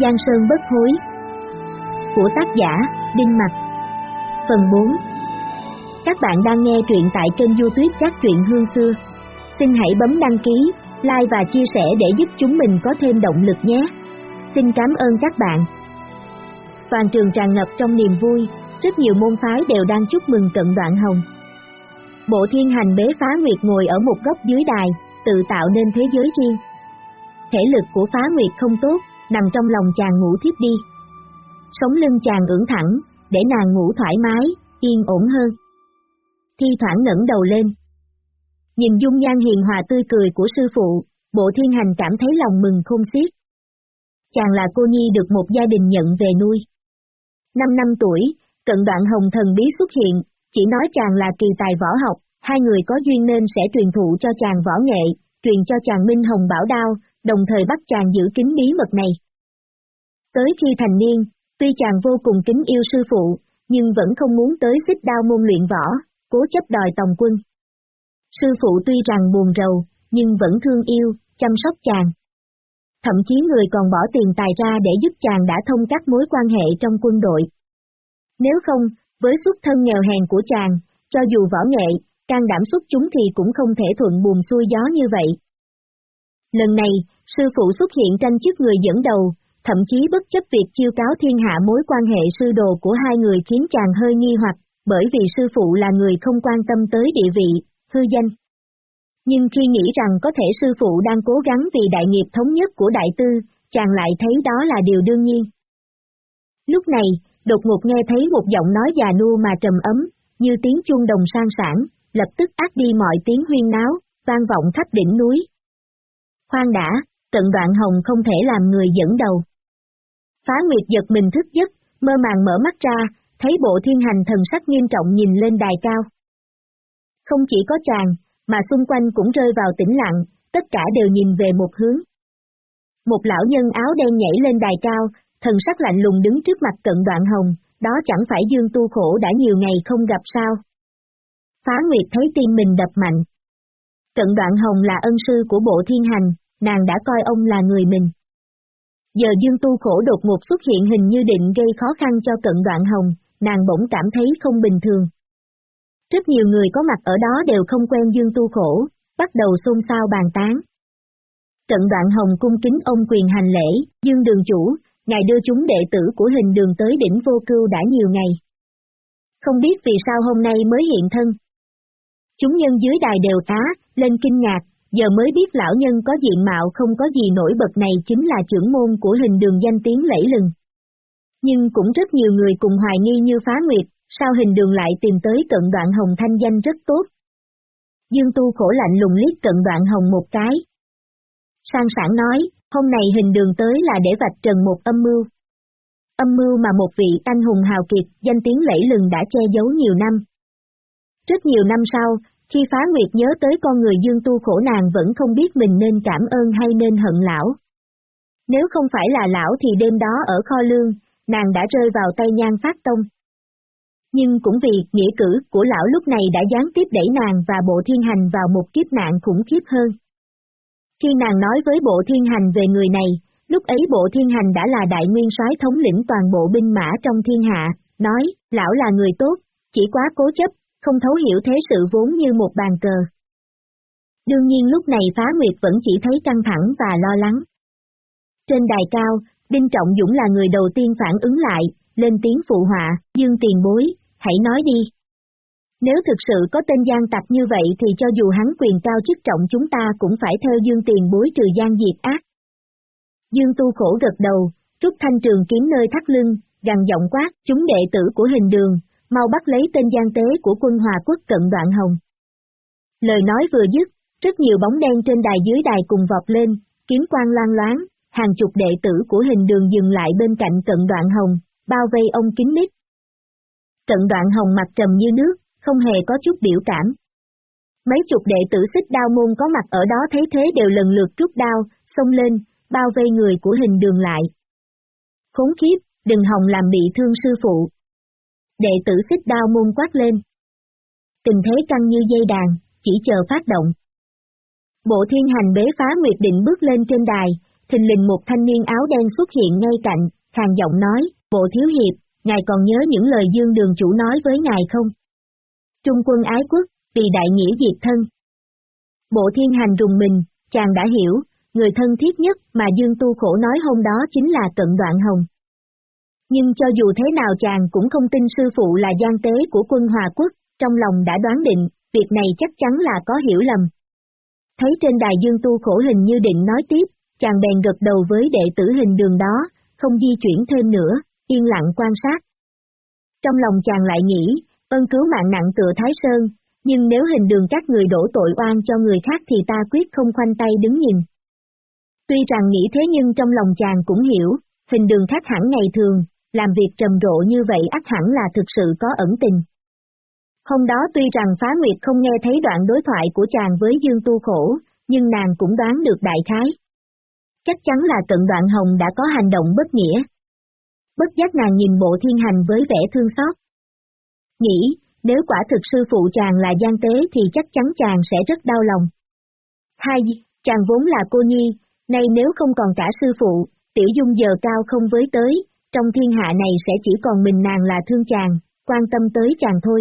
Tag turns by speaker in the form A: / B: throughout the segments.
A: Giang Sơn bất hối Của tác giả, Đinh Mặt Phần 4 Các bạn đang nghe truyện tại kênh youtube Các truyện hương xưa. Xin hãy bấm đăng ký, like và chia sẻ để giúp chúng mình có thêm động lực nhé. Xin cảm ơn các bạn. Toàn trường tràn ngập trong niềm vui, rất nhiều môn phái đều đang chúc mừng cận đoạn hồng. Bộ thiên hành bế phá nguyệt ngồi ở một góc dưới đài, tự tạo nên thế giới riêng. Thể lực của phá nguyệt không tốt, nằm trong lòng chàng ngủ thiếp đi. Sống lưng chàng ưỡn thẳng, để nàng ngủ thoải mái, yên ổn hơn. Thi thoảng ngẩng đầu lên. Nhìn dung nhan hiền hòa tươi cười của sư phụ, bộ thiên hành cảm thấy lòng mừng không xiết. Chàng là cô nhi được một gia đình nhận về nuôi. Năm năm tuổi, cận đoạn hồng thần bí xuất hiện, chỉ nói chàng là kỳ tài võ học, hai người có duyên nên sẽ truyền thụ cho chàng võ nghệ, truyền cho chàng minh hồng bảo đao, đồng thời bắt chàng giữ kín bí mật này. Tới khi thành niên, tuy chàng vô cùng kính yêu sư phụ, nhưng vẫn không muốn tới xích đao môn luyện võ, cố chấp đòi tòng quân. Sư phụ tuy rằng buồn rầu, nhưng vẫn thương yêu, chăm sóc chàng. Thậm chí người còn bỏ tiền tài ra để giúp chàng đã thông các mối quan hệ trong quân đội. Nếu không, với xuất thân nghèo hèn của chàng, cho dù võ nghệ, can đảm xuất chúng thì cũng không thể thuận buồm xuôi gió như vậy. Lần này, sư phụ xuất hiện tranh chức người dẫn đầu, thậm chí bất chấp việc chiêu cáo thiên hạ mối quan hệ sư đồ của hai người khiến chàng hơi nghi hoặc, bởi vì sư phụ là người không quan tâm tới địa vị, hư danh. Nhưng khi nghĩ rằng có thể sư phụ đang cố gắng vì đại nghiệp thống nhất của đại tư, chàng lại thấy đó là điều đương nhiên. Lúc này, đột ngột nghe thấy một giọng nói già nua mà trầm ấm, như tiếng chuông đồng sang sản, lập tức át đi mọi tiếng huyên náo, vang vọng khắp đỉnh núi. Khoan đã, tận đoạn hồng không thể làm người dẫn đầu. Phá Nguyệt giật mình thức giấc, mơ màng mở mắt ra, thấy bộ thiên hành thần sắc nghiêm trọng nhìn lên đài cao. Không chỉ có chàng, mà xung quanh cũng rơi vào tĩnh lặng, tất cả đều nhìn về một hướng. Một lão nhân áo đen nhảy lên đài cao, thần sắc lạnh lùng đứng trước mặt cận đoạn hồng, đó chẳng phải dương tu khổ đã nhiều ngày không gặp sao. Phá Nguyệt thấy tim mình đập mạnh. Cận đoạn hồng là ân sư của bộ thiên hành, nàng đã coi ông là người mình. Giờ dương tu khổ đột ngột xuất hiện hình như định gây khó khăn cho cận đoạn hồng, nàng bỗng cảm thấy không bình thường. Rất nhiều người có mặt ở đó đều không quen dương tu khổ, bắt đầu xôn xao bàn tán. Cận đoạn hồng cung kính ông quyền hành lễ, dương đường chủ, ngài đưa chúng đệ tử của hình đường tới đỉnh vô cưu đã nhiều ngày. Không biết vì sao hôm nay mới hiện thân. Chúng nhân dưới đài đều tá, lên kinh ngạc, giờ mới biết lão nhân có diện mạo không có gì nổi bật này chính là trưởng môn của hình đường danh tiếng lẫy lừng. Nhưng cũng rất nhiều người cùng hoài nghi như phá nguyệt, sao hình đường lại tìm tới cận đoạn hồng thanh danh rất tốt. Dương tu khổ lạnh lùng liếc cận đoạn hồng một cái. Sang sản nói, hôm nay hình đường tới là để vạch trần một âm mưu. Âm mưu mà một vị anh hùng hào kiệt, danh tiếng lẫy lừng đã che giấu nhiều năm. Rất nhiều năm sau, khi phá nguyệt nhớ tới con người dương tu khổ nàng vẫn không biết mình nên cảm ơn hay nên hận lão. Nếu không phải là lão thì đêm đó ở kho lương, nàng đã rơi vào tay nhan phát tông. Nhưng cũng vì nghĩa cử của lão lúc này đã gián tiếp đẩy nàng và bộ thiên hành vào một kiếp nạn khủng khiếp hơn. Khi nàng nói với bộ thiên hành về người này, lúc ấy bộ thiên hành đã là đại nguyên soái thống lĩnh toàn bộ binh mã trong thiên hạ, nói, lão là người tốt, chỉ quá cố chấp, không thấu hiểu thế sự vốn như một bàn cờ. Đương nhiên lúc này phá nguyệt vẫn chỉ thấy căng thẳng và lo lắng. Trên đài cao, Đinh Trọng Dũng là người đầu tiên phản ứng lại, lên tiếng phụ họa, dương tiền bối, hãy nói đi. Nếu thực sự có tên gian tặc như vậy thì cho dù hắn quyền cao chức trọng chúng ta cũng phải theo dương tiền bối trừ gian diệt ác. Dương tu khổ gật đầu, rút thanh trường kiếm nơi thắt lưng, gằn giọng quát, chúng đệ tử của hình đường, mau bắt lấy tên gian tế của quân hòa quốc cận đoạn hồng. Lời nói vừa dứt, rất nhiều bóng đen trên đài dưới đài cùng vọt lên, kiếm quang lan loáng, hàng chục đệ tử của hình đường dừng lại bên cạnh cận đoạn hồng, bao vây ông kính mít. Cận đoạn hồng mặt trầm như nước, không hề có chút biểu cảm. Mấy chục đệ tử xích đao môn có mặt ở đó thấy thế đều lần lượt rút đao, xông lên, bao vây người của hình đường lại. Khốn khiếp, đừng Hồng làm bị thương sư phụ. Đệ tử xích đao môn quát lên. Tình thế căng như dây đàn, chỉ chờ phát động. Bộ thiên hành bế phá nguyệt định bước lên trên đài, thình lình một thanh niên áo đen xuất hiện ngay cạnh, hàng giọng nói, bộ thiếu hiệp, ngài còn nhớ những lời dương đường chủ nói với ngài không? Trung quân ái quốc, vì đại nghĩa diệt thân. Bộ thiên hành rùng mình, chàng đã hiểu, người thân thiết nhất mà Dương Tu khổ nói hôm đó chính là cận đoạn hồng. Nhưng cho dù thế nào chàng cũng không tin sư phụ là gian tế của quân Hòa Quốc, trong lòng đã đoán định, việc này chắc chắn là có hiểu lầm. Thấy trên đài Dương Tu khổ hình như định nói tiếp, chàng bèn gật đầu với đệ tử hình đường đó, không di chuyển thêm nữa, yên lặng quan sát. Trong lòng chàng lại nghĩ, ân cứu mạng nặng tựa Thái Sơn, nhưng nếu hình đường các người đổ tội oan cho người khác thì ta quyết không khoanh tay đứng nhìn. Tuy rằng nghĩ thế nhưng trong lòng chàng cũng hiểu, hình đường khác hẳn ngày thường, làm việc trầm rộ như vậy ắt hẳn là thực sự có ẩn tình. Hôm đó tuy rằng phá nguyệt không nghe thấy đoạn đối thoại của chàng với Dương Tu Khổ, nhưng nàng cũng đoán được đại khái. Chắc chắn là cận đoạn hồng đã có hành động bất nghĩa. Bất giác nàng nhìn bộ thiên hành với vẻ thương xót. Nghĩ, nếu quả thực sư phụ chàng là gian tế thì chắc chắn chàng sẽ rất đau lòng. Hai, chàng vốn là cô nhi, nay nếu không còn cả sư phụ, tiểu dung giờ cao không với tới, trong thiên hạ này sẽ chỉ còn mình nàng là thương chàng, quan tâm tới chàng thôi.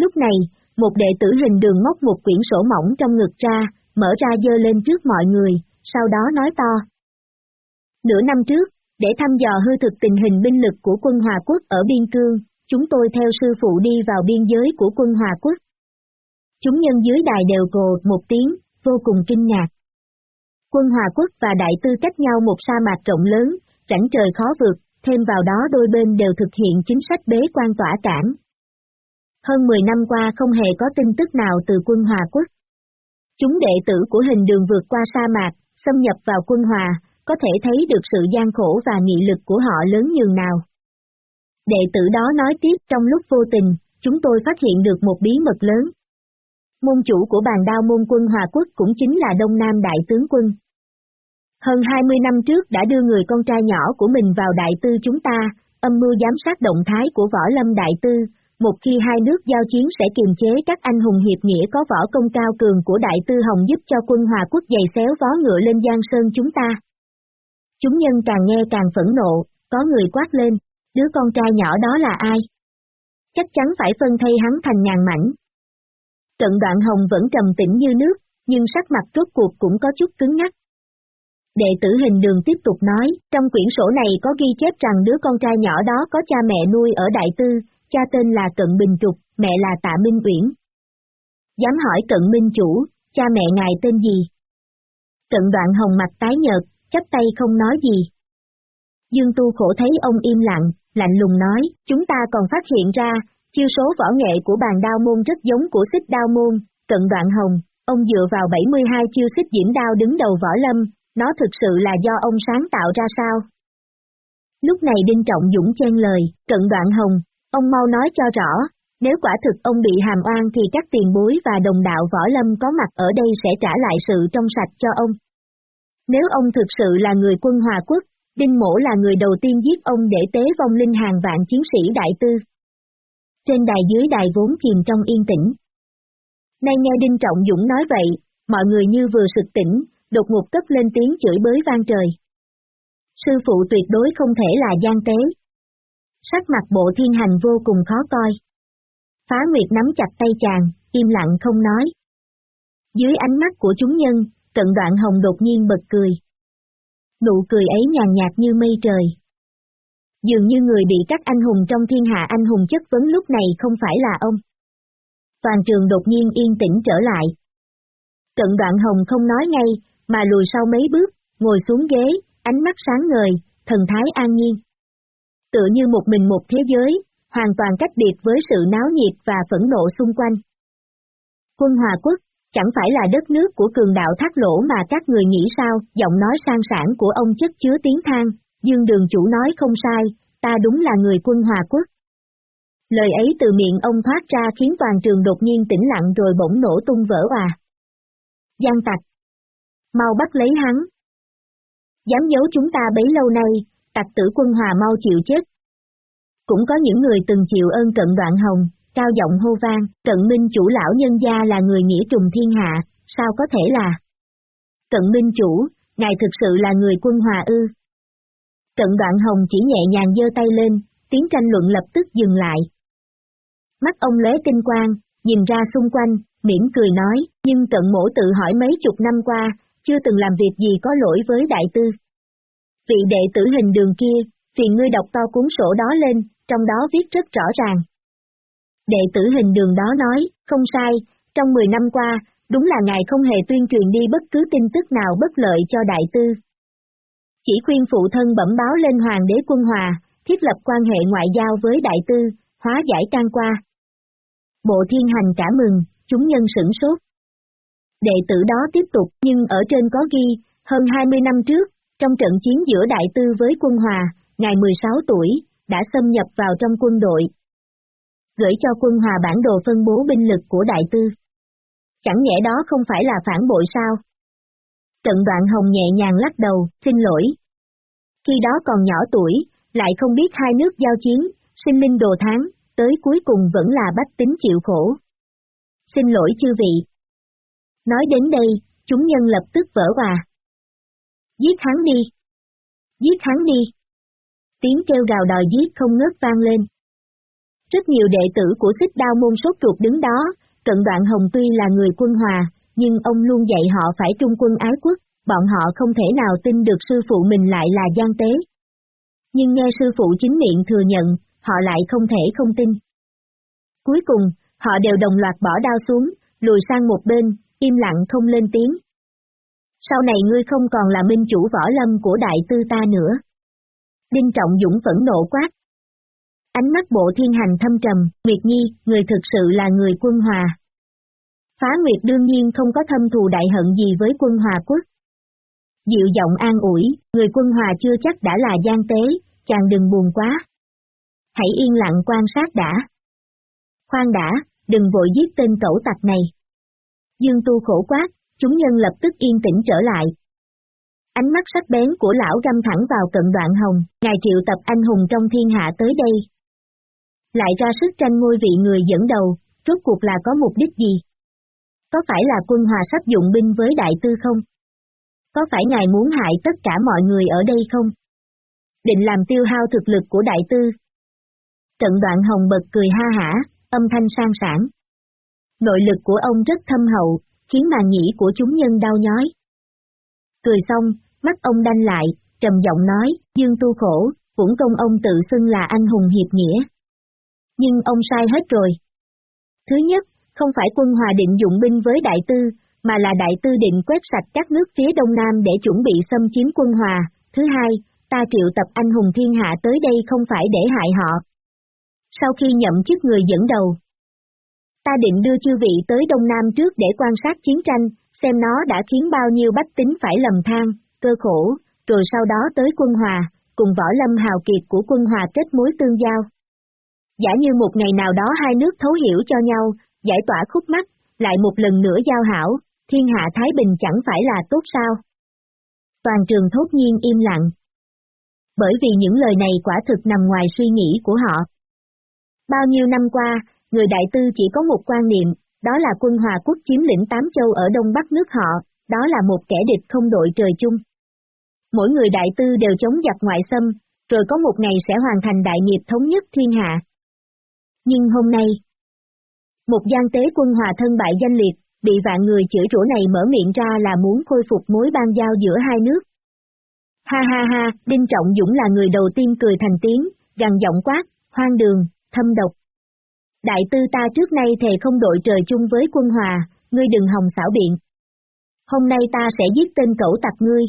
A: Lúc này, một đệ tử hình đường móc một quyển sổ mỏng trong ngực ra, mở ra dơ lên trước mọi người, sau đó nói to. Nửa năm trước, để thăm dò hư thực tình hình binh lực của quân Hòa Quốc ở biên cương, chúng tôi theo sư phụ đi vào biên giới của quân Hòa Quốc. Chúng nhân dưới đài đều cồ một tiếng, vô cùng kinh ngạc. Quân Hòa Quốc và Đại Tư cách nhau một sa mạc rộng lớn, chẳng trời khó vượt, thêm vào đó đôi bên đều thực hiện chính sách bế quan tỏa cản. Hơn 10 năm qua không hề có tin tức nào từ quân Hòa Quốc. Chúng đệ tử của hình đường vượt qua sa mạc, xâm nhập vào quân Hòa, có thể thấy được sự gian khổ và nghị lực của họ lớn nhường nào. Đệ tử đó nói tiếp trong lúc vô tình, chúng tôi phát hiện được một bí mật lớn. Môn chủ của bàn đao môn quân Hòa Quốc cũng chính là Đông Nam Đại tướng quân. Hơn 20 năm trước đã đưa người con trai nhỏ của mình vào đại tư chúng ta, âm mưu giám sát động thái của võ lâm đại tư, một khi hai nước giao chiến sẽ kiềm chế các anh hùng hiệp nghĩa có võ công cao cường của đại tư hồng giúp cho quân Hòa Quốc giày xéo vó ngựa lên Giang Sơn chúng ta. Chúng nhân càng nghe càng phẫn nộ, có người quát lên, đứa con trai nhỏ đó là ai? Chắc chắn phải phân thay hắn thành ngàn mảnh. Trận đoạn hồng vẫn trầm tĩnh như nước, nhưng sắc mặt rốt cuộc cũng có chút cứng ngắc. Đệ tử hình đường tiếp tục nói, trong quyển sổ này có ghi chép rằng đứa con trai nhỏ đó có cha mẹ nuôi ở Đại Tư, cha tên là Cận Bình Trục, mẹ là Tạ Minh Uyển. Dám hỏi Cận Minh chủ, cha mẹ ngài tên gì? Cận đoạn hồng mặt tái nhợt, chắp tay không nói gì. Dương Tu khổ thấy ông im lặng, lạnh lùng nói, chúng ta còn phát hiện ra, chiêu số võ nghệ của bàn đao môn rất giống của xích đao môn, cận đoạn hồng, ông dựa vào 72 chiêu xích diễm đao đứng đầu võ lâm, nó thực sự là do ông sáng tạo ra sao? Lúc này Đinh Trọng Dũng chen lời, cận đoạn hồng, ông mau nói cho rõ, nếu quả thực ông bị hàm oan thì các tiền bối và đồng đạo võ lâm có mặt ở đây sẽ trả lại sự trong sạch cho ông. Nếu ông thực sự là người quân hòa quốc, Đinh Mổ là người đầu tiên giết ông để tế vong linh hàng vạn chiến sĩ đại tư. Trên đài dưới đài vốn chìm trong yên tĩnh. Nay nghe Đinh Trọng Dũng nói vậy, mọi người như vừa sực tỉnh, đột ngột cất lên tiếng chửi bới vang trời. Sư phụ tuyệt đối không thể là gian tế. Sắc mặt bộ thiên hành vô cùng khó coi. Phá Nguyệt nắm chặt tay chàng, im lặng không nói. Dưới ánh mắt của chúng nhân, cận đoạn hồng đột nhiên bật cười. Nụ cười ấy nhàn nhạt như mây trời. Dường như người bị các anh hùng trong thiên hạ anh hùng chất vấn lúc này không phải là ông. Toàn trường đột nhiên yên tĩnh trở lại. Cận đoạn hồng không nói ngay, mà lùi sau mấy bước, ngồi xuống ghế, ánh mắt sáng ngời, thần thái an nhiên. Tựa như một mình một thế giới, hoàn toàn cách biệt với sự náo nhiệt và phẫn nộ xung quanh. Quân Hòa Quốc, chẳng phải là đất nước của cường đạo thác lỗ mà các người nghĩ sao, giọng nói sang sản của ông chất chứa tiếng than, dương đường chủ nói không sai, ta đúng là người quân Hòa Quốc. Lời ấy từ miệng ông thoát ra khiến toàn trường đột nhiên tĩnh lặng rồi bỗng nổ tung vỡ hòa. Giang tặc. Mau bắt lấy hắn. Dám giấu chúng ta bấy lâu nay, tặc tử quân hòa mau chịu chết. Cũng có những người từng chịu ơn cận đoạn hồng, cao giọng hô vang, cận minh chủ lão nhân gia là người nghĩa trùng thiên hạ, sao có thể là? Cận minh chủ, ngài thực sự là người quân hòa ư. Cận đoạn hồng chỉ nhẹ nhàng giơ tay lên, tiếng tranh luận lập tức dừng lại. Mắt ông lóe tinh quang, nhìn ra xung quanh, mỉm cười nói, nhưng cận mổ tự hỏi mấy chục năm qua, chưa từng làm việc gì có lỗi với đại tư. Vị đệ tử hình đường kia, phiền ngươi đọc to cuốn sổ đó lên, trong đó viết rất rõ ràng. Đệ tử hình đường đó nói, không sai, trong 10 năm qua, đúng là ngài không hề tuyên truyền đi bất cứ tin tức nào bất lợi cho đại tư. Chỉ khuyên phụ thân bẩm báo lên hoàng đế quân hòa, thiết lập quan hệ ngoại giao với đại tư, hóa giải can qua. Bộ thiên hành cả mừng, chúng nhân sửng sốt. Đệ tử đó tiếp tục, nhưng ở trên có ghi, hơn 20 năm trước, trong trận chiến giữa đại tư với quân hòa, ngày 16 tuổi, đã xâm nhập vào trong quân đội. Gửi cho quân hòa bản đồ phân bố binh lực của đại tư. Chẳng nhẽ đó không phải là phản bội sao? Trận đoạn hồng nhẹ nhàng lắc đầu, xin lỗi. Khi đó còn nhỏ tuổi, lại không biết hai nước giao chiến, sinh linh đồ tháng, tới cuối cùng vẫn là bách tính chịu khổ. Xin lỗi chư vị. Nói đến đây, chúng nhân lập tức vỡ hòa. Giết hắn đi. Giết hắn đi. Tiếng kêu gào đòi giết không ngớt vang lên. Rất nhiều đệ tử của xích đao môn sốt ruột đứng đó, cận đoạn hồng tuy là người quân hòa, nhưng ông luôn dạy họ phải trung quân ái quốc, bọn họ không thể nào tin được sư phụ mình lại là gian tế. Nhưng nghe sư phụ chính miệng thừa nhận, họ lại không thể không tin. Cuối cùng, họ đều đồng loạt bỏ đao xuống, lùi sang một bên, im lặng không lên tiếng. Sau này ngươi không còn là minh chủ võ lâm của đại tư ta nữa. Đinh Trọng Dũng phẫn nộ quát. Ánh mắt bộ thiên hành thâm trầm, Nguyệt Nhi, người thực sự là người quân hòa. Phá Nguyệt đương nhiên không có thâm thù đại hận gì với quân hòa quốc. Dịu giọng an ủi, người quân hòa chưa chắc đã là gian tế, chàng đừng buồn quá. Hãy yên lặng quan sát đã. Khoan đã, đừng vội giết tên cẩu tặc này. Dương tu khổ quát, chúng nhân lập tức yên tĩnh trở lại. Ánh mắt sắc bén của lão găm thẳng vào cận đoạn hồng, ngài triệu tập anh hùng trong thiên hạ tới đây. Lại ra sức tranh ngôi vị người dẫn đầu, rốt cuộc là có mục đích gì? Có phải là quân hòa sắp dụng binh với đại tư không? Có phải ngài muốn hại tất cả mọi người ở đây không? Định làm tiêu hao thực lực của đại tư. Trận đoạn hồng bật cười ha hả, âm thanh sang sản. Nội lực của ông rất thâm hậu, khiến màn nhĩ của chúng nhân đau nhói. Cười xong, mắt ông đanh lại, trầm giọng nói, Dương tu khổ, cũng công ông tự xưng là anh hùng hiệp nghĩa. Nhưng ông sai hết rồi. Thứ nhất, không phải quân hòa định dụng binh với đại tư, mà là đại tư định quét sạch các nước phía đông nam để chuẩn bị xâm chiếm quân hòa. Thứ hai, ta triệu tập anh hùng thiên hạ tới đây không phải để hại họ. Sau khi nhậm chức người dẫn đầu, ta định đưa chư vị tới Đông Nam trước để quan sát chiến tranh, xem nó đã khiến bao nhiêu bách tính phải lầm than, cơ khổ, rồi sau đó tới quân hòa, cùng võ lâm hào kiệt của quân hòa kết mối tương giao. Giả như một ngày nào đó hai nước thấu hiểu cho nhau, giải tỏa khúc mắc, lại một lần nữa giao hảo, thiên hạ Thái Bình chẳng phải là tốt sao? Toàn trường thốt nhiên im lặng. Bởi vì những lời này quả thực nằm ngoài suy nghĩ của họ. Bao nhiêu năm qua, người đại tư chỉ có một quan niệm, đó là quân hòa quốc chiếm lĩnh tám châu ở đông bắc nước họ, đó là một kẻ địch không đội trời chung. Mỗi người đại tư đều chống giặc ngoại xâm, rồi có một ngày sẽ hoàn thành đại nghiệp thống nhất thiên hạ. Nhưng hôm nay, một gian tế quân hòa thân bại danh liệt, bị vạn người chửi rủa này mở miệng ra là muốn khôi phục mối ban giao giữa hai nước. Ha ha ha, Đinh Trọng Dũng là người đầu tiên cười thành tiếng, gằn giọng quát, hoang đường, thâm độc. Đại tư ta trước nay thề không đội trời chung với quân hòa, ngươi đừng hòng xảo biện. Hôm nay ta sẽ giết tên cẩu tặc ngươi.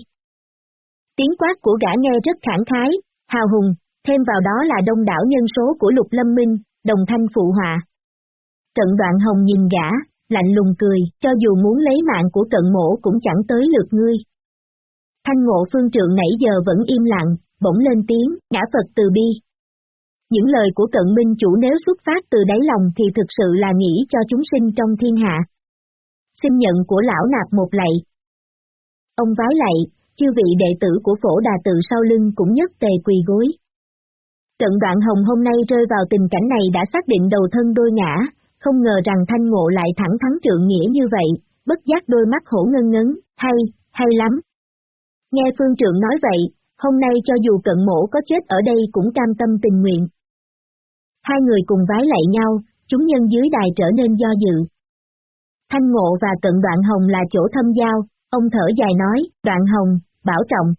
A: Tiếng quát của gã nghe rất khẳng khái, hào hùng, thêm vào đó là đông đảo nhân số của lục lâm minh, đồng thanh phụ họa. Cận đoạn hồng nhìn gã, lạnh lùng cười, cho dù muốn lấy mạng của cận mổ cũng chẳng tới lượt ngươi. Thanh ngộ phương trượng nãy giờ vẫn im lặng, bỗng lên tiếng, ngã Phật từ bi. Những lời của cận minh chủ nếu xuất phát từ đáy lòng thì thực sự là nghĩ cho chúng sinh trong thiên hạ. Xin nhận của lão nạp một lạy. Ông vái lạy, chư vị đệ tử của phổ đà tự sau lưng cũng nhất tề quỳ gối. Trận đoạn hồng hôm nay rơi vào tình cảnh này đã xác định đầu thân đôi ngã, không ngờ rằng thanh ngộ lại thẳng thắng trượng nghĩa như vậy, bất giác đôi mắt hổ ngân ngấn, hay, hay lắm. Nghe phương trượng nói vậy, hôm nay cho dù cận mổ có chết ở đây cũng cam tâm tình nguyện. Hai người cùng vái lại nhau, chúng nhân dưới đài trở nên do dự. Thanh ngộ và cận đoạn hồng là chỗ thâm giao, ông thở dài nói, đoạn hồng, bảo trọng.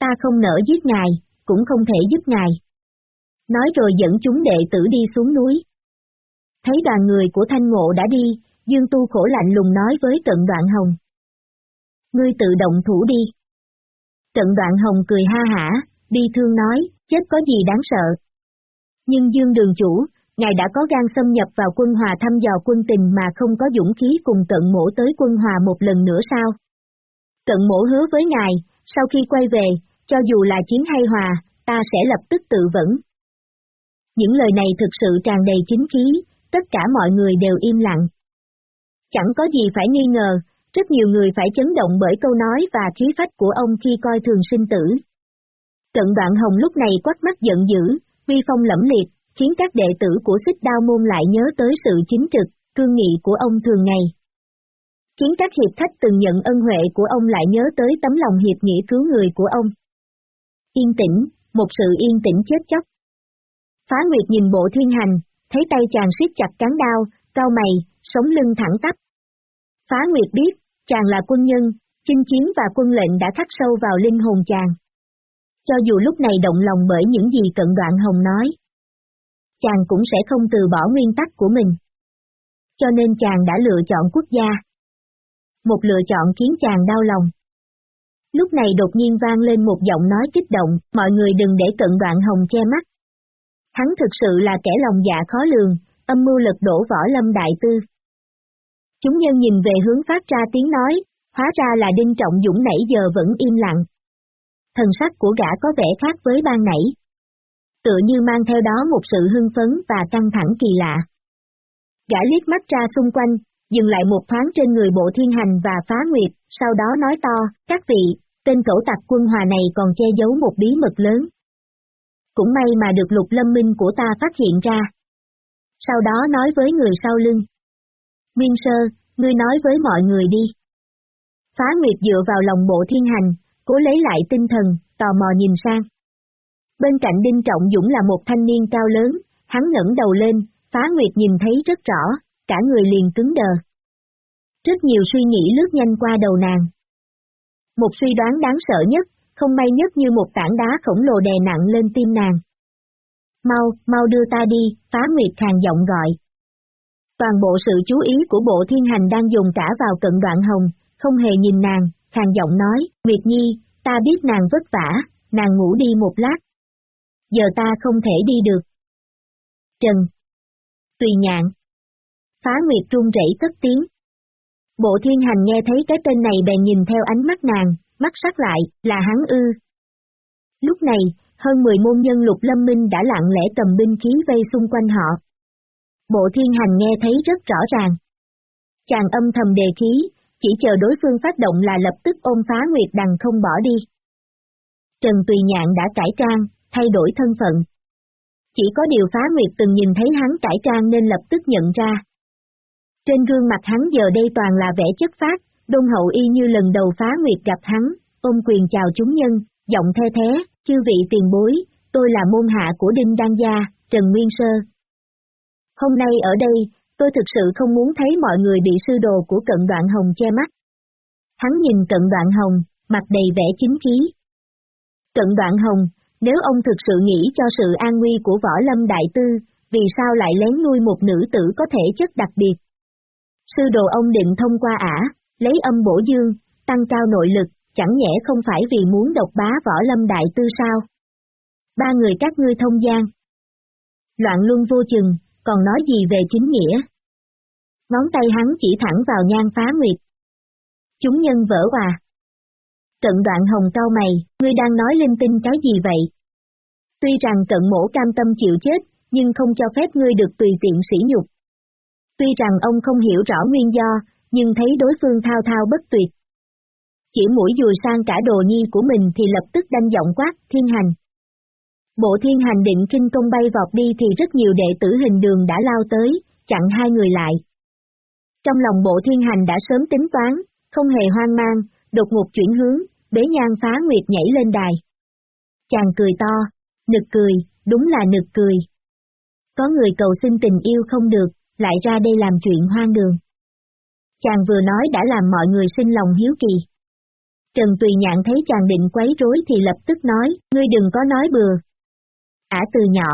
A: Ta không nỡ giết ngài, cũng không thể giúp ngài. Nói rồi dẫn chúng đệ tử đi xuống núi. Thấy đoàn người của thanh ngộ đã đi, Dương Tu khổ lạnh lùng nói với cận đoạn hồng. Ngươi tự động thủ đi. Cận đoạn hồng cười ha hả, đi thương nói, chết có gì đáng sợ. Nhưng Dương đường chủ, ngài đã có gan xâm nhập vào quân hòa thăm dò quân tình mà không có dũng khí cùng cận mổ tới quân hòa một lần nữa sao? Cận mổ hứa với ngài, sau khi quay về, cho dù là chiến hay hòa, ta sẽ lập tức tự vẫn. Những lời này thực sự tràn đầy chính khí, tất cả mọi người đều im lặng. Chẳng có gì phải nghi ngờ, rất nhiều người phải chấn động bởi câu nói và khí phách của ông khi coi thường sinh tử. Cận đoạn hồng lúc này quát mắt giận dữ, uy phong lẫm liệt, khiến các đệ tử của xích đao môn lại nhớ tới sự chính trực, cương nghị của ông thường ngày. Khiến các hiệp khách từng nhận ân huệ của ông lại nhớ tới tấm lòng hiệp nghĩa cứu người của ông. Yên tĩnh, một sự yên tĩnh chết chóc. Phá Nguyệt nhìn bộ thiên hành, thấy tay chàng siết chặt cán đao, cao mày, sống lưng thẳng tắp. Phá Nguyệt biết, chàng là quân nhân, chinh chiến và quân lệnh đã khắc sâu vào linh hồn chàng. Cho dù lúc này động lòng bởi những gì cận đoạn hồng nói, chàng cũng sẽ không từ bỏ nguyên tắc của mình. Cho nên chàng đã lựa chọn quốc gia. Một lựa chọn khiến chàng đau lòng. Lúc này đột nhiên vang lên một giọng nói kích động, mọi người đừng để cận đoạn hồng che mắt. Hắn thực sự là kẻ lòng dạ khó lường, âm mưu lật đổ võ lâm đại tư. Chúng nhân nhìn về hướng phát ra tiếng nói, hóa ra là Đinh Trọng Dũng nãy giờ vẫn im lặng. Thần sắc của gã có vẻ khác với ban nãy. Tựa như mang theo đó một sự hưng phấn và căng thẳng kỳ lạ. Gã liếc mắt ra xung quanh, dừng lại một thoáng trên người bộ thiên hành và phá nguyệt, sau đó nói to, các vị, tên cẩu tặc quân hòa này còn che giấu một bí mật lớn. Cũng may mà được lục lâm minh của ta phát hiện ra. Sau đó nói với người sau lưng. Nguyên sơ, ngươi nói với mọi người đi. Phá Nguyệt dựa vào lòng bộ thiên hành, cố lấy lại tinh thần, tò mò nhìn sang. Bên cạnh Đinh Trọng Dũng là một thanh niên cao lớn, hắn ngẩng đầu lên, Phá Nguyệt nhìn thấy rất rõ, cả người liền cứng đờ. Rất nhiều suy nghĩ lướt nhanh qua đầu nàng. Một suy đoán đáng sợ nhất, không may nhất như một tảng đá khổng lồ đè nặng lên tim nàng. Mau, mau đưa ta đi, Phá Nguyệt khàn giọng gọi. Toàn bộ sự chú ý của bộ thiên hành đang dùng cả vào cận đoạn hồng, không hề nhìn nàng, khàn giọng nói, Nguyệt Nhi, ta biết nàng vất vả, nàng ngủ đi một lát. Giờ ta không thể đi được. Trần. Tùy nhạn. Phá Nguyệt run rẩy cất tiếng. Bộ thiên hành nghe thấy cái tên này bèn nhìn theo ánh mắt nàng, mắt sắc lại, là hắn ư. Lúc này, hơn 10 môn nhân lục lâm minh đã lặng lẽ cầm binh khí vây xung quanh họ. Bộ thiên hành nghe thấy rất rõ ràng. Chàng âm thầm đề khí, chỉ chờ đối phương phát động là lập tức ôm phá Nguyệt Đằng không bỏ đi. Trần Tùy Nhạn đã cải trang, thay đổi thân phận. Chỉ có điều phá Nguyệt từng nhìn thấy hắn cải trang nên lập tức nhận ra. Trên gương mặt hắn giờ đây toàn là vẻ chất phát, đông hậu y như lần đầu phá Nguyệt gặp hắn, ôm quyền chào chúng nhân, giọng the thế, chư vị tiền bối, tôi là môn hạ của Đinh Đan Gia, Trần Nguyên Sơ, Hôm nay ở đây, tôi thực sự không muốn thấy mọi người bị sư đồ của cận đoạn hồng che mắt. Hắn nhìn cận đoạn hồng, mặt đầy vẻ chính khí. Cận đoạn hồng, nếu ông thực sự nghĩ cho sự an nguy của võ lâm đại tư, vì sao lại lén nuôi một nữ tử có thể chất đặc biệt? Sư đồ ông định thông qua ả, lấy âm bổ dương, tăng cao nội lực, chẳng nhẽ không phải vì muốn độc bá võ lâm đại tư sao? Ba người các ngươi thông gian. Loạn luân vô chừng, còn nói gì về chính nghĩa. Ngón tay hắn chỉ thẳng vào nhan phá nguyệt. Chúng nhân vỡ hòa. Cận đoạn hồng cao mày, ngươi đang nói linh tinh cái gì vậy? Tuy rằng cận mổ cam tâm chịu chết, nhưng không cho phép ngươi được tùy tiện sỉ nhục. Tuy rằng ông không hiểu rõ nguyên do, nhưng thấy đối phương thao thao bất tuyệt. Chỉ mũi dùi sang cả đồ nhi của mình thì lập tức đanh giọng quát, thiên hành. Bộ thiên hành định kinh công bay vọt đi thì rất nhiều đệ tử hình đường đã lao tới, chặn hai người lại. Trong lòng bộ thiên hành đã sớm tính toán, không hề hoang mang, đột ngột chuyển hướng, bế nhan phá nguyệt nhảy lên đài. Chàng cười to, nực cười, đúng là nực cười. Có người cầu xin tình yêu không được, lại ra đây làm chuyện hoang đường. Chàng vừa nói đã làm mọi người sinh lòng hiếu kỳ. Trần Tùy Nhạn thấy chàng định quấy rối thì lập tức nói, ngươi đừng có nói bừa. Ả từ nhỏ.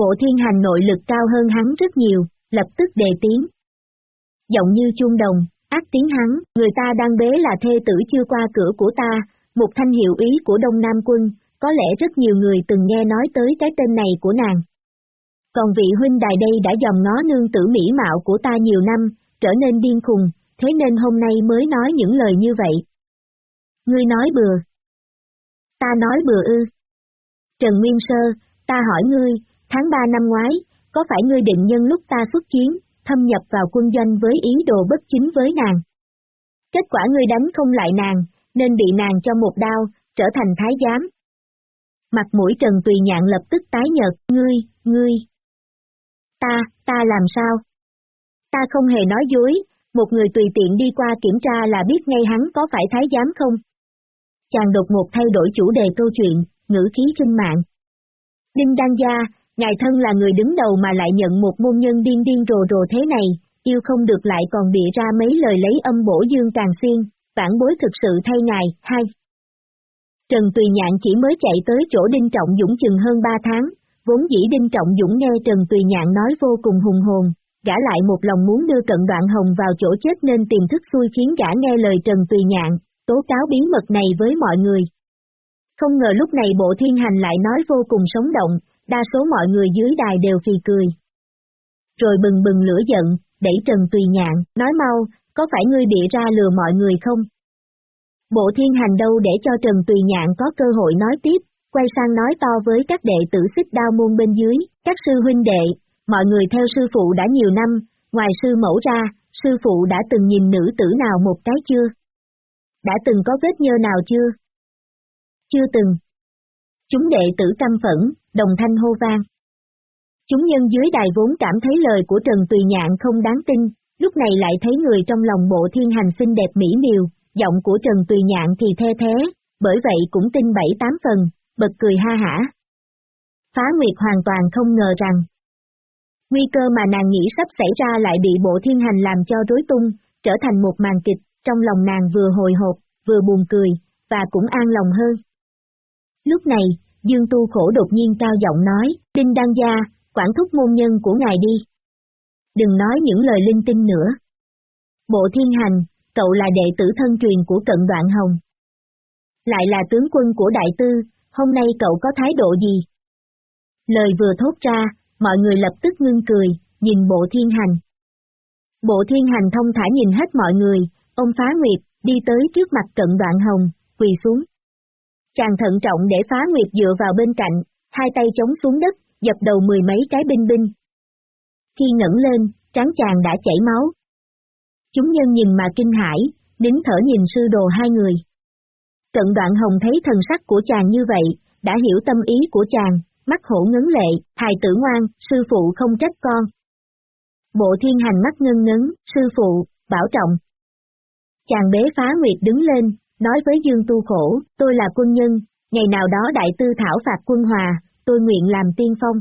A: Bộ thiên hành nội lực cao hơn hắn rất nhiều, lập tức đề tiếng. Giọng như chuông đồng, ác tiếng hắn, người ta đang bế là thê tử chưa qua cửa của ta, một thanh hiệu ý của Đông Nam quân, có lẽ rất nhiều người từng nghe nói tới cái tên này của nàng. Còn vị huynh đài đây đã dòm ngó nương tử mỹ mạo của ta nhiều năm, trở nên điên khùng, thế nên hôm nay mới nói những lời như vậy. Ngươi nói bừa. Ta nói bừa ư. Trần Nguyên Sơ, ta hỏi ngươi, tháng 3 năm ngoái, có phải ngươi định nhân lúc ta xuất chiến, thâm nhập vào quân doanh với ý đồ bất chính với nàng? Kết quả ngươi đánh không lại nàng, nên bị nàng cho một đao, trở thành thái giám. Mặt mũi Trần Tùy Nhạn lập tức tái nhợt, ngươi, ngươi. Ta, ta làm sao? Ta không hề nói dối, một người tùy tiện đi qua kiểm tra là biết ngay hắn có phải thái giám không? Chàng đột ngột thay đổi chủ đề câu chuyện, ngữ khí kinh mạng. Đinh Đăng Gia, ngài thân là người đứng đầu mà lại nhận một môn nhân điên điên rồ rồ thế này, yêu không được lại còn bịa ra mấy lời lấy âm bổ dương càng xuyên, vãn bối thực sự thay ngài, hai. Trần Tùy Nhạn chỉ mới chạy tới chỗ Đinh Trọng Dũng chừng hơn ba tháng, vốn dĩ Đinh Trọng Dũng nghe Trần Tùy Nhạn nói vô cùng hùng hồn, gã lại một lòng muốn đưa cận đoạn hồng vào chỗ chết nên tìm thức xui khiến gã nghe lời Trần Tùy Nhạn, tố cáo bí mật này với mọi người. Không ngờ lúc này bộ thiên hành lại nói vô cùng sống động, đa số mọi người dưới đài đều phì cười. Rồi bừng bừng lửa giận, đẩy Trần Tùy Nhạn, nói mau, có phải ngươi bịa ra lừa mọi người không? Bộ thiên hành đâu để cho Trần Tùy Nhạn có cơ hội nói tiếp, quay sang nói to với các đệ tử xích đao môn bên dưới, các sư huynh đệ, mọi người theo sư phụ đã nhiều năm, ngoài sư mẫu ra, sư phụ đã từng nhìn nữ tử nào một cái chưa? Đã từng có vết nhơ nào chưa? Chưa từng. Chúng đệ tử căm phẫn, đồng thanh hô vang. Chúng nhân dưới đài vốn cảm thấy lời của Trần Tùy Nhạn không đáng tin, lúc này lại thấy người trong lòng bộ thiên hành xinh đẹp mỹ miều, giọng của Trần Tùy Nhạn thì the thế, bởi vậy cũng tin bảy tám phần, bật cười ha hả. Phá Nguyệt hoàn toàn không ngờ rằng, nguy cơ mà nàng nghĩ sắp xảy ra lại bị bộ thiên hành làm cho rối tung, trở thành một màn kịch, trong lòng nàng vừa hồi hộp, vừa buồn cười, và cũng an lòng hơn. Lúc này, Dương Tu khổ đột nhiên cao giọng nói, Đinh Đăng Gia, quản thúc môn nhân của ngài đi. Đừng nói những lời linh tinh nữa. Bộ thiên hành, cậu là đệ tử thân truyền của cận đoạn hồng. Lại là tướng quân của đại tư, hôm nay cậu có thái độ gì? Lời vừa thốt ra, mọi người lập tức ngưng cười, nhìn bộ thiên hành. Bộ thiên hành thông thả nhìn hết mọi người, ông phá nguyệt, đi tới trước mặt cận đoạn hồng, quỳ xuống. Chàng thận trọng để phá nguyệt dựa vào bên cạnh, hai tay chống xuống đất, dập đầu mười mấy cái binh binh. Khi ngẩng lên, trán chàng đã chảy máu. Chúng nhân nhìn mà kinh hãi, nín thở nhìn sư đồ hai người. Cận đoạn hồng thấy thần sắc của chàng như vậy, đã hiểu tâm ý của chàng, mắt hổ ngấn lệ, hài tử ngoan, sư phụ không trách con. Bộ thiên hành mắt ngân ngấn, sư phụ, bảo trọng. Chàng bế phá nguyệt đứng lên, nói với Dương Tu Khổ, tôi là quân nhân, ngày nào đó đại tư thảo phạt quân hòa, tôi nguyện làm tiên phong.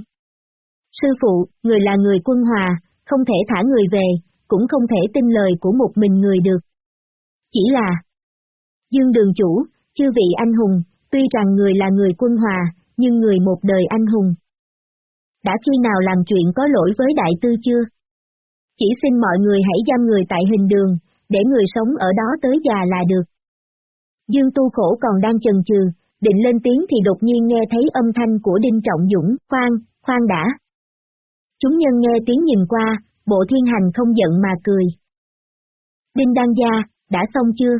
A: Sư phụ, người là người quân hòa, không thể thả người về, cũng không thể tin lời của một mình người được. Chỉ là Dương Đường Chủ, chư vị anh hùng, tuy rằng người là người quân hòa, nhưng người một đời anh hùng. Đã khi nào làm chuyện có lỗi với đại tư chưa? Chỉ xin mọi người hãy giam người tại hình đường, để người sống ở đó tới già là được. Dương Tu Khổ còn đang chần chừ, định lên tiếng thì đột nhiên nghe thấy âm thanh của Đinh Trọng Dũng, khoan, khoan đã. Chúng nhân nghe tiếng nhìn qua, bộ thiên hành không giận mà cười. Đinh Đăng Gia, đã xong chưa?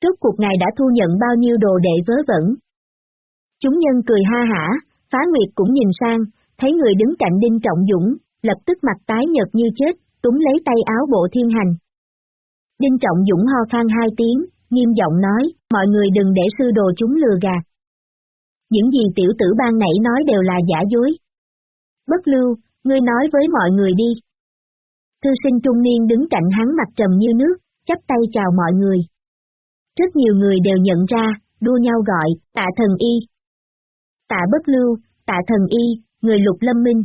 A: Trước cuộc ngài đã thu nhận bao nhiêu đồ đệ vớ vẩn. Chúng nhân cười ha hả, phá nguyệt cũng nhìn sang, thấy người đứng cạnh Đinh Trọng Dũng, lập tức mặt tái nhợt như chết, túng lấy tay áo bộ thiên hành. Đinh Trọng Dũng ho khan hai tiếng, nghiêm giọng nói, mọi người đừng để sư đồ chúng lừa gạt. Những gì tiểu tử ban nãy nói đều là giả dối. Bất lưu, ngươi nói với mọi người đi. Thư sinh trung niên đứng cạnh hắn mặt trầm như nước, chắp tay chào mọi người. Rất nhiều người đều nhận ra, đua nhau gọi, tạ thần y. Tạ bất lưu, tạ thần y, người lục lâm minh.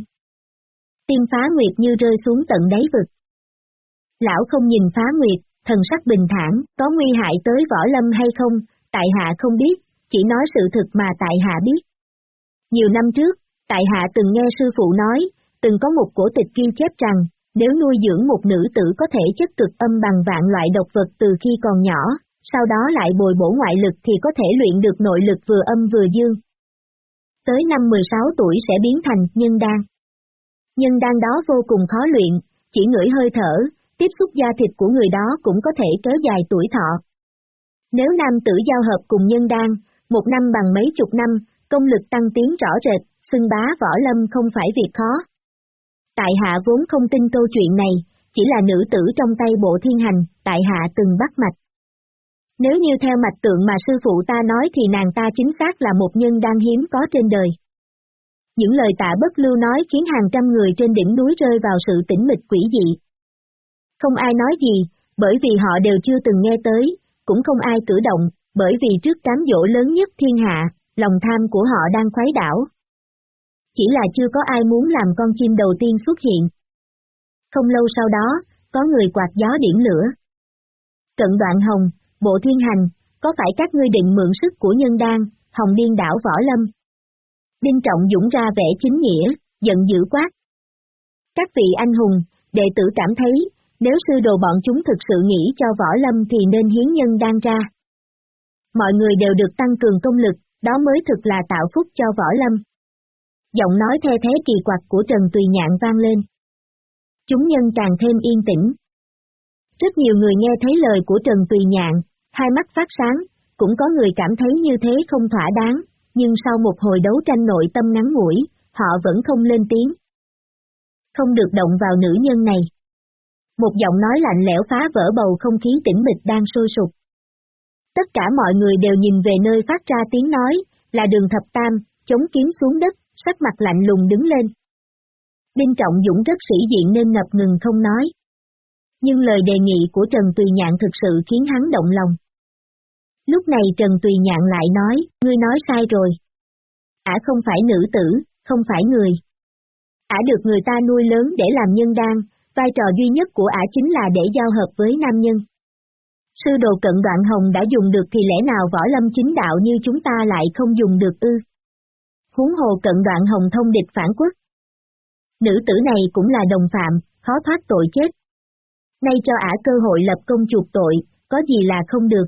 A: Tim phá nguyệt như rơi xuống tận đáy vực. Lão không nhìn phá nguyệt, thần sắc bình thản, có nguy hại tới võ lâm hay không, tại hạ không biết, chỉ nói sự thực mà tại hạ biết. Nhiều năm trước, tại hạ từng nghe sư phụ nói, từng có một cổ tịch ghi chép rằng, nếu nuôi dưỡng một nữ tử có thể chất cực âm bằng vạn loại độc vật từ khi còn nhỏ, sau đó lại bồi bổ ngoại lực thì có thể luyện được nội lực vừa âm vừa dương. Tới năm 16 tuổi sẽ biến thành nhân đan. Nhân đan đó vô cùng khó luyện, chỉ ngửi hơi thở, tiếp xúc da thịt của người đó cũng có thể kéo dài tuổi thọ. Nếu nam tử giao hợp cùng nhân đan, một năm bằng mấy chục năm, công lực tăng tiến rõ rệt, xưng bá võ lâm không phải việc khó. Tại hạ vốn không tin câu chuyện này, chỉ là nữ tử trong tay bộ thiên hành, tại hạ từng bắt mạch. Nếu như theo mạch tượng mà sư phụ ta nói thì nàng ta chính xác là một nhân đang hiếm có trên đời. Những lời tạ bất lưu nói khiến hàng trăm người trên đỉnh núi rơi vào sự tĩnh mịch quỷ dị. Không ai nói gì, bởi vì họ đều chưa từng nghe tới, cũng không ai cử động, bởi vì trước cám dỗ lớn nhất thiên hạ, lòng tham của họ đang khoái đảo. Chỉ là chưa có ai muốn làm con chim đầu tiên xuất hiện. Không lâu sau đó, có người quạt gió điểm lửa. Cận đoạn hồng, bộ thiên hành, có phải các ngươi định mượn sức của nhân đan, hồng điên đảo võ lâm? Đinh Trọng dũng ra vẻ chính nghĩa, giận dữ quát. Các vị anh hùng, đệ tử cảm thấy, nếu sư đồ bọn chúng thực sự nghĩ cho võ lâm thì nên hiến nhân đang ra. Mọi người đều được tăng cường công lực, đó mới thực là tạo phúc cho võ lâm. Giọng nói the thế kỳ quặc của Trần Tùy Nhạn vang lên. Chúng nhân càng thêm yên tĩnh. Rất nhiều người nghe thấy lời của Trần Tùy Nhạn, hai mắt phát sáng, cũng có người cảm thấy như thế không thỏa đáng, nhưng sau một hồi đấu tranh nội tâm ngắn ngủi, họ vẫn không lên tiếng. Không được động vào nữ nhân này. Một giọng nói lạnh lẽo phá vỡ bầu không khí tĩnh mịch đang sôi sục. Tất cả mọi người đều nhìn về nơi phát ra tiếng nói, là đường thập tam, chống kiếm xuống đất, sắc mặt lạnh lùng đứng lên. Đinh Trọng Dũng rất sĩ diện nên ngập ngừng không nói. Nhưng lời đề nghị của Trần Tùy Nhạn thực sự khiến hắn động lòng. Lúc này Trần Tùy Nhạn lại nói, ngươi nói sai rồi. Ả không phải nữ tử, không phải người. Ả được người ta nuôi lớn để làm nhân đan, vai trò duy nhất của Ả chính là để giao hợp với nam nhân. Sư đồ cận đoạn hồng đã dùng được thì lẽ nào võ lâm chính đạo như chúng ta lại không dùng được ư? Huống hồ cận đoạn hồng thông địch phản quốc. Nữ tử này cũng là đồng phạm, khó thoát tội chết. Nay cho ả cơ hội lập công chuộc tội, có gì là không được.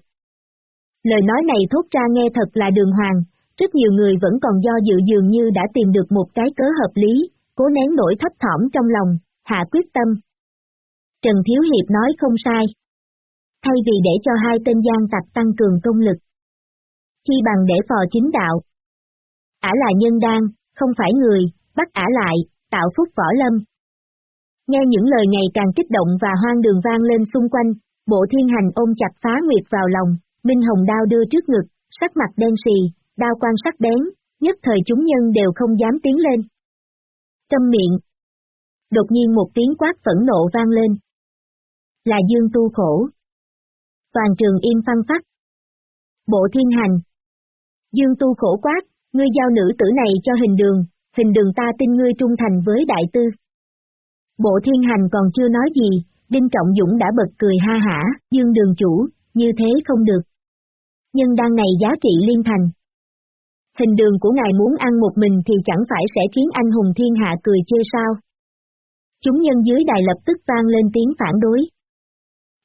A: Lời nói này thốt ra nghe thật là đường hoàng, rất nhiều người vẫn còn do dự dường như đã tìm được một cái cớ hợp lý, cố nén nỗi thấp thỏm trong lòng, hạ quyết tâm. Trần Thiếu Hiệp nói không sai. Thay vì để cho hai tên gian tặc tăng cường công lực, chi bằng để phò chính đạo. Ả là nhân đan, không phải người, bắt ả lại, tạo phúc võ lâm. Nghe những lời ngày càng kích động và hoang đường vang lên xung quanh, bộ thiên hành ôm chặt phá nguyệt vào lòng, Minh Hồng đao đưa trước ngực, sắc mặt đen xì, đao quan sắc bén, nhất thời chúng nhân đều không dám tiến lên. Câm miệng. Đột nhiên một tiếng quát phẫn nộ vang lên. Là dương tu khổ. Toàn trường im phăng phát. Bộ thiên hành. Dương tu khổ quát, ngươi giao nữ tử này cho hình đường, hình đường ta tin ngươi trung thành với đại tư. Bộ thiên hành còn chưa nói gì, Đinh Trọng Dũng đã bật cười ha hả, dương đường chủ, như thế không được. Nhân đăng này giá trị liên thành. Hình đường của ngài muốn ăn một mình thì chẳng phải sẽ khiến anh hùng thiên hạ cười chê sao. Chúng nhân dưới đài lập tức vang lên tiếng phản đối.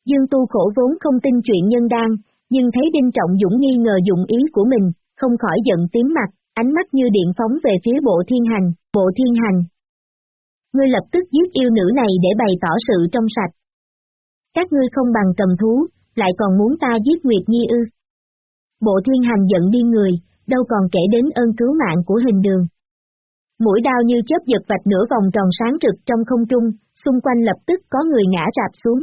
A: Dương tu khổ vốn không tin chuyện nhân đan, nhưng thấy Đinh Trọng Dũng nghi ngờ dụng ý của mình, không khỏi giận tím mặt, ánh mắt như điện phóng về phía bộ thiên hành, bộ thiên hành. Ngươi lập tức giết yêu nữ này để bày tỏ sự trong sạch. Các ngươi không bằng cầm thú, lại còn muốn ta giết Nguyệt Nhi ư. Bộ thiên hành giận điên người, đâu còn kể đến ơn cứu mạng của hình đường. Mũi đao như chớp giật vạch nửa vòng tròn sáng rực trong không trung, xung quanh lập tức có người ngã rạp xuống.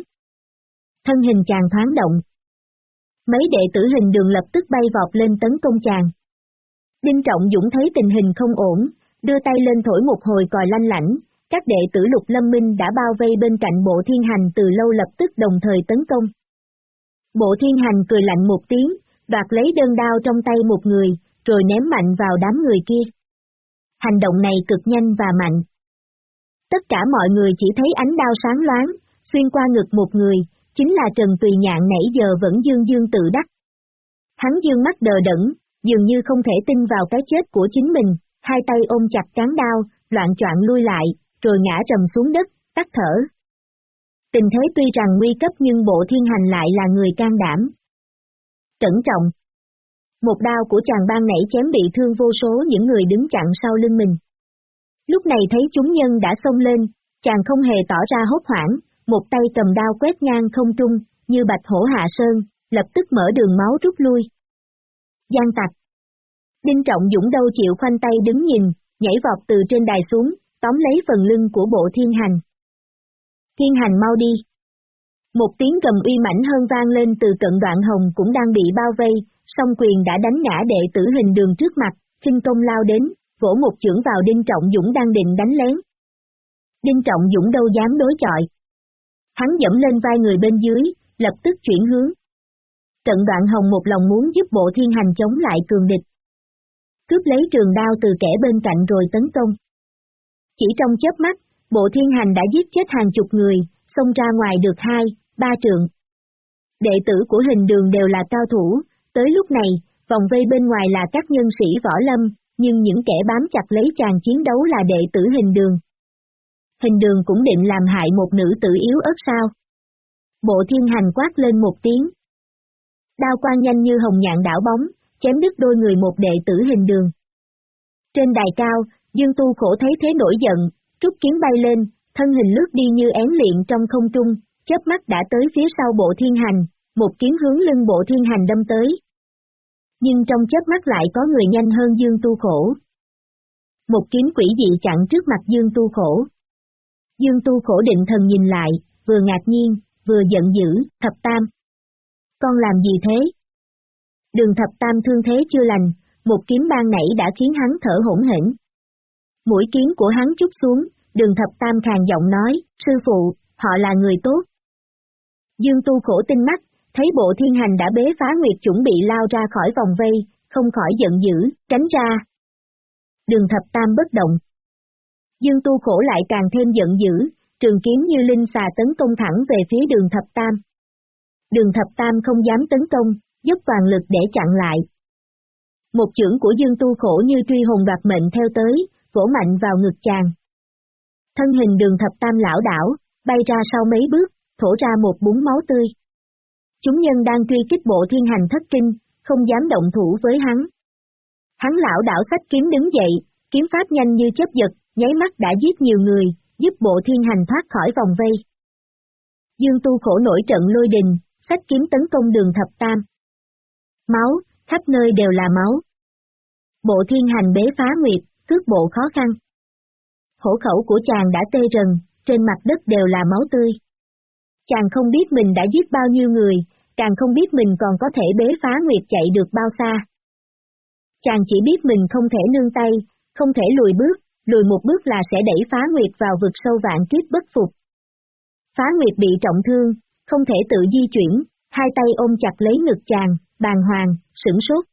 A: Thân hình chàng thoáng động. Mấy đệ tử hình đường lập tức bay vọt lên tấn công chàng. Đinh Trọng Dũng thấy tình hình không ổn, đưa tay lên thổi một hồi còi lanh lảnh, các đệ tử lục lâm minh đã bao vây bên cạnh bộ thiên hành từ lâu lập tức đồng thời tấn công. Bộ thiên hành cười lạnh một tiếng, đoạt lấy đơn đao trong tay một người, rồi ném mạnh vào đám người kia. Hành động này cực nhanh và mạnh. Tất cả mọi người chỉ thấy ánh đao sáng loáng, xuyên qua ngực một người, chính là Trần Tùy Nhạn nãy giờ vẫn dương dương tự đắc. Hắn dương mắt đờ đẫn, dường như không thể tin vào cái chết của chính mình, hai tay ôm chặt cán đao, loạn choạng lui lại, rồi ngã trầm xuống đất, tắt thở. Tình thế tuy rằng nguy cấp nhưng bộ thiên hành lại là người can đảm. Cẩn trọng. Một đao của chàng ban nảy chém bị thương vô số những người đứng chặn sau lưng mình. Lúc này thấy chúng nhân đã xông lên, chàng không hề tỏ ra hốt hoảng, một tay cầm đao quét ngang không trung, như bạch hổ hạ sơn, lập tức mở đường máu rút lui. Giang tặc. Đinh Trọng Dũng đâu chịu khoanh tay đứng nhìn, nhảy vọt từ trên đài xuống, tóm lấy phần lưng của bộ thiên hành. Thiên hành mau đi. Một tiếng gầm uy mãnh hơn vang lên từ cận đoạn hồng cũng đang bị bao vây, song quyền đã đánh ngã đệ tử hình đường trước mặt, khinh công lao đến, vỗ một chưởng vào Đinh Trọng Dũng đang định đánh lén. Đinh Trọng Dũng đâu dám đối chọi. Hắn dẫm lên vai người bên dưới, lập tức chuyển hướng. Cận đoạn hồng một lòng muốn giúp bộ thiên hành chống lại cường địch. Cướp lấy trường đao từ kẻ bên cạnh rồi tấn công. Chỉ trong chớp mắt, bộ thiên hành đã giết chết hàng chục người, xông ra ngoài được hai, ba trường. Đệ tử của hình đường đều là cao thủ, tới lúc này, vòng vây bên ngoài là các nhân sĩ võ lâm, nhưng những kẻ bám chặt lấy chàng chiến đấu là đệ tử hình đường. Hình đường cũng định làm hại một nữ tử yếu ớt sao. Bộ thiên hành quát lên một tiếng. Đao quang nhanh như hồng nhạn đảo bóng, chém đứt đôi người một đệ tử hình đường. Trên đài cao, Dương Tu khổ thấy thế nổi giận, trúc kiếm bay lên, thân hình lướt đi như én liện trong không trung, chớp mắt đã tới phía sau bộ thiên hành, một kiếm hướng lưng bộ thiên hành đâm tới. Nhưng trong chớp mắt lại có người nhanh hơn Dương Tu khổ. Một kiếm quỷ dị chặn trước mặt Dương Tu khổ. Dương Tu khổ định thần nhìn lại, vừa ngạc nhiên, vừa giận dữ, thập tam. Con làm gì thế? Đường thập tam thương thế chưa lành, một kiếm ban nảy đã khiến hắn thở hỗn hển. Mũi kiếm của hắn chút xuống, đường thập tam khàn giọng nói, sư phụ, họ là người tốt. Dương tu khổ tinh mắt, thấy bộ thiên hành đã bế phá nguyệt chuẩn bị lao ra khỏi vòng vây, không khỏi giận dữ, tránh ra. Đường thập tam bất động. Dương tu khổ lại càng thêm giận dữ, trường kiếm như linh xà tấn công thẳng về phía đường thập tam. Đường thập tam không dám tấn công, dốc toàn lực để chặn lại. Một chưởng của Dương Tu khổ như truy hồn đoạt mệnh theo tới, vỗ mạnh vào ngực chàng. Thân hình đường thập tam lão đảo, bay ra sau mấy bước, thổ ra một búng máu tươi. Chúng nhân đang truy kích bộ thiên hành thất kinh, không dám động thủ với hắn. Hắn lão đảo sách kiếm đứng dậy, kiếm pháp nhanh như chớp giật, nháy mắt đã giết nhiều người, giúp bộ thiên hành thoát khỏi vòng vây. Dương tu khổ nổi trận lôi đình, sách kiếm tấn công đường thập tam. Máu, khắp nơi đều là máu. Bộ thiên hành bế phá nguyệt, cước bộ khó khăn. Hổ khẩu của chàng đã tê rần, trên mặt đất đều là máu tươi. Chàng không biết mình đã giết bao nhiêu người, càng không biết mình còn có thể bế phá nguyệt chạy được bao xa. Chàng chỉ biết mình không thể nương tay, không thể lùi bước, lùi một bước là sẽ đẩy phá nguyệt vào vực sâu vạn kiếp bất phục. Phá nguyệt bị trọng thương, không thể tự di chuyển, hai tay ôm chặt lấy ngực chàng, bàng hoàng, sửng sốt.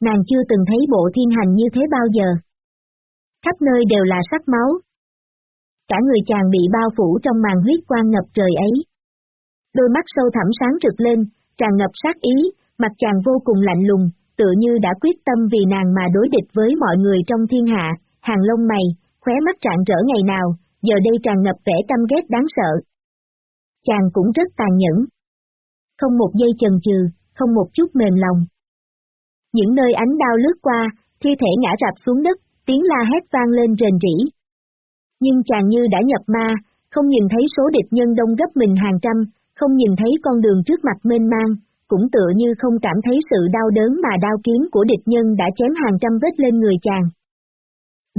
A: Nàng chưa từng thấy bộ thiên hành như thế bao giờ. Khắp nơi đều là sắc máu. Cả người chàng bị bao phủ trong màn huyết quang ngập trời ấy. Đôi mắt sâu thẳm sáng rực lên, tràn ngập sát ý, mặt chàng vô cùng lạnh lùng, tựa như đã quyết tâm vì nàng mà đối địch với mọi người trong thiên hạ, hàng lông mày, khóe mắt trạng rỡ ngày nào, giờ đây tràn ngập vẻ căm ghét đáng sợ. Chàng cũng rất tàn nhẫn. Không một giây chần chừ, không một chút mềm lòng. Những nơi ánh đao lướt qua, thi thể ngã rạp xuống đất, tiếng la hét vang lên rền rỉ. Nhưng chàng như đã nhập ma, không nhìn thấy số địch nhân đông gấp mình hàng trăm, không nhìn thấy con đường trước mặt mênh mang, cũng tựa như không cảm thấy sự đau đớn mà đao kiếm của địch nhân đã chém hàng trăm vết lên người chàng.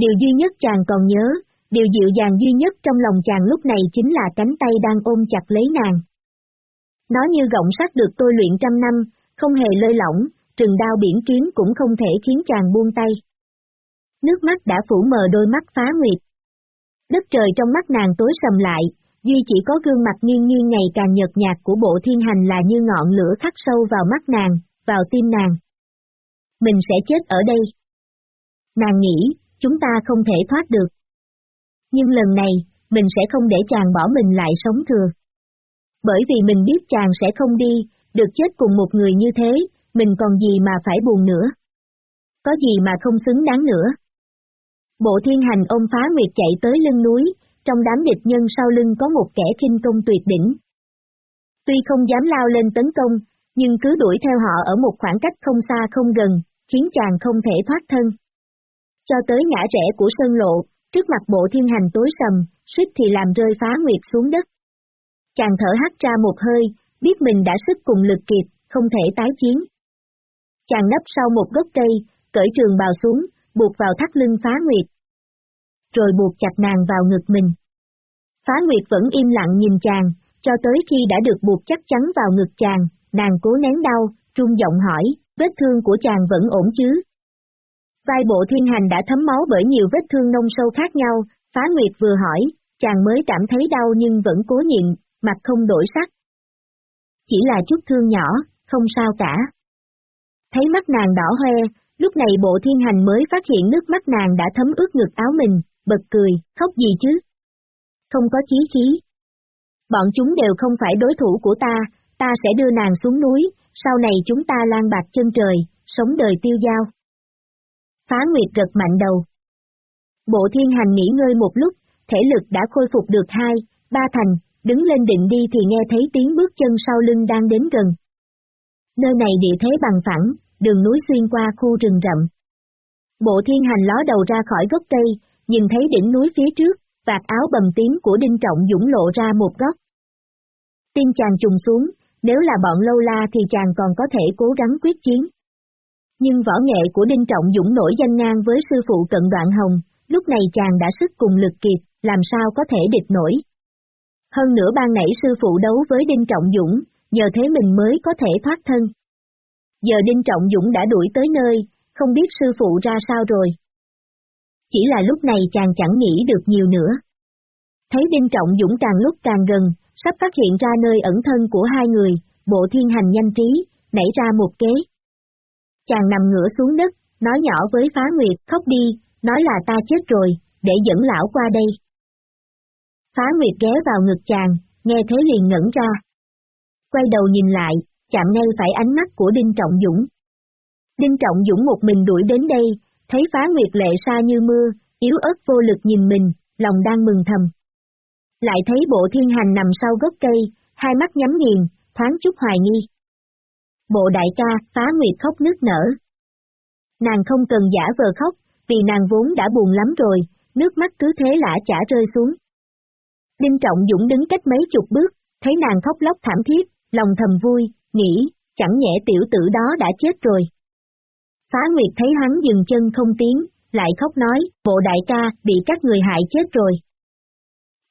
A: Điều duy nhất chàng còn nhớ, điều dịu dàng duy nhất trong lòng chàng lúc này chính là cánh tay đang ôm chặt lấy nàng. Nó như gọng sắt được tôi luyện trăm năm, không hề lơi lỏng, trừng đao biển kiếm cũng không thể khiến chàng buông tay. Nước mắt đã phủ mờ đôi mắt phá nguyệt. Đất trời trong mắt nàng tối sầm lại, duy chỉ có gương mặt nghiêng nghiêng ngày càng nhợt nhạt của bộ thiên hành là như ngọn lửa khắc sâu vào mắt nàng, vào tim nàng. Mình sẽ chết ở đây. Nàng nghĩ, chúng ta không thể thoát được. Nhưng lần này, mình sẽ không để chàng bỏ mình lại sống thừa. Bởi vì mình biết chàng sẽ không đi, được chết cùng một người như thế, mình còn gì mà phải buồn nữa. Có gì mà không xứng đáng nữa. Bộ thiên hành ôm phá nguyệt chạy tới lưng núi, trong đám địch nhân sau lưng có một kẻ kinh công tuyệt đỉnh. Tuy không dám lao lên tấn công, nhưng cứ đuổi theo họ ở một khoảng cách không xa không gần, khiến chàng không thể thoát thân. Cho tới ngã rẽ của sơn lộ, trước mặt bộ thiên hành tối sầm, suýt thì làm rơi phá nguyệt xuống đất. Chàng thở hắt ra một hơi, biết mình đã sức cùng lực kiệt, không thể tái chiến. Chàng nấp sau một gốc cây, cởi trường bào xuống, buộc vào thắt lưng phá nguyệt. Rồi buộc chặt nàng vào ngực mình. Phá nguyệt vẫn im lặng nhìn chàng, cho tới khi đã được buộc chắc chắn vào ngực chàng, nàng cố nén đau, trung giọng hỏi, vết thương của chàng vẫn ổn chứ? Vai bộ thiên hành đã thấm máu bởi nhiều vết thương nông sâu khác nhau, phá nguyệt vừa hỏi, chàng mới cảm thấy đau nhưng vẫn cố nhịn, mặt không đổi sắc. Chỉ là chút thương nhỏ, không sao cả. Thấy mắt nàng đỏ hoe, lúc này bộ thiên hành mới phát hiện nước mắt nàng đã thấm ướt ngực áo mình, bật cười, khóc gì chứ? Không có chí khí. Bọn chúng đều không phải đối thủ của ta, ta sẽ đưa nàng xuống núi, sau này chúng ta lan bạc chân trời, sống đời tiêu giao. Phá Nguyệt gật mạnh đầu. Bộ thiên hành nghỉ ngơi một lúc, thể lực đã khôi phục được hai, ba thành, đứng lên định đi thì nghe thấy tiếng bước chân sau lưng đang đến gần. Nơi này địa thế bằng phẳng, đường núi xuyên qua khu rừng rậm. Bộ thiên hành ló đầu ra khỏi gốc cây, nhìn thấy đỉnh núi phía trước, vạt áo bầm tím của Đinh Trọng Dũng lộ ra một góc. Tim chàng trùng xuống, nếu là bọn lâu la thì chàng còn có thể cố gắng quyết chiến. Nhưng võ nghệ của Đinh Trọng Dũng nổi danh ngang với sư phụ cận đoạn hồng, lúc này chàng đã sức cùng lực kiệt, làm sao có thể địch nổi. Hơn nữa ban nãy sư phụ đấu với Đinh Trọng Dũng, nhờ thế mình mới có thể thoát thân. Giờ Đinh Trọng Dũng đã đuổi tới nơi, không biết sư phụ ra sao rồi. Chỉ là lúc này chàng chẳng nghĩ được nhiều nữa. Thấy Đinh Trọng Dũng càng lúc càng gần, sắp phát hiện ra nơi ẩn thân của hai người, bộ thiên hành nhanh trí, nảy ra một kế. Chàng nằm ngửa xuống đất, nói nhỏ với phá nguyệt, khóc đi, nói là ta chết rồi, để dẫn lão qua đây. Phá nguyệt ghé vào ngực chàng, nghe thế liền ngẩn ra. Quay đầu nhìn lại, chạm ngay phải ánh mắt của Đinh Trọng Dũng. Đinh Trọng Dũng một mình đuổi đến đây, thấy phá nguyệt lệ xa như mưa, yếu ớt vô lực nhìn mình, lòng đang mừng thầm. Lại thấy bộ thiên hành nằm sau gốc cây, hai mắt nhắm nghiền, thoáng chút hoài nghi. Bộ đại ca, phá nguyệt khóc nước nở. Nàng không cần giả vờ khóc, vì nàng vốn đã buồn lắm rồi, nước mắt cứ thế lã chả rơi xuống. Đinh Trọng Dũng đứng cách mấy chục bước, thấy nàng khóc lóc thảm thiết, lòng thầm vui, nghĩ, chẳng nhẽ tiểu tử đó đã chết rồi. Phá Nguyệt thấy hắn dừng chân không tiếng, lại khóc nói, bộ đại ca, bị các người hại chết rồi.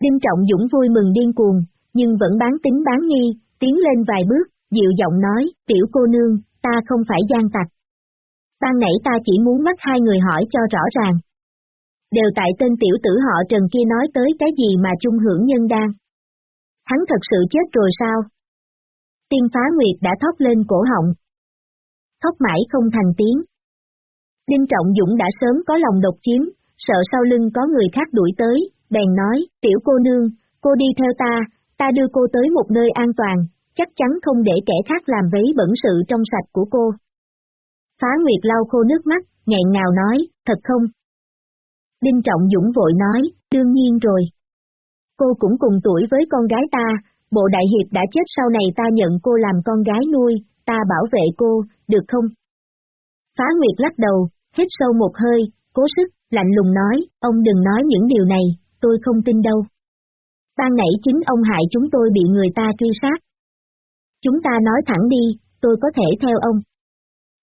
A: Đinh Trọng Dũng vui mừng điên cuồng, nhưng vẫn bán tính bán nghi, tiến lên vài bước, dịu giọng nói, tiểu cô nương, ta không phải gian tặc. Ban nãy ta chỉ muốn mắt hai người hỏi cho rõ ràng. Đều tại tên tiểu tử họ Trần kia nói tới cái gì mà chung hưởng nhân đan. Hắn thật sự chết rồi sao? Tiên phá nguyệt đã thóp lên cổ họng. Thóp mãi không thành tiếng. Đinh Trọng Dũng đã sớm có lòng độc chiếm, sợ sau lưng có người khác đuổi tới, bèn nói, tiểu cô nương, cô đi theo ta, ta đưa cô tới một nơi an toàn, chắc chắn không để kẻ khác làm vấy bẩn sự trong sạch của cô. Phá Nguyệt lau khô nước mắt, nghẹn ngào nói, thật không? Đinh Trọng Dũng vội nói, đương nhiên rồi. Cô cũng cùng tuổi với con gái ta, bộ đại hiệp đã chết sau này ta nhận cô làm con gái nuôi, ta bảo vệ cô, được không? Phá Nguyệt lắc đầu, hít sâu một hơi, cố sức, lạnh lùng nói, ông đừng nói những điều này, tôi không tin đâu. Ban nãy chính ông hại chúng tôi bị người ta truy sát. Chúng ta nói thẳng đi, tôi có thể theo ông.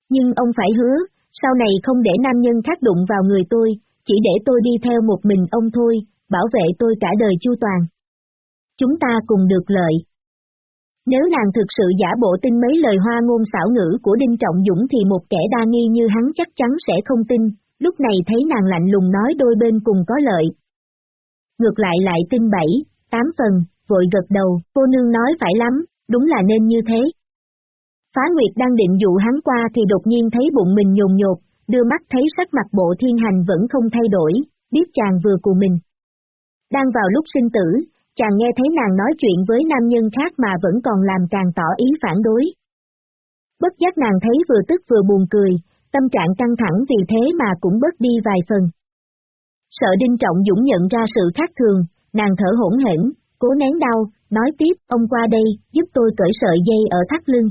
A: Nhưng ông phải hứa, sau này không để nam nhân khác đụng vào người tôi, chỉ để tôi đi theo một mình ông thôi, bảo vệ tôi cả đời chu toàn. Chúng ta cùng được lợi. Nếu nàng thực sự giả bộ tin mấy lời hoa ngôn xảo ngữ của Đinh Trọng Dũng thì một kẻ đa nghi như hắn chắc chắn sẽ không tin, lúc này thấy nàng lạnh lùng nói đôi bên cùng có lợi. Ngược lại lại tin bảy, tám phần, vội gật đầu, cô nương nói phải lắm, đúng là nên như thế. Phá Nguyệt đang định dụ hắn qua thì đột nhiên thấy bụng mình nhồn nhột, đưa mắt thấy sắc mặt bộ thiên hành vẫn không thay đổi, biết chàng vừa của mình. Đang vào lúc sinh tử, chàng nghe thấy nàng nói chuyện với nam nhân khác mà vẫn còn làm càng tỏ ý phản đối. Bất giác nàng thấy vừa tức vừa buồn cười, tâm trạng căng thẳng vì thế mà cũng bớt đi vài phần. Sợ Đinh Trọng Dũng nhận ra sự khác thường, nàng thở hỗn hển, cố nén đau, nói tiếp, ông qua đây, giúp tôi cởi sợi dây ở thắt lưng.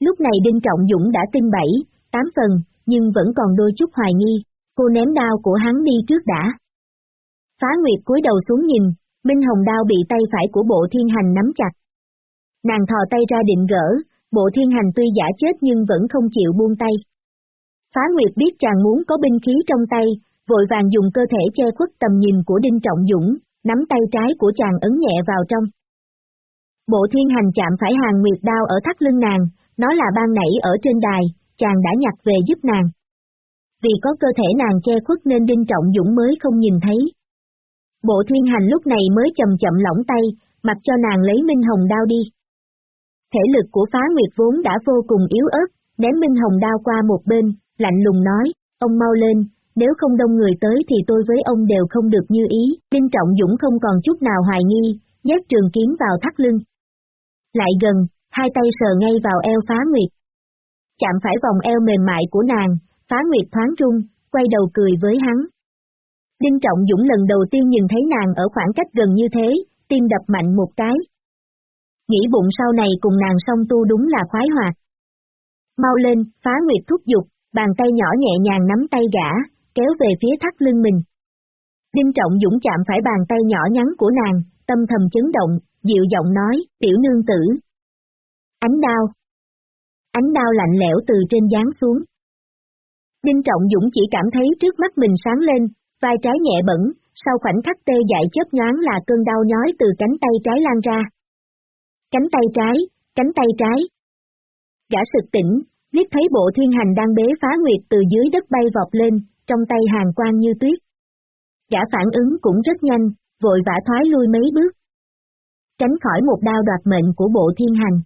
A: Lúc này Đinh Trọng Dũng đã tin bảy, tám phần, nhưng vẫn còn đôi chút hoài nghi, cô ném đao của hắn đi trước đã. Phá Nguyệt cúi đầu xuống nhìn, Minh Hồng đao bị tay phải của bộ thiên hành nắm chặt. Nàng thò tay ra định gỡ, bộ thiên hành tuy giả chết nhưng vẫn không chịu buông tay. Phá Nguyệt biết chàng muốn có binh khí trong tay, vội vàng dùng cơ thể che khuất tầm nhìn của Đinh Trọng Dũng, nắm tay trái của chàng ấn nhẹ vào trong. Bộ thiên hành chạm phải hàng nguyệt đao ở thắt lưng nàng, nó là ban nảy ở trên đài, chàng đã nhặt về giúp nàng. Vì có cơ thể nàng che khuất nên Đinh Trọng Dũng mới không nhìn thấy. Bộ thiên hành lúc này mới chậm chậm lỏng tay, mặc cho nàng lấy Minh Hồng đao đi. Thể lực của phá nguyệt vốn đã vô cùng yếu ớt, ném Minh Hồng đao qua một bên, lạnh lùng nói, ông mau lên, nếu không đông người tới thì tôi với ông đều không được như ý, Đinh Trọng Dũng không còn chút nào hoài nghi, nhét trường kiếm vào thắt lưng. Lại gần, hai tay sờ ngay vào eo phá nguyệt. Chạm phải vòng eo mềm mại của nàng, phá nguyệt thoáng rung, quay đầu cười với hắn. Đinh Trọng Dũng lần đầu tiên nhìn thấy nàng ở khoảng cách gần như thế, tim đập mạnh một cái. Nghĩ bụng sau này cùng nàng song tu đúng là khoái hoạt. Mau lên, phá nguyệt thúc giục, bàn tay nhỏ nhẹ nhàng nắm tay gã, kéo về phía thắt lưng mình. Đinh Trọng Dũng chạm phải bàn tay nhỏ nhắn của nàng, tâm thầm chấn động, dịu giọng nói, tiểu nương tử. Ánh đao. Ánh đao lạnh lẽo từ trên giáng xuống. Đinh Trọng Dũng chỉ cảm thấy trước mắt mình sáng lên, vai trái nhẹ bẩn, sau khoảnh khắc tê dại chớp nhoáng là cơn đau nhói từ cánh tay trái lan ra. Cánh tay trái, cánh tay trái. Gã sực tỉnh, liếc thấy bộ thiên hành đang bế phá nguyệt từ dưới đất bay vọt lên, trong tay hàng quang như tuyết. Gã phản ứng cũng rất nhanh, vội vã thoái lui mấy bước. Tránh khỏi một đao đoạt mệnh của bộ thiên hành.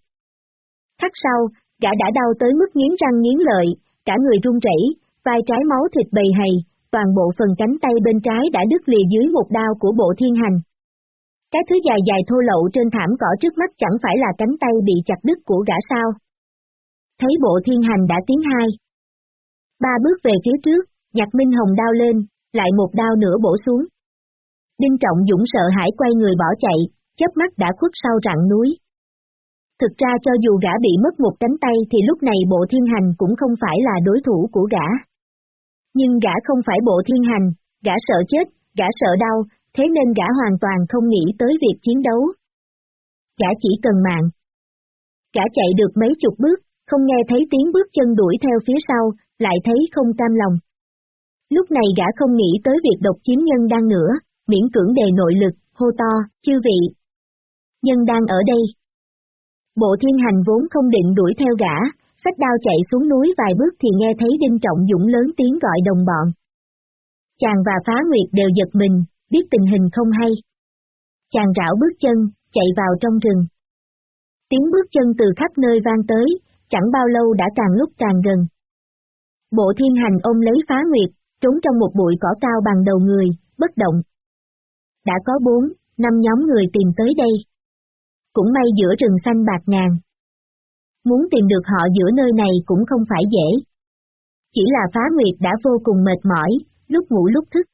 A: Khắc sau, gã đã đau tới mức nghiến răng nghiến lợi, cả người run rẩy, vai trái máu thịt bầy hầy, toàn bộ phần cánh tay bên trái đã đứt lìa dưới một đao của bộ thiên hành. Cái thứ dài dài thô lậu trên thảm cỏ trước mắt chẳng phải là cánh tay bị chặt đứt của gã sao. Thấy bộ thiên hành đã tiến hai. Ba bước về phía trước, nhặt Minh Hồng đao lên, lại một đao nữa bổ xuống. Đinh Trọng Dũng sợ hãi quay người bỏ chạy, chớp mắt đã khuất sau rặng núi. Thực ra cho dù gã bị mất một cánh tay thì lúc này bộ thiên hành cũng không phải là đối thủ của gã. Nhưng gã không phải bộ thiên hành, gã sợ chết, gã sợ đau, thế nên gã hoàn toàn không nghĩ tới việc chiến đấu. Gã chỉ cần mạng. Gã chạy được mấy chục bước, không nghe thấy tiếng bước chân đuổi theo phía sau, lại thấy không cam lòng. Lúc này gã không nghĩ tới việc độc chiếm nhân đang nữa, miễn cưỡng đề nội lực, hô to, chư vị. Nhân đang ở đây. Bộ thiên hành vốn không định đuổi theo gã, sách đao chạy xuống núi vài bước thì nghe thấy Đinh Trọng Dũng lớn tiếng gọi đồng bọn. Chàng và Phá Nguyệt đều giật mình, biết tình hình không hay. Chàng rảo bước chân, chạy vào trong rừng. Tiếng bước chân từ khắp nơi vang tới, chẳng bao lâu đã càng lúc càng gần. Bộ thiên hành ôm lấy Phá Nguyệt, trốn trong một bụi cỏ cao bằng đầu người, bất động. Đã có bốn, năm nhóm người tìm tới đây. Cũng may giữa rừng xanh bạc ngàn. Muốn tìm được họ giữa nơi này cũng không phải dễ. Chỉ là phá nguyệt đã vô cùng mệt mỏi, lúc ngủ lúc thức.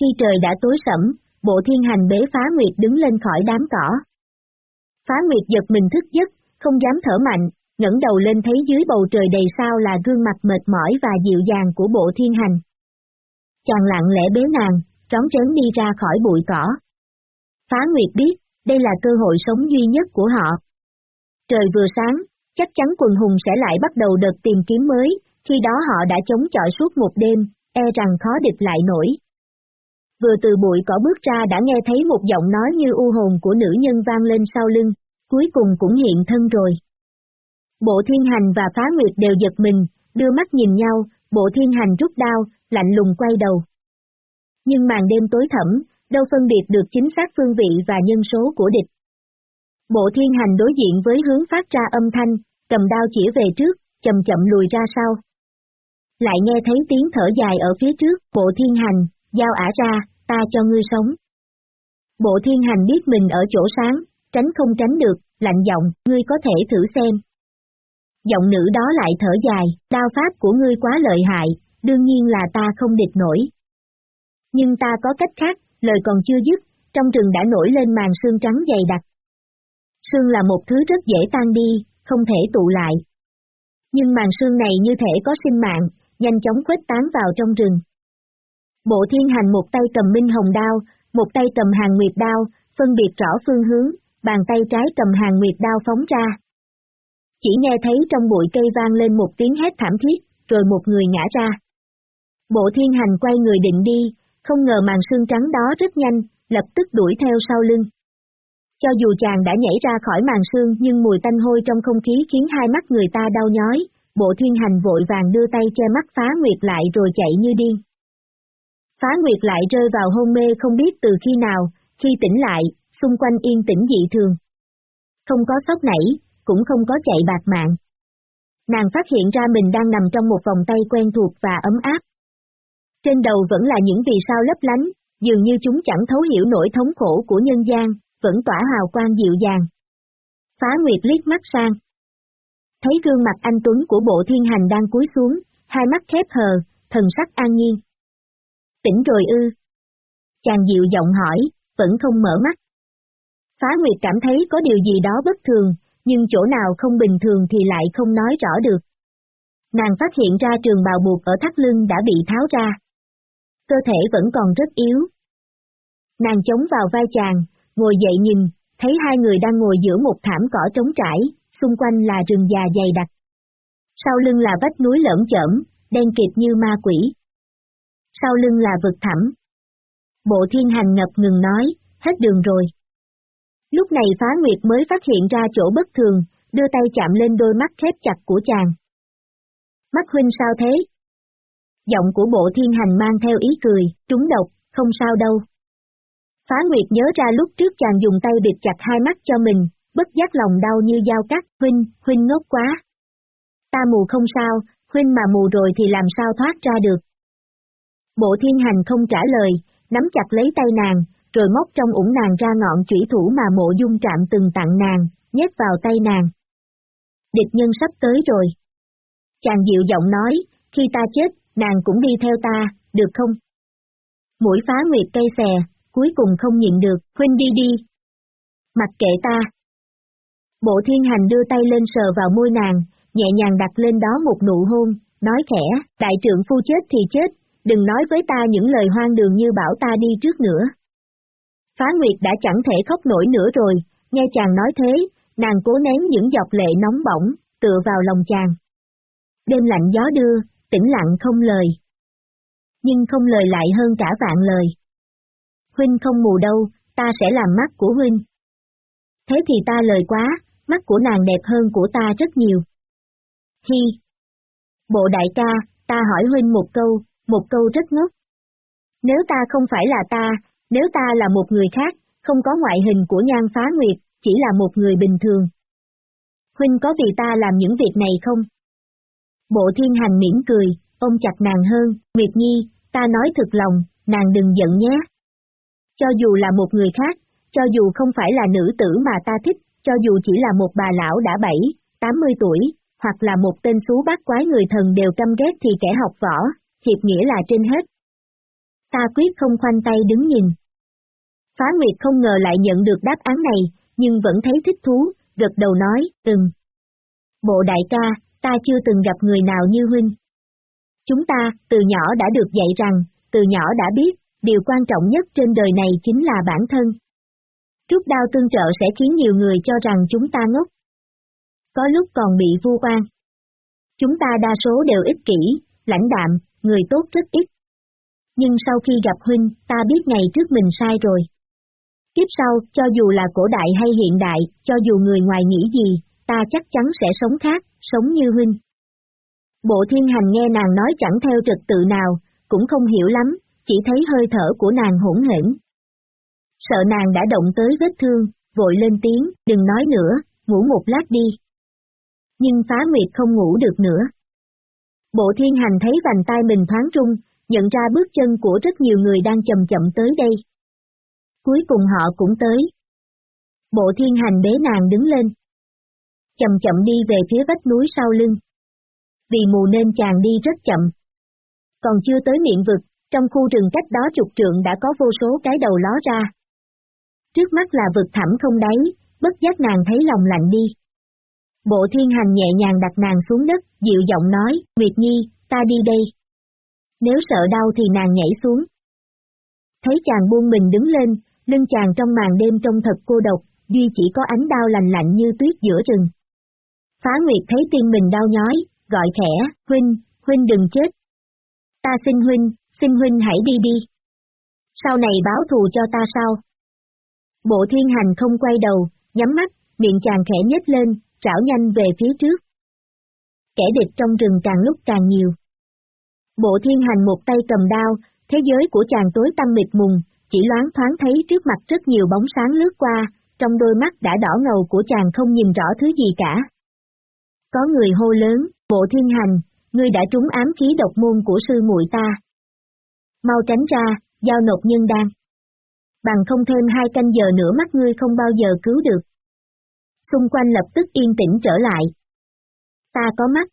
A: Khi trời đã tối sẫm, bộ thiên hành bế phá nguyệt đứng lên khỏi đám cỏ. Phá nguyệt giật mình thức giấc, không dám thở mạnh, ngẩng đầu lên thấy dưới bầu trời đầy sao là gương mặt mệt mỏi và dịu dàng của bộ thiên hành. Chàng lặng lẽ bế nàng, trón trớn đi ra khỏi bụi cỏ. Phá Nguyệt biết, đây là cơ hội sống duy nhất của họ. Trời vừa sáng, chắc chắn quần hùng sẽ lại bắt đầu đợt tìm kiếm mới, khi đó họ đã chống chọi suốt một đêm, e rằng khó địch lại nổi. Vừa từ bụi cỏ bước ra đã nghe thấy một giọng nói như u hồn của nữ nhân vang lên sau lưng, cuối cùng cũng hiện thân rồi. Bộ thiên hành và phá nguyệt đều giật mình, đưa mắt nhìn nhau, bộ thiên hành rút đao, lạnh lùng quay đầu. Nhưng màn đêm tối thẳm, đâu phân biệt được chính xác phương vị và nhân số của địch. Bộ thiên hành đối diện với hướng phát ra âm thanh, cầm đao chỉ về trước, chậm chậm lùi ra sau. Lại nghe thấy tiếng thở dài ở phía trước, bộ thiên hành, giao ả ra, ta cho ngươi sống. Bộ thiên hành biết mình ở chỗ sáng, tránh không tránh được, lạnh giọng, ngươi có thể thử xem. Giọng nữ đó lại thở dài, đao pháp của ngươi quá lợi hại, đương nhiên là ta không địch nổi. Nhưng ta có cách khác, lời còn chưa dứt, trong rừng đã nổi lên màn sương trắng dày đặc. Sương là một thứ rất dễ tan đi, không thể tụ lại. Nhưng màn sương này như thể có sinh mạng, nhanh chóng khuếch tán vào trong rừng. Bộ thiên hành một tay cầm minh hồng đao, một tay cầm hàng nguyệt đao, phân biệt rõ phương hướng, bàn tay trái cầm hàng nguyệt đao phóng ra. Chỉ nghe thấy trong bụi cây vang lên một tiếng hét thảm thiết, rồi một người ngã ra. Bộ thiên hành quay người định đi, không ngờ màn sương trắng đó rất nhanh, lập tức đuổi theo sau lưng. Cho dù chàng đã nhảy ra khỏi màn sương nhưng mùi tanh hôi trong không khí khiến hai mắt người ta đau nhói, bộ thiên hành vội vàng đưa tay che mắt phá nguyệt lại rồi chạy như điên. Phá nguyệt lại rơi vào hôn mê không biết từ khi nào, khi tỉnh lại, xung quanh yên tĩnh dị thường. Không có sốc nảy, cũng không có chạy bạc mạng. Nàng phát hiện ra mình đang nằm trong một vòng tay quen thuộc và ấm áp. Trên đầu vẫn là những vì sao lấp lánh, dường như chúng chẳng thấu hiểu nỗi thống khổ của nhân gian, vẫn tỏa hào quang dịu dàng. Phá Nguyệt liếc mắt sang. Thấy gương mặt anh Tuấn của bộ thiên hành đang cúi xuống, hai mắt khép hờ, thần sắc an nhiên. Tỉnh rồi ư. Chàng dịu giọng hỏi, vẫn không mở mắt. Phá Nguyệt cảm thấy có điều gì đó bất thường, nhưng chỗ nào không bình thường thì lại không nói rõ được. Nàng phát hiện ra trường bào buộc ở thắt lưng đã bị tháo ra. Cơ thể vẫn còn rất yếu. Nàng chống vào vai chàng, ngồi dậy nhìn, thấy hai người đang ngồi giữa một thảm cỏ trống trải, xung quanh là rừng già dày đặc. Sau lưng là vách núi lởm chởm, đen kịt như ma quỷ. Sau lưng là vực thẳm. Bộ thiên hành ngập ngừng nói, hết đường rồi. Lúc này phá nguyệt mới phát hiện ra chỗ bất thường, đưa tay chạm lên đôi mắt khép chặt của chàng. Mắt huynh sao thế? Giọng của bộ thiên hành mang theo ý cười, trúng độc, không sao đâu. Phá Nguyệt nhớ ra lúc trước chàng dùng tay bịt chặt hai mắt cho mình, bất giác lòng đau như dao cắt, huynh, huynh ngốc quá. Ta mù không sao, huynh mà mù rồi thì làm sao thoát ra được. Bộ thiên hành không trả lời, nắm chặt lấy tay nàng, rồi móc trong ủng nàng ra ngọn chủy thủ mà mộ dung trạm từng tặng nàng, nhét vào tay nàng. Địch nhân sắp tới rồi. Chàng dịu giọng nói, khi ta chết, nàng cũng đi theo ta, được không? Mũi phá nguyệt cây xè, cuối cùng không nhịn được, huynh đi đi. Mặc kệ ta. Bộ thiên hành đưa tay lên sờ vào môi nàng, nhẹ nhàng đặt lên đó một nụ hôn, nói khẽ, đại trưởng phu chết thì chết, đừng nói với ta những lời hoang đường như bảo ta đi trước nữa. Phá Nguyệt đã chẳng thể khóc nổi nữa rồi, nghe chàng nói thế, nàng cố nén những giọt lệ nóng bỏng, tựa vào lòng chàng. Đêm lạnh gió đưa, tĩnh lặng không lời. Nhưng không lời lại hơn cả vạn lời. Huynh không mù đâu, ta sẽ làm mắt của Huynh. Thế thì ta lời quá, mắt của nàng đẹp hơn của ta rất nhiều. Hi! Bộ đại ca, ta hỏi Huynh một câu, một câu rất ngốc. Nếu ta không phải là ta, nếu ta là một người khác, không có ngoại hình của nhan phá nguyệt, chỉ là một người bình thường. Huynh có vì ta làm những việc này không? Bộ thiên hành mỉm cười, ôm chặt nàng hơn, Nguyệt Nhi, ta nói thật lòng, nàng đừng giận nhé. Cho dù là một người khác, cho dù không phải là nữ tử mà ta thích, cho dù chỉ là một bà lão đã bảy, tám mươi tuổi, hoặc là một tên xú bát quái người thần đều căm ghét thì kẻ học võ, hiệp nghĩa là trên hết, ta quyết không khoanh tay đứng nhìn. Phá Nguyệt không ngờ lại nhận được đáp án này, nhưng vẫn thấy thích thú, gật đầu nói, từng. Bộ đại ca, ta chưa từng gặp người nào như huynh. Chúng ta, từ nhỏ đã được dạy rằng, từ nhỏ đã biết, điều quan trọng nhất trên đời này chính là bản thân. Rút đao tương trợ sẽ khiến nhiều người cho rằng chúng ta ngốc. Có lúc còn bị vu oan. Chúng ta đa số đều ích kỷ, lãnh đạm, người tốt rất ít nhưng sau khi gặp huynh, ta biết ngày trước mình sai rồi. Tiếp sau, cho dù là cổ đại hay hiện đại, cho dù người ngoài nghĩ gì, ta chắc chắn sẽ sống khác, sống như huynh. Bộ thiên hành nghe nàng nói chẳng theo trật tự nào, cũng không hiểu lắm, chỉ thấy hơi thở của nàng hỗn hển. Sợ nàng đã động tới vết thương, vội lên tiếng, đừng nói nữa, ngủ một lát đi. Nhưng phá nguyệt không ngủ được nữa. Bộ thiên hành thấy vành tay mình thoáng trung, nhận ra bước chân của rất nhiều người đang chậm chậm tới đây. Cuối cùng họ cũng tới. Bộ thiên hành bế nàng đứng lên. Chậm chậm đi về phía vách núi sau lưng. Vì mù nên chàng đi rất chậm. Còn chưa tới miệng vực, trong khu rừng cách đó chục trượng đã có vô số cái đầu ló ra. Trước mắt là vực thẳm không đáy, bất giác nàng thấy lòng lạnh đi. Bộ thiên hành nhẹ nhàng đặt nàng xuống đất, dịu giọng nói, Nguyệt Nhi, ta đi đây. Nếu sợ đau thì nàng nhảy xuống. Thấy chàng buông mình đứng lên, lưng chàng trong màn đêm trông thật cô độc, duy chỉ có ánh đau lành lạnh như tuyết giữa rừng. Phá Nguyệt thấy tim mình đau nhói, gọi khẽ, Huynh, Huynh đừng chết. Ta xin Huynh, xin Huynh hãy đi đi. Sau này báo thù cho ta sao? Bộ thiên hành không quay đầu, nhắm mắt, miệng chàng khẽ nhếch lên, trảo nhanh về phía trước. Kẻ địch trong rừng càng lúc càng nhiều. Bộ thiên hành một tay cầm đao, thế giới của chàng tối tăm mịt mùng, chỉ loáng thoáng thấy trước mặt rất nhiều bóng sáng lướt qua, trong đôi mắt đã đỏ ngầu của chàng không nhìn rõ thứ gì cả. Có người hô lớn, bộ thiên hành, ngươi đã trúng ám khí độc môn của sư muội ta. Mau tránh ra, giao nộp nhân đan. Bằng không thêm hai canh giờ nữa mắt ngươi không bao giờ cứu được. Xung quanh lập tức yên tĩnh trở lại. Ta có mắt.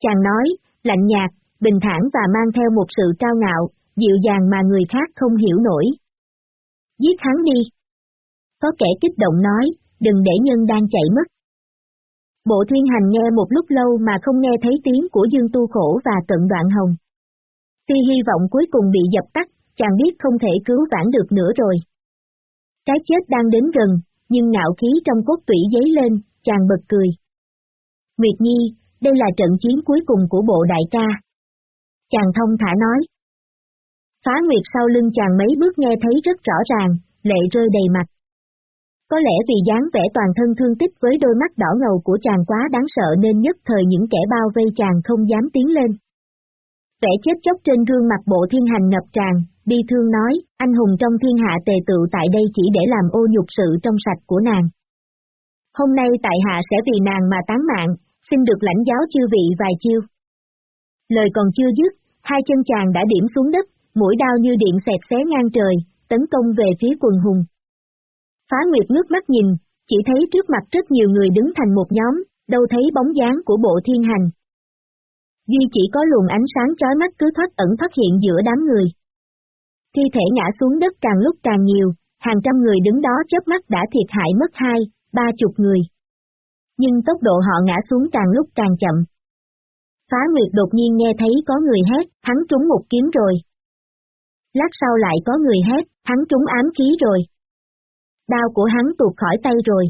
A: Chàng nói, lạnh nhạt, bình thản và mang theo một sự cao ngạo, dịu dàng mà người khác không hiểu nổi. Giết hắn đi. Có kẻ kích động nói, đừng để nhân đang chạy mất. Bộ thiên hành nghe một lúc lâu mà không nghe thấy tiếng của Dương Tu Khổ và Cận Đoạn Hồng. Tuy hy vọng cuối cùng bị dập tắt, chàng biết không thể cứu vãn được nữa rồi. Cái chết đang đến gần, nhưng ngạo khí trong cốt tủy giấy lên, chàng bật cười. Nguyệt Nhi, đây là trận chiến cuối cùng của bộ đại ca. Chàng thông thả nói. Phá Nguyệt sau lưng chàng mấy bước nghe thấy rất rõ ràng, lệ rơi đầy mặt. Có lẽ vì dáng vẻ toàn thân thương tích với đôi mắt đỏ ngầu của chàng quá đáng sợ nên nhất thời những kẻ bao vây chàng không dám tiến lên. Vẻ chết chóc trên gương mặt bộ thiên hành ngập tràn, bi thương nói, anh hùng trong thiên hạ tề tự tại đây chỉ để làm ô nhục sự trong sạch của nàng. Hôm nay tại hạ sẽ vì nàng mà tán mạng, xin được lãnh giáo chư vị vài chiêu. Lời còn chưa dứt, hai chân chàng đã điểm xuống đất, mũi đao như điện xẹt xé ngang trời, tấn công về phía quần hùng. Phá Nguyệt nước mắt nhìn, chỉ thấy trước mặt rất nhiều người đứng thành một nhóm, đâu thấy bóng dáng của bộ thiên hành. Duy chỉ có luồng ánh sáng chói mắt cứ thoát ẩn thoát hiện giữa đám người. Thi thể ngã xuống đất càng lúc càng nhiều, hàng trăm người đứng đó chớp mắt đã thiệt hại mất hai, ba chục người. Nhưng tốc độ họ ngã xuống càng lúc càng chậm. Phá Nguyệt đột nhiên nghe thấy có người hét, hắn trúng một kiếm rồi. Lát sau lại có người hét, hắn trúng ám khí rồi. Đao của hắn tuột khỏi tay rồi.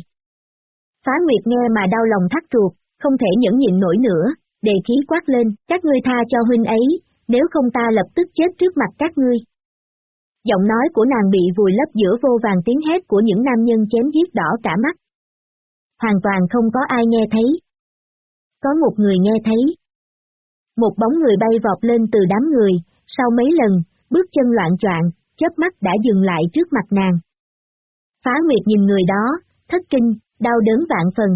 A: Phá Nguyệt nghe mà đau lòng thắt ruột, không thể nhẫn nhịn nổi nữa, đề khí quát lên, các ngươi tha cho huynh ấy, nếu không ta lập tức chết trước mặt các ngươi. Giọng nói của nàng bị vùi lấp giữa vô vàng tiếng hét của những nam nhân chém giết đỏ cả mắt. Hoàn toàn không có ai nghe thấy. Có một người nghe thấy. Một bóng người bay vọt lên từ đám người, sau mấy lần, bước chân loạn troạn, chớp mắt đã dừng lại trước mặt nàng. Phá Nguyệt nhìn người đó, thất kinh, đau đớn vạn phần.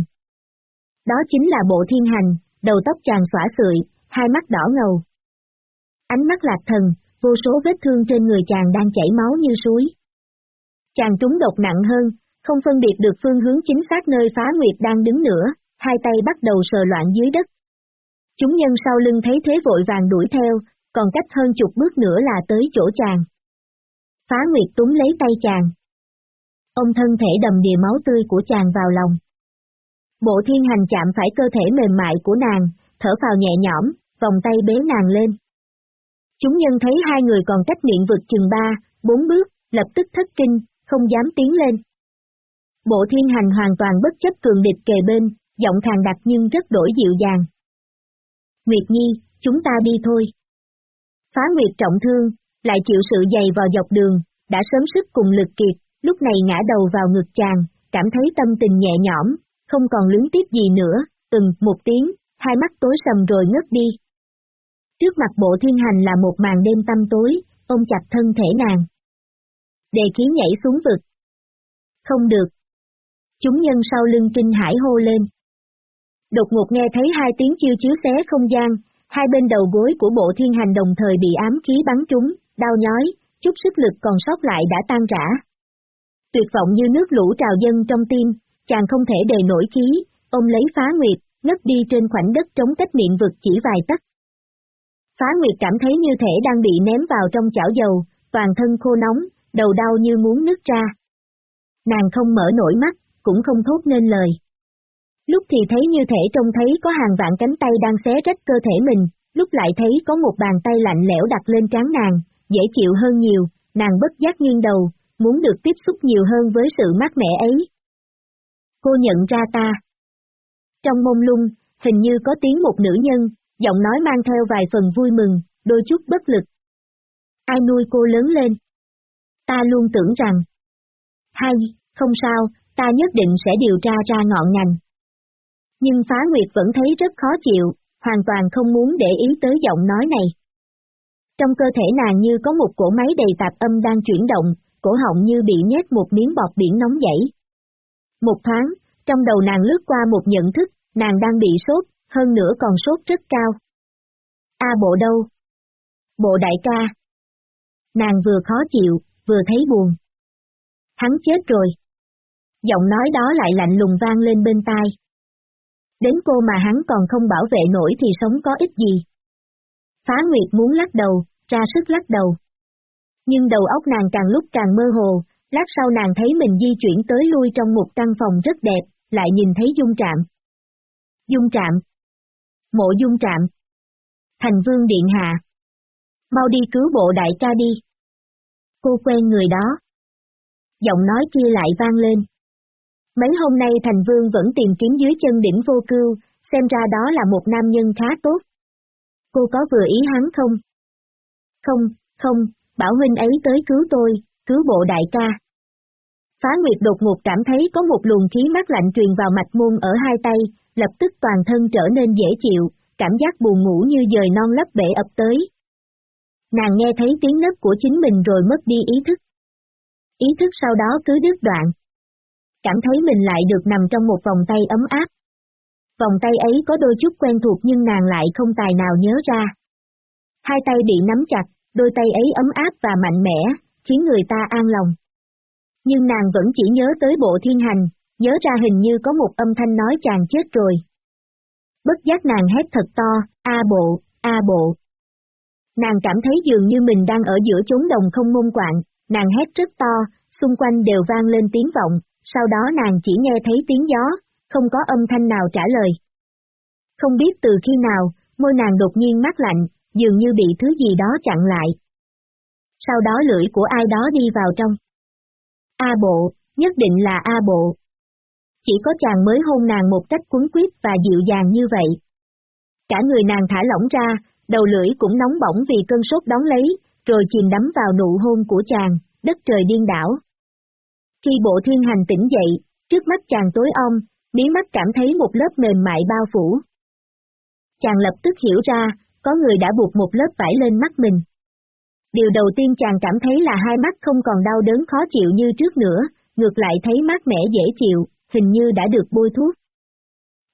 A: Đó chính là bộ thiên hành, đầu tóc chàng xõa sượi, hai mắt đỏ ngầu. Ánh mắt lạc thần, vô số vết thương trên người chàng đang chảy máu như suối. Chàng trúng độc nặng hơn, không phân biệt được phương hướng chính xác nơi phá nguyệt đang đứng nữa, hai tay bắt đầu sờ loạn dưới đất. Chúng nhân sau lưng thấy thế vội vàng đuổi theo, còn cách hơn chục bước nữa là tới chỗ chàng. Phá nguyệt túng lấy tay chàng. Ông thân thể đầm đìa máu tươi của chàng vào lòng. Bộ thiên hành chạm phải cơ thể mềm mại của nàng, thở phào nhẹ nhõm, vòng tay bế nàng lên. Chúng nhân thấy hai người còn cách miệng vực chừng ba, bốn bước, lập tức thất kinh, không dám tiến lên. Bộ thiên hành hoàn toàn bất chấp cường địch kề bên, giọng khàn đặc nhưng rất đổi dịu dàng. Nguyệt Nhi, chúng ta đi thôi. Phá Nguyệt trọng thương, lại chịu sự dày vào dọc đường, đã sớm sức cùng lực kiệt, lúc này ngã đầu vào ngực chàng, cảm thấy tâm tình nhẹ nhõm, không còn luyến tiếp gì nữa, từng một tiếng, hai mắt tối sầm rồi ngất đi. Trước mặt bộ thiên hành là một màn đêm tăm tối, ôm chặt thân thể nàng. đề khí nhảy xuống vực. Không được. Chúng nhân sau lưng kinh hải hô lên. Đột ngột nghe thấy hai tiếng chiêu chiếu xé không gian, hai bên đầu gối của bộ thiên hành đồng thời bị ám khí bắn trúng, đau nhói, chút sức lực còn sót lại đã tan rã. Tuyệt vọng như nước lũ trào dâng trong tim, chàng không thể đề nổi khí, ông lấy phá nguyệt, ngất đi trên khoảnh đất trống cách miệng vực chỉ vài tấc. Phá nguyệt cảm thấy như thể đang bị ném vào trong chảo dầu, toàn thân khô nóng, đầu đau như muốn nứt ra. Nàng không mở nổi mắt, cũng không thốt nên lời. Lúc thì thấy như thể trông thấy có hàng vạn cánh tay đang xé rách cơ thể mình, lúc lại thấy có một bàn tay lạnh lẽo đặt lên trán nàng, dễ chịu hơn nhiều, nàng bất giác nghiêng đầu, muốn được tiếp xúc nhiều hơn với sự mát mẻ ấy. Cô nhận ra ta. Trong mông lung, hình như có tiếng một nữ nhân, giọng nói mang theo vài phần vui mừng, đôi chút bất lực. Ai nuôi cô lớn lên? Ta luôn tưởng rằng. Hay, không sao, ta nhất định sẽ điều tra ra ngọn ngành. Nhưng phá nguyệt vẫn thấy rất khó chịu, hoàn toàn không muốn để ý tới giọng nói này. Trong cơ thể nàng như có một cỗ máy đầy tạp âm đang chuyển động, cổ họng như bị nhét một miếng bọt biển nóng dãy. Một thoáng, trong đầu nàng lướt qua một nhận thức, nàng đang bị sốt, hơn nữa còn sốt rất cao. A bộ đâu? Bộ đại ca. Nàng vừa khó chịu, vừa thấy buồn. Hắn chết rồi. Giọng nói đó lại lạnh lùng vang lên bên tai. Đến cô mà hắn còn không bảo vệ nổi thì sống có ích gì. Phá Nguyệt muốn lắc đầu, ra sức lắc đầu. Nhưng đầu óc nàng càng lúc càng mơ hồ, lát sau nàng thấy mình di chuyển tới lui trong một căn phòng rất đẹp, lại nhìn thấy dung trạm. Dung trạm. Mộ dung trạm. Thành vương điện hạ. Mau đi cứu bộ đại ca đi. Cô quen người đó. Giọng nói kia lại vang lên. Mấy hôm nay Thành Vương vẫn tìm kiếm dưới chân đỉnh vô cưu, xem ra đó là một nam nhân khá tốt. Cô có vừa ý hắn không? Không, không, bảo huynh ấy tới cứu tôi, cứu bộ đại ca. Phá Nguyệt đột ngột cảm thấy có một luồng khí mát lạnh truyền vào mạch môn ở hai tay, lập tức toàn thân trở nên dễ chịu, cảm giác buồn ngủ như dời non lấp bể ập tới. Nàng nghe thấy tiếng nấc của chính mình rồi mất đi ý thức. Ý thức sau đó cứ đứt đoạn. Cảm thấy mình lại được nằm trong một vòng tay ấm áp. Vòng tay ấy có đôi chút quen thuộc nhưng nàng lại không tài nào nhớ ra. Hai tay bị nắm chặt, đôi tay ấy ấm áp và mạnh mẽ, khiến người ta an lòng. Nhưng nàng vẫn chỉ nhớ tới bộ thiên hành, nhớ ra hình như có một âm thanh nói chàng chết rồi. Bất giác nàng hét thật to, A bộ, A bộ. Nàng cảm thấy dường như mình đang ở giữa chốn đồng không môn quạng, nàng hét rất to, xung quanh đều vang lên tiếng vọng, sau đó nàng chỉ nghe thấy tiếng gió, không có âm thanh nào trả lời. Không biết từ khi nào, môi nàng đột nhiên mát lạnh, dường như bị thứ gì đó chặn lại. Sau đó lưỡi của ai đó đi vào trong. A bộ, nhất định là A bộ. Chỉ có chàng mới hôn nàng một cách cuốn quyết và dịu dàng như vậy. Cả người nàng thả lỏng ra, đầu lưỡi cũng nóng bỏng vì cơn sốt đón lấy, rồi chìm đắm vào nụ hôn của chàng, đất trời điên đảo. Khi bộ thiên hành tỉnh dậy, trước mắt chàng tối om, mí mắt cảm thấy một lớp mềm mại bao phủ. Chàng lập tức hiểu ra, có người đã buộc một lớp vải lên mắt mình. Điều đầu tiên chàng cảm thấy là hai mắt không còn đau đớn khó chịu như trước nữa, ngược lại thấy mát mẻ dễ chịu, hình như đã được bôi thuốc.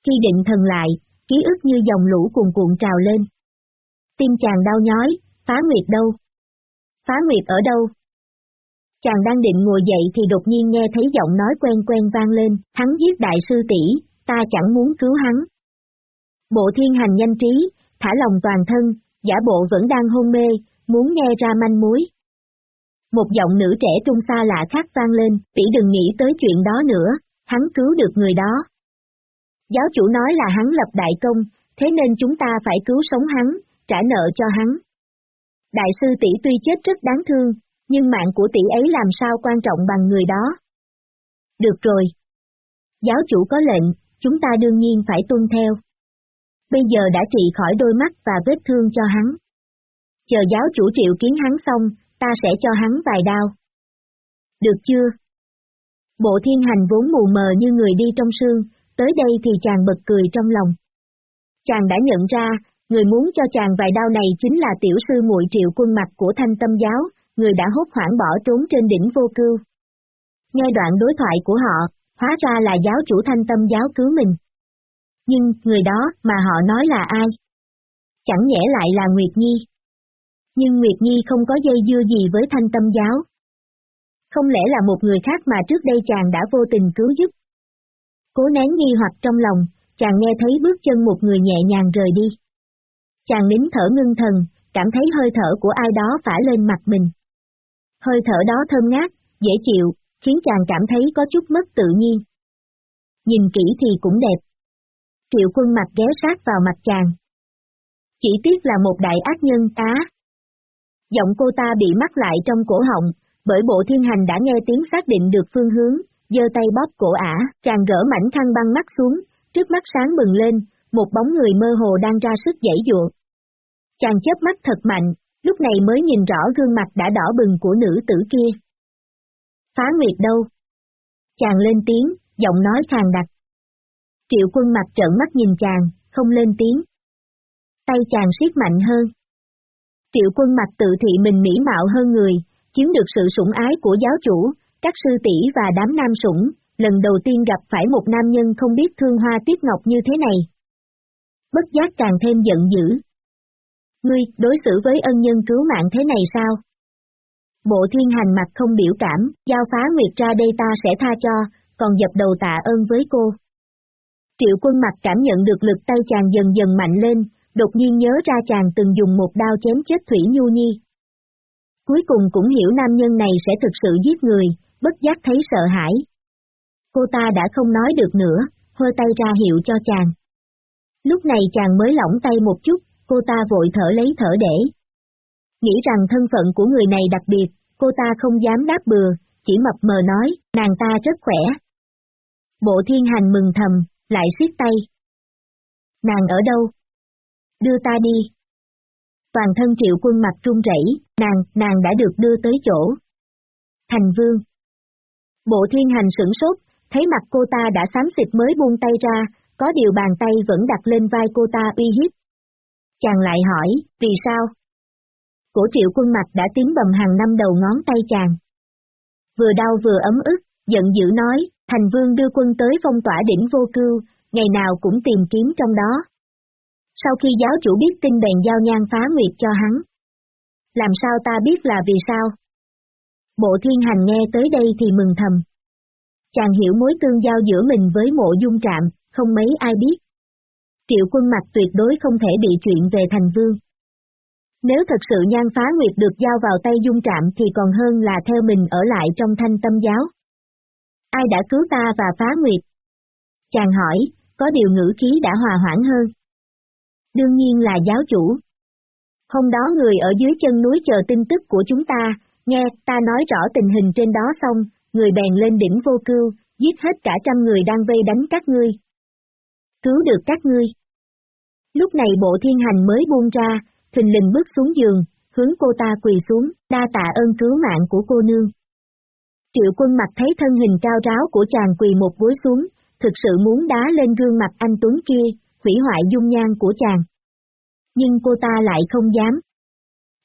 A: Khi định thần lại, ký ức như dòng lũ cuồn cuộn trào lên. Tim chàng đau nhói, phá nguyệt đâu? Phá nguyệt ở đâu? Chàng đang định ngồi dậy thì đột nhiên nghe thấy giọng nói quen quen vang lên, hắn giết đại sư tỷ, ta chẳng muốn cứu hắn. Bộ thiên hành nhanh trí, thả lòng toàn thân, giả bộ vẫn đang hôn mê, muốn nghe ra manh mối. Một giọng nữ trẻ trung xa lạ khác vang lên, tỷ đừng nghĩ tới chuyện đó nữa, hắn cứu được người đó. Giáo chủ nói là hắn lập đại công, thế nên chúng ta phải cứu sống hắn, trả nợ cho hắn. Đại sư tỷ tuy chết rất đáng thương, nhưng mạng của tỷ ấy làm sao quan trọng bằng người đó. Được rồi. Giáo chủ có lệnh, chúng ta đương nhiên phải tuân theo. Bây giờ đã trị khỏi đôi mắt và vết thương cho hắn. Chờ giáo chủ triệu kiến hắn xong, ta sẽ cho hắn vài đao. Được chưa? Bộ thiên hành vốn mù mờ như người đi trong sương, tới đây thì chàng bật cười trong lòng. Chàng đã nhận ra, người muốn cho chàng vài đao này chính là tiểu sư muội triệu quân mặt của thanh tâm giáo, người đã hốt hoảng bỏ trốn trên đỉnh vô cưu. Nghe đoạn đối thoại của họ, hóa ra là giáo chủ thanh tâm giáo cứu mình. Nhưng, người đó mà họ nói là ai? Chẳng nhẽ lại là Nguyệt Nhi. Nhưng Nguyệt Nhi không có dây dưa gì với thanh tâm giáo. Không lẽ là một người khác mà trước đây chàng đã vô tình cứu giúp? Cố nén nghi hoặc trong lòng, chàng nghe thấy bước chân một người nhẹ nhàng rời đi. Chàng nín thở ngưng thần, cảm thấy hơi thở của ai đó phả lên mặt mình. Hơi thở đó thơm ngát, dễ chịu, khiến chàng cảm thấy có chút mất tự nhiên. Nhìn kỹ thì cũng đẹp. Triệu quân mặt ghé sát vào mặt chàng. Chỉ tiếc là một đại ác nhân á. Giọng cô ta bị mắc lại trong cổ họng, bởi bộ thiên hành đã nghe tiếng xác định được phương hướng, giơ tay bóp cổ ả, chàng gỡ mảnh khăn băng mắt xuống, trước mắt sáng bừng lên, một bóng người mơ hồ đang ra sức dãy dụa. Chàng chớp mắt thật mạnh, lúc này mới nhìn rõ gương mặt đã đỏ bừng của nữ tử kia. Phá Nguyệt đâu? Chàng lên tiếng, giọng nói khàn đặc. Triệu quân mặt trợn mắt nhìn chàng, không lên tiếng. Tay chàng siết mạnh hơn. Triệu quân mặt tự thị mình mỹ mạo hơn người, chiếm được sự sủng ái của giáo chủ, các sư tỷ và đám nam sủng, lần đầu tiên gặp phải một nam nhân không biết thương hoa tiết ngọc như thế này. Bất giác càng thêm giận dữ. Ngươi, đối xử với ân nhân cứu mạng thế này sao? Bộ thiên hành mặt không biểu cảm, giao phá nguyệt ra đây ta sẽ tha cho, còn dập đầu tạ ơn với cô. Triệu quân mặt cảm nhận được lực tay chàng dần dần mạnh lên, đột nhiên nhớ ra chàng từng dùng một đao chém chết Thủy Nhu Nhi. Cuối cùng cũng hiểu nam nhân này sẽ thực sự giết người, bất giác thấy sợ hãi. Cô ta đã không nói được nữa, hơ tay ra hiệu cho chàng. Lúc này chàng mới lỏng tay một chút, cô ta vội thở lấy thở để. Nghĩ rằng thân phận của người này đặc biệt, cô ta không dám đáp bừa, chỉ mập mờ nói, nàng ta rất khỏe. Bộ thiên hành mừng thầm, lại siết tay. Nàng ở đâu? Đưa ta đi. Toàn thân triệu quân mặt trung rẩy, nàng, nàng đã được đưa tới chỗ. Thành vương. Bộ thiên hành sửng sốt, thấy mặt cô ta đã xám xịt mới buông tay ra, có điều bàn tay vẫn đặt lên vai cô ta uy hiếp. Chàng lại hỏi, vì sao? Cổ triệu quân mặt đã tiến bầm hàng năm đầu ngón tay chàng. Vừa đau vừa ấm ức, giận dữ nói, thành vương đưa quân tới phong tỏa đỉnh vô cưu, ngày nào cũng tìm kiếm trong đó. Sau khi giáo chủ biết tin bèn giao nhan phá nguyệt cho hắn. Làm sao ta biết là vì sao? Bộ thiên hành nghe tới đây thì mừng thầm. Chàng hiểu mối tương giao giữa mình với mộ dung trạm, không mấy ai biết. Triệu quân mặt tuyệt đối không thể bị chuyện về thành vương. Nếu thật sự nhan phá nguyệt được giao vào tay dung trạm thì còn hơn là theo mình ở lại trong thanh tâm giáo. Ai đã cứu ta và phá nguyệt? Chàng hỏi, có điều ngữ khí đã hòa hoãn hơn. Đương nhiên là giáo chủ. Hôm đó người ở dưới chân núi chờ tin tức của chúng ta, nghe ta nói rõ tình hình trên đó xong, người bèn lên đỉnh vô cưu, giết hết cả trăm người đang vây đánh các ngươi. Cứu được các ngươi. Lúc này bộ thiên hành mới buông ra, thình lình bước xuống giường, hướng cô ta quỳ xuống, đa tạ ơn cứu mạng của cô nương. Triệu quân mặt thấy thân hình cao ráo của chàng quỳ một gối xuống, thực sự muốn đá lên gương mặt anh Tuấn kia, hủy hoại dung nhan của chàng. Nhưng cô ta lại không dám.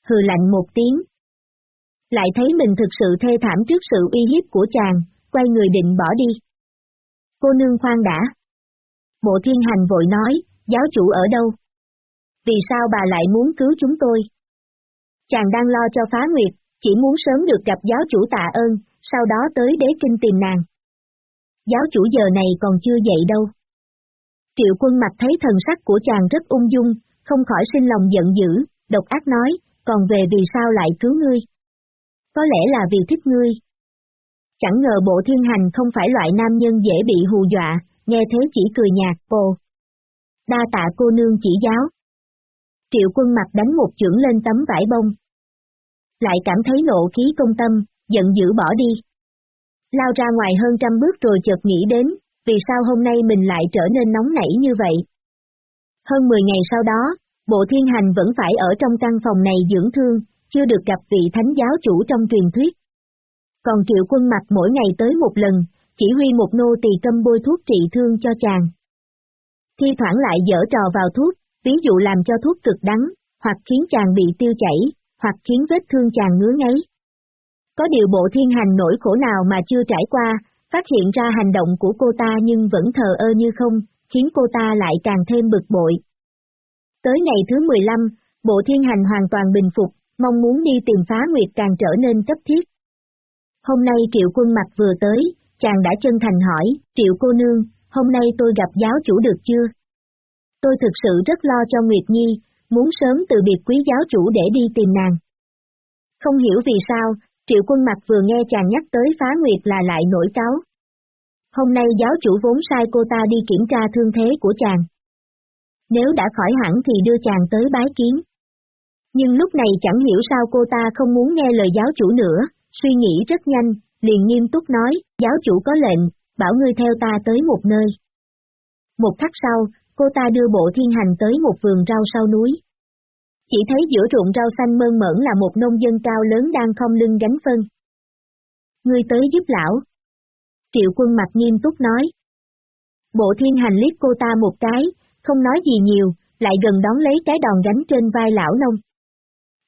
A: Hừ lạnh một tiếng. Lại thấy mình thực sự thê thảm trước sự uy hiếp của chàng, quay người định bỏ đi. Cô nương khoan đã. Bộ thiên hành vội nói, giáo chủ ở đâu? Vì sao bà lại muốn cứu chúng tôi? Chàng đang lo cho phá nguyệt, chỉ muốn sớm được gặp giáo chủ tạ ơn, sau đó tới đế kinh tìm nàng. Giáo chủ giờ này còn chưa dậy đâu. Triệu quân mặt thấy thần sắc của chàng rất ung dung, không khỏi sinh lòng giận dữ, độc ác nói, còn về vì sao lại cứu ngươi? Có lẽ là vì thích ngươi. Chẳng ngờ bộ thiên hành không phải loại nam nhân dễ bị hù dọa, nghe thế chỉ cười nhạt, ồ. Đa tạ cô nương chỉ giáo. Triệu quân mặt đánh một chưởng lên tấm vải bông. Lại cảm thấy nộ khí công tâm, giận dữ bỏ đi. Lao ra ngoài hơn trăm bước rồi chợt nghĩ đến, vì sao hôm nay mình lại trở nên nóng nảy như vậy. Hơn 10 ngày sau đó, bộ thiên hành vẫn phải ở trong căn phòng này dưỡng thương, chưa được gặp vị thánh giáo chủ trong truyền thuyết. Còn triệu quân mặt mỗi ngày tới một lần, chỉ huy một nô tỳ câm bôi thuốc trị thương cho chàng. Thi thoảng lại dở trò vào thuốc, ví dụ làm cho thuốc cực đắng, hoặc khiến chàng bị tiêu chảy, hoặc khiến vết thương chàng ngứa ngáy. Có điều bộ thiên hành nỗi khổ nào mà chưa trải qua, phát hiện ra hành động của cô ta nhưng vẫn thờ ơ như không, khiến cô ta lại càng thêm bực bội. Tới ngày thứ 15, bộ thiên hành hoàn toàn bình phục, mong muốn đi tìm phá nguyệt càng trở nên cấp thiết. Hôm nay triệu quân mặt vừa tới, chàng đã chân thành hỏi, triệu cô nương, hôm nay tôi gặp giáo chủ được chưa? Tôi thực sự rất lo cho Nguyệt Nhi, muốn sớm từ biệt quý giáo chủ để đi tìm nàng. Không hiểu vì sao, triệu quân mặt vừa nghe chàng nhắc tới phá Nguyệt là lại nổi cáo. Hôm nay giáo chủ vốn sai cô ta đi kiểm tra thương thế của chàng. Nếu đã khỏi hẳn thì đưa chàng tới bái kiến. Nhưng lúc này chẳng hiểu sao cô ta không muốn nghe lời giáo chủ nữa, suy nghĩ rất nhanh, liền nghiêm túc nói, giáo chủ có lệnh, bảo ngươi theo ta tới một nơi. Một khắc sau, cô ta đưa bộ thiên hành tới một vườn rau sau núi. Chỉ thấy giữa ruộng rau xanh mơn mởn là một nông dân cao lớn đang không lưng gánh phân. Ngươi tới giúp lão. Triệu quân mặt nghiêm túc nói. Bộ thiên hành liếc cô ta một cái, không nói gì nhiều, lại gần đón lấy cái đòn gánh trên vai lão nông.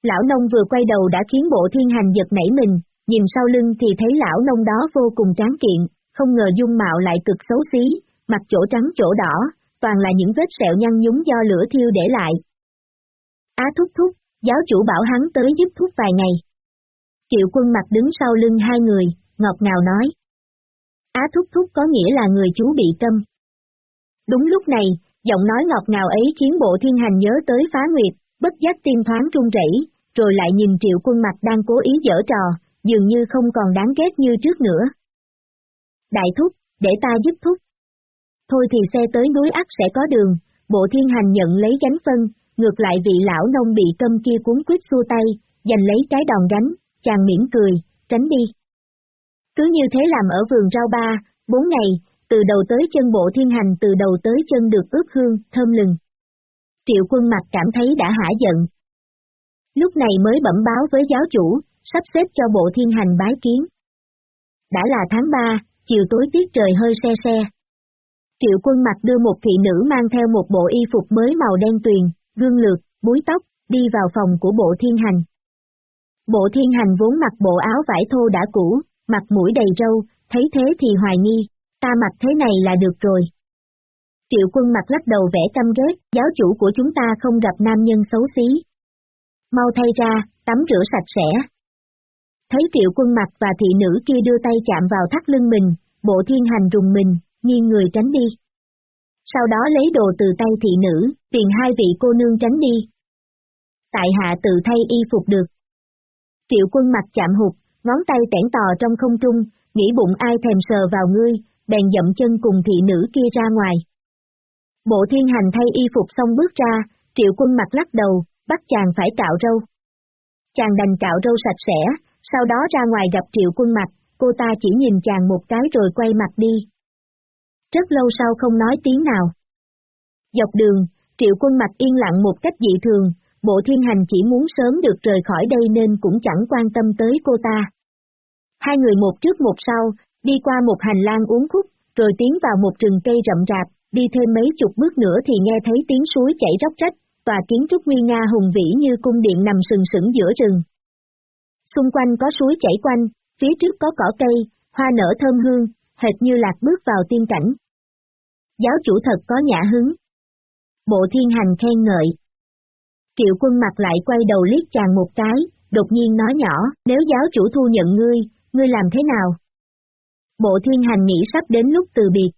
A: Lão nông vừa quay đầu đã khiến bộ thiên hành giật nảy mình, nhìn sau lưng thì thấy lão nông đó vô cùng tráng kiện, không ngờ dung mạo lại cực xấu xí, mặt chỗ trắng chỗ đỏ, toàn là những vết sẹo nhăn nhúng do lửa thiêu để lại. Á thúc thúc, giáo chủ bảo hắn tới giúp thúc vài ngày. Triệu quân mặt đứng sau lưng hai người, ngọt ngào nói. Á thúc thúc có nghĩa là người chú bị câm. Đúng lúc này, giọng nói ngọt ngào ấy khiến bộ thiên hành nhớ tới phá nguyệt, bất giác tim thoáng run rẩy, rồi lại nhìn triệu quân mặt đang cố ý dở trò, dường như không còn đáng ghét như trước nữa. Đại thúc, để ta giúp thúc. Thôi thì xe tới núi ắt sẽ có đường, bộ thiên hành nhận lấy gánh phân, ngược lại vị lão nông bị câm kia cuốn quýt xua tay, giành lấy cái đòn gánh, chàng mỉm cười, tránh đi. Cứ như thế làm ở vườn rau ba, bốn ngày, từ đầu tới chân bộ thiên hành từ đầu tới chân được ướp hương, thơm lừng. Triệu quân mặt cảm thấy đã hả giận. Lúc này mới bẩm báo với giáo chủ, sắp xếp cho bộ thiên hành bái kiến. Đã là tháng 3, chiều tối tiết trời hơi xe xe. Triệu quân mặt đưa một thị nữ mang theo một bộ y phục mới màu đen tuyền, gương lược, búi tóc, đi vào phòng của bộ thiên hành. Bộ thiên hành vốn mặc bộ áo vải thô đã cũ, mặt mũi đầy râu, thấy thế thì hoài nghi, ta mặc thế này là được rồi. Triệu quân mặt lắc đầu vẽ căm ghét, giáo chủ của chúng ta không gặp nam nhân xấu xí. Mau thay ra, tắm rửa sạch sẽ. Thấy triệu quân mặt và thị nữ kia đưa tay chạm vào thắt lưng mình, bộ thiên hành rùng mình, nghiêng người tránh đi. Sau đó lấy đồ từ tay thị nữ, tiền hai vị cô nương tránh đi. Tại hạ tự thay y phục được. Triệu quân mặt chạm hụt, ngón tay tẻn tò trong không trung, nghĩ bụng ai thèm sờ vào ngươi, bèn dậm chân cùng thị nữ kia ra ngoài. Bộ thiên hành thay y phục xong bước ra, triệu quân mặt lắc đầu, bắt chàng phải cạo râu. Chàng đành cạo râu sạch sẽ, sau đó ra ngoài gặp triệu quân mặt, cô ta chỉ nhìn chàng một cái rồi quay mặt đi. Rất lâu sau không nói tiếng nào. Dọc đường, triệu quân mặt yên lặng một cách dị thường, bộ thiên hành chỉ muốn sớm được rời khỏi đây nên cũng chẳng quan tâm tới cô ta. Hai người một trước một sau, đi qua một hành lang uống khúc, rồi tiến vào một rừng cây rậm rạp, đi thêm mấy chục bước nữa thì nghe thấy tiếng suối chảy róc rách, tòa kiến trúc nguy nga hùng vĩ như cung điện nằm sừng sững giữa rừng. Xung quanh có suối chảy quanh, phía trước có cỏ cây, hoa nở thơm hương, hệt như lạc bước vào tiên cảnh. Giáo chủ thật có nhã hứng. Bộ thiên hành khen ngợi. Triệu quân mặt lại quay đầu liếc chàng một cái, đột nhiên nói nhỏ, nếu giáo chủ thu nhận ngươi, ngươi làm thế nào? Bộ thiên hành nghĩ sắp đến lúc từ biệt.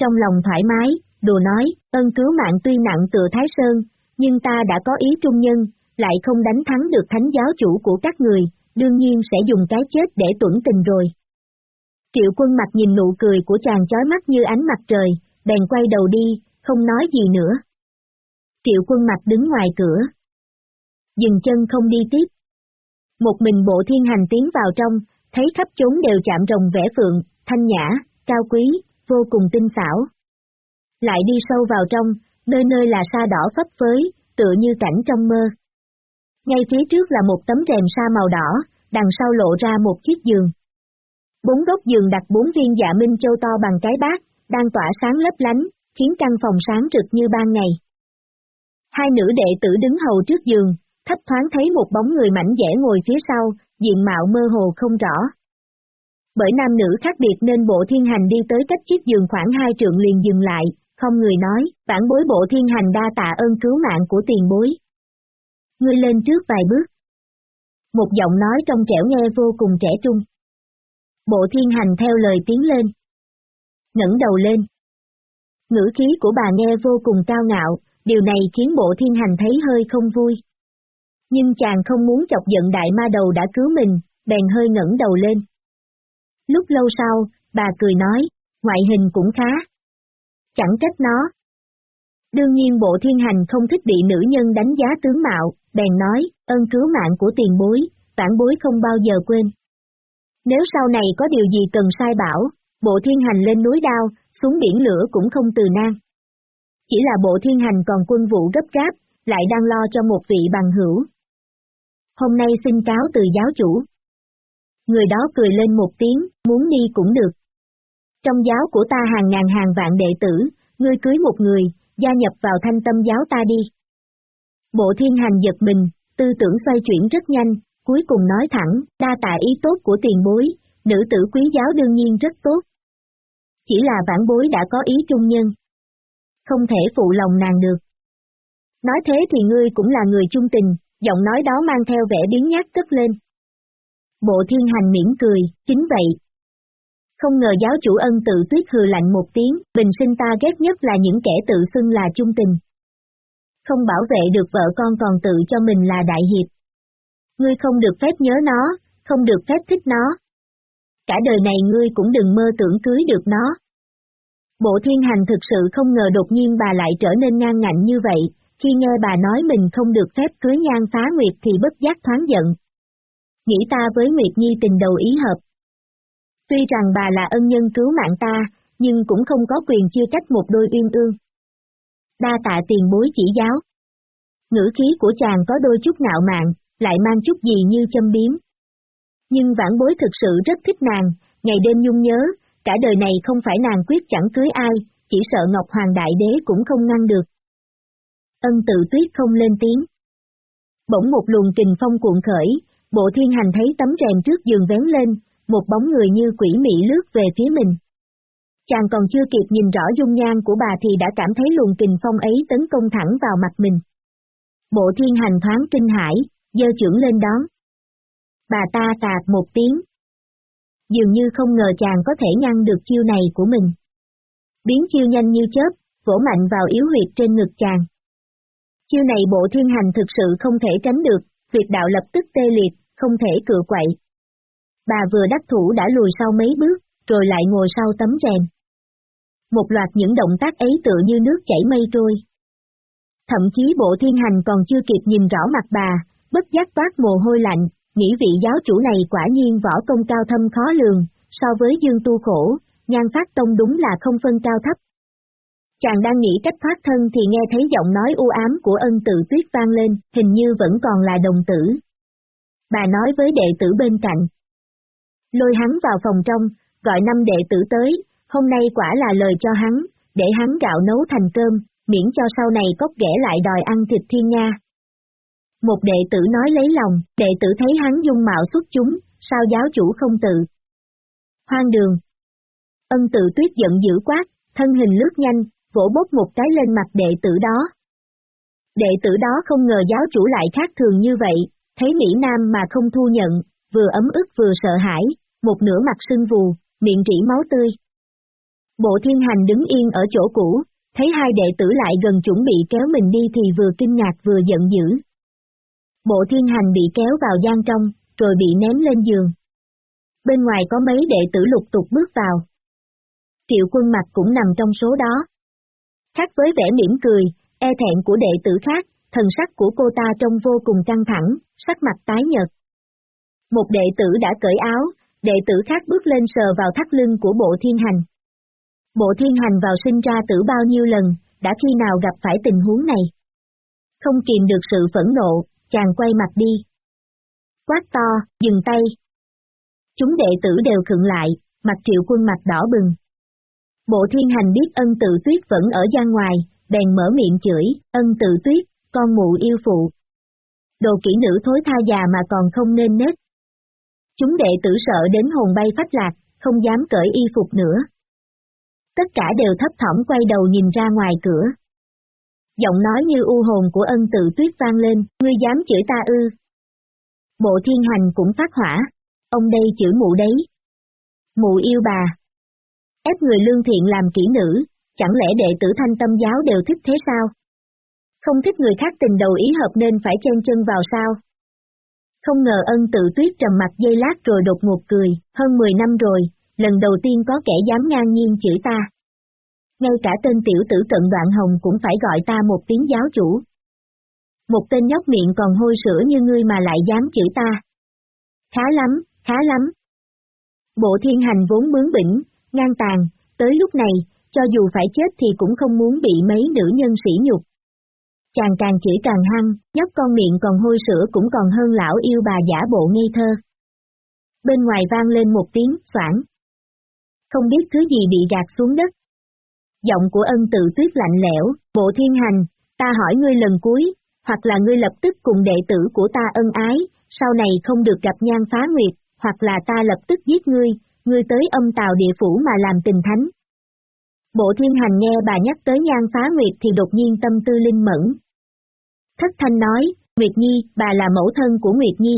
A: Trong lòng thoải mái, đồ nói, ân cứu mạng tuy nặng tựa Thái Sơn, nhưng ta đã có ý trung nhân, lại không đánh thắng được thánh giáo chủ của các người, đương nhiên sẽ dùng cái chết để tuẩn tình rồi. Triệu quân mặt nhìn nụ cười của chàng chói mắt như ánh mặt trời, bèn quay đầu đi, không nói gì nữa. Triệu quân mặt đứng ngoài cửa. Dừng chân không đi tiếp. Một mình bộ thiên hành tiến vào trong, thấy khắp chốn đều chạm rồng vẽ phượng, thanh nhã, cao quý, vô cùng tinh xảo. Lại đi sâu vào trong, nơi nơi là sa đỏ phấp phới, tựa như cảnh trong mơ. Ngay phía trước là một tấm rèm sa màu đỏ, đằng sau lộ ra một chiếc giường. Bốn góc giường đặt bốn viên dạ minh châu to bằng cái bát, đang tỏa sáng lấp lánh, khiến căn phòng sáng rực như ban ngày. Hai nữ đệ tử đứng hầu trước giường, thấp thoáng thấy một bóng người mảnh dẻ ngồi phía sau, diện mạo mơ hồ không rõ. Bởi nam nữ khác biệt nên bộ thiên hành đi tới cách chiếc giường khoảng hai trượng liền dừng lại, không người nói, bản bối bộ thiên hành đa tạ ơn cứu mạng của tiền bối. Ngươi lên trước vài bước. Một giọng nói trong trẻo nghe vô cùng trẻ trung. Bộ thiên hành theo lời tiến lên. ngẩng đầu lên. Ngữ khí của bà nghe vô cùng cao ngạo, điều này khiến bộ thiên hành thấy hơi không vui. Nhưng chàng không muốn chọc giận đại ma đầu đã cứu mình, bèn hơi ngẩng đầu lên. Lúc lâu sau, bà cười nói, ngoại hình cũng khá. Chẳng trách nó. Đương nhiên bộ thiên hành không thích bị nữ nhân đánh giá tướng mạo, bèn nói, ơn cứu mạng của tiền bối, phản bối không bao giờ quên. Nếu sau này có điều gì cần sai bảo, bộ thiên hành lên núi đao, xuống biển lửa cũng không từ nan. Chỉ là bộ thiên hành còn quân vụ gấp gáp, lại đang lo cho một vị bằng hữu. Hôm nay xin cáo từ giáo chủ. Người đó cười lên một tiếng, muốn đi cũng được. Trong giáo của ta hàng ngàn hàng vạn đệ tử, ngươi cưới một người, gia nhập vào thanh tâm giáo ta đi. Bộ thiên hành giật mình, tư tưởng xoay chuyển rất nhanh, cuối cùng nói thẳng, đa tạ ý tốt của tiền bối, nữ tử quý giáo đương nhiên rất tốt. Chỉ là vãn bối đã có ý trung nhân. Không thể phụ lòng nàng được. Nói thế thì ngươi cũng là người trung tình, giọng nói đó mang theo vẻ biến nhát cất lên. Bộ thiên hành mỉm cười, chính vậy. Không ngờ giáo chủ ân tự tuyết hừ lạnh một tiếng, bình sinh ta ghét nhất là những kẻ tự xưng là trung tình. Không bảo vệ được vợ con còn tự cho mình là đại hiệp. Ngươi không được phép nhớ nó, không được phép thích nó. Cả đời này ngươi cũng đừng mơ tưởng cưới được nó. Bộ thiên hành thực sự không ngờ đột nhiên bà lại trở nên ngang ngạnh như vậy, khi nghe bà nói mình không được phép cưới nhan phá Nguyệt thì bất giác thoáng giận. Nghĩ ta với Nguyệt Nhi tình đầu ý hợp. Tuy rằng bà là ân nhân cứu mạng ta, nhưng cũng không có quyền chia cách một đôi uyên ương. Đa tạ tiền bối chỉ giáo. Ngữ khí của chàng có đôi chút ngạo mạn, lại mang chút gì như châm biếm. Nhưng vãn bối thực sự rất thích nàng, ngày đêm nhung nhớ, cả đời này không phải nàng quyết chẳng cưới ai, chỉ sợ Ngọc Hoàng Đại Đế cũng không ngăn được. Ân tự tuyết không lên tiếng. Bỗng một luồng kình phong cuộn khởi, bộ thiên hành thấy tấm rèm trước giường vén lên, một bóng người như quỷ mị lướt về phía mình. Chàng còn chưa kịp nhìn rõ dung nhan của bà thì đã cảm thấy luồng kình phong ấy tấn công thẳng vào mặt mình. Bộ thiên hành thoáng kinh hãi, dơ trưởng lên đón. Bà ta tạc một tiếng. Dường như không ngờ chàng có thể ngăn được chiêu này của mình. Biến chiêu nhanh như chớp, vỗ mạnh vào yếu huyệt trên ngực chàng. Chiêu này bộ thiên hành thực sự không thể tránh được, việc đạo lập tức tê liệt, không thể cựa quậy. Bà vừa đắc thủ đã lùi sau mấy bước, rồi lại ngồi sau tấm rèm. Một loạt những động tác ấy tựa như nước chảy mây trôi. Thậm chí bộ thiên hành còn chưa kịp nhìn rõ mặt bà, bất giác toát mồ hôi lạnh, nghĩ vị giáo chủ này quả nhiên võ công cao thâm khó lường, so với dương tu khổ, nhan phát tông đúng là không phân cao thấp. Chàng đang nghĩ cách thoát thân thì nghe thấy giọng nói u ám của ân tự tuyết vang lên, hình như vẫn còn là đồng tử. Bà nói với đệ tử bên cạnh. Lôi hắn vào phòng trong, gọi năm đệ tử tới, hôm nay quả là lời cho hắn, để hắn gạo nấu thành cơm, miễn cho sau này cốc ghẻ lại đòi ăn thịt thiên nga. Một đệ tử nói lấy lòng, đệ tử thấy hắn dung mạo xuất chúng, sao giáo chủ không tự. Hoang đường. Ân tự tuyết giận dữ quát, thân hình lướt nhanh, vỗ bốc một cái lên mặt đệ tử đó. Đệ tử đó không ngờ giáo chủ lại khác thường như vậy, thấy Mỹ Nam mà không thu nhận, vừa ấm ức vừa sợ hãi, một nửa mặt sưng vù, miệng rỉ máu tươi. Bộ thiên hành đứng yên ở chỗ cũ, thấy hai đệ tử lại gần chuẩn bị kéo mình đi thì vừa kinh ngạc vừa giận dữ. Bộ thiên hành bị kéo vào gian trong, rồi bị ném lên giường. Bên ngoài có mấy đệ tử lục tục bước vào. Triệu quân mặt cũng nằm trong số đó. Khác với vẻ mỉm cười, e thẹn của đệ tử khác, thần sắc của cô ta trông vô cùng căng thẳng, sắc mặt tái nhợt. Một đệ tử đã cởi áo, đệ tử khác bước lên sờ vào thắt lưng của bộ thiên hành. Bộ thiên hành vào sinh ra tử bao nhiêu lần, đã khi nào gặp phải tình huống này. Không kìm được sự phẫn nộ, chàng quay mặt đi. Quát to, dừng tay. Chúng đệ tử đều khựng lại, mặt triệu quân mặt đỏ bừng. Bộ thiên hành biết ân tự tuyết vẫn ở gian ngoài, bèn mở miệng chửi, ân tự tuyết, con mụ yêu phụ. Đồ kỹ nữ thối tha già mà còn không nên nết. Chúng đệ tử sợ đến hồn bay phách lạc, không dám cởi y phục nữa. Tất cả đều thấp thỏm quay đầu nhìn ra ngoài cửa. Giọng nói như u hồn của ân tự tuyết vang lên, ngươi dám chửi ta ư. Bộ thiên hành cũng phát hỏa, ông đây chửi mụ đấy. Mụ yêu bà. Ép người lương thiện làm kỹ nữ, chẳng lẽ đệ tử thanh tâm giáo đều thích thế sao? Không thích người khác tình đầu ý hợp nên phải chen chân vào sao? Không ngờ ân tự tuyết trầm mặt dây lát rồi đột ngột cười, hơn 10 năm rồi, lần đầu tiên có kẻ dám ngang nhiên chửi ta. Ngay cả tên tiểu tử cận đoạn hồng cũng phải gọi ta một tiếng giáo chủ. Một tên nhóc miệng còn hôi sữa như ngươi mà lại dám chửi ta. Khá lắm, khá lắm. Bộ thiên hành vốn bướng bỉnh, ngang tàn, tới lúc này, cho dù phải chết thì cũng không muốn bị mấy nữ nhân sỉ nhục. Chàng càng chửi càng hăng, nhóc con miệng còn hôi sữa cũng còn hơn lão yêu bà giả bộ ngây thơ. Bên ngoài vang lên một tiếng, soảng. Không biết thứ gì bị gạt xuống đất. Giọng của ân tự tuyết lạnh lẽo, bộ thiên hành, ta hỏi ngươi lần cuối, hoặc là ngươi lập tức cùng đệ tử của ta ân ái, sau này không được gặp nhan phá nguyệt, hoặc là ta lập tức giết ngươi, ngươi tới âm tào địa phủ mà làm tình thánh. Bộ thiên hành nghe bà nhắc tới nhan phá nguyệt thì đột nhiên tâm tư linh mẫn. Thất thanh nói, Nguyệt Nhi, bà là mẫu thân của Nguyệt Nhi.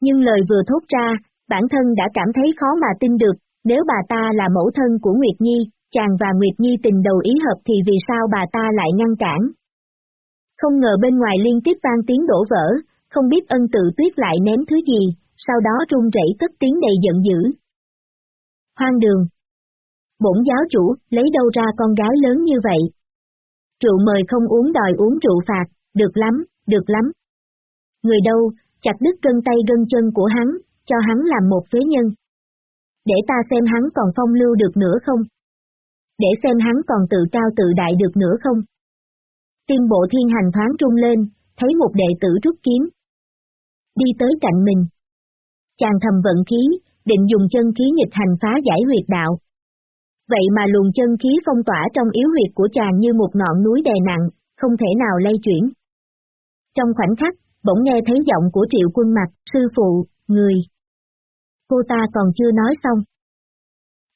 A: Nhưng lời vừa thốt ra, bản thân đã cảm thấy khó mà tin được, nếu bà ta là mẫu thân của Nguyệt Nhi, chàng và Nguyệt Nhi tình đầu ý hợp thì vì sao bà ta lại ngăn cản. Không ngờ bên ngoài liên tiếp vang tiếng đổ vỡ, không biết ân tự tuyết lại ném thứ gì, sau đó run rẩy cất tiếng đầy giận dữ. Hoang đường. Bổn giáo chủ, lấy đâu ra con gái lớn như vậy? Rượu mời không uống đòi uống rượu phạt, được lắm, được lắm. Người đâu, chặt đứt gân tay gân chân của hắn, cho hắn làm một phế nhân. Để ta xem hắn còn phong lưu được nữa không? Để xem hắn còn tự cao tự đại được nữa không? Tim bộ thiên hành thoáng trung lên, thấy một đệ tử rút kiếm. Đi tới cạnh mình. Chàng thầm vận khí, định dùng chân khí nghịch hành phá giải huyệt đạo. Vậy mà luồng chân khí phong tỏa trong yếu huyệt của chàng như một ngọn núi đè nặng, không thể nào lay chuyển. Trong khoảnh khắc, bỗng nghe thấy giọng của triệu quân mặt, sư phụ, người. Cô ta còn chưa nói xong.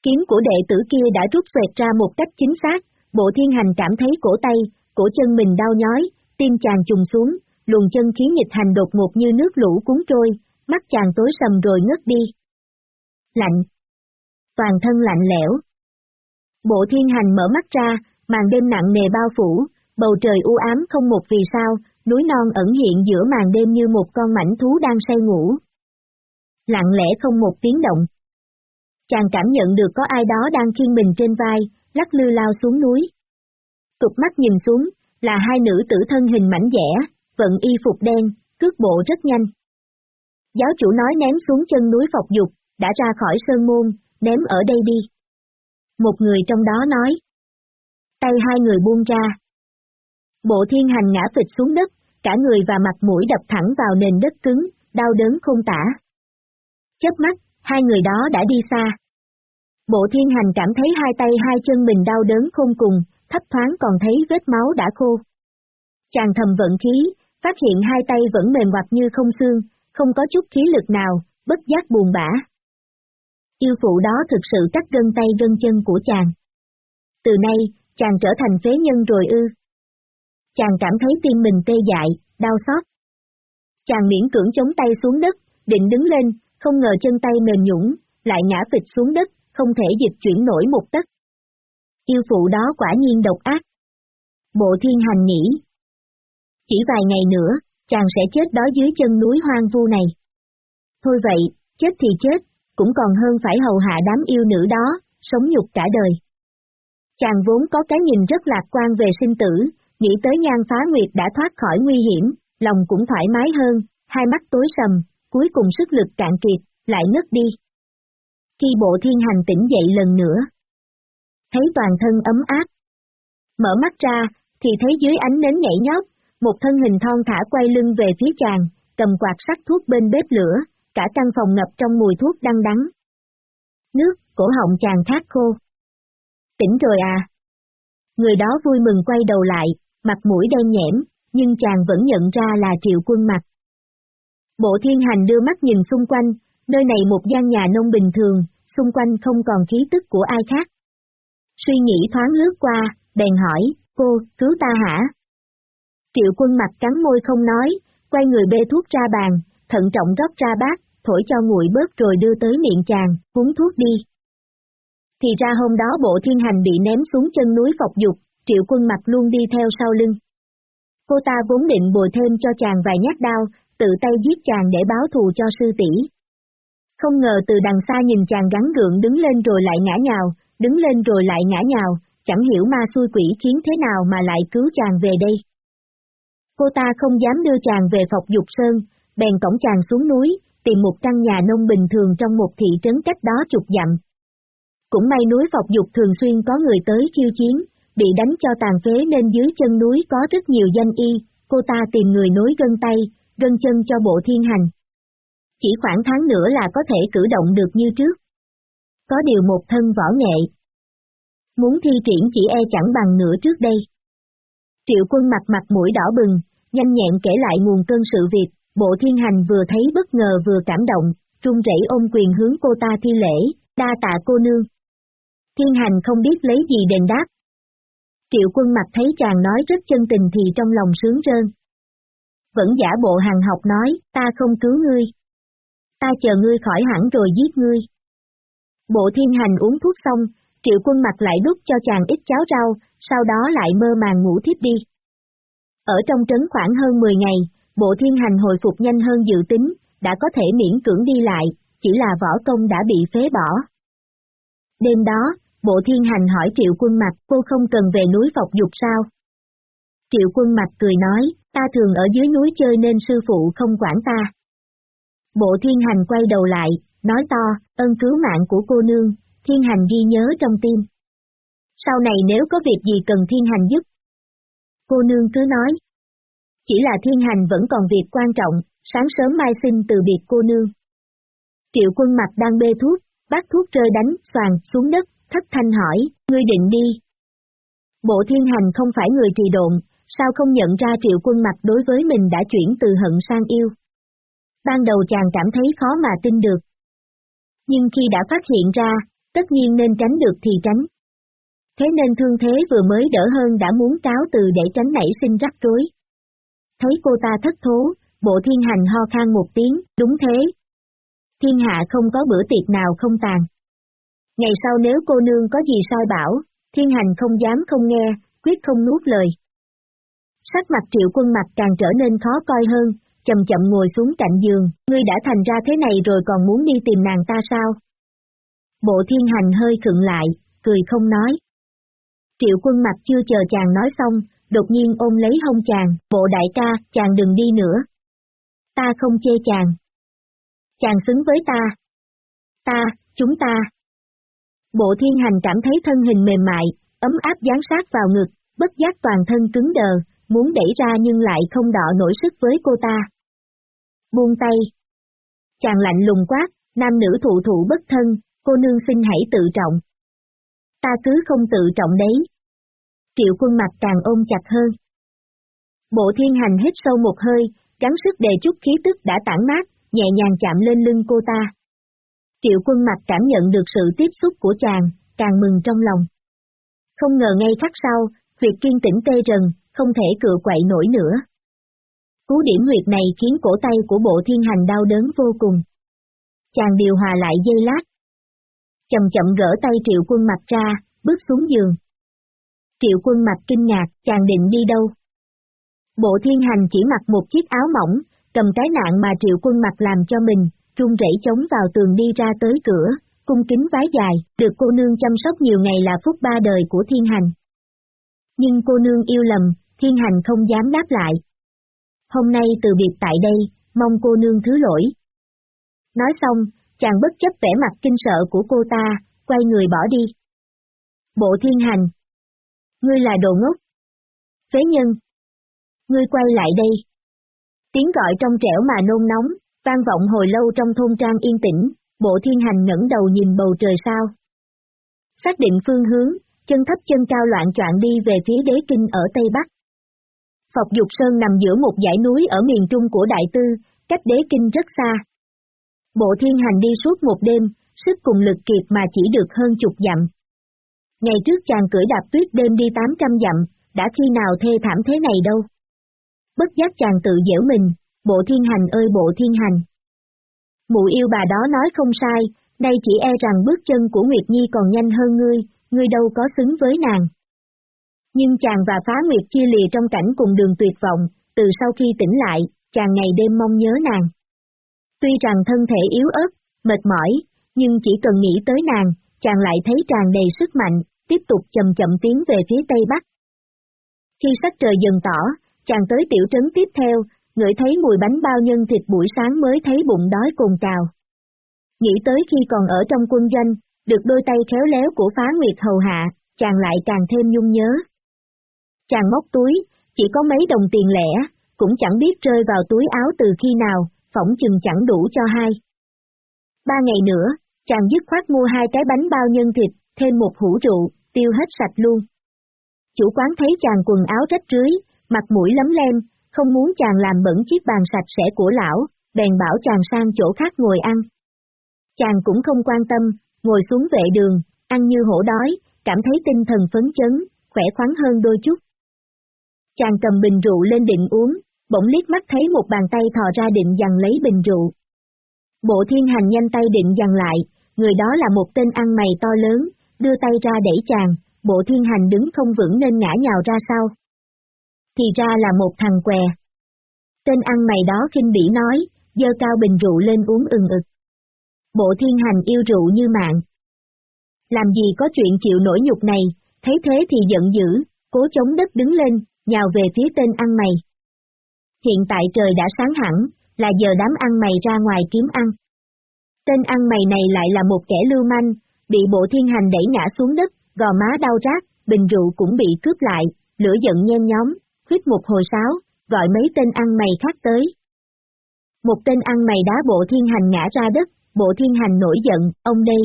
A: Kiếm của đệ tử kia đã rút xoẹt ra một cách chính xác, bộ thiên hành cảm thấy cổ tay, cổ chân mình đau nhói, tim chàng trùng xuống, luồng chân khí nghịch hành đột ngột như nước lũ cuốn trôi, mắt chàng tối sầm rồi ngất đi. Lạnh. Toàn thân lạnh lẽo. Bộ thiên hành mở mắt ra, màn đêm nặng nề bao phủ, bầu trời u ám không một vì sao, núi non ẩn hiện giữa màn đêm như một con mảnh thú đang say ngủ. Lặng lẽ không một tiếng động. Chàng cảm nhận được có ai đó đang khiêng mình trên vai, lắc lư lao xuống núi. Tục mắt nhìn xuống, là hai nữ tử thân hình mảnh dẻ, vận y phục đen, cước bộ rất nhanh. Giáo chủ nói ném xuống chân núi Phọc Dục, đã ra khỏi sơn môn, ném ở đây đi. Một người trong đó nói. Tay hai người buông ra. Bộ thiên hành ngã phịch xuống đất, cả người và mặt mũi đập thẳng vào nền đất cứng, đau đớn không tả. Chớp mắt, hai người đó đã đi xa. Bộ thiên hành cảm thấy hai tay hai chân mình đau đớn không cùng, thấp thoáng còn thấy vết máu đã khô. Chàng thầm vận khí, phát hiện hai tay vẫn mềm hoặc như không xương, không có chút khí lực nào, bất giác buồn bã. Yêu phụ đó thực sự cắt gân tay gân chân của chàng. Từ nay, chàng trở thành phế nhân rồi ư. Chàng cảm thấy tim mình tê dại, đau xót. Chàng miễn cưỡng chống tay xuống đất, định đứng lên, không ngờ chân tay mềm nhũng, lại ngã phịch xuống đất, không thể dịch chuyển nổi một tấc. Yêu phụ đó quả nhiên độc ác. Bộ thiên hành nghĩ. Chỉ vài ngày nữa, chàng sẽ chết đó dưới chân núi hoang vu này. Thôi vậy, chết thì chết, cũng còn hơn phải hầu hạ đám yêu nữ đó, sống nhục cả đời. Chàng vốn có cái nhìn rất lạc quan về sinh tử, nghĩ tới nhan phá nguyệt đã thoát khỏi nguy hiểm, lòng cũng thoải mái hơn, hai mắt tối sầm, cuối cùng sức lực cạn kiệt, lại ngất đi. Khi bộ thiên hành tỉnh dậy lần nữa, thấy toàn thân ấm áp. Mở mắt ra, thì thấy dưới ánh nến nhảy nhót, một thân hình thon thả quay lưng về phía chàng, cầm quạt sắt thuốc bên bếp lửa, cả căn phòng ngập trong mùi thuốc đăng đắng. Nước, cổ họng chàng khát khô. Tỉnh rồi à? Người đó vui mừng quay đầu lại, mặt mũi đen nhẽm, nhưng chàng vẫn nhận ra là triệu quân mặt. Bộ thiên hành đưa mắt nhìn xung quanh, Nơi này một gian nhà nông bình thường, xung quanh không còn khí tức của ai khác. Suy nghĩ thoáng lướt qua, bèn hỏi, cô, cứu ta hả? Triệu quân mặt cắn môi không nói, quay người bê thuốc ra bàn, thận trọng rót ra bát, thổi cho nguội bớt rồi đưa tới miệng chàng, uống thuốc đi. Thì ra hôm đó bộ thiên hành bị ném xuống chân núi phọc dục, triệu quân mặt luôn đi theo sau lưng. Cô ta vốn định bồi thêm cho chàng vài nhát đao, tự tay giết chàng để báo thù cho sư tỷ. Không ngờ từ đằng xa nhìn chàng gắn gượng đứng lên rồi lại ngã nhào, đứng lên rồi lại ngã nhào, chẳng hiểu ma xui quỷ khiến thế nào mà lại cứu chàng về đây. Cô ta không dám đưa chàng về Phọc Dục Sơn, bèn cổng chàng xuống núi, tìm một căn nhà nông bình thường trong một thị trấn cách đó chục dặm. Cũng may núi Phọc Dục thường xuyên có người tới khiêu chiến, bị đánh cho tàn phế nên dưới chân núi có rất nhiều danh y, cô ta tìm người nối gân tay, gân chân cho bộ thiên hành. Chỉ khoảng tháng nữa là có thể cử động được như trước. Có điều một thân võ nghệ. Muốn thi triển chỉ e chẳng bằng nửa trước đây. Triệu quân mặt mặt mũi đỏ bừng, nhanh nhẹn kể lại nguồn cơn sự việc, bộ thiên hành vừa thấy bất ngờ vừa cảm động, run rẩy ôm quyền hướng cô ta thi lễ, đa tạ cô nương. Thiên hành không biết lấy gì đền đáp. Triệu quân mặt thấy chàng nói rất chân tình thì trong lòng sướng rơn. Vẫn giả bộ hàng học nói, ta không cứu ngươi. Ta chờ ngươi khỏi hẳn rồi giết ngươi. Bộ thiên hành uống thuốc xong, triệu quân mặt lại đút cho chàng ít cháo rau, sau đó lại mơ màng ngủ thiếp đi. Ở trong trấn khoảng hơn 10 ngày, bộ thiên hành hồi phục nhanh hơn dự tính, đã có thể miễn cưỡng đi lại, chỉ là võ công đã bị phế bỏ. Đêm đó, bộ thiên hành hỏi triệu quân mặt cô không cần về núi Phọc Dục sao? Triệu quân mặt cười nói, ta thường ở dưới núi chơi nên sư phụ không quản ta. Bộ thiên hành quay đầu lại, nói to, ơn cứu mạng của cô nương, thiên hành ghi nhớ trong tim. Sau này nếu có việc gì cần thiên hành giúp. Cô nương cứ nói. Chỉ là thiên hành vẫn còn việc quan trọng, sáng sớm mai xin từ biệt cô nương. Triệu quân mặt đang bê thuốc, bắt thuốc rơi đánh, xoàn, xuống đất, thất thanh hỏi, ngươi định đi. Bộ thiên hành không phải người trì độn, sao không nhận ra triệu quân mặt đối với mình đã chuyển từ hận sang yêu. Ban đầu chàng cảm thấy khó mà tin được. Nhưng khi đã phát hiện ra, tất nhiên nên tránh được thì tránh. Thế nên thương thế vừa mới đỡ hơn đã muốn cáo từ để tránh nảy sinh rắc rối. Thấy cô ta thất thố, bộ thiên hành ho khan một tiếng, đúng thế. Thiên hạ không có bữa tiệc nào không tàn. Ngày sau nếu cô nương có gì sai bảo, thiên hành không dám không nghe, quyết không nuốt lời. Sắc mặt triệu quân mặt càng trở nên khó coi hơn, chậm chậm ngồi xuống cạnh giường, ngươi đã thành ra thế này rồi còn muốn đi tìm nàng ta sao? Bộ thiên hành hơi khựng lại, cười không nói. Triệu quân mặt chưa chờ chàng nói xong, đột nhiên ôm lấy hông chàng, bộ đại ca, chàng đừng đi nữa. Ta không chê chàng. Chàng xứng với ta. Ta, chúng ta. Bộ thiên hành cảm thấy thân hình mềm mại, ấm áp dán sát vào ngực, bất giác toàn thân cứng đờ, muốn đẩy ra nhưng lại không đọ nổi sức với cô ta. Buông tay. Chàng lạnh lùng quát, nam nữ thụ thụ bất thân, cô nương xin hãy tự trọng. Ta cứ không tự trọng đấy. Triệu quân mặt càng ôm chặt hơn. Bộ thiên hành hít sâu một hơi, gắng sức đề chút khí tức đã tản mát, nhẹ nhàng chạm lên lưng cô ta. Triệu quân mặt cảm nhận được sự tiếp xúc của chàng, càng mừng trong lòng. Không ngờ ngay khắc sau, việc kiên tĩnh tê rần, không thể cựa quậy nổi nữa. Cú điểm huyệt này khiến cổ tay của bộ thiên hành đau đớn vô cùng. Chàng điều hòa lại dây lát. Chậm chậm gỡ tay triệu quân mặt ra, bước xuống giường. Triệu quân mặt kinh ngạc, chàng định đi đâu? Bộ thiên hành chỉ mặc một chiếc áo mỏng, cầm cái nạn mà triệu quân mặt làm cho mình, trung rẩy chống vào tường đi ra tới cửa, cung kính vái dài, được cô nương chăm sóc nhiều ngày là phúc ba đời của thiên hành. Nhưng cô nương yêu lầm, thiên hành không dám đáp lại. Hôm nay từ biệt tại đây, mong cô nương thứ lỗi. Nói xong, chàng bất chấp vẻ mặt kinh sợ của cô ta, quay người bỏ đi. Bộ thiên hành. Ngươi là đồ ngốc. Phế nhân. Ngươi quay lại đây. Tiếng gọi trong trẻo mà nôn nóng, vang vọng hồi lâu trong thôn trang yên tĩnh, bộ thiên hành ngẩng đầu nhìn bầu trời sao. Xác định phương hướng, chân thấp chân cao loạn troạn đi về phía đế kinh ở Tây Bắc. Phọc Dục Sơn nằm giữa một dãy núi ở miền trung của Đại Tư, cách đế kinh rất xa. Bộ thiên hành đi suốt một đêm, sức cùng lực kiệt mà chỉ được hơn chục dặm. Ngày trước chàng cưỡi đạp tuyết đêm đi 800 dặm, đã khi nào thê thảm thế này đâu. Bất giác chàng tự dễu mình, bộ thiên hành ơi bộ thiên hành. Mụ yêu bà đó nói không sai, đây chỉ e rằng bước chân của Nguyệt Nhi còn nhanh hơn ngươi, ngươi đâu có xứng với nàng. Nhưng chàng và phá Nguyệt chia lìa trong cảnh cùng đường tuyệt vọng, từ sau khi tỉnh lại, chàng ngày đêm mong nhớ nàng. Tuy rằng thân thể yếu ớt, mệt mỏi, nhưng chỉ cần nghĩ tới nàng, chàng lại thấy tràn đầy sức mạnh, tiếp tục chậm chậm tiến về phía tây bắc. Khi sắc trời dần tỏ, chàng tới tiểu trấn tiếp theo, ngửi thấy mùi bánh bao nhân thịt buổi sáng mới thấy bụng đói cồn cào. Nghĩ tới khi còn ở trong quân doanh, được đôi tay khéo léo của phá nguyệt hầu hạ, chàng lại càng thêm nhung nhớ. Chàng móc túi, chỉ có mấy đồng tiền lẻ, cũng chẳng biết rơi vào túi áo từ khi nào, phỏng chừng chẳng đủ cho hai. Ba ngày nữa, chàng dứt khoát mua hai cái bánh bao nhân thịt, thêm một hũ rượu, tiêu hết sạch luôn. Chủ quán thấy chàng quần áo rách rưới, mặt mũi lấm lem, không muốn chàng làm bẩn chiếc bàn sạch sẽ của lão, bèn bảo chàng sang chỗ khác ngồi ăn. Chàng cũng không quan tâm, ngồi xuống vệ đường, ăn như hổ đói, cảm thấy tinh thần phấn chấn, khỏe khoắn hơn đôi chút. Chàng cầm bình rượu lên định uống, bỗng liếc mắt thấy một bàn tay thò ra định dằn lấy bình rượu. Bộ thiên hành nhanh tay định dằn lại, người đó là một tên ăn mày to lớn, đưa tay ra đẩy chàng, bộ thiên hành đứng không vững nên ngã nhào ra sau. Thì ra là một thằng què. Tên ăn mày đó khinh bỉ nói, dơ cao bình rượu lên uống ừng ực. Bộ thiên hành yêu rượu như mạng. Làm gì có chuyện chịu nổi nhục này, thấy thế thì giận dữ, cố chống đất đứng lên, nhào về phía tên ăn mày. Hiện tại trời đã sáng hẳn, là giờ đám ăn mày ra ngoài kiếm ăn. Tên ăn mày này lại là một kẻ lưu manh, bị bộ thiên hành đẩy ngã xuống đất, gò má đau rát, bình rượu cũng bị cướp lại, lửa giận nhen nhóm, huyết một hồi sáo, gọi mấy tên ăn mày khác tới. Một tên ăn mày đá bộ thiên hành ngã ra đất, bộ thiên hành nổi giận, ông đây.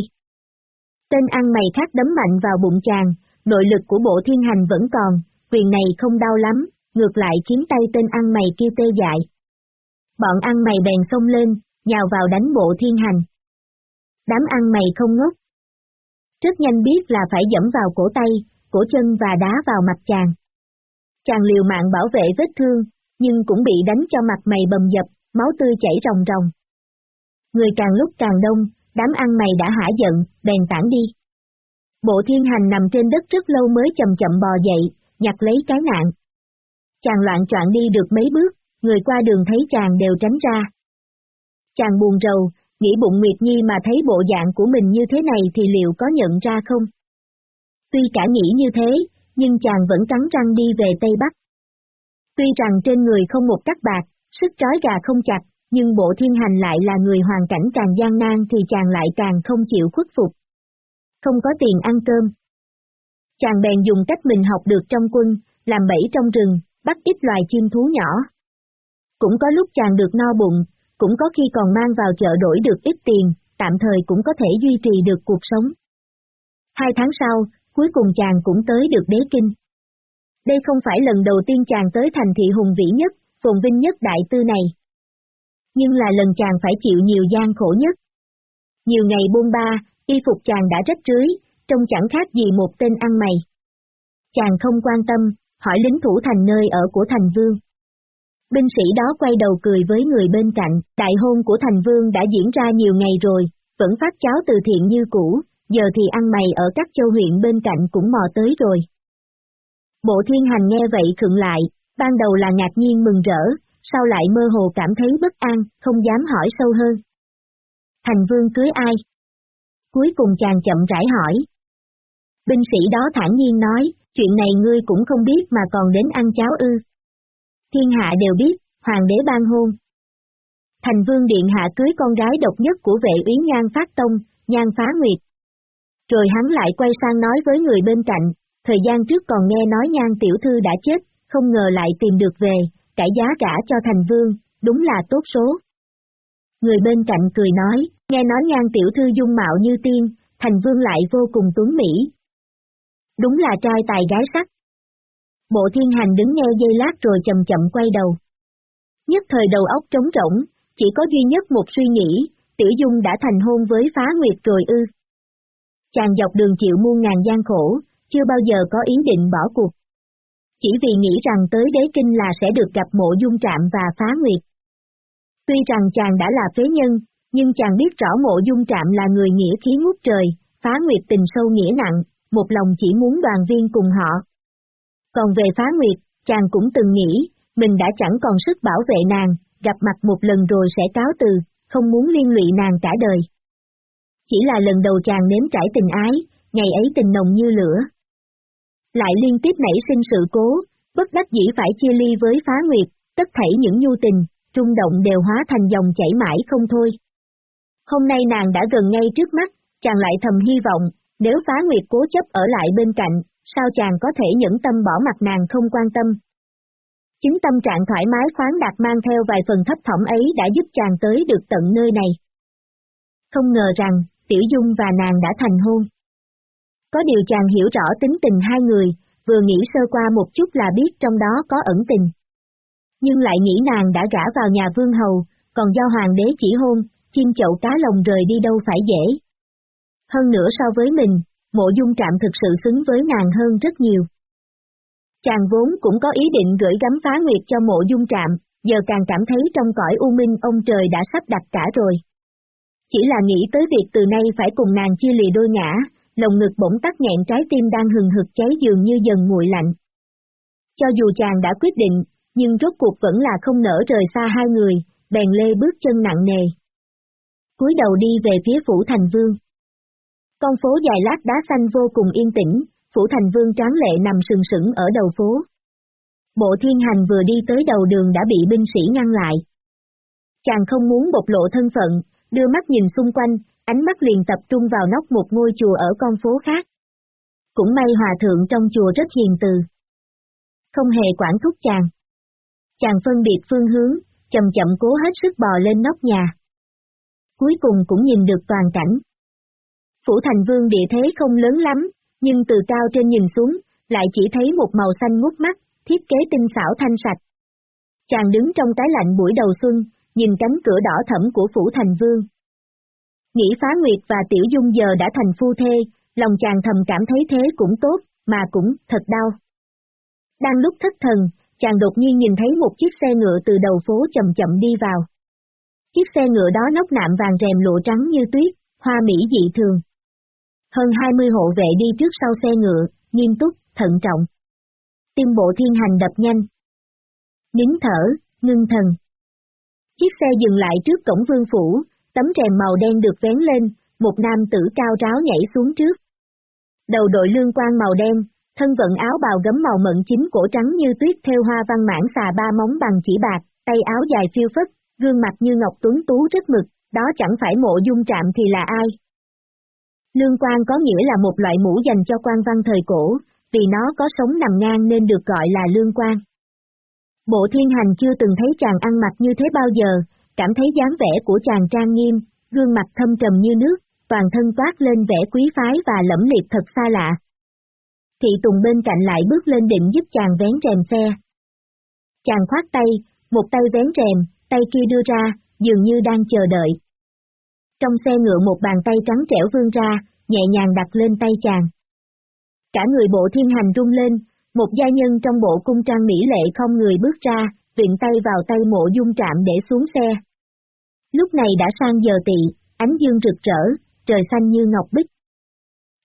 A: Tên ăn mày khác đấm mạnh vào bụng chàng, nội lực của bộ thiên hành vẫn còn, quyền này không đau lắm, ngược lại khiến tay tên ăn mày kia tê dại. Bọn ăn mày bèn xông lên, nhào vào đánh bộ thiên hành. Đám ăn mày không ngốc. Rất nhanh biết là phải dẫm vào cổ tay, cổ chân và đá vào mặt chàng. Chàng liều mạng bảo vệ vết thương, nhưng cũng bị đánh cho mặt mày bầm dập, máu tươi chảy ròng ròng. Người càng lúc càng đông, đám ăn mày đã hả giận, bèn tản đi. Bộ thiên hành nằm trên đất rất lâu mới chậm chậm bò dậy, nhặt lấy cái nạn. Chàng loạn choạng đi được mấy bước, người qua đường thấy chàng đều tránh ra. Chàng buồn rầu, nghĩ bụng Nguyệt Nhi mà thấy bộ dạng của mình như thế này thì liệu có nhận ra không? Tuy cả nghĩ như thế, nhưng chàng vẫn cắn răng đi về Tây Bắc. Tuy rằng trên người không một cắt bạc, sức trói gà không chặt, nhưng bộ thiên hành lại là người hoàn cảnh càng gian nan thì chàng lại càng không chịu khuất phục. Không có tiền ăn cơm. Chàng bèn dùng cách mình học được trong quân, làm bẫy trong rừng, bắt ít loài chim thú nhỏ. Cũng có lúc chàng được no bụng, cũng có khi còn mang vào chợ đổi được ít tiền, tạm thời cũng có thể duy trì được cuộc sống. Hai tháng sau, cuối cùng chàng cũng tới được đế kinh. Đây không phải lần đầu tiên chàng tới thành thị hùng vĩ nhất, phồn vinh nhất đại tư này. Nhưng là lần chàng phải chịu nhiều gian khổ nhất. Nhiều ngày buông ba, y phục chàng đã rách rưới, trông chẳng khác gì một tên ăn mày. Chàng không quan tâm, hỏi lính thủ thành nơi ở của thành vương. Binh sĩ đó quay đầu cười với người bên cạnh, đại hôn của thành vương đã diễn ra nhiều ngày rồi, vẫn phát cháo từ thiện như cũ, giờ thì ăn mày ở các châu huyện bên cạnh cũng mò tới rồi. Bộ thiên hành nghe vậy khựng lại, ban đầu là ngạc nhiên mừng rỡ, sau lại mơ hồ cảm thấy bất an, không dám hỏi sâu hơn. Thành vương cưới ai? Cuối cùng chàng chậm rãi hỏi. Binh sĩ đó thản nhiên nói, chuyện này ngươi cũng không biết mà còn đến ăn cháo ư. Thiên hạ đều biết, hoàng đế ban hôn. Thành vương điện hạ cưới con gái độc nhất của vệ úy nhan phát tông, nhan phá nguyệt. Rồi hắn lại quay sang nói với người bên cạnh, thời gian trước còn nghe nói nhan tiểu thư đã chết, không ngờ lại tìm được về, cải giá cả cho thành vương, đúng là tốt số. Người bên cạnh cười nói, nghe nói nhan tiểu thư dung mạo như tiên, thành vương lại vô cùng tuấn mỹ. Đúng là trai tài gái sắc. Bộ thiên hành đứng nghe dây lát rồi chậm chậm quay đầu. Nhất thời đầu óc trống rỗng, chỉ có duy nhất một suy nghĩ, Tiểu Dung đã thành hôn với phá nguyệt rồi ư. Chàng dọc đường chịu muôn ngàn gian khổ, chưa bao giờ có ý định bỏ cuộc. Chỉ vì nghĩ rằng tới đế kinh là sẽ được gặp mộ dung trạm và phá nguyệt. Tuy rằng chàng đã là phế nhân, nhưng chàng biết rõ mộ dung trạm là người nghĩa khí ngút trời, phá nguyệt tình sâu nghĩa nặng, một lòng chỉ muốn đoàn viên cùng họ. Còn về phá nguyệt, chàng cũng từng nghĩ, mình đã chẳng còn sức bảo vệ nàng, gặp mặt một lần rồi sẽ cáo từ, không muốn liên lụy nàng cả đời. Chỉ là lần đầu chàng nếm trải tình ái, ngày ấy tình nồng như lửa. Lại liên tiếp nảy sinh sự cố, bất đắc dĩ phải chia ly với phá nguyệt, tất thảy những nhu tình, trung động đều hóa thành dòng chảy mãi không thôi. Hôm nay nàng đã gần ngay trước mắt, chàng lại thầm hy vọng, nếu phá nguyệt cố chấp ở lại bên cạnh, sao chàng có thể nhẫn tâm bỏ mặt nàng không quan tâm. Chính tâm trạng thoải mái khoáng đạt mang theo vài phần thấp thỏm ấy đã giúp chàng tới được tận nơi này. Không ngờ rằng, Tiểu Dung và nàng đã thành hôn. Có điều chàng hiểu rõ tính tình hai người, vừa nghĩ sơ qua một chút là biết trong đó có ẩn tình. Nhưng lại nghĩ nàng đã gả vào nhà vương hầu, còn do hoàng đế chỉ hôn, chim chậu cá lồng rời đi đâu phải dễ. Hơn nữa so với mình, mộ dung trạm thực sự xứng với nàng hơn rất nhiều. Chàng vốn cũng có ý định gửi gắm phá nguyệt cho mộ dung trạm, giờ càng cảm thấy trong cõi u minh ông trời đã sắp đặt cả rồi. Chỉ là nghĩ tới việc từ nay phải cùng nàng chia lìa đôi ngã, lồng ngực bỗng tắt nghẹn trái tim đang hừng hực cháy dường như dần nguội lạnh. Cho dù chàng đã quyết định, nhưng rốt cuộc vẫn là không nỡ rời xa hai người, bèn lê bước chân nặng nề. cúi đầu đi về phía phủ thành vương. Con phố dài lát đá xanh vô cùng yên tĩnh, phủ thành vương tráng lệ nằm sừng sững ở đầu phố. Bộ thiên hành vừa đi tới đầu đường đã bị binh sĩ ngăn lại. Chàng không muốn bộc lộ thân phận, đưa mắt nhìn xung quanh, ánh mắt liền tập trung vào nóc một ngôi chùa ở con phố khác. Cũng may hòa thượng trong chùa rất hiền từ. Không hề quản thúc chàng. Chàng phân biệt phương hướng, chậm chậm cố hết sức bò lên nóc nhà. Cuối cùng cũng nhìn được toàn cảnh. Phủ thành vương địa thế không lớn lắm, nhưng từ cao trên nhìn xuống, lại chỉ thấy một màu xanh ngút mắt, thiết kế tinh xảo thanh sạch. Chàng đứng trong cái lạnh buổi đầu xuân, nhìn cánh cửa đỏ thẫm của phủ thành vương. Nghĩ phá nguyệt và tiểu dung giờ đã thành phu thê, lòng chàng thầm cảm thấy thế cũng tốt, mà cũng thật đau. Đang lúc thất thần, chàng đột nhiên nhìn thấy một chiếc xe ngựa từ đầu phố chậm chậm đi vào. Chiếc xe ngựa đó nóc nạm vàng rèm lộ trắng như tuyết, hoa mỹ dị thường. Hơn 20 hộ vệ đi trước sau xe ngựa, nghiêm túc, thận trọng. Tim bộ thiên hành đập nhanh. Nín thở, ngưng thần. Chiếc xe dừng lại trước cổng vương phủ, tấm rèm màu đen được vén lên, một nam tử cao ráo nhảy xuống trước. Đầu đội lương quan màu đen, thân vận áo bào gấm màu mận chính cổ trắng như tuyết theo hoa văn mãn xà ba móng bằng chỉ bạc, tay áo dài phiêu phất, gương mặt như ngọc tuấn tú rất mực, đó chẳng phải mộ dung trạm thì là ai. Lương quan có nghĩa là một loại mũ dành cho quan văn thời cổ, vì nó có sống nằm ngang nên được gọi là lương quan. Bộ thiên hành chưa từng thấy chàng ăn mặc như thế bao giờ, cảm thấy dáng vẻ của chàng trang nghiêm, gương mặt thâm trầm như nước, toàn thân toát lên vẻ quý phái và lẫm liệt thật xa lạ. Thị Tùng bên cạnh lại bước lên định giúp chàng vén rèm xe. Chàng khoát tay, một tay vén rèm, tay kia đưa ra, dường như đang chờ đợi. Trong xe ngựa một bàn tay trắng trẻo vươn ra, nhẹ nhàng đặt lên tay chàng. Cả người bộ thiên hành rung lên, một gia nhân trong bộ cung trang mỹ lệ không người bước ra, viện tay vào tay mộ dung trạm để xuống xe. Lúc này đã sang giờ tị, ánh dương rực rỡ, trời xanh như ngọc bích.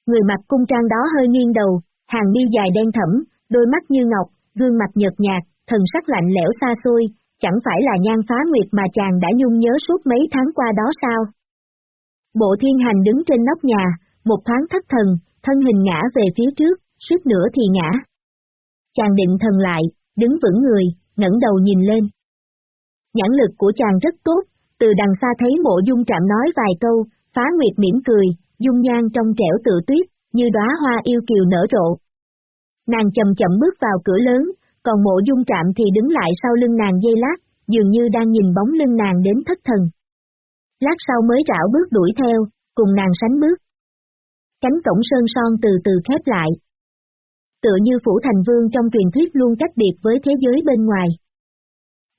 A: Người mặc cung trang đó hơi nghiêng đầu, hàng mi dài đen thẫm, đôi mắt như ngọc, gương mặt nhợt nhạt, thần sắc lạnh lẽo xa xôi, chẳng phải là nhan phá nguyệt mà chàng đã nhung nhớ suốt mấy tháng qua đó sao? Bộ thiên hành đứng trên nóc nhà, một thoáng thất thần, thân hình ngã về phía trước, suýt nữa thì ngã. Chàng định thần lại, đứng vững người, ngẩng đầu nhìn lên. Nhãn lực của chàng rất tốt, từ đằng xa thấy mộ dung trạm nói vài câu, phá nguyệt mỉm cười, dung nhan trong trẻo tự tuyết, như đóa hoa yêu kiều nở rộ. Nàng chậm chậm bước vào cửa lớn, còn mộ dung trạm thì đứng lại sau lưng nàng dây lát, dường như đang nhìn bóng lưng nàng đến thất thần. Lát sau mới rảo bước đuổi theo, cùng nàng sánh bước. Cánh cổng sơn son từ từ khép lại. Tựa như phủ thành vương trong truyền thuyết luôn cách biệt với thế giới bên ngoài.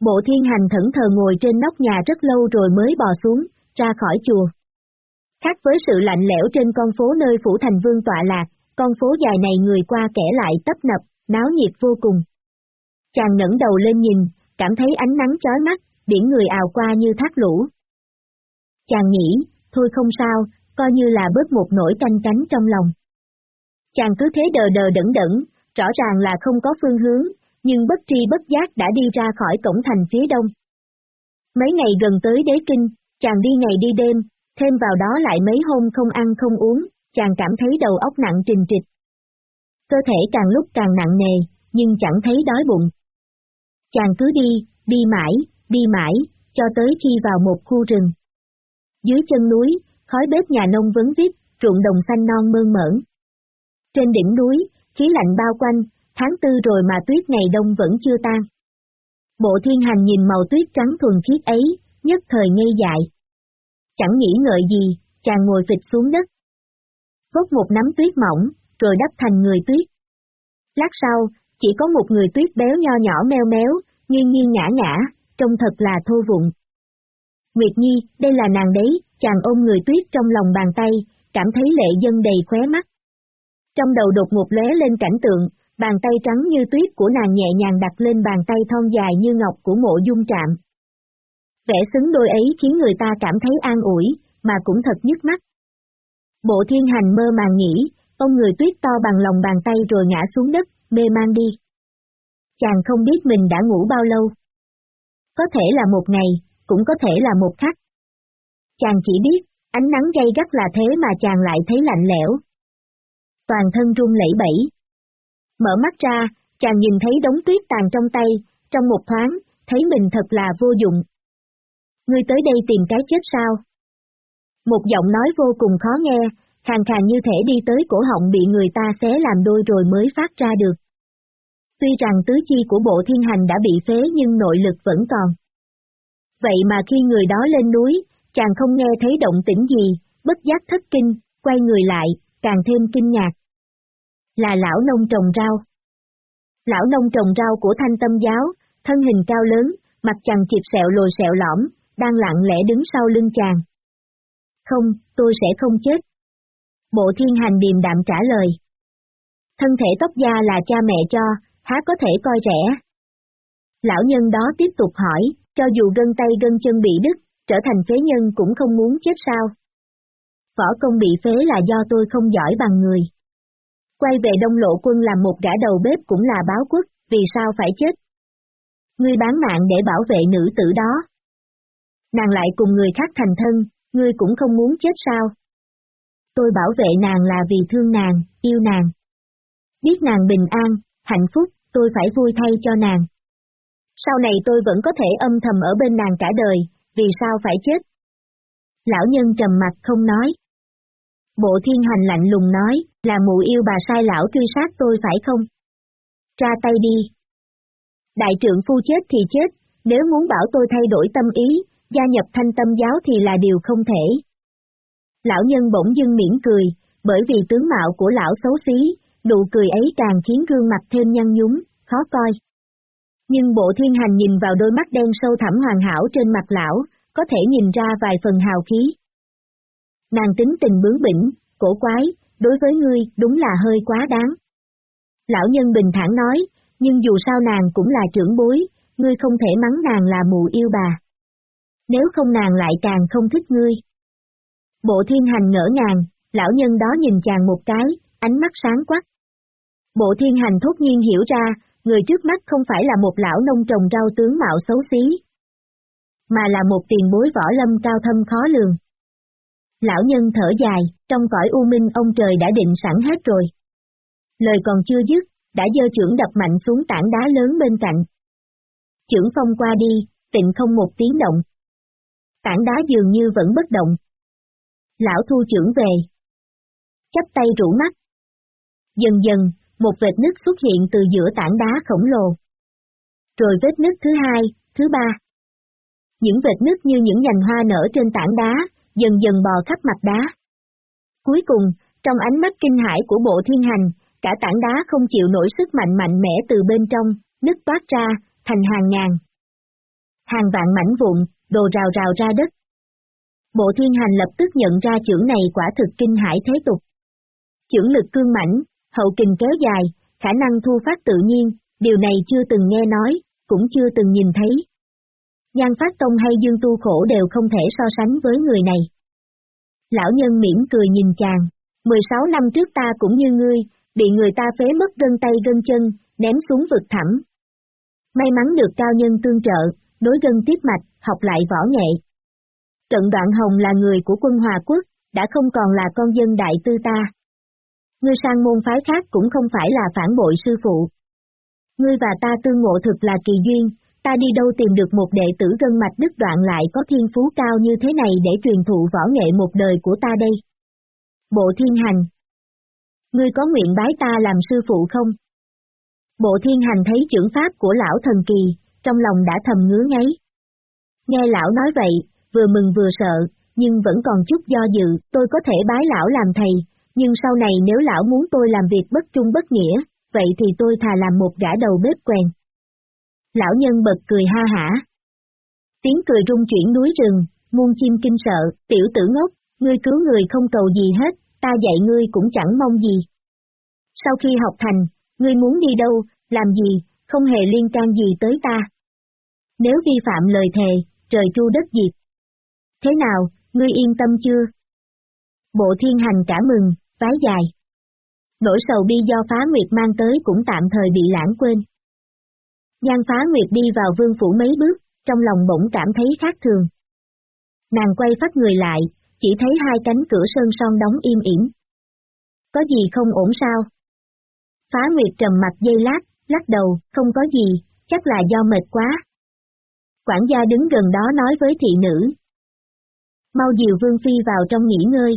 A: Bộ thiên hành thẫn thờ ngồi trên nóc nhà rất lâu rồi mới bò xuống, ra khỏi chùa. Khác với sự lạnh lẽo trên con phố nơi Phủ Thành Vương tọa lạc, con phố dài này người qua kẻ lại tấp nập, náo nhiệt vô cùng. Chàng ngẩng đầu lên nhìn, cảm thấy ánh nắng chói mắt, biển người ào qua như thác lũ. Chàng nghĩ, thôi không sao, coi như là bớt một nỗi canh cánh trong lòng. Chàng cứ thế đờ đờ đẫn đẫn, rõ ràng là không có phương hướng, nhưng bất tri bất giác đã đi ra khỏi cổng thành phía đông. Mấy ngày gần tới đế kinh, chàng đi ngày đi đêm, thêm vào đó lại mấy hôm không ăn không uống, chàng cảm thấy đầu óc nặng trình trịch. Cơ thể càng lúc càng nặng nề, nhưng chẳng thấy đói bụng. Chàng cứ đi, đi mãi, đi mãi, cho tới khi vào một khu rừng. Dưới chân núi, khói bếp nhà nông vấn vít, ruộng đồng xanh non mơn mởn. Trên đỉnh núi, khí lạnh bao quanh, tháng tư rồi mà tuyết ngày đông vẫn chưa tan. Bộ thiên hành nhìn màu tuyết trắng thuần khiết ấy, nhất thời ngây dại. Chẳng nghĩ ngợi gì, chàng ngồi phịch xuống đất. Vốt một nắm tuyết mỏng, rồi đắp thành người tuyết. Lát sau, chỉ có một người tuyết béo nho nhỏ meo méo, nghiêng nghiêng ngã ngã, trông thật là thô vụng. Nguyệt Nhi, đây là nàng đấy, chàng ôm người tuyết trong lòng bàn tay, cảm thấy lệ dân đầy khóe mắt. Trong đầu đột ngột lóe lên cảnh tượng, bàn tay trắng như tuyết của nàng nhẹ nhàng đặt lên bàn tay thon dài như ngọc của mộ dung trạm. Vẻ xứng đôi ấy khiến người ta cảm thấy an ủi, mà cũng thật nhức mắt. Bộ thiên hành mơ màng nghĩ, ông người tuyết to bằng lòng bàn tay rồi ngã xuống đất, mê man đi. Chàng không biết mình đã ngủ bao lâu. Có thể là một ngày, cũng có thể là một khắc. Chàng chỉ biết, ánh nắng gay gắt là thế mà chàng lại thấy lạnh lẽo. Toàn thân run lẩy bẩy. Mở mắt ra, chàng nhìn thấy đống tuyết tàn trong tay, trong một thoáng, thấy mình thật là vô dụng. Ngươi tới đây tìm cái chết sao? Một giọng nói vô cùng khó nghe, khàn khàn như thể đi tới cổ họng bị người ta xé làm đôi rồi mới phát ra được. Tuy rằng tứ chi của bộ thiên hành đã bị phế nhưng nội lực vẫn còn. Vậy mà khi người đó lên núi, chàng không nghe thấy động tĩnh gì, bất giác thất kinh, quay người lại, càng thêm kinh ngạc. Là lão nông trồng rau. Lão nông trồng rau của thanh tâm giáo, thân hình cao lớn, mặt chàng chịp sẹo lồi sẹo lõm, đang lặng lẽ đứng sau lưng chàng. Không, tôi sẽ không chết. Bộ thiên hành điềm đạm trả lời. Thân thể tóc da là cha mẹ cho, há có thể coi rẻ. Lão nhân đó tiếp tục hỏi, cho dù gân tay gân chân bị đứt, trở thành phế nhân cũng không muốn chết sao. Võ công bị phế là do tôi không giỏi bằng người. Quay về đông lộ quân làm một gã đầu bếp cũng là báo quốc, vì sao phải chết? Ngươi bán mạng để bảo vệ nữ tử đó. Nàng lại cùng người khác thành thân, ngươi cũng không muốn chết sao? Tôi bảo vệ nàng là vì thương nàng, yêu nàng. Biết nàng bình an, hạnh phúc, tôi phải vui thay cho nàng. Sau này tôi vẫn có thể âm thầm ở bên nàng cả đời, vì sao phải chết? Lão nhân trầm mặt không nói. Bộ thiên hành lạnh lùng nói, là mụ yêu bà sai lão truy sát tôi phải không? Ra tay đi. Đại trưởng phu chết thì chết, nếu muốn bảo tôi thay đổi tâm ý, gia nhập thanh tâm giáo thì là điều không thể. Lão nhân bỗng dưng mỉm cười, bởi vì tướng mạo của lão xấu xí, nụ cười ấy càng khiến gương mặt thêm nhăn nhúm, khó coi. Nhưng bộ thiên hành nhìn vào đôi mắt đen sâu thẳm hoàn hảo trên mặt lão, có thể nhìn ra vài phần hào khí. Nàng tính tình bướng bỉnh, cổ quái, đối với ngươi đúng là hơi quá đáng. Lão nhân bình thản nói, nhưng dù sao nàng cũng là trưởng bối, ngươi không thể mắng nàng là mù yêu bà. Nếu không nàng lại càng không thích ngươi. Bộ thiên hành ngỡ ngàng, lão nhân đó nhìn chàng một cái, ánh mắt sáng quắc. Bộ thiên hành thốt nhiên hiểu ra, người trước mắt không phải là một lão nông trồng rau tướng mạo xấu xí, mà là một tiền bối võ lâm cao thâm khó lường. Lão nhân thở dài, trong cõi u minh ông trời đã định sẵn hết rồi. Lời còn chưa dứt, đã dơ trưởng đập mạnh xuống tảng đá lớn bên cạnh. Trưởng phong qua đi, tịnh không một tiếng động. Tảng đá dường như vẫn bất động. Lão thu trưởng về. Chắp tay rủ mắt. Dần dần, một vệt nứt xuất hiện từ giữa tảng đá khổng lồ. Rồi vết nứt thứ hai, thứ ba. Những vệt nứt như những nhành hoa nở trên tảng đá, dần dần bò khắp mặt đá. Cuối cùng, trong ánh mắt kinh hãi của bộ thiên hành, cả tảng đá không chịu nổi sức mạnh mạnh mẽ từ bên trong, nứt toát ra, thành hàng ngàn. Hàng vạn mảnh vụn, đồ rào rào ra đất. Bộ thiên hành lập tức nhận ra chưởng này quả thực kinh hải thế tục. Chưởng lực cương mảnh, hậu kình kéo dài, khả năng thu phát tự nhiên, điều này chưa từng nghe nói, cũng chưa từng nhìn thấy. Giang Phát Tông hay Dương Tu Khổ đều không thể so sánh với người này. Lão nhân mỉm cười nhìn chàng, 16 năm trước ta cũng như ngươi, bị người ta phế mất gân tay gân chân, ném xuống vực thẳm. May mắn được cao nhân tương trợ, đối gân tiếp mạch, học lại võ nghệ. Trận đoạn hồng là người của quân Hòa Quốc, đã không còn là con dân đại tư ta. Ngươi sang môn phái khác cũng không phải là phản bội sư phụ. Ngươi và ta tương ngộ thực là kỳ duyên, ta đi đâu tìm được một đệ tử gân mạch đứt đoạn lại có thiên phú cao như thế này để truyền thụ võ nghệ một đời của ta đây. Bộ thiên hành. Ngươi có nguyện bái ta làm sư phụ không? Bộ thiên hành thấy trưởng pháp của lão thần kỳ, trong lòng đã thầm ngứa ngáy. Nghe lão nói vậy, vừa mừng vừa sợ, nhưng vẫn còn chút do dự, tôi có thể bái lão làm thầy, nhưng sau này nếu lão muốn tôi làm việc bất trung bất nghĩa, vậy thì tôi thà làm một gã đầu bếp quèn. Lão nhân bật cười ha hả. Tiếng cười rung chuyển núi rừng, muôn chim kinh sợ, tiểu tử ngốc, ngươi cứu người không cầu gì hết, ta dạy ngươi cũng chẳng mong gì. Sau khi học thành, ngươi muốn đi đâu, làm gì, không hề liên can gì tới ta. Nếu vi phạm lời thề, trời chu đất diệt. Thế nào, ngươi yên tâm chưa? Bộ thiên hành cả mừng, vái dài. Nỗi sầu bi do phá nguyệt mang tới cũng tạm thời bị lãng quên. Nhan phá nguyệt đi vào vương phủ mấy bước, trong lòng bỗng cảm thấy khác thường. Nàng quay phát người lại, chỉ thấy hai cánh cửa sơn son đóng im ỉm. Có gì không ổn sao? Phá Nguyệt trầm mặt dây lát, lắc đầu, không có gì, chắc là do mệt quá. Quản gia đứng gần đó nói với thị nữ. Mau dìu Vương Phi vào trong nghỉ ngơi.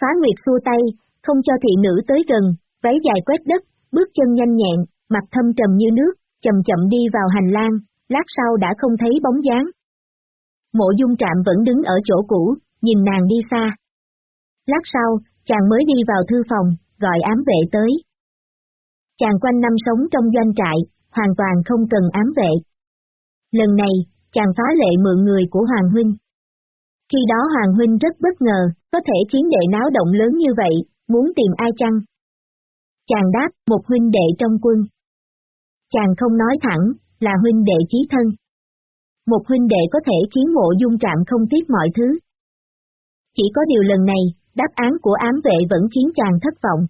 A: Phá Nguyệt xua tay, không cho thị nữ tới gần, váy dài quét đất, bước chân nhanh nhẹn, mặt thâm trầm như nước, chậm chậm đi vào hành lang, lát sau đã không thấy bóng dáng. Mộ dung trạm vẫn đứng ở chỗ cũ, nhìn nàng đi xa. Lát sau, chàng mới đi vào thư phòng, gọi ám vệ tới. Chàng quanh năm sống trong doanh trại, hoàn toàn không cần ám vệ. Lần này, chàng phá lệ mượn người của Hoàng Huynh. Khi đó Hoàng Huynh rất bất ngờ, có thể chiến đệ náo động lớn như vậy, muốn tìm ai chăng? Chàng đáp, một huynh đệ trong quân. Chàng không nói thẳng, là huynh đệ chí thân. Một huynh đệ có thể khiến mộ dung trạm không tiếc mọi thứ. Chỉ có điều lần này, đáp án của ám vệ vẫn khiến chàng thất vọng.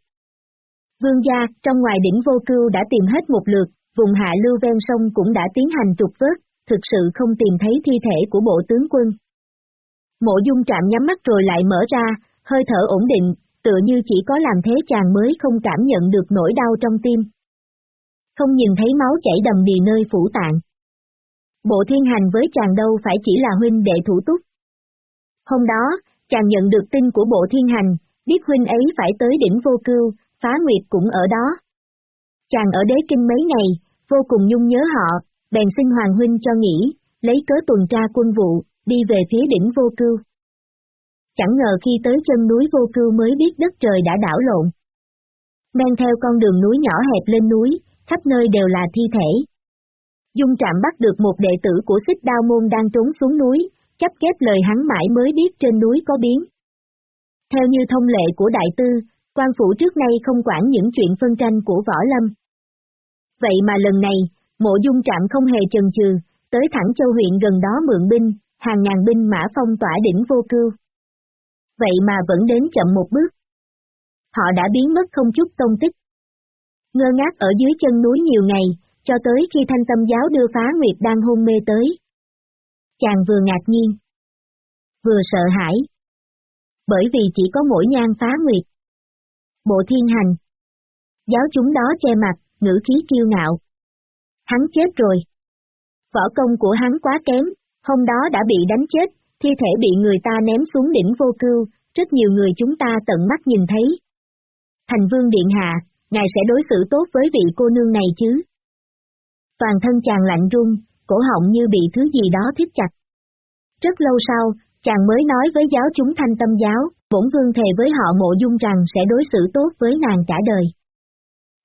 A: Vương gia, trong ngoài đỉnh vô cưu đã tìm hết một lượt, vùng hạ lưu ven sông cũng đã tiến hành trục vớt, thực sự không tìm thấy thi thể của bộ tướng quân. Mộ dung trạm nhắm mắt rồi lại mở ra, hơi thở ổn định, tựa như chỉ có làm thế chàng mới không cảm nhận được nỗi đau trong tim. Không nhìn thấy máu chảy đầm đì nơi phủ tạng. Bộ thiên hành với chàng đâu phải chỉ là huynh đệ thủ túc. Hôm đó, chàng nhận được tin của bộ thiên hành, biết huynh ấy phải tới đỉnh vô cưu, phá nguyệt cũng ở đó. Chàng ở đế kinh mấy ngày, vô cùng nhung nhớ họ, bèn xin Hoàng Huynh cho nghỉ, lấy cớ tuần tra quân vụ, đi về phía đỉnh vô cưu. Chẳng ngờ khi tới chân núi vô cưu mới biết đất trời đã đảo lộn. Men theo con đường núi nhỏ hẹp lên núi, khắp nơi đều là thi thể. Dung trạm bắt được một đệ tử của xích đao môn đang trốn xuống núi, chấp kép lời hắn mãi mới biết trên núi có biến. Theo như thông lệ của đại tư, quan phủ trước nay không quản những chuyện phân tranh của võ lâm. Vậy mà lần này, mộ dung trạm không hề chần chừ, tới thẳng châu huyện gần đó mượn binh, hàng ngàn binh mã phong tỏa đỉnh vô cưu. Vậy mà vẫn đến chậm một bước. Họ đã biến mất không chút tông tích. Ngơ ngác ở dưới chân núi nhiều ngày, cho tới khi thanh tâm giáo đưa phá nguyệt đang hôn mê tới. Chàng vừa ngạc nhiên, vừa sợ hãi. Bởi vì chỉ có mỗi nhan phá nguyệt. Bộ thiên hành. Giáo chúng đó che mặt, ngữ khí kiêu ngạo. Hắn chết rồi. Võ công của hắn quá kém, hôm đó đã bị đánh chết, thi thể bị người ta ném xuống đỉnh vô cưu, rất nhiều người chúng ta tận mắt nhìn thấy. Thành vương điện hạ, ngài sẽ đối xử tốt với vị cô nương này chứ? Toàn thân chàng lạnh run, cổ họng như bị thứ gì đó thiết chặt. Rất lâu sau, chàng mới nói với giáo chúng thanh tâm giáo, bổn vương thề với họ mộ dung rằng sẽ đối xử tốt với nàng cả đời.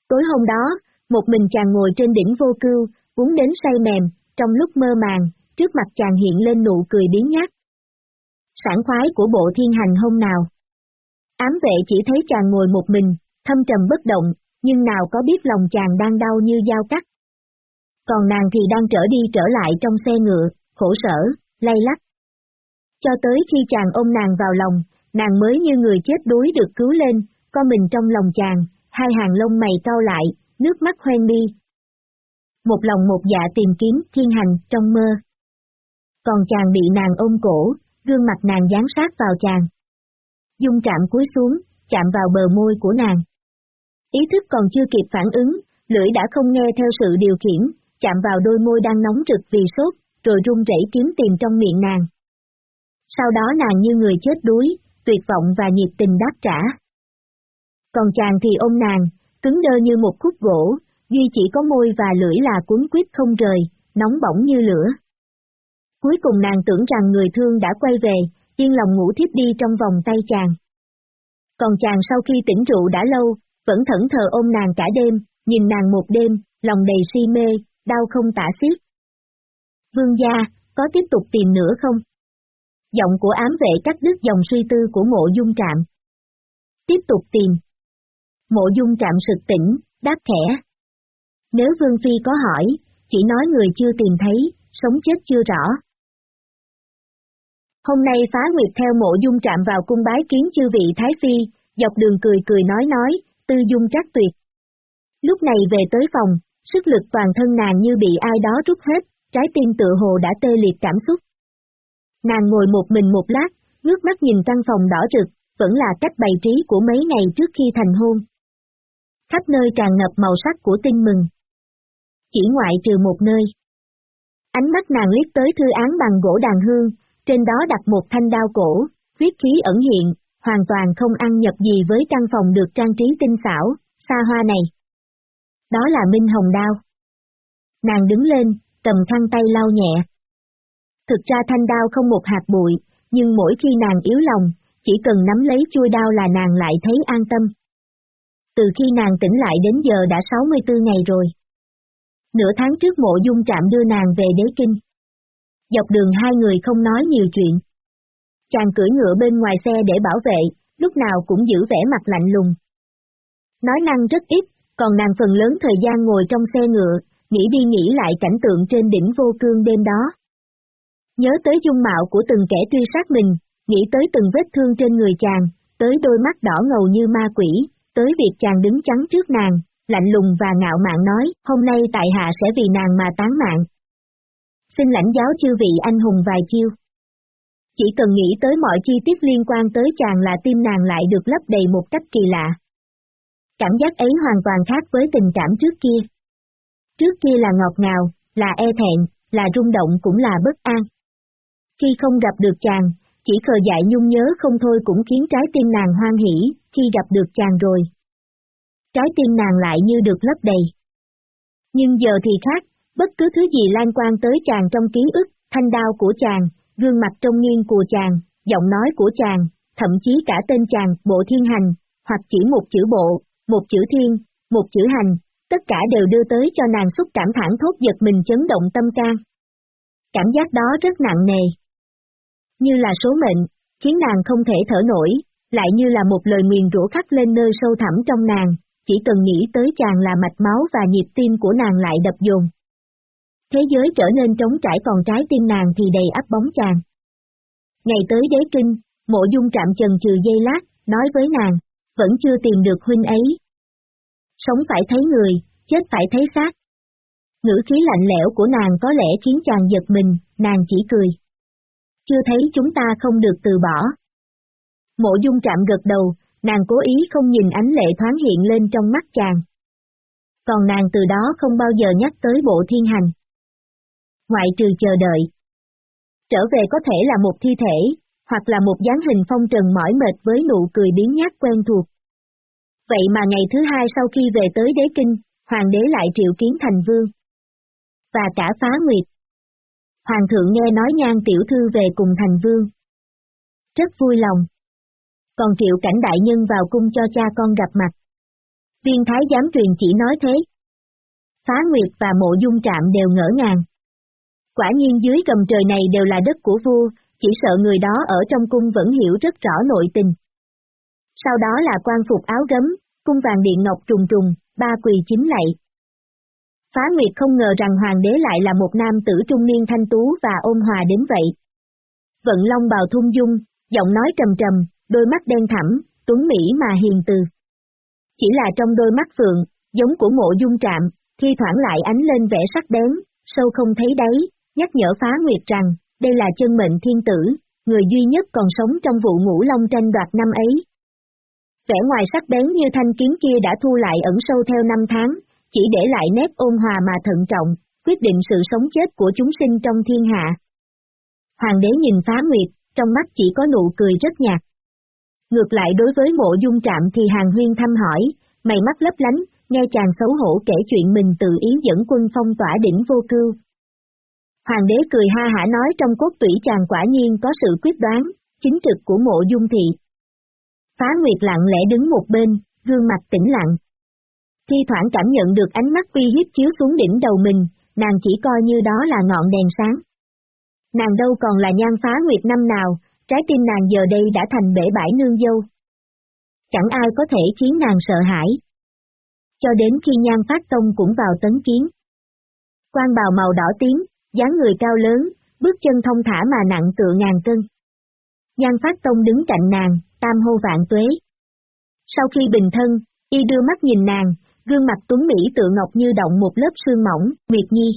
A: Tối hôm đó, một mình chàng ngồi trên đỉnh vô cưu, uống đến say mềm, trong lúc mơ màng, trước mặt chàng hiện lên nụ cười biến nhát. sảng khoái của bộ thiên hành hôm nào. Ám vệ chỉ thấy chàng ngồi một mình, thâm trầm bất động, nhưng nào có biết lòng chàng đang đau như dao cắt. Còn nàng thì đang trở đi trở lại trong xe ngựa, khổ sở, lay lắc. Cho tới khi chàng ôm nàng vào lòng, nàng mới như người chết đuối được cứu lên, co mình trong lòng chàng, hai hàng lông mày cau lại, nước mắt hoen đi. Một lòng một dạ tìm kiếm thiên hành trong mơ. Còn chàng bị nàng ôm cổ, gương mặt nàng dán sát vào chàng. Dung chạm cúi xuống, chạm vào bờ môi của nàng. Ý thức còn chưa kịp phản ứng, lưỡi đã không nghe theo sự điều khiển, chạm vào đôi môi đang nóng rực vì sốt, rồi run rẩy kiếm tìm trong miệng nàng. Sau đó nàng như người chết đuối, tuyệt vọng và nhiệt tình đáp trả. Còn chàng thì ôm nàng, cứng đơ như một khúc gỗ, duy chỉ có môi và lưỡi là cuốn quyết không rời, nóng bỏng như lửa. Cuối cùng nàng tưởng rằng người thương đã quay về, yên lòng ngủ thiếp đi trong vòng tay chàng. Còn chàng sau khi tỉnh rượu đã lâu, vẫn thẫn thờ ôm nàng cả đêm, nhìn nàng một đêm, lòng đầy si mê, đau không tả xiết. Vương gia, có tiếp tục tìm nữa không? Giọng của ám vệ cắt đứt dòng suy tư của mộ dung trạm. Tiếp tục tìm. Mộ dung trạm sực tỉnh, đáp khẽ. Nếu Vương Phi có hỏi, chỉ nói người chưa tìm thấy, sống chết chưa rõ. Hôm nay phá nguyệt theo mộ dung trạm vào cung bái kiến chư vị Thái Phi, dọc đường cười cười nói nói, tư dung trắc tuyệt. Lúc này về tới phòng, sức lực toàn thân nàng như bị ai đó rút hết, trái tim tự hồ đã tê liệt cảm xúc. Nàng ngồi một mình một lát, ngước mắt nhìn căn phòng đỏ rực, vẫn là cách bày trí của mấy ngày trước khi thành hôn. Khắp nơi tràn ngập màu sắc của tin mừng. Chỉ ngoại trừ một nơi. Ánh mắt nàng liếc tới thư án bằng gỗ đàn hương, trên đó đặt một thanh đao cổ, huyết khí ẩn hiện, hoàn toàn không ăn nhập gì với căn phòng được trang trí tinh xảo, xa hoa này. Đó là Minh Hồng Đao. Nàng đứng lên, cầm khăn tay lau nhẹ. Thực ra thanh đao không một hạt bụi, nhưng mỗi khi nàng yếu lòng, chỉ cần nắm lấy chui đao là nàng lại thấy an tâm. Từ khi nàng tỉnh lại đến giờ đã 64 ngày rồi. Nửa tháng trước mộ dung trạm đưa nàng về đế kinh. Dọc đường hai người không nói nhiều chuyện. Chàng cưỡi ngựa bên ngoài xe để bảo vệ, lúc nào cũng giữ vẻ mặt lạnh lùng. Nói năng rất ít, còn nàng phần lớn thời gian ngồi trong xe ngựa, nghĩ đi nghĩ lại cảnh tượng trên đỉnh vô cương đêm đó. Nhớ tới dung mạo của từng kẻ truy sát mình, nghĩ tới từng vết thương trên người chàng, tới đôi mắt đỏ ngầu như ma quỷ, tới việc chàng đứng chắn trước nàng, lạnh lùng và ngạo mạn nói, hôm nay tại hạ sẽ vì nàng mà tán mạng. Xin lãnh giáo chư vị anh hùng vài chiêu. Chỉ cần nghĩ tới mọi chi tiết liên quan tới chàng là tim nàng lại được lấp đầy một cách kỳ lạ. Cảm giác ấy hoàn toàn khác với tình cảm trước kia. Trước kia là ngọt ngào, là e thẹn, là rung động cũng là bất an. Khi không gặp được chàng, chỉ khờ dại nhung nhớ không thôi cũng khiến trái tim nàng hoan hỉ, khi gặp được chàng rồi. Trái tim nàng lại như được lấp đầy. Nhưng giờ thì khác, bất cứ thứ gì lan quan tới chàng trong ký ức, thanh đao của chàng, gương mặt trông nghiêng của chàng, giọng nói của chàng, thậm chí cả tên chàng, bộ thiên hành, hoặc chỉ một chữ bộ, một chữ thiên, một chữ hành, tất cả đều đưa tới cho nàng xúc cảm thẳng thốt giật mình chấn động tâm can. Cảm giác đó rất nặng nề. Như là số mệnh, khiến nàng không thể thở nổi, lại như là một lời nguyền rủa khắc lên nơi sâu thẳm trong nàng, chỉ cần nghĩ tới chàng là mạch máu và nhịp tim của nàng lại đập dồn. Thế giới trở nên trống trải còn trái tim nàng thì đầy ắp bóng chàng. Ngày tới đế kinh, mộ dung trạm trần trừ dây lát, nói với nàng, vẫn chưa tìm được huynh ấy. Sống phải thấy người, chết phải thấy xác. Ngữ khí lạnh lẽo của nàng có lẽ khiến chàng giật mình, nàng chỉ cười. Chưa thấy chúng ta không được từ bỏ. Mộ dung trạm gật đầu, nàng cố ý không nhìn ánh lệ thoáng hiện lên trong mắt chàng. Còn nàng từ đó không bao giờ nhắc tới bộ thiên hành. Ngoại trừ chờ đợi. Trở về có thể là một thi thể, hoặc là một dáng hình phong trần mỏi mệt với nụ cười biến nhát quen thuộc. Vậy mà ngày thứ hai sau khi về tới đế kinh, hoàng đế lại triệu kiến thành vương. Và cả phá nguyệt. Hoàng thượng nghe nói nhan tiểu thư về cùng thành vương. Rất vui lòng. Còn triệu cảnh đại nhân vào cung cho cha con gặp mặt. Viên thái giám truyền chỉ nói thế. Phá Nguyệt và mộ dung trạm đều ngỡ ngàng. Quả nhiên dưới gầm trời này đều là đất của vua, chỉ sợ người đó ở trong cung vẫn hiểu rất rõ nội tình. Sau đó là quan phục áo gấm, cung vàng điện ngọc trùng trùng, ba quỳ chính lạy. Phá Nguyệt không ngờ rằng hoàng đế lại là một nam tử trung niên thanh tú và ôn hòa đến vậy. Vận long bào thung dung, giọng nói trầm trầm, đôi mắt đen thẳm, tuấn mỹ mà hiền từ. Chỉ là trong đôi mắt phượng, giống của mộ dung trạm, thi thoảng lại ánh lên vẻ sắc bén, sâu không thấy đáy, nhắc nhở phá nguyệt rằng, đây là chân mệnh thiên tử, người duy nhất còn sống trong vụ ngũ long tranh đoạt năm ấy. Vẻ ngoài sắc bén như thanh kiếm kia đã thu lại ẩn sâu theo năm tháng, chỉ để lại nét ôn hòa mà thận trọng, quyết định sự sống chết của chúng sinh trong thiên hạ. Hoàng đế nhìn phá nguyệt, trong mắt chỉ có nụ cười rất nhạt. Ngược lại đối với mộ dung trạm thì hàng huyên thăm hỏi, mày mắt lấp lánh, nghe chàng xấu hổ kể chuyện mình tự ý dẫn quân phong tỏa đỉnh vô cưu. Hoàng đế cười ha hả nói trong cốt tủy chàng quả nhiên có sự quyết đoán, chính trực của mộ dung thị. Phá Nguyệt lặng lẽ đứng một bên, gương mặt tĩnh lặng. Khi thoảng cảm nhận được ánh mắt uy hiếp chiếu xuống đỉnh đầu mình, nàng chỉ coi như đó là ngọn đèn sáng. Nàng đâu còn là nhan phá Nguyệt năm nào, trái tim nàng giờ đây đã thành bể bãi nương dâu. Chẳng ai có thể khiến nàng sợ hãi. Cho đến khi nhan phát tông cũng vào tấn kiến. Quan bào màu đỏ tím, dáng người cao lớn, bước chân thông thả mà nặng tựa ngàn cân. Giang phát tông đứng cạnh nàng, tam hô vạn tuế. Sau khi bình thân, y đưa mắt nhìn nàng, gương mặt tuấn mỹ tựa ngọc như động một lớp sương mỏng, Nguyệt Nhi.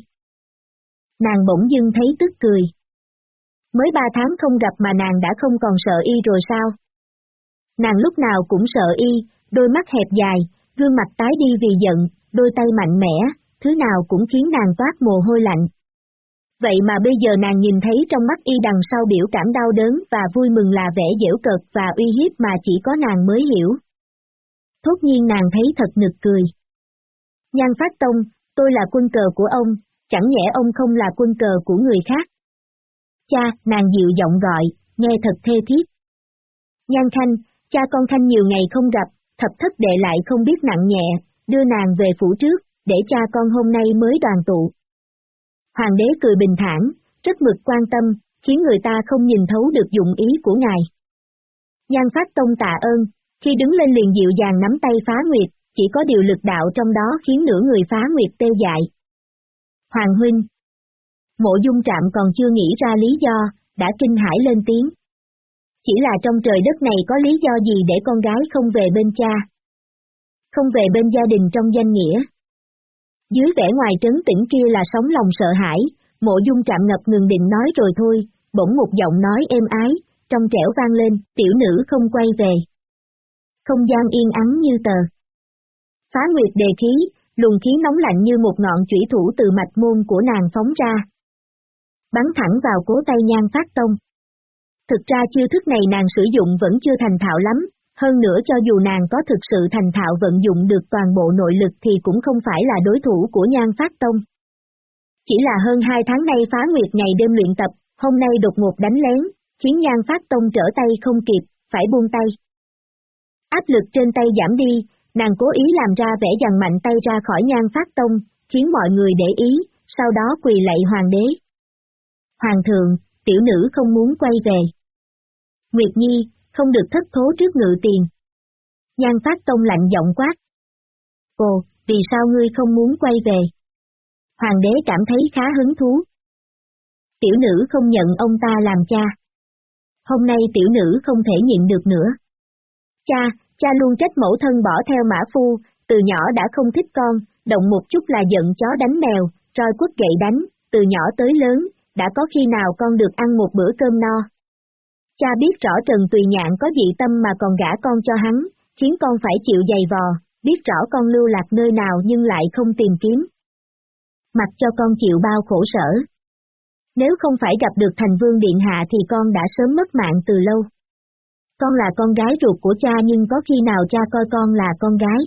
A: Nàng bỗng dưng thấy tức cười. Mới ba tháng không gặp mà nàng đã không còn sợ y rồi sao? Nàng lúc nào cũng sợ y, đôi mắt hẹp dài, gương mặt tái đi vì giận, đôi tay mạnh mẽ, thứ nào cũng khiến nàng toát mồ hôi lạnh. Vậy mà bây giờ nàng nhìn thấy trong mắt y đằng sau biểu cảm đau đớn và vui mừng là vẻ dễu cợt và uy hiếp mà chỉ có nàng mới hiểu. Thốt nhiên nàng thấy thật nực cười. Nhan Phát Tông, tôi là quân cờ của ông, chẳng nhẽ ông không là quân cờ của người khác. Cha, nàng dịu giọng gọi, nghe thật thê thiết. Nhan Khanh, cha con Khanh nhiều ngày không gặp, thập thất đệ lại không biết nặng nhẹ, đưa nàng về phủ trước, để cha con hôm nay mới đoàn tụ. Hoàng đế cười bình thản, rất mực quan tâm, khiến người ta không nhìn thấu được dụng ý của ngài. Nhan Phát Tông tạ ơn, khi đứng lên liền dịu dàng nắm tay phá nguyệt, chỉ có điều lực đạo trong đó khiến nửa người phá nguyệt tê dại. Hoàng huynh Mộ dung trạm còn chưa nghĩ ra lý do, đã kinh hãi lên tiếng. Chỉ là trong trời đất này có lý do gì để con gái không về bên cha? Không về bên gia đình trong danh nghĩa. Dưới vẻ ngoài trấn tĩnh kia là sóng lòng sợ hãi, mộ dung trạm ngập ngừng định nói rồi thôi, bỗng một giọng nói êm ái, trong trẻo vang lên, tiểu nữ không quay về. Không gian yên ắng như tờ. Phá nguyệt đề khí, luồng khí nóng lạnh như một ngọn chủy thủ từ mạch môn của nàng phóng ra. Bắn thẳng vào cố tay nhan phát tông. Thực ra chiêu thức này nàng sử dụng vẫn chưa thành thạo lắm, hơn nữa cho dù nàng có thực sự thành thạo vận dụng được toàn bộ nội lực thì cũng không phải là đối thủ của nhan phát tông. Chỉ là hơn hai tháng nay phá nguyệt ngày đêm luyện tập, hôm nay đột ngột đánh lén, khiến nhan phát tông trở tay không kịp, phải buông tay. Áp lực trên tay giảm đi, nàng cố ý làm ra vẻ dằn mạnh tay ra khỏi nhan phát tông, khiến mọi người để ý, sau đó quỳ lạy hoàng đế. Hoàng thượng, tiểu nữ không muốn quay về. Nguyệt Nhi, không được thất thố trước ngự tiền. Nhan phát tông lạnh giọng quát. Ồ, vì sao ngươi không muốn quay về? Hoàng đế cảm thấy khá hứng thú. Tiểu nữ không nhận ông ta làm cha. Hôm nay tiểu nữ không thể nhịn được nữa. Cha, cha luôn trách mẫu thân bỏ theo mã phu, từ nhỏ đã không thích con, động một chút là giận chó đánh mèo, roi quất gậy đánh, từ nhỏ tới lớn, đã có khi nào con được ăn một bữa cơm no. Cha biết rõ Trần Tùy Nhạn có dị tâm mà còn gả con cho hắn, khiến con phải chịu dày vò, biết rõ con lưu lạc nơi nào nhưng lại không tìm kiếm. Mặc cho con chịu bao khổ sở. Nếu không phải gặp được thành vương điện hạ thì con đã sớm mất mạng từ lâu. Con là con gái ruột của cha nhưng có khi nào cha coi con là con gái.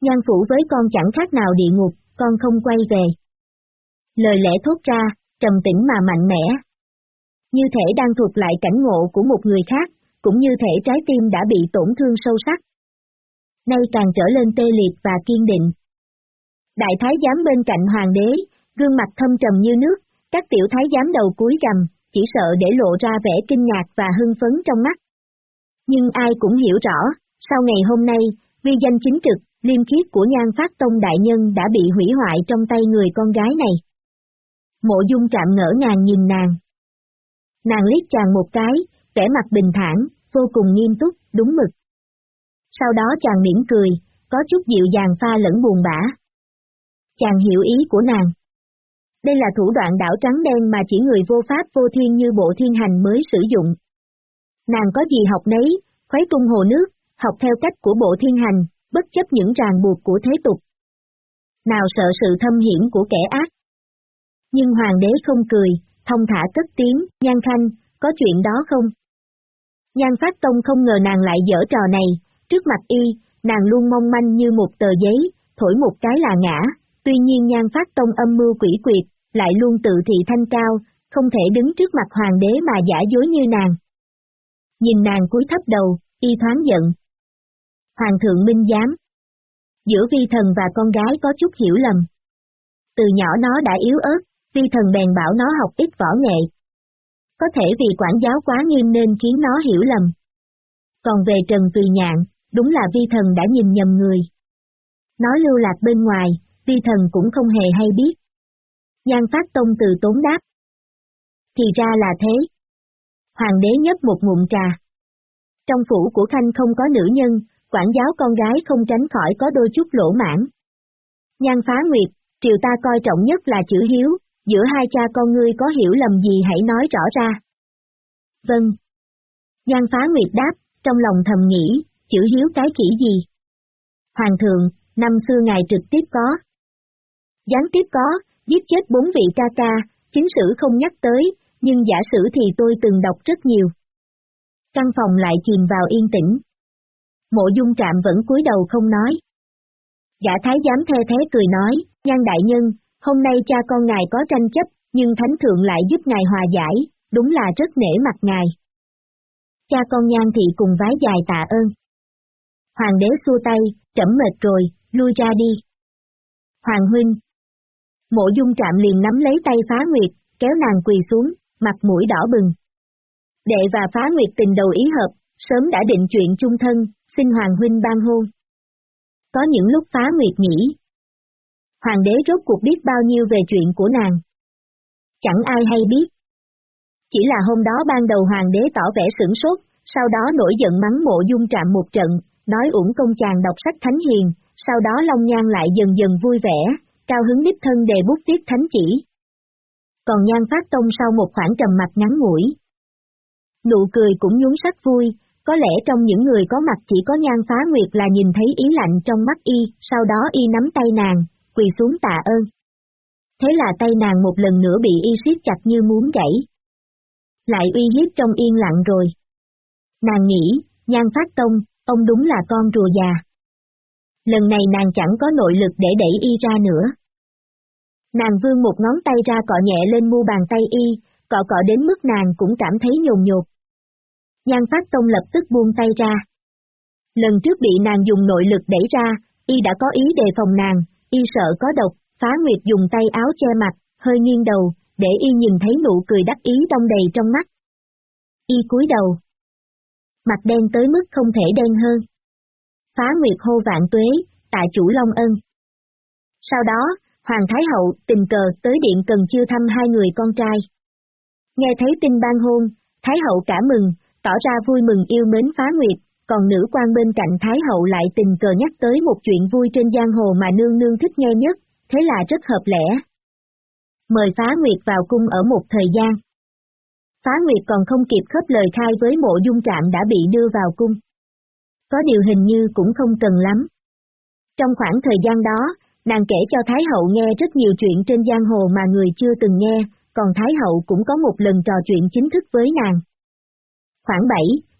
A: Nhan phủ với con chẳng khác nào địa ngục, con không quay về. Lời lẽ thốt ra, trầm tĩnh mà mạnh mẽ. Như thể đang thuộc lại cảnh ngộ của một người khác, cũng như thể trái tim đã bị tổn thương sâu sắc. Nay càng trở lên tê liệt và kiên định. Đại thái giám bên cạnh hoàng đế, gương mặt thâm trầm như nước, các tiểu thái giám đầu cúi gầm, chỉ sợ để lộ ra vẻ kinh ngạc và hưng phấn trong mắt. Nhưng ai cũng hiểu rõ, sau ngày hôm nay, vi danh chính trực, liêm khiết của nhan phát tông đại nhân đã bị hủy hoại trong tay người con gái này. Mộ dung trạm ngỡ ngàng nhìn nàng. Nàng liếc chàng một cái, vẻ mặt bình thản, vô cùng nghiêm túc, đúng mực. Sau đó chàng mỉm cười, có chút dịu dàng pha lẫn buồn bã. Chàng hiểu ý của nàng. Đây là thủ đoạn đảo trắng đen mà chỉ người vô pháp vô thiên như bộ thiên hành mới sử dụng. Nàng có gì học nấy, khuấy tung hồ nước, học theo cách của bộ thiên hành, bất chấp những ràng buộc của thế tục. Nào sợ sự thâm hiểm của kẻ ác. Nhưng hoàng đế không cười, thông thả cất tiếng, nhan khanh, có chuyện đó không? Nhan phát tông không ngờ nàng lại dở trò này, trước mặt y, nàng luôn mong manh như một tờ giấy, thổi một cái là ngã, tuy nhiên nhan phát tông âm mưu quỷ quyệt, lại luôn tự thị thanh cao, không thể đứng trước mặt hoàng đế mà giả dối như nàng. Nhìn nàng cúi thấp đầu, y thoáng giận. Hoàng thượng minh giám. Giữa vi thần và con gái có chút hiểu lầm. Từ nhỏ nó đã yếu ớt, vi thần bèn bảo nó học ít võ nghệ. Có thể vì quản giáo quá nghiêm nên khiến nó hiểu lầm. Còn về Trần Tùy Nhạn, đúng là vi thần đã nhìn nhầm người. Nó lưu lạc bên ngoài, vi thần cũng không hề hay biết. Nhan phát tông từ tốn đáp. Thì ra là thế. Hoàng đế nhấp một ngụm trà. Trong phủ của Khanh không có nữ nhân, quản giáo con gái không tránh khỏi có đôi chút lỗ mãn. Nhan phá nguyệt, triều ta coi trọng nhất là chữ hiếu, giữa hai cha con ngươi có hiểu lầm gì hãy nói rõ ra. Vâng. Nhan phá nguyệt đáp, trong lòng thầm nghĩ, chữ hiếu cái kỹ gì? Hoàng thượng, năm xưa ngài trực tiếp có. Gián tiếp có, giết chết bốn vị ca ca, chính sử không nhắc tới, nhưng giả sử thì tôi từng đọc rất nhiều. Căn phòng lại chìm vào yên tĩnh. Mộ dung trạm vẫn cúi đầu không nói. Gã thái giám the thế cười nói, nhan đại nhân, hôm nay cha con ngài có tranh chấp, nhưng thánh thượng lại giúp ngài hòa giải, đúng là rất nể mặt ngài. Cha con nhan thị cùng vái dài tạ ơn. Hoàng đế xua tay, trẫm mệt rồi, lui ra đi. Hoàng huynh. Mộ dung trạm liền nắm lấy tay phá nguyệt, kéo nàng quỳ xuống, mặt mũi đỏ bừng. Đệ và phá nguyệt tình đầu ý hợp, sớm đã định chuyện chung thân, xin Hoàng huynh ban hôn. Có những lúc phá nguyệt nghĩ. Hoàng đế rốt cuộc biết bao nhiêu về chuyện của nàng. Chẳng ai hay biết. Chỉ là hôm đó ban đầu hoàng đế tỏ vẻ sửng sốt, sau đó nổi giận mắng mộ dung trạm một trận, nói uổng công chàng đọc sách thánh hiền, sau đó Long Nhan lại dần dần vui vẻ, cao hứng đích thân đề bút viết thánh chỉ. Còn Nhan Phát Tông sau một khoảng trầm mặt ngắn ngủi. Nụ cười cũng nhún sắc vui, có lẽ trong những người có mặt chỉ có Nhan Phá Nguyệt là nhìn thấy ý lạnh trong mắt y, sau đó y nắm tay nàng, quỳ xuống tạ ơn. Thế là tay nàng một lần nữa bị y siết chặt như muốn gãy. Lại uy hiếp trong yên lặng rồi. Nàng nghĩ, Nhan Phát Tông, ông đúng là con rùa già. Lần này nàng chẳng có nội lực để đẩy y ra nữa. Nàng vươn một ngón tay ra cọ nhẹ lên mu bàn tay y, cọ cọ đến mức nàng cũng cảm thấy nhồn nhột. Nhan Phát Tông lập tức buông tay ra. Lần trước bị nàng dùng nội lực đẩy ra, y đã có ý đề phòng nàng, y sợ có độc, phá nguyệt dùng tay áo che mặt, hơi nghiêng đầu, để y nhìn thấy nụ cười đắc ý đông đầy trong mắt. Y cúi đầu, mặt đen tới mức không thể đen hơn. Phá Nguyệt hô vạn tuế, tại chủ Long Ân. Sau đó, Hoàng Thái Hậu tình cờ tới điện cần chiêu thăm hai người con trai. Nghe thấy tin ban hôn, Thái Hậu cả mừng, tỏ ra vui mừng yêu mến Phá Nguyệt, còn nữ quan bên cạnh Thái Hậu lại tình cờ nhắc tới một chuyện vui trên giang hồ mà nương nương thích nghe nhất, thế là rất hợp lẽ. Mời Phá Nguyệt vào cung ở một thời gian. Phá Nguyệt còn không kịp khớp lời khai với mộ dung trạm đã bị đưa vào cung. Có điều hình như cũng không cần lắm. Trong khoảng thời gian đó, nàng kể cho Thái Hậu nghe rất nhiều chuyện trên giang hồ mà người chưa từng nghe, còn Thái Hậu cũng có một lần trò chuyện chính thức với nàng. Khoảng 7,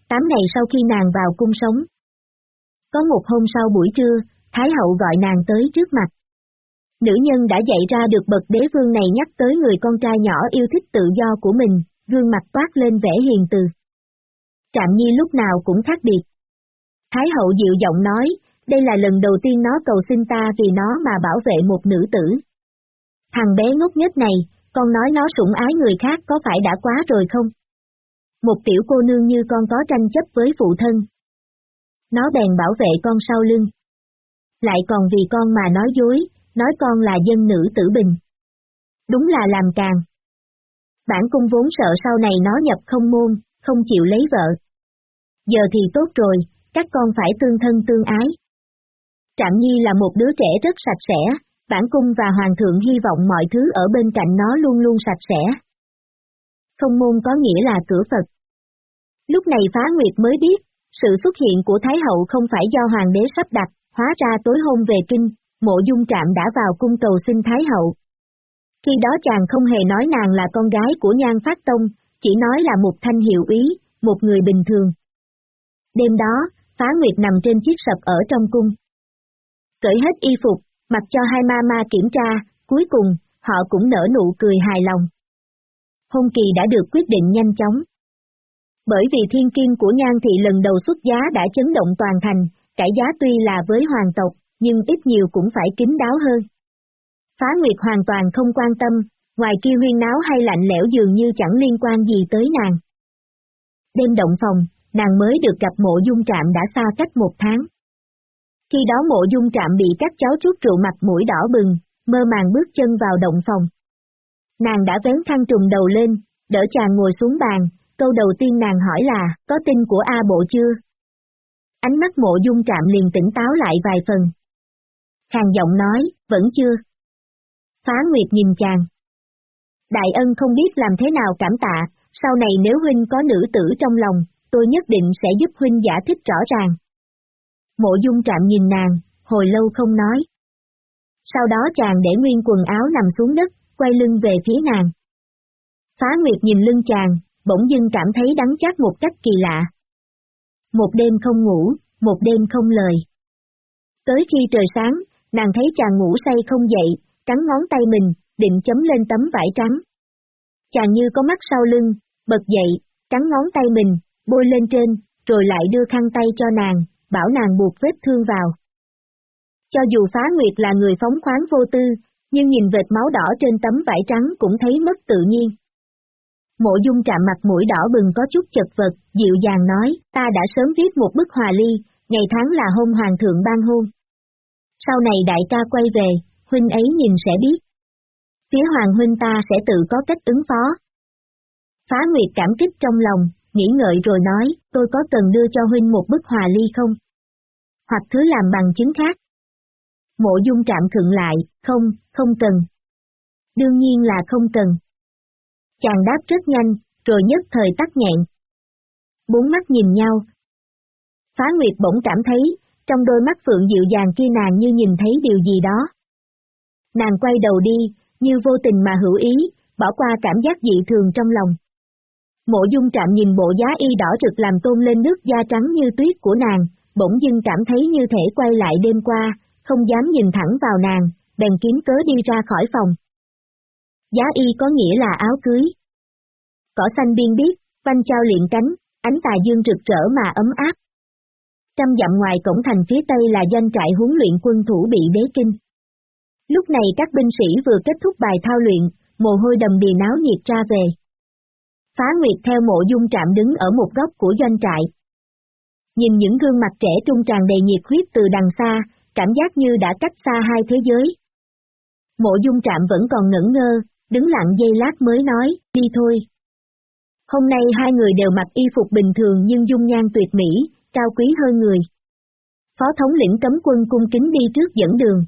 A: 8 ngày sau khi nàng vào cung sống. Có một hôm sau buổi trưa, Thái Hậu gọi nàng tới trước mặt. Nữ nhân đã dạy ra được bậc đế vương này nhắc tới người con trai nhỏ yêu thích tự do của mình, gương mặt toát lên vẻ hiền từ. Trạm nhi lúc nào cũng khác biệt. Thái hậu dịu giọng nói, đây là lần đầu tiên nó cầu xin ta vì nó mà bảo vệ một nữ tử. Thằng bé ngốc nhất này, con nói nó sủng ái người khác có phải đã quá rồi không? Một tiểu cô nương như con có tranh chấp với phụ thân. Nó bèn bảo vệ con sau lưng. Lại còn vì con mà nói dối, nói con là dân nữ tử bình. Đúng là làm càng. Bản cung vốn sợ sau này nó nhập không môn, không chịu lấy vợ. Giờ thì tốt rồi, các con phải tương thân tương ái. Trạm Nhi là một đứa trẻ rất sạch sẽ, bản cung và hoàng thượng hy vọng mọi thứ ở bên cạnh nó luôn luôn sạch sẽ. Không môn có nghĩa là cửa Phật. Lúc này phá nguyệt mới biết, sự xuất hiện của Thái hậu không phải do hoàng đế sắp đặt, hóa ra tối hôm về kinh, mộ dung trạm đã vào cung cầu xin Thái hậu. Khi đó chàng không hề nói nàng là con gái của nhan phát tông, chỉ nói là một thanh hiệu ý, một người bình thường. Đêm đó, phá nguyệt nằm trên chiếc sập ở trong cung. Cởi hết y phục, mặc cho hai ma ma kiểm tra, cuối cùng, họ cũng nở nụ cười hài lòng. Hôn kỳ đã được quyết định nhanh chóng. Bởi vì thiên kim của nhan thị lần đầu xuất giá đã chấn động toàn thành, cải giá tuy là với hoàng tộc, nhưng ít nhiều cũng phải kín đáo hơn. Phá Nguyệt hoàn toàn không quan tâm, ngoài kia huyên náo hay lạnh lẽo dường như chẳng liên quan gì tới nàng. Đêm động phòng, nàng mới được gặp mộ dung trạm đã xa cách một tháng. Khi đó mộ dung trạm bị các cháu chút rượu mặt mũi đỏ bừng, mơ màng bước chân vào động phòng. Nàng đã vén khăn trùng đầu lên, đỡ chàng ngồi xuống bàn, câu đầu tiên nàng hỏi là, có tin của A Bộ chưa? Ánh mắt mộ dung trạm liền tỉnh táo lại vài phần. Hàng giọng nói, vẫn chưa. Phá Nguyệt nhìn chàng. Đại ân không biết làm thế nào cảm tạ, sau này nếu huynh có nữ tử trong lòng, tôi nhất định sẽ giúp huynh giải thích rõ ràng. Mộ dung trạm nhìn nàng, hồi lâu không nói. Sau đó chàng để nguyên quần áo nằm xuống đất, quay lưng về phía nàng. Phá Nguyệt nhìn lưng chàng, bỗng dưng cảm thấy đắng chát một cách kỳ lạ. Một đêm không ngủ, một đêm không lời. Tới khi trời sáng, nàng thấy chàng ngủ say không dậy, cắn ngón tay mình, định chấm lên tấm vải trắng. Chàng như có mắt sau lưng, bật dậy, cắn ngón tay mình, bôi lên trên, rồi lại đưa khăn tay cho nàng, bảo nàng buộc vết thương vào. Cho dù phá nguyệt là người phóng khoáng vô tư, nhưng nhìn vệt máu đỏ trên tấm vải trắng cũng thấy mất tự nhiên. Mộ dung trạm mặt mũi đỏ bừng có chút chật vật, dịu dàng nói, ta đã sớm viết một bức hòa ly, ngày tháng là hôn hoàng thượng ban hôn. Sau này đại ca quay về, huynh ấy nhìn sẽ biết. Phía hoàng huynh ta sẽ tự có cách ứng phó. Phá Nguyệt cảm kích trong lòng, nghĩ ngợi rồi nói, tôi có cần đưa cho huynh một bức hòa ly không? Hoặc thứ làm bằng chứng khác. Mộ dung trạm thượng lại, không, không cần. Đương nhiên là không cần. Chàng đáp rất nhanh, rồi nhất thời tắt nhẹn. Bốn mắt nhìn nhau. Phá Nguyệt bỗng cảm thấy, trong đôi mắt phượng dịu dàng kia nàng như nhìn thấy điều gì đó. Nàng quay đầu đi, như vô tình mà hữu ý, bỏ qua cảm giác dị thường trong lòng. Mộ dung trạm nhìn bộ giá y đỏ rực làm tôn lên nước da trắng như tuyết của nàng, bỗng dưng cảm thấy như thể quay lại đêm qua, không dám nhìn thẳng vào nàng, bèn kiếm cớ đi ra khỏi phòng. Giá y có nghĩa là áo cưới. Cỏ xanh biên biết, vanh trao luyện cánh, ánh tà dương rực rỡ mà ấm áp. Trăm dặm ngoài cổng thành phía tây là doanh trại huấn luyện quân thủ bị đế kinh. Lúc này các binh sĩ vừa kết thúc bài thao luyện, mồ hôi đầm đìa náo nhiệt ra về. Phá Nguyệt theo mộ dung trạm đứng ở một góc của doanh trại. Nhìn những gương mặt trẻ trung tràn đầy nhiệt huyết từ đằng xa, cảm giác như đã cách xa hai thế giới. Mộ dung trạm vẫn còn ngẩn ngơ, đứng lặng giây lát mới nói, đi thôi. Hôm nay hai người đều mặc y phục bình thường nhưng dung nhan tuyệt mỹ, cao quý hơn người. Phó thống lĩnh cấm quân cung kính đi trước dẫn đường.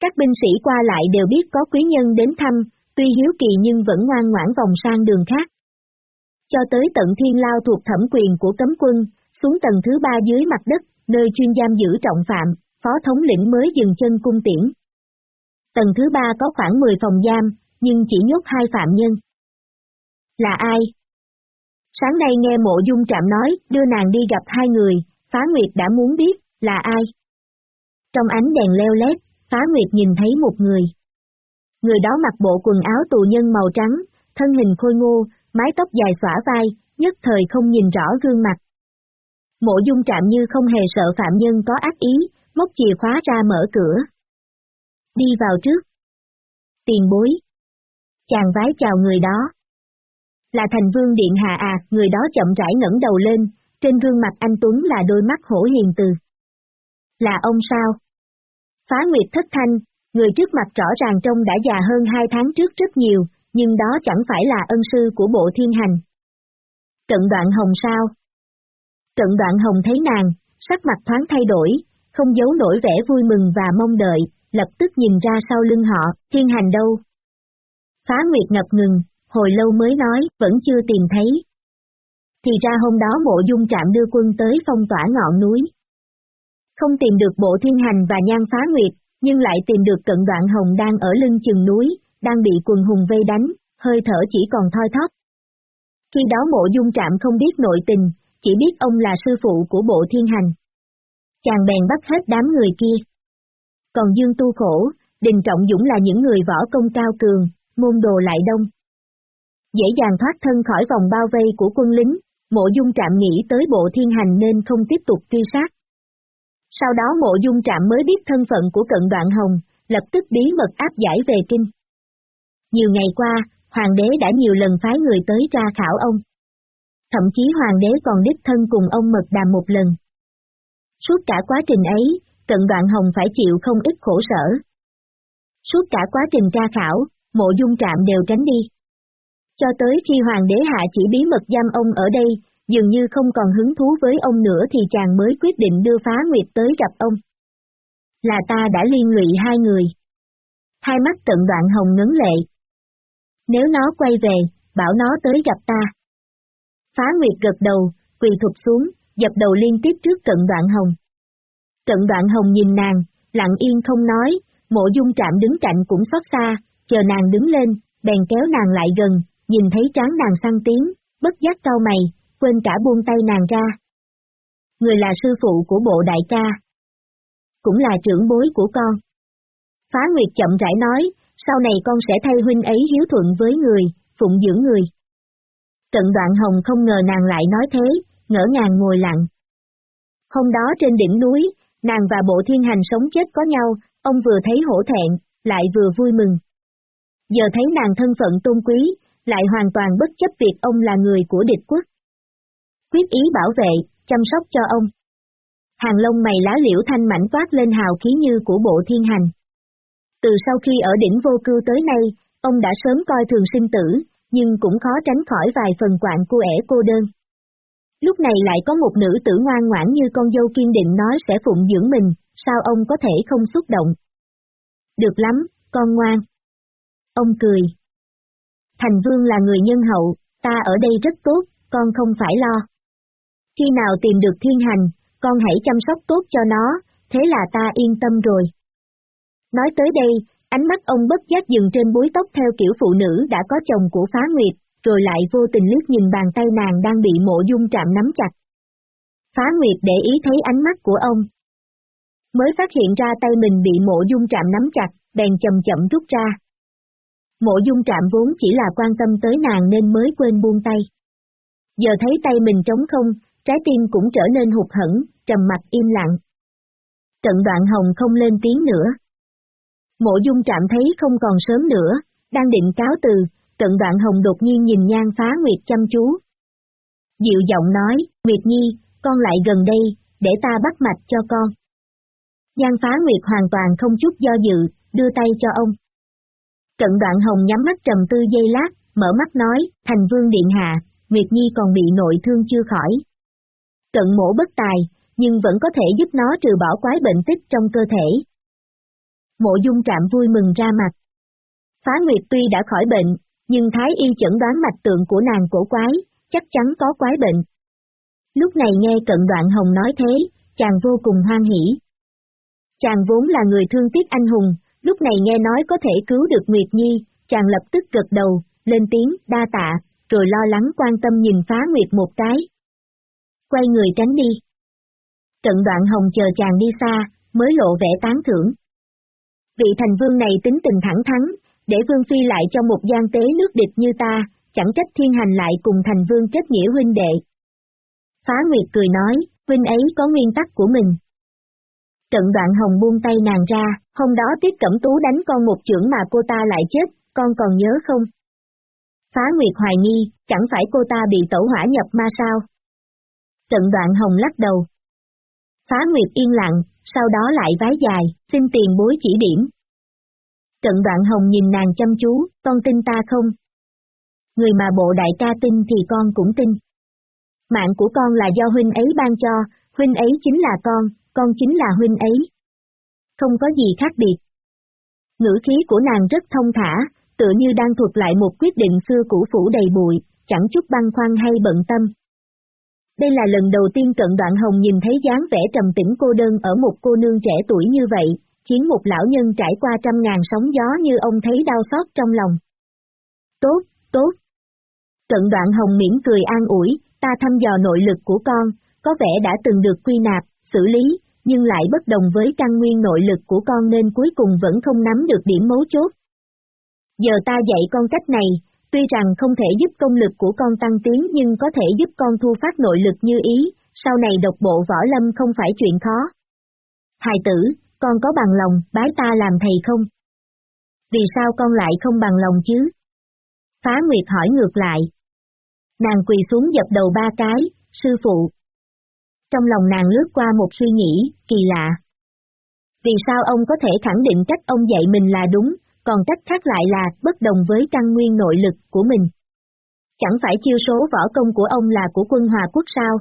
A: Các binh sĩ qua lại đều biết có quý nhân đến thăm, tuy hiếu kỳ nhưng vẫn ngoan ngoãn vòng sang đường khác. Cho tới tận thiên lao thuộc thẩm quyền của cấm quân, xuống tầng thứ ba dưới mặt đất, nơi chuyên giam giữ trọng phạm, phó thống lĩnh mới dừng chân cung tiễn. Tầng thứ ba có khoảng 10 phòng giam, nhưng chỉ nhốt hai phạm nhân. Là ai? Sáng nay nghe mộ dung trạm nói, đưa nàng đi gặp hai người, phá nguyệt đã muốn biết, là ai? Trong ánh đèn leo lét, phá nguyệt nhìn thấy một người. Người đó mặc bộ quần áo tù nhân màu trắng, thân hình khôi ngô, mái tóc dài xõa vai, nhất thời không nhìn rõ gương mặt. Mộ dung trạm như không hề sợ phạm nhân có ác ý, móc chìa khóa ra mở cửa. Đi vào trước. Tiền bối. Chàng vái chào người đó. Là thành vương điện hạ à, người đó chậm rãi ngẩng đầu lên, trên gương mặt anh Tuấn là đôi mắt hổ hiền từ. Là ông sao? Phá Nguyệt thất thanh, người trước mặt rõ ràng trông đã già hơn hai tháng trước rất nhiều, nhưng đó chẳng phải là ân sư của bộ thiên hành. Cận đoạn hồng sao? Cận đoạn hồng thấy nàng, sắc mặt thoáng thay đổi, không giấu nổi vẻ vui mừng và mong đợi, lập tức nhìn ra sau lưng họ, thiên hành đâu? Phá Nguyệt ngập ngừng, hồi lâu mới nói, vẫn chưa tìm thấy. Thì ra hôm đó mộ dung trạm đưa quân tới phong tỏa ngọn núi. Không tìm được bộ thiên hành và nhan phá nguyệt, nhưng lại tìm được cận đoạn hồng đang ở lưng chừng núi, đang bị quần hùng vây đánh, hơi thở chỉ còn thoi thóp. Khi đó mộ dung trạm không biết nội tình, chỉ biết ông là sư phụ của bộ thiên hành. Chàng bèn bắt hết đám người kia. Còn Dương Tu Khổ, Đình Trọng Dũng là những người võ công cao cường, môn đồ lại đông. Dễ dàng thoát thân khỏi vòng bao vây của quân lính, mộ dung trạm nghĩ tới bộ thiên hành nên không tiếp tục truy sát. Sau đó mộ dung trạm mới biết thân phận của cận đoạn hồng, lập tức bí mật áp giải về kinh. Nhiều ngày qua, hoàng đế đã nhiều lần phái người tới ra khảo ông. Thậm chí hoàng đế còn đích thân cùng ông mật đàm một lần. Suốt cả quá trình ấy, cận đoạn hồng phải chịu không ít khổ sở. Suốt cả quá trình tra khảo, mộ dung trạm đều tránh đi. Cho tới khi hoàng đế hạ chỉ bí mật giam ông ở đây, dường như không còn hứng thú với ông nữa thì chàng mới quyết định đưa phá nguyệt tới gặp ông. Là ta đã liên lụy hai người. Hai mắt cận đoạn hồng ngấn lệ. Nếu nó quay về, bảo nó tới gặp ta. Phá nguyệt gật đầu, quỳ thụp xuống, dập đầu liên tiếp trước cận đoạn hồng. Cận đoạn hồng nhìn nàng, lặng yên không nói, mộ dung trạm đứng cạnh cũng xót xa, chờ nàng đứng lên, bèn kéo nàng lại gần, nhìn thấy trán nàng săn tiếng, bất giác cau mày, quên cả buông tay nàng ra. Người là sư phụ của bộ đại ca. Cũng là trưởng bối của con. Phá Nguyệt chậm rãi nói, sau này con sẽ thay huynh ấy hiếu thuận với người, phụng dưỡng người. Cận đoạn hồng không ngờ nàng lại nói thế, ngỡ ngàng ngồi lặng. Hôm đó trên đỉnh núi, nàng và bộ thiên hành sống chết có nhau, ông vừa thấy hổ thẹn, lại vừa vui mừng. Giờ thấy nàng thân phận tôn quý, lại hoàn toàn bất chấp việc ông là người của địch quốc. Quyết ý bảo vệ, chăm sóc cho ông. Hàng lông mày lá liễu thanh mảnh toát lên hào khí như của bộ thiên hành. Từ sau khi ở đỉnh vô cư tới nay, ông đã sớm coi thường sinh tử, nhưng cũng khó tránh khỏi vài phần quạng cô ẻ cô đơn. Lúc này lại có một nữ tử ngoan ngoãn như con dâu kiên định nói sẽ phụng dưỡng mình, sao ông có thể không xúc động? Được lắm, con ngoan. Ông cười. Thành Vương là người nhân hậu, ta ở đây rất tốt, con không phải lo. Khi nào tìm được thiên hành, con hãy chăm sóc tốt cho nó, thế là ta yên tâm rồi. Nói tới đây, ánh mắt ông bất giác dừng trên búi tóc theo kiểu phụ nữ đã có chồng của phá nguyệt, rồi lại vô tình liếc nhìn bàn tay nàng đang bị mộ dung trạm nắm chặt. Phá nguyệt để ý thấy ánh mắt của ông. Mới phát hiện ra tay mình bị mộ dung trạm nắm chặt, bèn chậm chậm rút ra. Mộ dung trạm vốn chỉ là quan tâm tới nàng nên mới quên buông tay. Giờ thấy tay mình trống không, trái tim cũng trở nên hụt hẫng, trầm mặt im lặng. Trận đoạn hồng không lên tiếng nữa. Mộ dung trạm thấy không còn sớm nữa, đang định cáo từ, cận đoạn hồng đột nhiên nhìn nhan phá Nguyệt chăm chú. Dịu giọng nói, Nguyệt Nhi, con lại gần đây, để ta bắt mạch cho con. Nhan phá Nguyệt hoàn toàn không chút do dự, đưa tay cho ông. Cận đoạn hồng nhắm mắt trầm tư giây lát, mở mắt nói, thành vương điện hạ, Nguyệt Nhi còn bị nội thương chưa khỏi. Cận mổ bất tài, nhưng vẫn có thể giúp nó trừ bỏ quái bệnh tích trong cơ thể. Mộ dung trạm vui mừng ra mặt. Phá Nguyệt tuy đã khỏi bệnh, nhưng Thái Y chẩn đoán mạch tượng của nàng cổ quái, chắc chắn có quái bệnh. Lúc này nghe cận đoạn hồng nói thế, chàng vô cùng hoan hỷ. Chàng vốn là người thương tiếc anh hùng, lúc này nghe nói có thể cứu được Nguyệt Nhi, chàng lập tức gật đầu, lên tiếng, đa tạ, rồi lo lắng quan tâm nhìn phá Nguyệt một cái. Quay người tránh đi. Cận đoạn hồng chờ chàng đi xa, mới lộ vẻ tán thưởng. Vị thành vương này tính tình thẳng thắn, để vương phi lại cho một gian tế nước địch như ta, chẳng trách thiên hành lại cùng thành vương kết nghĩa huynh đệ. Phá Nguyệt cười nói, huynh ấy có nguyên tắc của mình. Trận đoạn hồng buông tay nàng ra, hôm đó tiết cẩm tú đánh con một chưởng mà cô ta lại chết, con còn nhớ không? Phá Nguyệt hoài nghi, chẳng phải cô ta bị tẩu hỏa nhập ma sao? Trận đoạn hồng lắc đầu. Phá Nguyệt yên lặng, sau đó lại vái dài, xin tiền bối chỉ điểm. Trận đoạn hồng nhìn nàng chăm chú, con tin ta không? Người mà bộ đại ca tin thì con cũng tin. Mạng của con là do huynh ấy ban cho, huynh ấy chính là con, con chính là huynh ấy. Không có gì khác biệt. Ngữ khí của nàng rất thông thả, tựa như đang thuật lại một quyết định xưa cũ phủ đầy bụi, chẳng chút băn khoăn hay bận tâm. Đây là lần đầu tiên cận đoạn hồng nhìn thấy dáng vẻ trầm tĩnh cô đơn ở một cô nương trẻ tuổi như vậy, khiến một lão nhân trải qua trăm ngàn sóng gió như ông thấy đau xót trong lòng. Tốt, tốt. Cận đoạn hồng miễn cười an ủi, ta thăm dò nội lực của con, có vẻ đã từng được quy nạp, xử lý, nhưng lại bất đồng với căn nguyên nội lực của con nên cuối cùng vẫn không nắm được điểm mấu chốt. Giờ ta dạy con cách này, tuy rằng không thể giúp công lực của con tăng tiến nhưng có thể giúp con thu phát nội lực như ý, sau này độc bộ võ lâm không phải chuyện khó. Hài tử, con có bằng lòng bái ta làm thầy không? Vì sao con lại không bằng lòng chứ? Phá Nguyệt hỏi ngược lại. Nàng quỳ xuống dập đầu ba cái, sư phụ. Trong lòng nàng lướt qua một suy nghĩ, kỳ lạ. Vì sao ông có thể khẳng định cách ông dạy mình là đúng, còn cách khác lại là bất đồng với căn nguyên nội lực của mình? Chẳng phải chiêu số võ công của ông là của quân hòa quốc sao?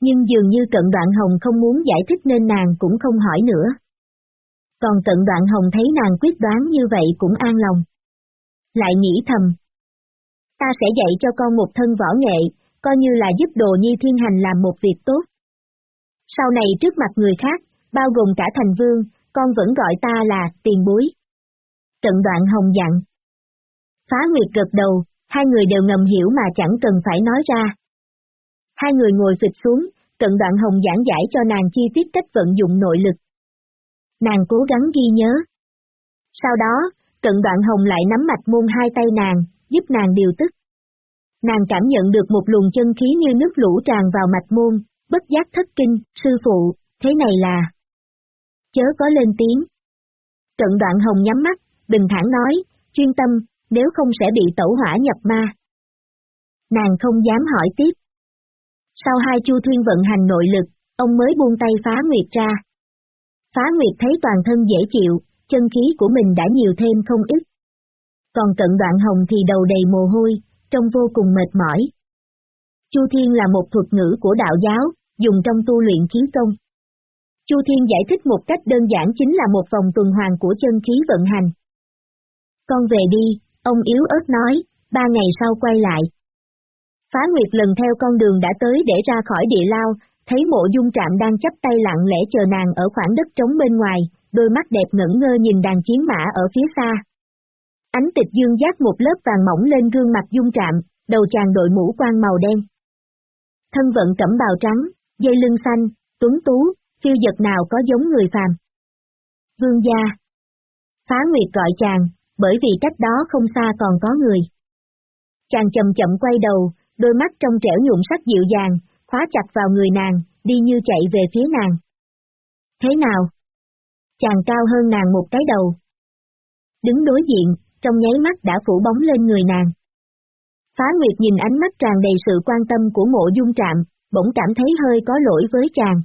A: Nhưng dường như cận đoạn hồng không muốn giải thích nên nàng cũng không hỏi nữa. Còn cận đoạn hồng thấy nàng quyết đoán như vậy cũng an lòng. Lại nghĩ thầm. Ta sẽ dạy cho con một thân võ nghệ, coi như là giúp đồ nhi thiên hành làm một việc tốt. Sau này trước mặt người khác, bao gồm cả thành vương, con vẫn gọi ta là tiền bối. Trận đoạn hồng dặn. Phá Nguyệt gật đầu, hai người đều ngầm hiểu mà chẳng cần phải nói ra. Hai người ngồi phịch xuống, cận đoạn hồng giảng giải cho nàng chi tiết cách vận dụng nội lực. Nàng cố gắng ghi nhớ. Sau đó, cận đoạn hồng lại nắm mạch môn hai tay nàng, giúp nàng điều tức. Nàng cảm nhận được một luồng chân khí như nước lũ tràn vào mạch môn, bất giác thất kinh, sư phụ, thế này là... Chớ có lên tiếng. Trận đoạn hồng nhắm mắt, bình thản nói, chuyên tâm, nếu không sẽ bị tẩu hỏa nhập ma. Nàng không dám hỏi tiếp. Sau hai chu thiên vận hành nội lực, ông mới buông tay phá nguyệt ra. Phá nguyệt thấy toàn thân dễ chịu, chân khí của mình đã nhiều thêm không ít. Còn cận đoạn hồng thì đầu đầy mồ hôi, trông vô cùng mệt mỏi. Chu Thiên là một thuật ngữ của đạo giáo, dùng trong tu luyện khí công. Chu Thiên giải thích một cách đơn giản chính là một vòng tuần hoàn của chân khí vận hành. Con về đi, ông yếu ớt nói, ba ngày sau quay lại. Phá Nguyệt lần theo con đường đã tới để ra khỏi địa lao, thấy mộ dung trạm đang chấp tay lặng lẽ chờ nàng ở khoảng đất trống bên ngoài, đôi mắt đẹp ngẩn ngơ nhìn đàn chiến mã ở phía xa. Ánh tịch dương giác một lớp vàng mỏng lên gương mặt dung trạm, đầu chàng đội mũ quan màu đen. Thân vận cẩm bào trắng, dây lưng xanh, tuấn tú, phiêu giật nào có giống người phàm. Vương gia. Phá Nguyệt gọi chàng, bởi vì cách đó không xa còn có người. Chàng chậm chậm quay đầu, đôi mắt trong trẻo nhuộm sắc dịu dàng, khóa chặt vào người nàng, đi như chạy về phía nàng. Thế nào? Chàng cao hơn nàng một cái đầu. Đứng đối diện, trong nháy mắt đã phủ bóng lên người nàng. Phá Nguyệt nhìn ánh mắt tràn đầy sự quan tâm của mộ dung trạm, bỗng cảm thấy hơi có lỗi với chàng.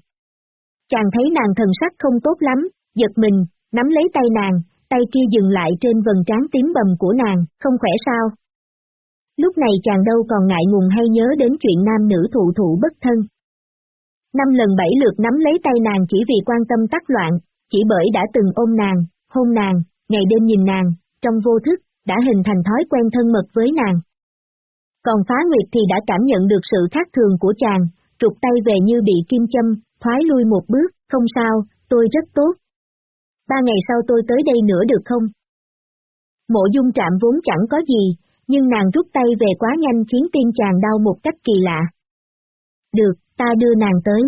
A: Chàng thấy nàng thần sắc không tốt lắm, giật mình, nắm lấy tay nàng, tay kia dừng lại trên vần trán tím bầm của nàng, không khỏe sao. Lúc này chàng đâu còn ngại ngùng hay nhớ đến chuyện nam nữ thụ thụ bất thân. Năm lần bảy lượt nắm lấy tay nàng chỉ vì quan tâm tắc loạn, chỉ bởi đã từng ôm nàng, hôn nàng, ngày đêm nhìn nàng, trong vô thức, đã hình thành thói quen thân mật với nàng. Còn phá nguyệt thì đã cảm nhận được sự khác thường của chàng, trục tay về như bị kim châm, thoái lui một bước, không sao, tôi rất tốt. Ba ngày sau tôi tới đây nữa được không? Mộ dung trạm vốn chẳng có gì, nhưng nàng rút tay về quá nhanh khiến tim chàng đau một cách kỳ lạ. Được, ta đưa nàng tới.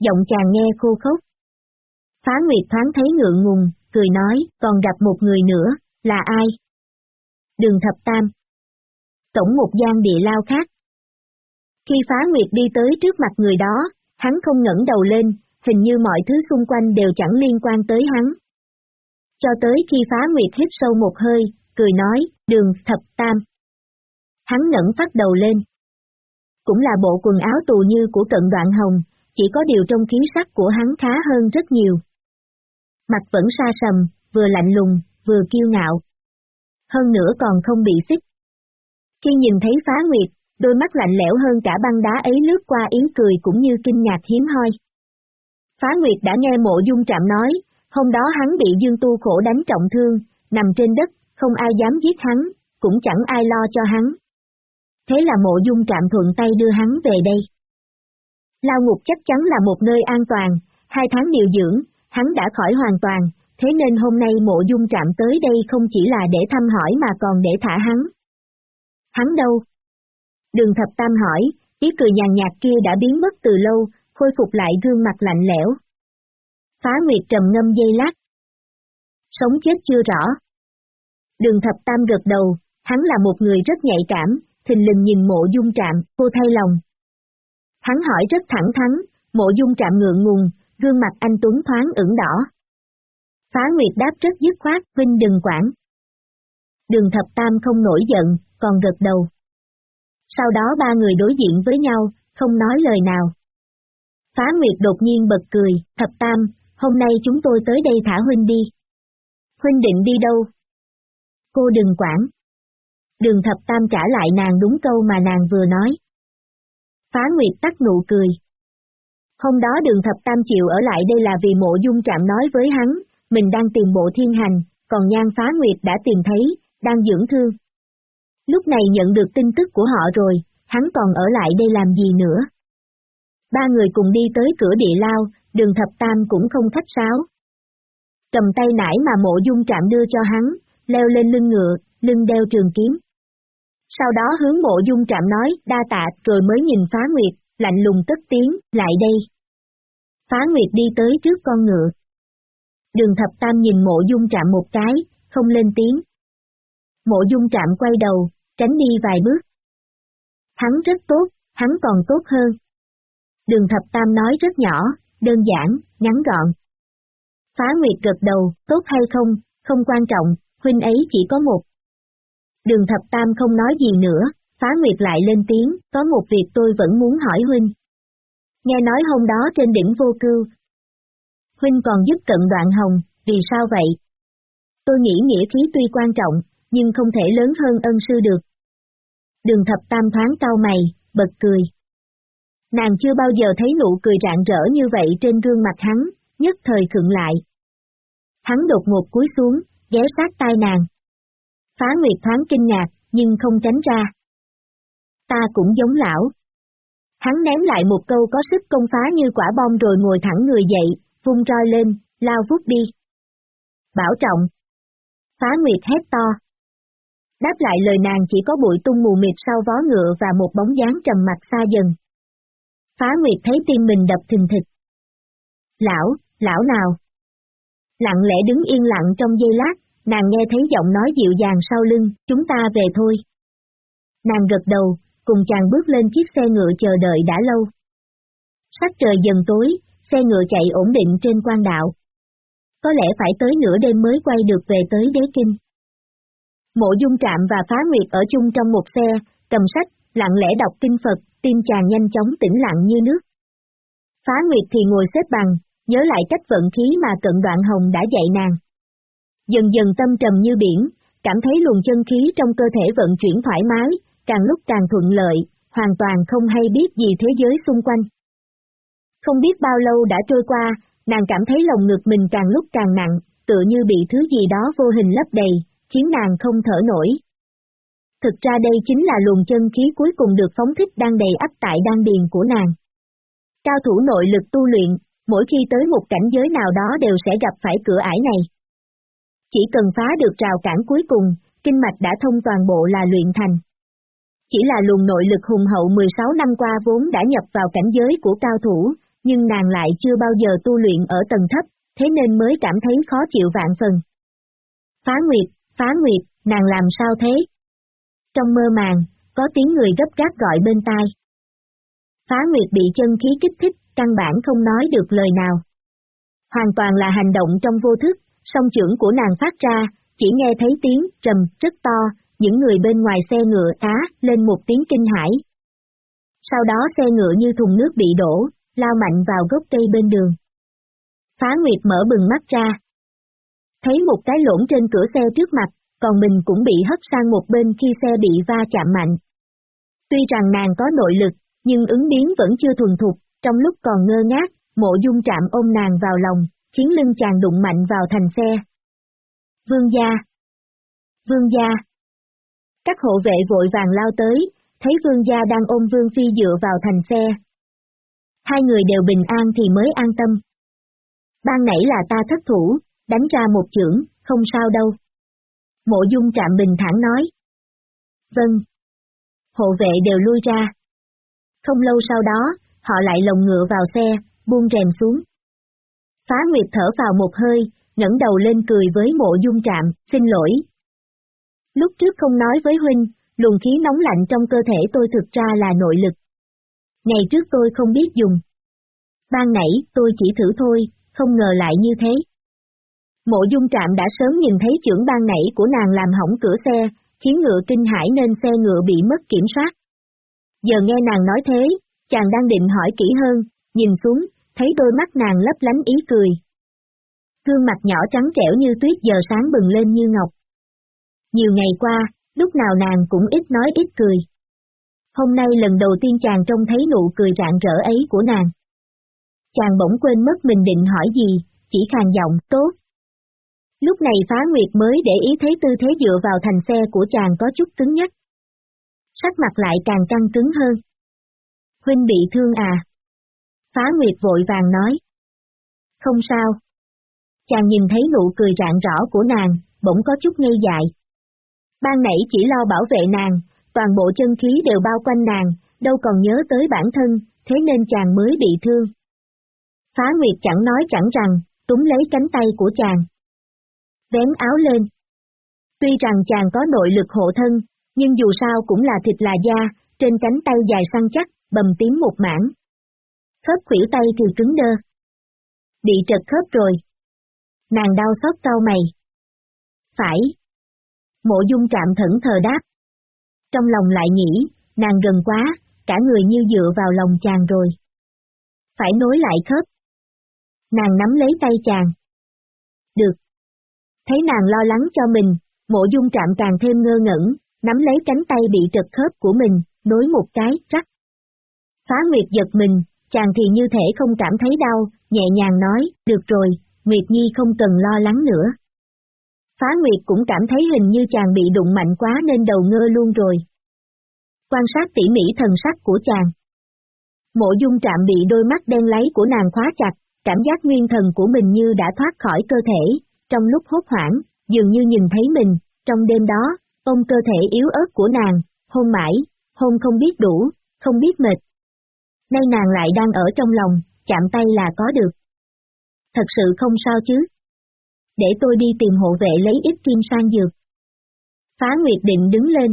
A: Giọng chàng nghe khô khốc. Phá Nguyệt thoáng thấy ngượng ngùng, cười nói, còn gặp một người nữa, là ai? Đường thập tam. Tổng một gian địa lao khác. Khi phá nguyệt đi tới trước mặt người đó, hắn không ngẩng đầu lên, hình như mọi thứ xung quanh đều chẳng liên quan tới hắn. Cho tới khi phá nguyệt hít sâu một hơi, cười nói, đường thập tam. Hắn ngẩng phát đầu lên. Cũng là bộ quần áo tù như của cận đoạn hồng, chỉ có điều trong khí sắc của hắn khá hơn rất nhiều. Mặt vẫn xa sầm, vừa lạnh lùng, vừa kiêu ngạo. Hơn nữa còn không bị xích. Khi nhìn thấy phá nguyệt, đôi mắt lạnh lẽo hơn cả băng đá ấy lướt qua yến cười cũng như kinh ngạc hiếm hoi. Phá Nguyệt đã nghe mộ dung trạm nói, hôm đó hắn bị Dương Tu khổ đánh trọng thương, nằm trên đất, không ai dám giết hắn, cũng chẳng ai lo cho hắn. Thế là mộ dung trạm thuận tay đưa hắn về đây. Lao ngục chắc chắn là một nơi an toàn, hai tháng điều dưỡng, hắn đã khỏi hoàn toàn, thế nên hôm nay mộ dung trạm tới đây không chỉ là để thăm hỏi mà còn để thả hắn. Hắn đâu? Đường thập tam hỏi, ý cười nhàn nhạt kia đã biến mất từ lâu, khôi phục lại gương mặt lạnh lẽo. Phá Nguyệt trầm ngâm dây lát. Sống chết chưa rõ. Đường thập tam gật đầu, hắn là một người rất nhạy cảm, thình lình nhìn mộ dung trạm, cô thay lòng. Hắn hỏi rất thẳng thắn, mộ dung trạm ngượng ngùng, gương mặt anh Tuấn thoáng ửng đỏ. Phá Nguyệt đáp rất dứt khoát, huynh đừng quản. Đường thập tam không nổi giận, còn gật đầu. Sau đó ba người đối diện với nhau, không nói lời nào. Phá Nguyệt đột nhiên bật cười, thập tam, hôm nay chúng tôi tới đây thả Huynh đi. Huynh định đi đâu? Cô đừng quản. Đường thập tam trả lại nàng đúng câu mà nàng vừa nói. Phá Nguyệt tắt nụ cười. Hôm đó đường thập tam chịu ở lại đây là vì mộ dung trạm nói với hắn, mình đang tìm bộ thiên hành, còn nhan phá Nguyệt đã tìm thấy, đang dưỡng thương. Lúc này nhận được tin tức của họ rồi, hắn còn ở lại đây làm gì nữa. Ba người cùng đi tới cửa địa lao, đường thập tam cũng không khách sáo. Cầm tay nải mà mộ dung trạm đưa cho hắn, leo lên lưng ngựa, lưng đeo trường kiếm. Sau đó hướng mộ dung trạm nói, đa tạ, rồi mới nhìn phá nguyệt, lạnh lùng tất tiếng, lại đây. Phá nguyệt đi tới trước con ngựa. Đường thập tam nhìn mộ dung trạm một cái, không lên tiếng. Mộ dung trạm quay đầu, tránh đi vài bước. Hắn rất tốt, hắn còn tốt hơn. Đường thập tam nói rất nhỏ, đơn giản, ngắn gọn. Phá Nguyệt gật đầu, tốt hay không, không quan trọng, huynh ấy chỉ có một. Đường thập tam không nói gì nữa, Phá Nguyệt lại lên tiếng, có một việc tôi vẫn muốn hỏi huynh. Nghe nói hôm đó trên đỉnh vô cưu. Huynh còn giúp cận đoạn hồng, vì sao vậy? Tôi nghĩ nghĩa khí tuy quan trọng, nhưng không thể lớn hơn ân sư được. Đường thập tam thoáng cao mày, bật cười. Nàng chưa bao giờ thấy nụ cười rạng rỡ như vậy trên gương mặt hắn, nhất thời khựng lại. Hắn đột ngột cúi xuống, ghé sát tai nàng. Phá Nguyệt thoáng kinh ngạc, nhưng không tránh ra. Ta cũng giống lão. Hắn ném lại một câu có sức công phá như quả bom rồi ngồi thẳng người dậy, vung roi lên, lao vút đi. Bảo trọng. Phá Nguyệt hét to. Đáp lại lời nàng chỉ có bụi tung mù mịt sau vó ngựa và một bóng dáng trầm mặt xa dần. Phá Nguyệt thấy tim mình đập thình thịch. Lão, lão nào? Lặng lẽ đứng yên lặng trong giây lát, nàng nghe thấy giọng nói dịu dàng sau lưng, chúng ta về thôi. Nàng gật đầu, cùng chàng bước lên chiếc xe ngựa chờ đợi đã lâu. Sắc trời dần tối, xe ngựa chạy ổn định trên quan đạo. Có lẽ phải tới nửa đêm mới quay được về tới đế kinh. Mộ dung trạm và phá nguyệt ở chung trong một xe, cầm sách, lặng lẽ đọc kinh Phật, tim chàng nhanh chóng tĩnh lặng như nước. Phá Nguyệt thì ngồi xếp bằng, nhớ lại cách vận khí mà cận đoạn hồng đã dạy nàng. Dần dần tâm trầm như biển, cảm thấy luồng chân khí trong cơ thể vận chuyển thoải mái, càng lúc càng thuận lợi, hoàn toàn không hay biết gì thế giới xung quanh. Không biết bao lâu đã trôi qua, nàng cảm thấy lồng ngực mình càng lúc càng nặng, tựa như bị thứ gì đó vô hình lấp đầy, khiến nàng không thở nổi, Thực ra đây chính là luồng chân khí cuối cùng được phóng thích đang đầy ấp tại đan điền của nàng. Cao thủ nội lực tu luyện, mỗi khi tới một cảnh giới nào đó đều sẽ gặp phải cửa ải này. Chỉ cần phá được rào cản cuối cùng, kinh mạch đã thông toàn bộ là luyện thành. Chỉ là luồng nội lực hùng hậu 16 năm qua vốn đã nhập vào cảnh giới của cao thủ, nhưng nàng lại chưa bao giờ tu luyện ở tầng thấp, thế nên mới cảm thấy khó chịu vạn phần. Phá Nguyệt, Phá Nguyệt, nàng làm sao thế? Trong mơ màng, có tiếng người gấp gáp gọi bên tai. Phá Nguyệt bị chân khí kích thích, căn bản không nói được lời nào. Hoàn toàn là hành động trong vô thức, song trưởng của nàng phát ra, chỉ nghe thấy tiếng trầm rất to, những người bên ngoài xe ngựa á lên một tiếng kinh hãi. Sau đó xe ngựa như thùng nước bị đổ, lao mạnh vào gốc cây bên đường. Phá Nguyệt mở bừng mắt ra. Thấy một cái lỗn trên cửa xe trước mặt, còn mình cũng bị hất sang một bên khi xe bị va chạm mạnh. Tuy rằng nàng có nội lực, nhưng ứng biến vẫn chưa thuần thục, trong lúc còn ngơ ngác, mộ dung trạm ôm nàng vào lòng, khiến lưng chàng đụng mạnh vào thành xe. Vương gia! Vương gia! Các hộ vệ vội vàng lao tới, thấy vương gia đang ôm vương phi dựa vào thành xe. Hai người đều bình an thì mới an tâm. Ban nãy là ta thất thủ, đánh ra một chưởng, không sao đâu. Mộ dung trạm bình thản nói. Vâng. Hộ vệ đều lui ra. Không lâu sau đó, họ lại lồng ngựa vào xe, buông rèm xuống. Phá Nguyệt thở vào một hơi, ngẩng đầu lên cười với mộ dung trạm, xin lỗi. Lúc trước không nói với huynh, luồng khí nóng lạnh trong cơ thể tôi thực ra là nội lực. Ngày trước tôi không biết dùng. Ban nãy tôi chỉ thử thôi, không ngờ lại như thế. Mộ dung trạm đã sớm nhìn thấy trưởng ban nãy của nàng làm hỏng cửa xe, khiến ngựa kinh hãi nên xe ngựa bị mất kiểm soát. Giờ nghe nàng nói thế, chàng đang định hỏi kỹ hơn, nhìn xuống, thấy đôi mắt nàng lấp lánh ý cười. Gương mặt nhỏ trắng trẻo như tuyết giờ sáng bừng lên như ngọc. Nhiều ngày qua, lúc nào nàng cũng ít nói ít cười. Hôm nay lần đầu tiên chàng trông thấy nụ cười rạng rỡ ấy của nàng. Chàng bỗng quên mất mình định hỏi gì, chỉ khàn giọng, tốt. Lúc này phá nguyệt mới để ý thấy tư thế dựa vào thành xe của chàng có chút cứng nhất. Sắc mặt lại càng căng cứng hơn. Huynh bị thương à? Phá nguyệt vội vàng nói. Không sao. Chàng nhìn thấy nụ cười rạng rõ của nàng, bỗng có chút ngây dại. Ban nãy chỉ lo bảo vệ nàng, toàn bộ chân khí đều bao quanh nàng, đâu còn nhớ tới bản thân, thế nên chàng mới bị thương. Phá Nguyệt chẳng nói chẳng rằng, túm lấy cánh tay của chàng. Vén áo lên. Tuy rằng chàng có nội lực hộ thân, nhưng dù sao cũng là thịt là da, trên cánh tay dài săn chắc, bầm tím một mảng. Khớp khuỷu tay thì cứng đơ. Bị trật khớp rồi. Nàng đau xót cau mày. Phải. Mộ dung trạm thẫn thờ đáp. Trong lòng lại nghĩ, nàng gần quá, cả người như dựa vào lòng chàng rồi. Phải nối lại khớp. Nàng nắm lấy tay chàng. Được. Thấy nàng lo lắng cho mình, mộ dung trạm càng thêm ngơ ngẩn, nắm lấy cánh tay bị trật khớp của mình, nối một cái, rắc. Phá Nguyệt giật mình, chàng thì như thể không cảm thấy đau, nhẹ nhàng nói, được rồi, Nguyệt Nhi không cần lo lắng nữa. Phá Nguyệt cũng cảm thấy hình như chàng bị đụng mạnh quá nên đầu ngơ luôn rồi. Quan sát tỉ mỉ thần sắc của chàng. Mộ dung trạm bị đôi mắt đen lấy của nàng khóa chặt, cảm giác nguyên thần của mình như đã thoát khỏi cơ thể, trong lúc hốt hoảng, dường như nhìn thấy mình, trong đêm đó, ôm cơ thể yếu ớt của nàng, hôn mãi, hôn không biết đủ, không biết mệt. Nay nàng lại đang ở trong lòng, chạm tay là có được. Thật sự không sao chứ để tôi đi tìm hộ vệ lấy ít kim sang dược. Phá Nguyệt định đứng lên.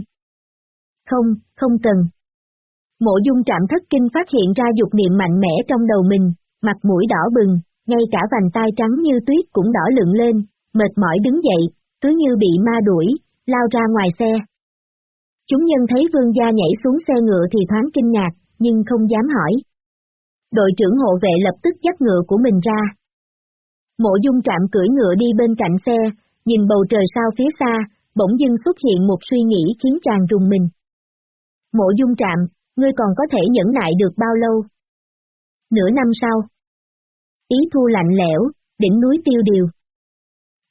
A: Không, không cần. Mộ dung trạm thất kinh phát hiện ra dục niệm mạnh mẽ trong đầu mình, mặt mũi đỏ bừng, ngay cả vành tai trắng như tuyết cũng đỏ lựng lên, mệt mỏi đứng dậy, cứ như bị ma đuổi, lao ra ngoài xe. Chúng nhân thấy vương gia nhảy xuống xe ngựa thì thoáng kinh ngạc, nhưng không dám hỏi. Đội trưởng hộ vệ lập tức dắt ngựa của mình ra, Mộ dung trạm cưỡi ngựa đi bên cạnh xe, nhìn bầu trời sao phía xa, bỗng dưng xuất hiện một suy nghĩ khiến chàng rùng mình. Mộ dung trạm, ngươi còn có thể nhẫn nại được bao lâu? Nửa năm sau. Ý thu lạnh lẽo, đỉnh núi tiêu điều.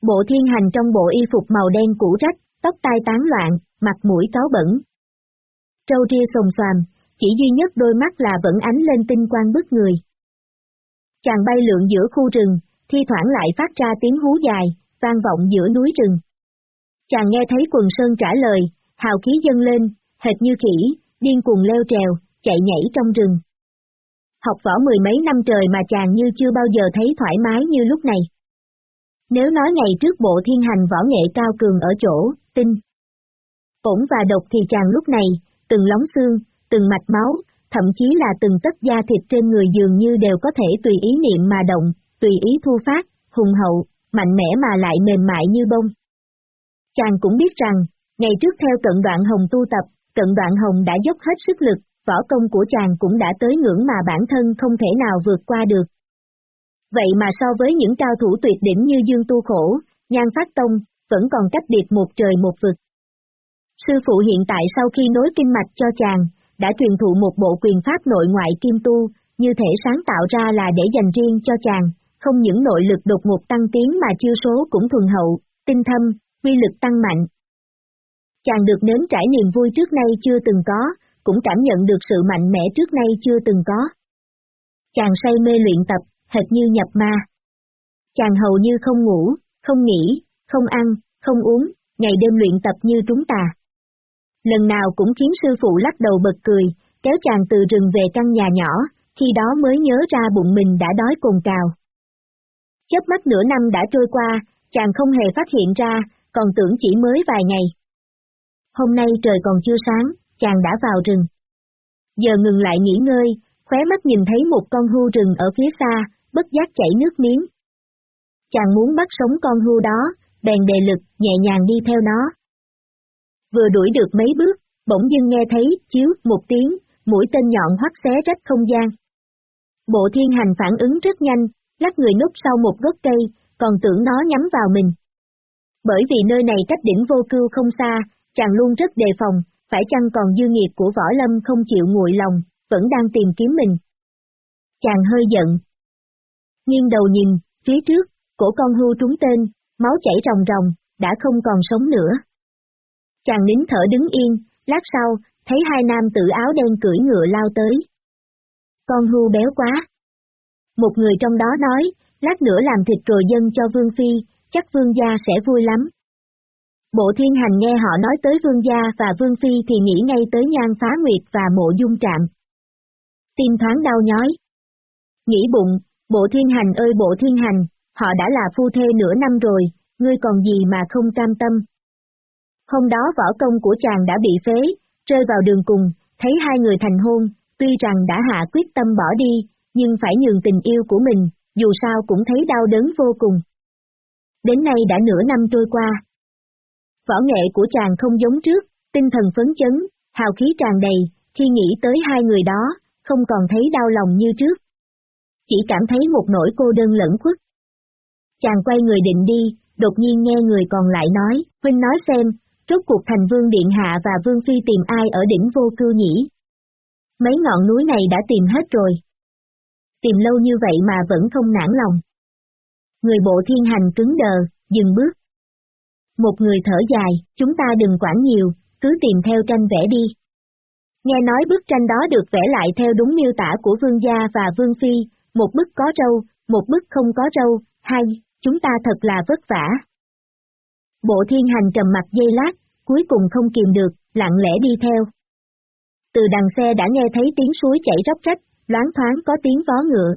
A: Bộ thiên hành trong bộ y phục màu đen cũ rách, tóc tai tán loạn, mặt mũi cáo bẩn. Trâu ria sồng xoàm, chỉ duy nhất đôi mắt là vẫn ánh lên tinh quang bức người. Chàng bay lượn giữa khu rừng, thi thoảng lại phát ra tiếng hú dài, vang vọng giữa núi rừng. Chàng nghe thấy quần sơn trả lời, hào khí dâng lên, hệt như khỉ, điên cuồng leo trèo, chạy nhảy trong rừng. Học võ mười mấy năm trời mà chàng như chưa bao giờ thấy thoải mái như lúc này. Nếu nói ngày trước bộ thiên hành võ nghệ cao cường ở chỗ, tinh, ổn và độc thì chàng lúc này, từng lóng xương, từng mạch máu, thậm chí là từng tất da thịt trên người dường như đều có thể tùy ý niệm mà động, tùy ý thu phát, hùng hậu, mạnh mẽ mà lại mềm mại như bông. Chàng cũng biết rằng, Ngày trước theo cận đoạn hồng tu tập, cận đoạn hồng đã dốc hết sức lực, võ công của chàng cũng đã tới ngưỡng mà bản thân không thể nào vượt qua được. Vậy mà so với những cao thủ tuyệt đỉnh như Dương Tu Khổ, Nhan Phát Tông, vẫn còn cách biệt một trời một vực. Sư phụ hiện tại sau khi nối kinh mạch cho chàng, đã truyền thụ một bộ quyền pháp nội ngoại kim tu, như thể sáng tạo ra là để dành riêng cho chàng, không những nội lực đột ngột tăng tiến mà chiêu số cũng thuần hậu, tinh thâm, quy lực tăng mạnh. Chàng được nếm trải niềm vui trước nay chưa từng có, cũng cảm nhận được sự mạnh mẽ trước nay chưa từng có. Chàng say mê luyện tập, hệt như nhập ma. Chàng hầu như không ngủ, không nghỉ, không ăn, không uống, ngày đêm luyện tập như trúng tà. Lần nào cũng khiến sư phụ lắc đầu bật cười, kéo chàng từ rừng về căn nhà nhỏ, khi đó mới nhớ ra bụng mình đã đói cồn cào. Chớp mắt nửa năm đã trôi qua, chàng không hề phát hiện ra, còn tưởng chỉ mới vài ngày. Hôm nay trời còn chưa sáng, chàng đã vào rừng. Giờ ngừng lại nghỉ ngơi, khóe mắt nhìn thấy một con hưu rừng ở phía xa, bất giác chảy nước miếng. Chàng muốn bắt sống con hưu đó, bèn đề lực, nhẹ nhàng đi theo nó. Vừa đuổi được mấy bước, bỗng dưng nghe thấy, chiếu, một tiếng, mũi tên nhọn hoắt xé rách không gian. Bộ thiên hành phản ứng rất nhanh, lắc người núp sau một gốc cây, còn tưởng nó nhắm vào mình. Bởi vì nơi này cách đỉnh vô cưu không xa, chàng luôn rất đề phòng, phải chăng còn dư nghiệp của võ lâm không chịu nguội lòng, vẫn đang tìm kiếm mình. Chàng hơi giận. Nghiêng đầu nhìn, phía trước, cổ con hưu trúng tên, máu chảy ròng ròng, đã không còn sống nữa. Chàng nín thở đứng yên, lát sau, thấy hai nam tử áo đen cưỡi ngựa lao tới. Con hưu béo quá. Một người trong đó nói, lát nữa làm thịt rồi dân cho Vương Phi, chắc Vương gia sẽ vui lắm. Bộ thiên hành nghe họ nói tới Vương gia và Vương Phi thì nghĩ ngay tới nhan phá nguyệt và mộ dung trạm. Tim thoáng đau nhói. Nghĩ bụng, bộ thiên hành ơi bộ thiên hành, họ đã là phu thê nửa năm rồi, ngươi còn gì mà không cam tâm. Hôm đó võ công của chàng đã bị phế, rơi vào đường cùng, thấy hai người thành hôn, tuy rằng đã hạ quyết tâm bỏ đi, nhưng phải nhường tình yêu của mình, dù sao cũng thấy đau đớn vô cùng. Đến nay đã nửa năm trôi qua. Võ nghệ của chàng không giống trước, tinh thần phấn chấn, hào khí tràn đầy, khi nghĩ tới hai người đó, không còn thấy đau lòng như trước. Chỉ cảm thấy một nỗi cô đơn lẫn khuất. Chàng quay người định đi, đột nhiên nghe người còn lại nói, Huynh nói xem, rốt cuộc thành vương điện hạ và vương phi tìm ai ở đỉnh vô cư nhỉ? Mấy ngọn núi này đã tìm hết rồi. Tìm lâu như vậy mà vẫn không nản lòng. Người bộ thiên hành cứng đờ, dừng bước. Một người thở dài, chúng ta đừng quản nhiều, cứ tìm theo tranh vẽ đi. Nghe nói bức tranh đó được vẽ lại theo đúng miêu tả của vương gia và vương phi, một bức có râu, một bức không có râu, hay chúng ta thật là vất vả. Bộ thiên hành trầm mặt dây lát, cuối cùng không kìm được, lặng lẽ đi theo. Từ đằng xe đã nghe thấy tiếng suối chảy róc rách, loáng thoáng có tiếng vó ngựa.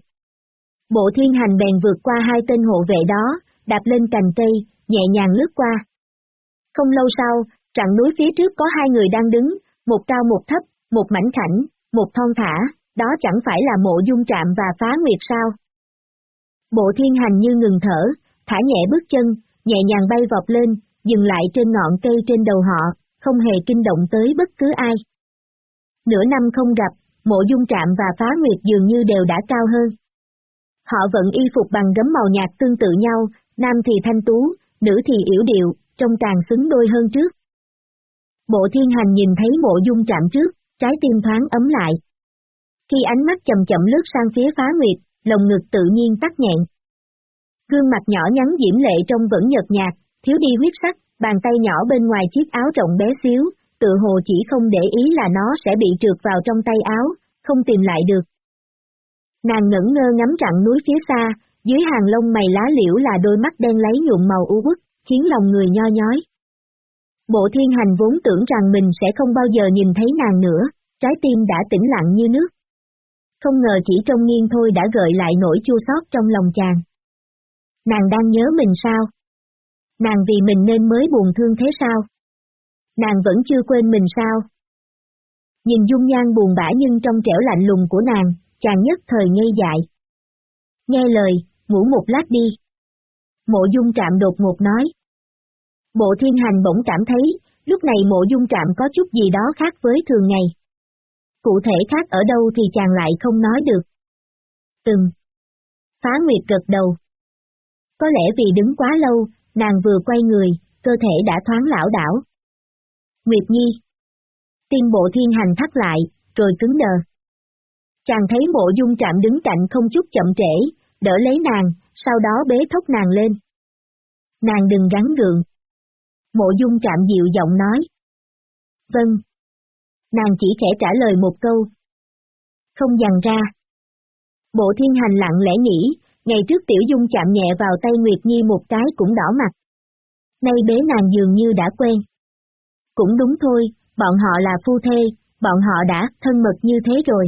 A: Bộ thiên hành bèn vượt qua hai tên hộ vệ đó, đạp lên cành cây, nhẹ nhàng lướt qua. Không lâu sau, trạng núi phía trước có hai người đang đứng, một cao một thấp, một mảnh khảnh, một thon thả, đó chẳng phải là mộ dung trạm và phá nguyệt sao. Bộ thiên hành như ngừng thở, thả nhẹ bước chân, nhẹ nhàng bay vọt lên, dừng lại trên ngọn cây trên đầu họ, không hề kinh động tới bất cứ ai. Nửa năm không gặp, mộ dung trạm và phá nguyệt dường như đều đã cao hơn. Họ vẫn y phục bằng gấm màu nhạt tương tự nhau, nam thì thanh tú, nữ thì yểu điệu, trông càng xứng đôi hơn trước. Bộ thiên hành nhìn thấy mộ dung trạm trước, trái tim thoáng ấm lại. Khi ánh mắt chậm chậm lướt sang phía phá nguyệt, lồng ngực tự nhiên tắt nhẹn. Gương mặt nhỏ nhắn diễm lệ trông vẫn nhợt nhạt, thiếu đi huyết sắc, bàn tay nhỏ bên ngoài chiếc áo rộng bé xíu, tự hồ chỉ không để ý là nó sẽ bị trượt vào trong tay áo, không tìm lại được. Nàng ngẩn ngơ ngắm rặng núi phía xa, dưới hàng lông mày lá liễu là đôi mắt đen lấy nhuộm màu u bức, khiến lòng người nho nhói. Bộ thiên hành vốn tưởng rằng mình sẽ không bao giờ nhìn thấy nàng nữa, trái tim đã tĩnh lặng như nước. Không ngờ chỉ trong nghiêng thôi đã gợi lại nỗi chua xót trong lòng chàng. Nàng đang nhớ mình sao? Nàng vì mình nên mới buồn thương thế sao? Nàng vẫn chưa quên mình sao? Nhìn dung nhan buồn bã nhưng trong trẻo lạnh lùng của nàng, chàng nhất thời ngây dại. Nghe lời, ngủ một lát đi. Mộ dung trạm đột ngột nói. Bộ thiên hành bỗng cảm thấy, Lúc này mộ dung trạm có chút gì đó khác với thường ngày. Cụ thể khác ở đâu thì chàng lại không nói được. Từng. Phá Nguyệt gật đầu. Có lẽ vì đứng quá lâu, nàng vừa quay người, cơ thể đã thoáng lão đảo. Nguyệt Nhi. Tim bộ thiên hành thắt lại, rồi cứng đờ. Chàng thấy mộ dung trạm đứng cạnh không chút chậm trễ, đỡ lấy nàng, sau đó bế thốc nàng lên. Nàng đừng gắn gượng. Mộ dung trạm dịu giọng nói. Vâng. Nàng chỉ khẽ trả lời một câu. Không dằn ra. Bộ thiên hành lặng lẽ nghĩ, ngày trước tiểu dung chạm nhẹ vào tay Nguyệt Nhi một cái cũng đỏ mặt. Nay bế nàng dường như đã quen. Cũng đúng thôi, bọn họ là phu thê, bọn họ đã thân mật như thế rồi.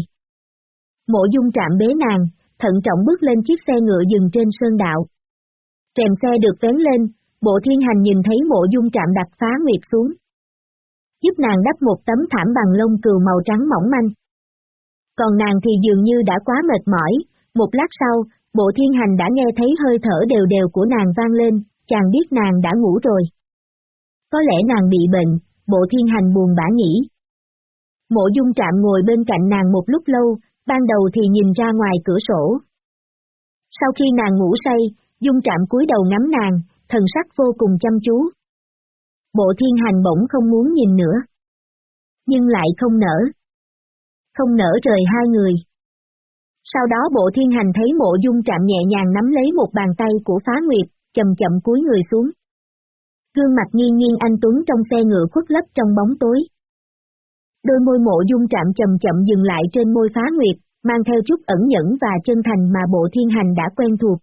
A: Mộ dung trạm bế nàng, thận trọng bước lên chiếc xe ngựa dừng trên sơn đạo. Rèm xe được vén lên, bộ thiên hành nhìn thấy mộ dung trạm đặt phá nguyệt xuống. Giúp nàng đắp một tấm thảm bằng lông cừu màu trắng mỏng manh. Còn nàng thì dường như đã quá mệt mỏi, một lát sau, bộ thiên hành đã nghe thấy hơi thở đều đều của nàng vang lên, chàng biết nàng đã ngủ rồi. Có lẽ nàng bị bệnh, bộ thiên hành buồn bã nghĩ. Mộ dung trạm ngồi bên cạnh nàng một lúc lâu, ban đầu thì nhìn ra ngoài cửa sổ. Sau khi nàng ngủ say, dung trạm cúi đầu ngắm nàng, thần sắc vô cùng chăm chú. Bộ thiên hành bỗng không muốn nhìn nữa. Nhưng lại không nở. Không nở rời hai người. Sau đó bộ thiên hành thấy mộ dung trạm nhẹ nhàng nắm lấy một bàn tay của phá nguyệt, chậm chậm cúi người xuống. Gương mặt nghiêng nghiêng anh Tuấn trong xe ngựa khuất lấp trong bóng tối. Đôi môi mộ dung trạm chậm chậm dừng lại trên môi phá nguyệt, mang theo chút ẩn nhẫn và chân thành mà bộ thiên hành đã quen thuộc.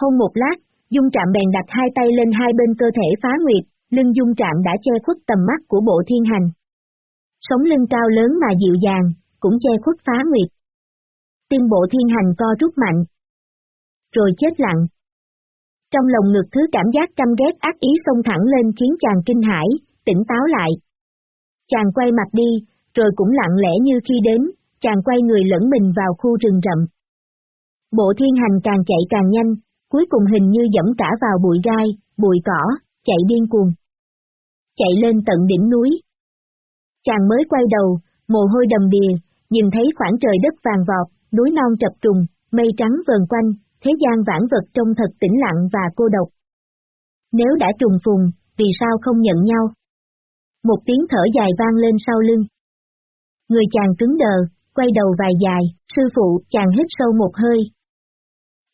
A: Hôn một lát, dung trạm bèn đặt hai tay lên hai bên cơ thể phá nguyệt, lưng dung trạm đã che khuất tầm mắt của bộ thiên hành. Sống lưng cao lớn mà dịu dàng, cũng che khuất phá nguyệt. Tim bộ thiên hành co rút mạnh. Rồi chết lặng. Trong lòng ngực thứ cảm giác căm ghét ác ý xông thẳng lên khiến chàng kinh hãi, tỉnh táo lại, Chàng quay mặt đi, rồi cũng lặng lẽ như khi đến, chàng quay người lẫn mình vào khu rừng rậm. Bộ thiên hành càng chạy càng nhanh, cuối cùng hình như dẫm cả vào bụi gai, bụi cỏ, chạy điên cuồng. Chạy lên tận đỉnh núi. Chàng mới quay đầu, mồ hôi đầm đìa, nhìn thấy khoảng trời đất vàng vọt, núi non trập trùng, mây trắng vờn quanh, thế gian vãn vật trông thật tĩnh lặng và cô độc. Nếu đã trùng phùng, vì sao không nhận nhau? Một tiếng thở dài vang lên sau lưng. Người chàng cứng đờ, quay đầu vài dài, sư phụ, chàng hít sâu một hơi.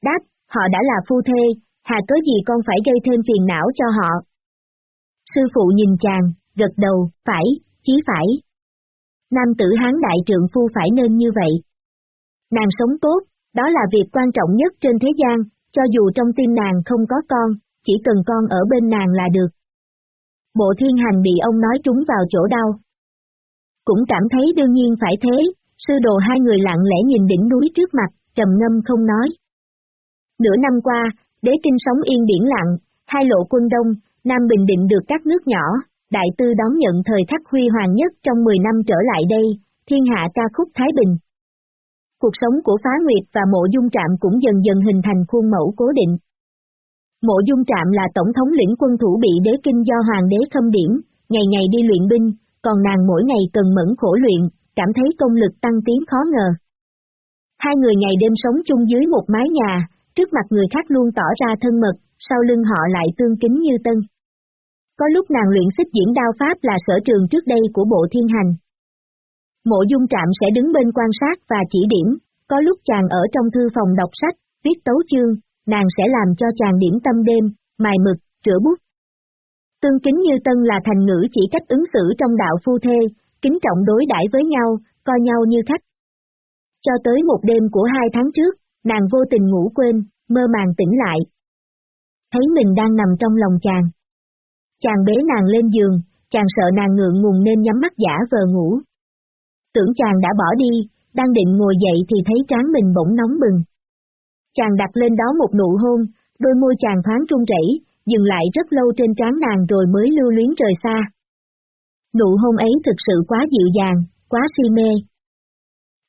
A: Đáp, họ đã là phu thê, hà có gì con phải gây thêm phiền não cho họ. Sư phụ nhìn chàng, gật đầu, phải, chí phải. Nam tử hán đại trượng phu phải nên như vậy. Nàng sống tốt, đó là việc quan trọng nhất trên thế gian, cho dù trong tim nàng không có con, chỉ cần con ở bên nàng là được. Bộ thiên hành bị ông nói trúng vào chỗ đau. Cũng cảm thấy đương nhiên phải thế, sư đồ hai người lặng lẽ nhìn đỉnh núi trước mặt, trầm ngâm không nói. Nửa năm qua, đế kinh sống yên biển lặng, hai lộ quân đông, Nam Bình Định được các nước nhỏ, đại tư đón nhận thời khắc huy hoàng nhất trong 10 năm trở lại đây, thiên hạ ca khúc Thái Bình. Cuộc sống của Phá Nguyệt và Mộ Dung Trạm cũng dần dần hình thành khuôn mẫu cố định. Mộ dung trạm là tổng thống lĩnh quân thủ bị đế kinh do hoàng đế khâm điểm, ngày ngày đi luyện binh, còn nàng mỗi ngày cần mẫn khổ luyện, cảm thấy công lực tăng tiến khó ngờ. Hai người ngày đêm sống chung dưới một mái nhà, trước mặt người khác luôn tỏ ra thân mật, sau lưng họ lại tương kính như tân. Có lúc nàng luyện xích diễn đao pháp là sở trường trước đây của bộ thiên hành. Mộ dung trạm sẽ đứng bên quan sát và chỉ điểm, có lúc chàng ở trong thư phòng đọc sách, viết tấu chương, nàng sẽ làm cho chàng điểm tâm đêm, mài mực, rửa bút. Tương kính như tân là thành ngữ chỉ cách ứng xử trong đạo phu thê, kính trọng đối đãi với nhau, coi nhau như khách. Cho tới một đêm của hai tháng trước, nàng vô tình ngủ quên, mơ màng tỉnh lại. Thấy mình đang nằm trong lòng chàng. Chàng bế nàng lên giường, chàng sợ nàng ngượng ngùng nên nhắm mắt giả vờ ngủ. Tưởng chàng đã bỏ đi, đang định ngồi dậy thì thấy trán mình bỗng nóng bừng. Chàng đặt lên đó một nụ hôn, đôi môi chàng thoáng trung rẩy, dừng lại rất lâu trên trán nàng rồi mới lưu luyến rời xa. Nụ hôn ấy thực sự quá dịu dàng, quá si mê.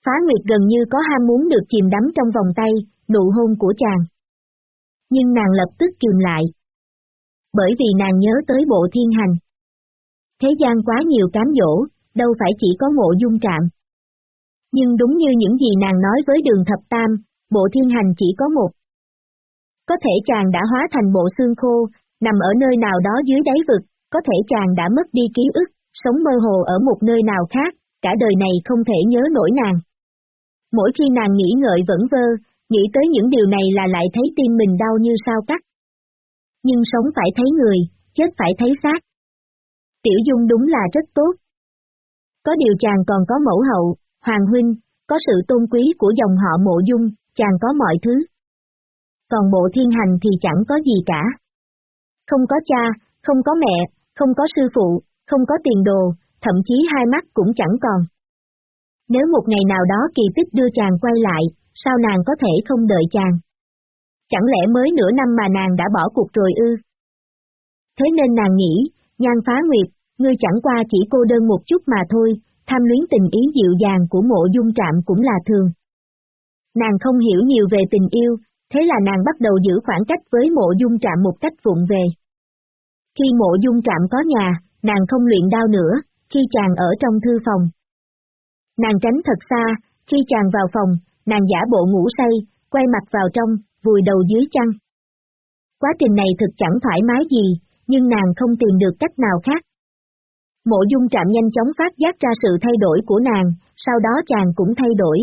A: Phá Nguyệt gần như có ham muốn được chìm đắm trong vòng tay, nụ hôn của chàng. Nhưng nàng lập tức kiềm lại. Bởi vì nàng nhớ tới bộ thiên hành. thế gian quá nhiều cám dỗ, đâu phải chỉ có mộ dung trạm. Nhưng đúng như những gì nàng nói với đường thập tam, bộ thiên hành chỉ có một. Có thể chàng đã hóa thành bộ xương khô, nằm ở nơi nào đó dưới đáy vực, có thể chàng đã mất đi ký ức, sống mơ hồ ở một nơi nào khác, cả đời này không thể nhớ nổi nàng. Mỗi khi nàng nghĩ ngợi vẫn vơ, nghĩ tới những điều này là lại thấy tim mình đau như sao cắt. Nhưng sống phải thấy người, chết phải thấy xác. Tiểu Dung đúng là rất tốt. Có điều chàng còn có mẫu hậu, hoàng huynh, có sự tôn quý của dòng họ mộ dung, chàng có mọi thứ. Còn bộ thiên hành thì chẳng có gì cả. Không có cha, không có mẹ, không có sư phụ, không có tiền đồ, thậm chí hai mắt cũng chẳng còn. Nếu một ngày nào đó kỳ tích đưa chàng quay lại, sao nàng có thể không đợi chàng? Chẳng lẽ mới nửa năm mà nàng đã bỏ cuộc rồi ư? Thế nên nàng nghĩ, nhan phá nguyệt, ngươi chẳng qua chỉ cô đơn một chút mà thôi, tham luyến tình ý dịu dàng của mộ dung trạm cũng là thường. Nàng không hiểu nhiều về tình yêu, thế là nàng bắt đầu giữ khoảng cách với mộ dung trạm một cách vụng về. Khi mộ dung trạm có nhà, nàng không luyện đao nữa, khi chàng ở trong thư phòng. Nàng tránh thật xa, khi chàng vào phòng, nàng giả bộ ngủ say, quay mặt vào trong, vùi đầu dưới chăn. Quá trình này thực chẳng thoải mái gì, nhưng nàng không tìm được cách nào khác. Mộ dung trạm nhanh chóng phát giác ra sự thay đổi của nàng, sau đó chàng cũng thay đổi.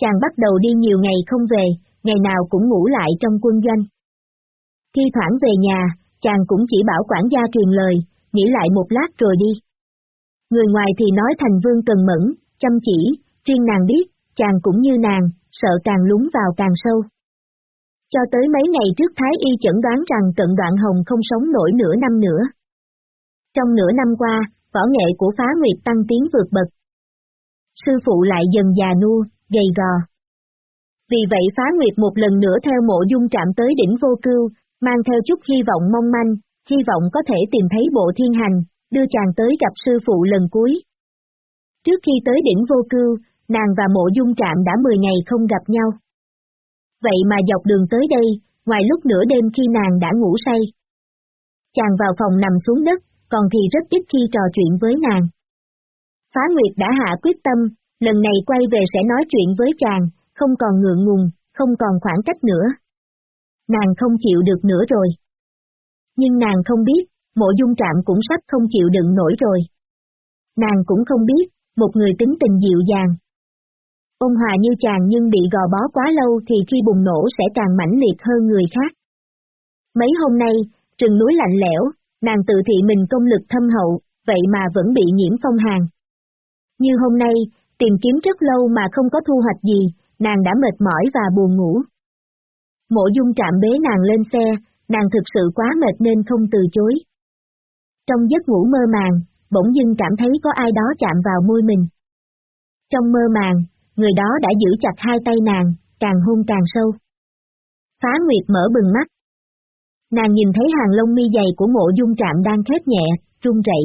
A: Chàng bắt đầu đi nhiều ngày không về, ngày nào cũng ngủ lại trong quân doanh. Khi thoảng về nhà, chàng cũng chỉ bảo quản gia truyền lời, nghĩ lại một lát rồi đi. Người ngoài thì nói thành vương cần mẫn, chăm chỉ, riêng nàng biết, chàng cũng như nàng, sợ càng lún vào càng sâu. Cho tới mấy ngày trước Thái Y chẩn đoán rằng cận đoạn hồng không sống nổi nửa năm nữa. Trong nửa năm qua, võ nghệ của phá nguyệt tăng tiến vượt bậc. Sư phụ lại dần già nua, gầy gò. Vì vậy phá nguyệt một lần nữa theo mộ dung trạm tới đỉnh vô cưu, mang theo chút hy vọng mong manh, hy vọng có thể tìm thấy bộ thiên hành, đưa chàng tới gặp sư phụ lần cuối. Trước khi tới đỉnh vô cưu, nàng và mộ dung trạm đã 10 ngày không gặp nhau. Vậy mà dọc đường tới đây, ngoài lúc nửa đêm khi nàng đã ngủ say. Chàng vào phòng nằm xuống đất, còn thì rất ít khi trò chuyện với nàng. Phá Nguyệt đã hạ quyết tâm, lần này quay về sẽ nói chuyện với chàng, không còn ngượng ngùng, không còn khoảng cách nữa. Nàng không chịu được nữa rồi. Nhưng nàng không biết, mộ dung trạm cũng sắp không chịu đựng nổi rồi. Nàng cũng không biết, một người tính tình dịu dàng. Ôn hòa như chàng nhưng bị gò bó quá lâu thì khi bùng nổ sẽ càng mãnh liệt hơn người khác. Mấy hôm nay, rừng núi lạnh lẽo, nàng tự thị mình công lực thâm hậu, vậy mà vẫn bị nhiễm phong hàn. Như hôm nay, tìm kiếm rất lâu mà không có thu hoạch gì, nàng đã mệt mỏi và buồn ngủ. Mộ dung trạm bế nàng lên xe, nàng thực sự quá mệt nên không từ chối. Trong giấc ngủ mơ màng, bỗng dưng cảm thấy có ai đó chạm vào môi mình. Trong mơ màng, người đó đã giữ chặt hai tay nàng, càng hôn càng sâu. Phá Nguyệt mở bừng mắt. Nàng nhìn thấy hàng lông mi dày của mộ dung trạm đang khép nhẹ, run rẩy.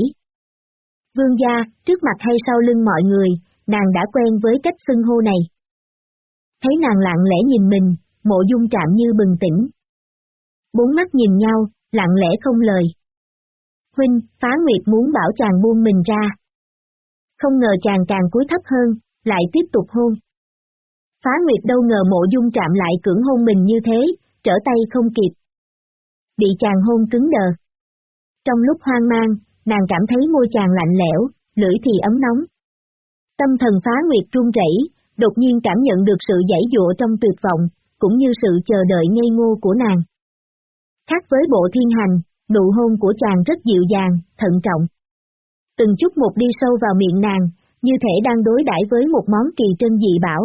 A: Vương gia, trước mặt hay sau lưng mọi người, nàng đã quen với cách xưng hô này. Thấy nàng lặng lẽ nhìn mình, mộ dung trạm như bừng tỉnh. Bốn mắt nhìn nhau, lặng lẽ không lời. Huynh, phá nguyệt muốn bảo chàng buông mình ra. Không ngờ chàng càng cúi thấp hơn, lại tiếp tục hôn. Phá nguyệt đâu ngờ mộ dung trạm lại cưỡng hôn mình như thế, trở tay không kịp. Bị chàng hôn cứng đờ. Trong lúc hoang mang, nàng cảm thấy môi chàng lạnh lẽo, lưỡi thì ấm nóng. Tâm thần phá nguyệt run rẩy, đột nhiên cảm nhận được sự giải dụa trong tuyệt vọng, cũng như sự chờ đợi ngây ngô của nàng. Khác với bộ thiên hành, nụ hôn của chàng rất dịu dàng, thận trọng. Từng chút một đi sâu vào miệng nàng, như thể đang đối đãi với một món kỳ trân dị bảo.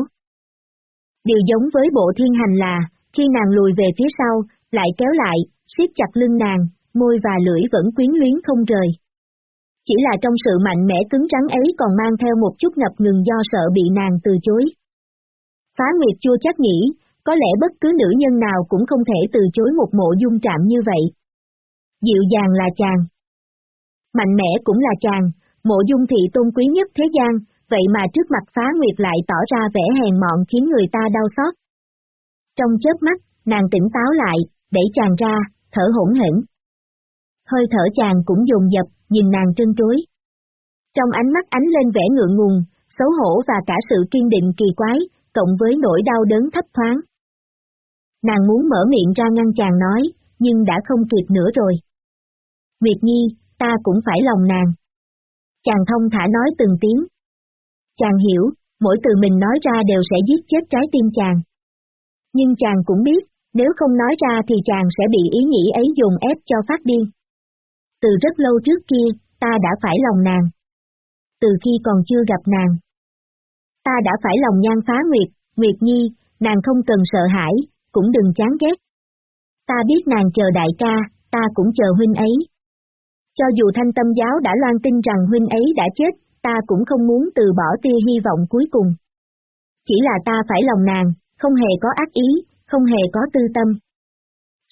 A: Điều giống với bộ thiên hành là, khi nàng lùi về phía sau, lại kéo lại, siết chặt lưng nàng, môi và lưỡi vẫn quyến luyến không rời. Chỉ là trong sự mạnh mẽ cứng rắn ấy còn mang theo một chút ngập ngừng do sợ bị nàng từ chối. Phá Nguyệt chua chắc nghĩ, có lẽ bất cứ nữ nhân nào cũng không thể từ chối một mộ dung trạm như vậy. Dịu dàng là chàng. Mạnh mẽ cũng là chàng, mộ dung thị tôn quý nhất thế gian, vậy mà trước mặt phá nguyệt lại tỏ ra vẻ hèn mọn khiến người ta đau xót. Trong chớp mắt, nàng tỉnh táo lại, đẩy chàng ra, thở hỗn hển. Hơi thở chàng cũng dồn dập, nhìn nàng trân trối. Trong ánh mắt ánh lên vẻ ngượng ngùng, xấu hổ và cả sự kiên định kỳ quái, cộng với nỗi đau đớn thấp thoáng. Nàng muốn mở miệng ra ngăn chàng nói, nhưng đã không kịp nữa rồi. Nguyệt Nhi, ta cũng phải lòng nàng. Chàng thông thả nói từng tiếng. Chàng hiểu, mỗi từ mình nói ra đều sẽ giết chết trái tim chàng. Nhưng chàng cũng biết, nếu không nói ra thì chàng sẽ bị ý nghĩ ấy dùng ép cho phát điên. Từ rất lâu trước kia, ta đã phải lòng nàng. Từ khi còn chưa gặp nàng. Ta đã phải lòng nhan phá Nguyệt, Nguyệt Nhi, nàng không cần sợ hãi, cũng đừng chán ghét. Ta biết nàng chờ đại ca, ta cũng chờ huynh ấy. Cho dù thanh tâm giáo đã loan tin rằng huynh ấy đã chết, ta cũng không muốn từ bỏ tia hy vọng cuối cùng. Chỉ là ta phải lòng nàng, không hề có ác ý, không hề có tư tâm.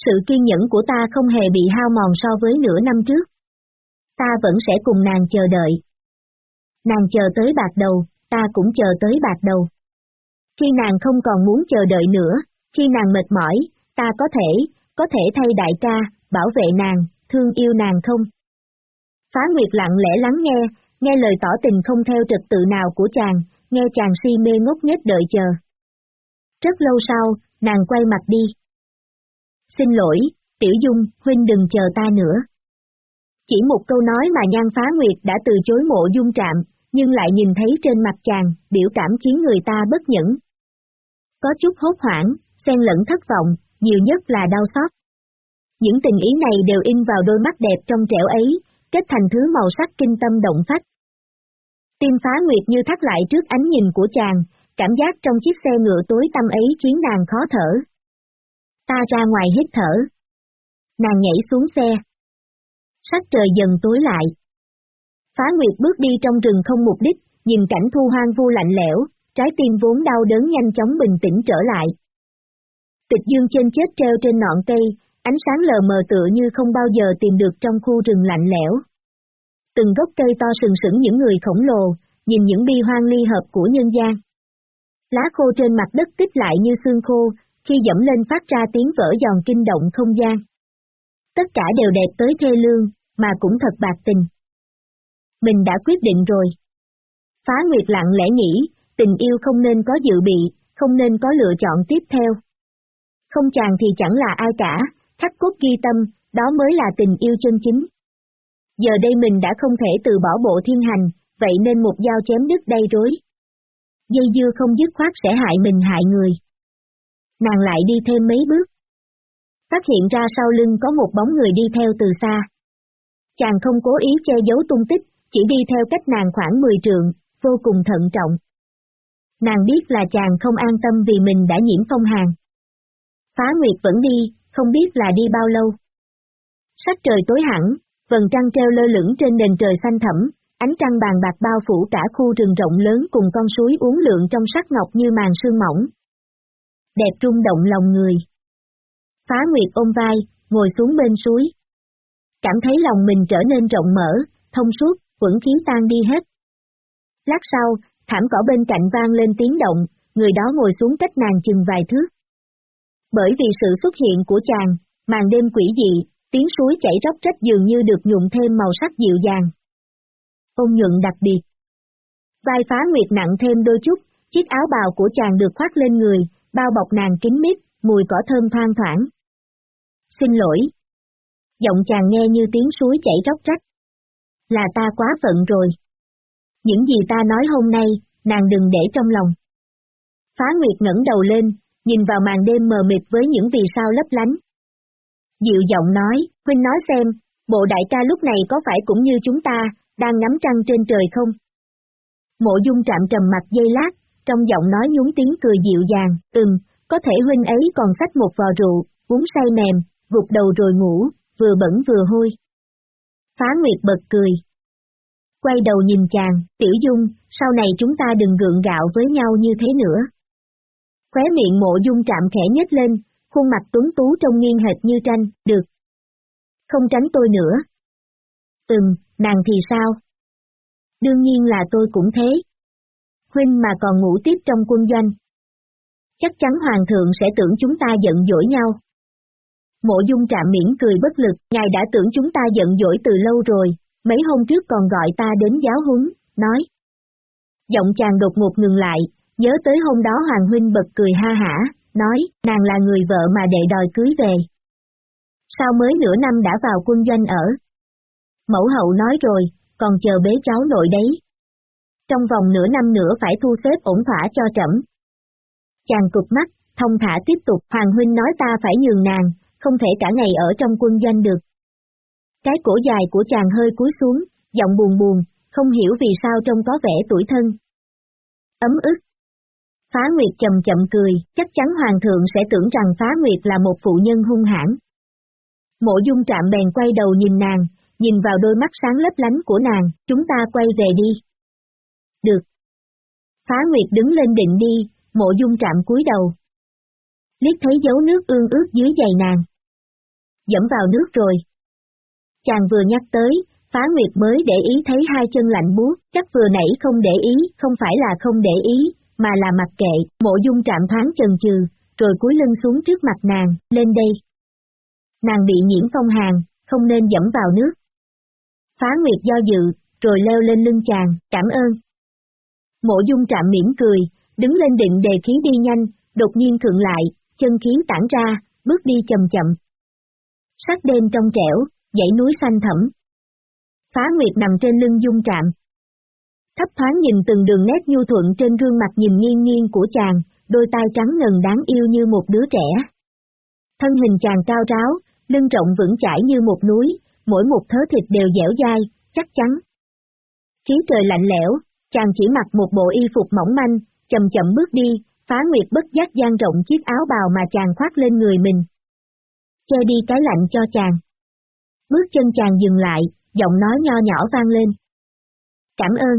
A: Sự kiên nhẫn của ta không hề bị hao mòn so với nửa năm trước. Ta vẫn sẽ cùng nàng chờ đợi. Nàng chờ tới bạc đầu, ta cũng chờ tới bạc đầu. Khi nàng không còn muốn chờ đợi nữa, khi nàng mệt mỏi, ta có thể, có thể thay đại ca, bảo vệ nàng, thương yêu nàng không? Phá Nguyệt lặng lẽ lắng nghe, nghe lời tỏ tình không theo trật tự nào của chàng, nghe chàng si mê ngốc nghếch đợi chờ. Rất lâu sau, nàng quay mặt đi. Xin lỗi, Tiểu Dung, huynh đừng chờ ta nữa. Chỉ một câu nói mà Nhan Phá Nguyệt đã từ chối mộ dung trạm, nhưng lại nhìn thấy trên mặt chàng, biểu cảm khiến người ta bất nhẫn. Có chút hốt hoảng, xen lẫn thất vọng, nhiều nhất là đau xót. Những tình ý này đều in vào đôi mắt đẹp trong trẻo ấy, kết thành thứ màu sắc kinh tâm động phách. Tim phá nguyệt như thắt lại trước ánh nhìn của chàng, cảm giác trong chiếc xe ngựa tối tăm ấy khiến nàng khó thở. Ta ra ngoài hít thở. Nàng nhảy xuống xe. Sắc trời dần tối lại. Phá Nguyệt bước đi trong rừng không mục đích, nhìn cảnh thu hoang vu lạnh lẽo, trái tim vốn đau đớn nhanh chóng bình tĩnh trở lại. Tịch dương trên chết treo trên ngọn cây, ánh sáng lờ mờ tựa như không bao giờ tìm được trong khu rừng lạnh lẽo. Từng gốc cây to sừng sững những người khổng lồ, nhìn những bi hoang ly hợp của nhân gian. Lá khô trên mặt đất tích lại như xương khô, khi dẫm lên phát ra tiếng vỡ giòn kinh động không gian. Tất cả đều đẹp tới thê lương, mà cũng thật bạc tình. Mình đã quyết định rồi. Phá Nguyệt lặng lẽ nghĩ, tình yêu không nên có dự bị, không nên có lựa chọn tiếp theo. Không chàng thì chẳng là ai cả, khắc cốt ghi tâm, đó mới là tình yêu chân chính. Giờ đây mình đã không thể từ bỏ bộ thiên hành, vậy nên một dao chém đứt đây rối. Dây dưa không dứt khoát sẽ hại mình hại người. Nàng lại đi thêm mấy bước. Phát hiện ra sau lưng có một bóng người đi theo từ xa. Chàng không cố ý che giấu tung tích, chỉ đi theo cách nàng khoảng 10 trượng, vô cùng thận trọng. Nàng biết là chàng không an tâm vì mình đã nhiễm phong hàn. Phá Nguyệt vẫn đi, không biết là đi bao lâu. Sắc trời tối hẳn, vầng trăng treo lơ lửng trên nền trời xanh thẳm, ánh trăng bàn bạc bao phủ cả khu rừng rộng lớn cùng con suối uốn lượn trong sắc ngọc như màn sương mỏng. Đẹp rung động lòng người. Phá Nguyệt ôm vai, ngồi xuống bên suối. Cảm thấy lòng mình trở nên rộng mở, thông suốt, quẩn khí tan đi hết. Lát sau, thảm cỏ bên cạnh vang lên tiếng động, người đó ngồi xuống cách nàng chừng vài thước. Bởi vì sự xuất hiện của chàng, màn đêm quỷ dị, tiếng suối chảy róc rách dường như được nhuộm thêm màu sắc dịu dàng. Ôn nhuận đặc biệt. Vai phá nguyệt nặng thêm đôi chút, chiếc áo bào của chàng được khoác lên người, bao bọc nàng kín mít, mùi cỏ thơm thoang thoảng. Xin lỗi. Giọng chàng nghe như tiếng suối chảy róc rách. Là ta quá phận rồi. Những gì ta nói hôm nay, nàng đừng để trong lòng. Phá Nguyệt ngẩng đầu lên, nhìn vào màn đêm mờ mịt với những vì sao lấp lánh. Dịu giọng nói, Huynh nói xem, bộ đại ca lúc này có phải cũng như chúng ta, đang ngắm trăng trên trời không? Mộ dung trạm trầm mặt dây lát, trong giọng nói nhún tiếng cười dịu dàng, ừm, có thể huynh ấy còn xách một vò rượu, uống say mềm, gục đầu rồi ngủ, vừa bẩn vừa hôi. Phá Nguyệt bật cười. Quay đầu nhìn chàng, tiểu dung, sau này chúng ta đừng gượng gạo với nhau như thế nữa. Khóe miệng mộ dung trạm khẽ nhếch lên, khuôn mặt tuấn tú trông nghiêng hệt như tranh, được. Không tránh tôi nữa. Ừm, nàng thì sao? Đương nhiên là tôi cũng thế. Huynh mà còn ngủ tiếp trong quân doanh. Chắc chắn hoàng thượng sẽ tưởng chúng ta giận dỗi nhau. Mộ dung trạm miễn cười bất lực, ngài đã tưởng chúng ta giận dỗi từ lâu rồi, mấy hôm trước còn gọi ta đến giáo huấn, nói. Giọng chàng đột ngột ngừng lại, nhớ tới hôm đó Hoàng Huynh bật cười ha hả, nói, nàng là người vợ mà đệ đòi cưới về. Sao mới nửa năm đã vào quân doanh ở? Mẫu hậu nói rồi, còn chờ bế cháu nội đấy. Trong vòng nửa năm nữa phải thu xếp ổn thỏa cho trẫm. Chàng cục mắt, thông thả tiếp tục, Hoàng Huynh nói ta phải nhường nàng, không thể cả ngày ở trong quân doanh được. Cái cổ dài của chàng hơi cúi xuống, giọng buồn buồn, không hiểu vì sao trông có vẻ tuổi thân. Ấm ức. Phá Nguyệt chậm chậm cười, chắc chắn Hoàng thượng sẽ tưởng rằng Phá Nguyệt là một phụ nhân hung hãn. Mộ dung trạm bèn quay đầu nhìn nàng, nhìn vào đôi mắt sáng lấp lánh của nàng, chúng ta quay về đi. Được. Phá Nguyệt đứng lên định đi, mộ dung trạm cúi đầu. Liếc thấy dấu nước ương ướt dưới giày nàng. Dẫm vào nước rồi. Chàng vừa nhắc tới, Phá Nguyệt mới để ý thấy hai chân lạnh buốt, chắc vừa nãy không để ý, không phải là không để ý, mà là mặc kệ, mộ dung trạm thoáng chần chừ, rồi cúi lưng xuống trước mặt nàng, lên đây. Nàng bị nhiễm phong hàn, không nên dẫm vào nước. Phá Nguyệt do dự, rồi leo lên lưng chàng, cảm ơn. Mộ dung trạm mỉm cười, đứng lên định đề khí đi nhanh, đột nhiên thượng lại, chân khí tản ra, bước đi chậm chậm. Sắc đêm trong trẻo, dãy núi xanh thẳm. Phá Nguyệt nằm trên lưng dung trạm. Thấp thoáng nhìn từng đường nét nhu thuận trên gương mặt nhìn nghiêng nghiêng của chàng, đôi tai trắng ngần đáng yêu như một đứa trẻ. Thân hình chàng cao ráo, lưng rộng vững chãi như một núi, mỗi một thớ thịt đều dẻo dai, chắc chắn. Khí trời lạnh lẽo, chàng chỉ mặc một bộ y phục mỏng manh, chậm chậm bước đi, phá nguyệt bất giác gian rộng chiếc áo bào mà chàng khoác lên người mình. Che đi cái lạnh cho chàng. Bước chân chàng dừng lại, giọng nói nho nhỏ vang lên. Cảm ơn.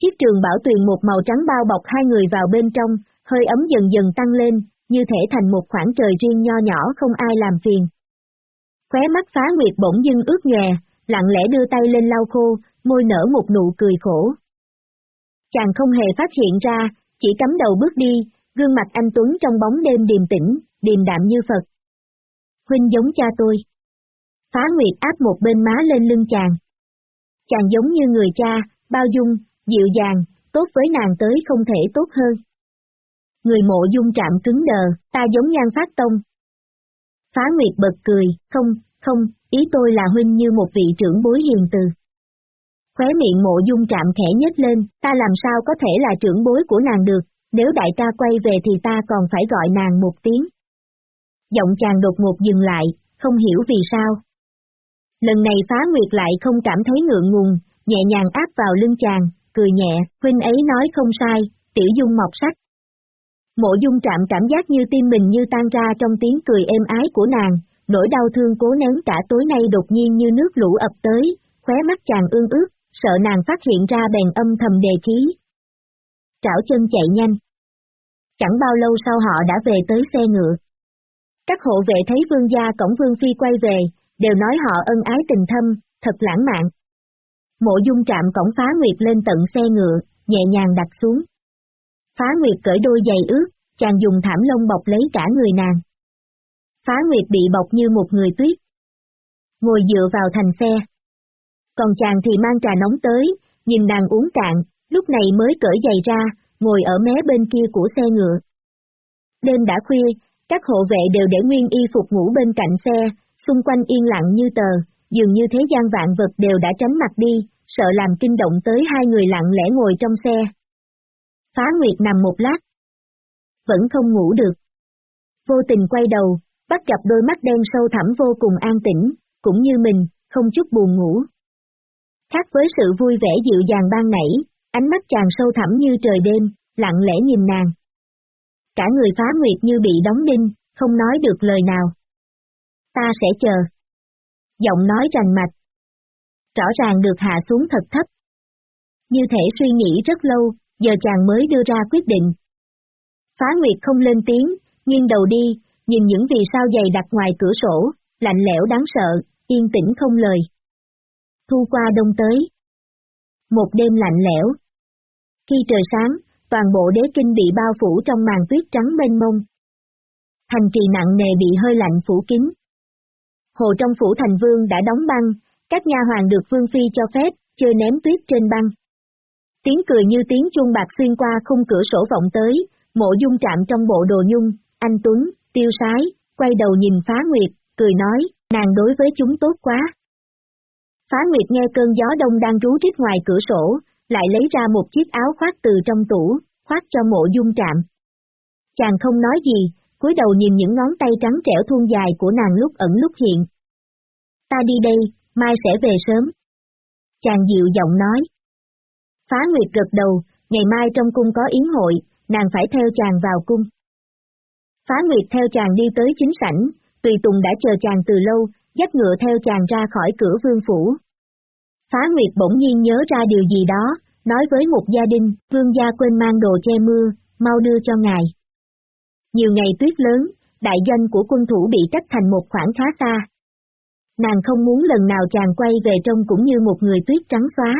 A: Chiếc trường bảo tuyền một màu trắng bao bọc hai người vào bên trong, hơi ấm dần dần tăng lên, như thể thành một khoảng trời riêng nho nhỏ không ai làm phiền. Khóe mắt phá nguyệt bỗng dưng ướt nhòe, lặng lẽ đưa tay lên lau khô, môi nở một nụ cười khổ. Chàng không hề phát hiện ra, chỉ cắm đầu bước đi, gương mặt anh Tuấn trong bóng đêm điềm tĩnh, điềm đạm như Phật. Huynh giống cha tôi. Phá Nguyệt áp một bên má lên lưng chàng. Chàng giống như người cha, bao dung, dịu dàng, tốt với nàng tới không thể tốt hơn. Người mộ dung trạm cứng đờ, ta giống nhan phát tông. Phá Nguyệt bật cười, không, không, ý tôi là huynh như một vị trưởng bối hiền từ. Khóe miệng mộ dung trạm khẽ nhếch lên, ta làm sao có thể là trưởng bối của nàng được, nếu đại ca quay về thì ta còn phải gọi nàng một tiếng. Giọng chàng đột ngột dừng lại, không hiểu vì sao. Lần này phá nguyệt lại không cảm thấy ngượng ngùng, nhẹ nhàng áp vào lưng chàng, cười nhẹ, huynh ấy nói không sai, tiểu dung mọc sắc. Mộ dung trạm cảm giác như tim mình như tan ra trong tiếng cười êm ái của nàng, nỗi đau thương cố nén cả tối nay đột nhiên như nước lũ ập tới, khóe mắt chàng ương ướt, sợ nàng phát hiện ra bèn âm thầm đề khí. Trảo chân chạy nhanh. Chẳng bao lâu sau họ đã về tới xe ngựa. Các hộ vệ thấy vương gia cổng vương phi quay về, đều nói họ ân ái tình thâm, thật lãng mạn. Mộ dung trạm cổng phá nguyệt lên tận xe ngựa, nhẹ nhàng đặt xuống. Phá nguyệt cởi đôi giày ướt, chàng dùng thảm lông bọc lấy cả người nàng. Phá nguyệt bị bọc như một người tuyết. Ngồi dựa vào thành xe. Còn chàng thì mang trà nóng tới, nhìn nàng uống cạn, lúc này mới cởi giày ra, ngồi ở mé bên kia của xe ngựa. Đêm đã khuya, các hộ vệ đều để nguyên y phục ngủ bên cạnh xe, xung quanh yên lặng như tờ, dường như thế gian vạn vật đều đã tránh mặt đi, sợ làm kinh động tới hai người lặng lẽ ngồi trong xe. Phá Nguyệt nằm một lát. Vẫn không ngủ được. Vô tình quay đầu, bắt gặp đôi mắt đen sâu thẳm vô cùng an tĩnh, cũng như mình, không chút buồn ngủ. Khác với sự vui vẻ dịu dàng ban nãy, ánh mắt chàng sâu thẳm như trời đêm, lặng lẽ nhìn nàng. Cả người phá nguyệt như bị đóng đinh, không nói được lời nào. Ta sẽ chờ. Giọng nói rành mạch. Rõ ràng được hạ xuống thật thấp. Như thể suy nghĩ rất lâu, giờ chàng mới đưa ra quyết định. Phá Nguyệt không lên tiếng, nghiêng đầu đi, nhìn những vì sao dày đặt ngoài cửa sổ, lạnh lẽo đáng sợ, yên tĩnh không lời thu qua đông tới. Một đêm lạnh lẽo. Khi trời sáng, toàn bộ đế kinh bị bao phủ trong màn tuyết trắng mênh mông. Thành trì nặng nề bị hơi lạnh phủ kín. Hồ trong phủ thành vương đã đóng băng, Các nha hoàng được Vương Phi cho phép, chơi ném tuyết trên băng. Tiếng cười như tiếng chuông bạc xuyên qua khung cửa sổ vọng tới, mộ dung trạm trong bộ đồ nhung, anh Tuấn, tiêu sái, quay đầu nhìn phá nguyệt, cười nói, nàng đối với chúng tốt quá. Phá nguyệt nghe cơn gió đông đang rú rít ngoài cửa sổ, lại lấy ra một chiếc áo khoác từ trong tủ, khoác cho mộ dung trạm. Chàng không nói gì, cúi đầu nhìn những ngón tay trắng trẻo thun dài của nàng lúc ẩn lúc hiện. Ta đi đây, mai sẽ về sớm. Chàng dịu giọng nói. Phá Nguyệt gật đầu, ngày mai trong cung có yến hội, nàng phải theo chàng vào cung. Phá Nguyệt theo chàng đi tới chính sảnh, Tùy Tùng đã chờ chàng từ lâu, dắt ngựa theo chàng ra khỏi cửa vương phủ. Phá Nguyệt bỗng nhiên nhớ ra điều gì đó, nói với một gia đình, vương gia quên mang đồ che mưa, mau đưa cho ngài. Nhiều ngày tuyết lớn, đại danh của quân thủ bị cách thành một khoảng khá xa. Nàng không muốn lần nào chàng quay về trông cũng như một người tuyết trắng xóa.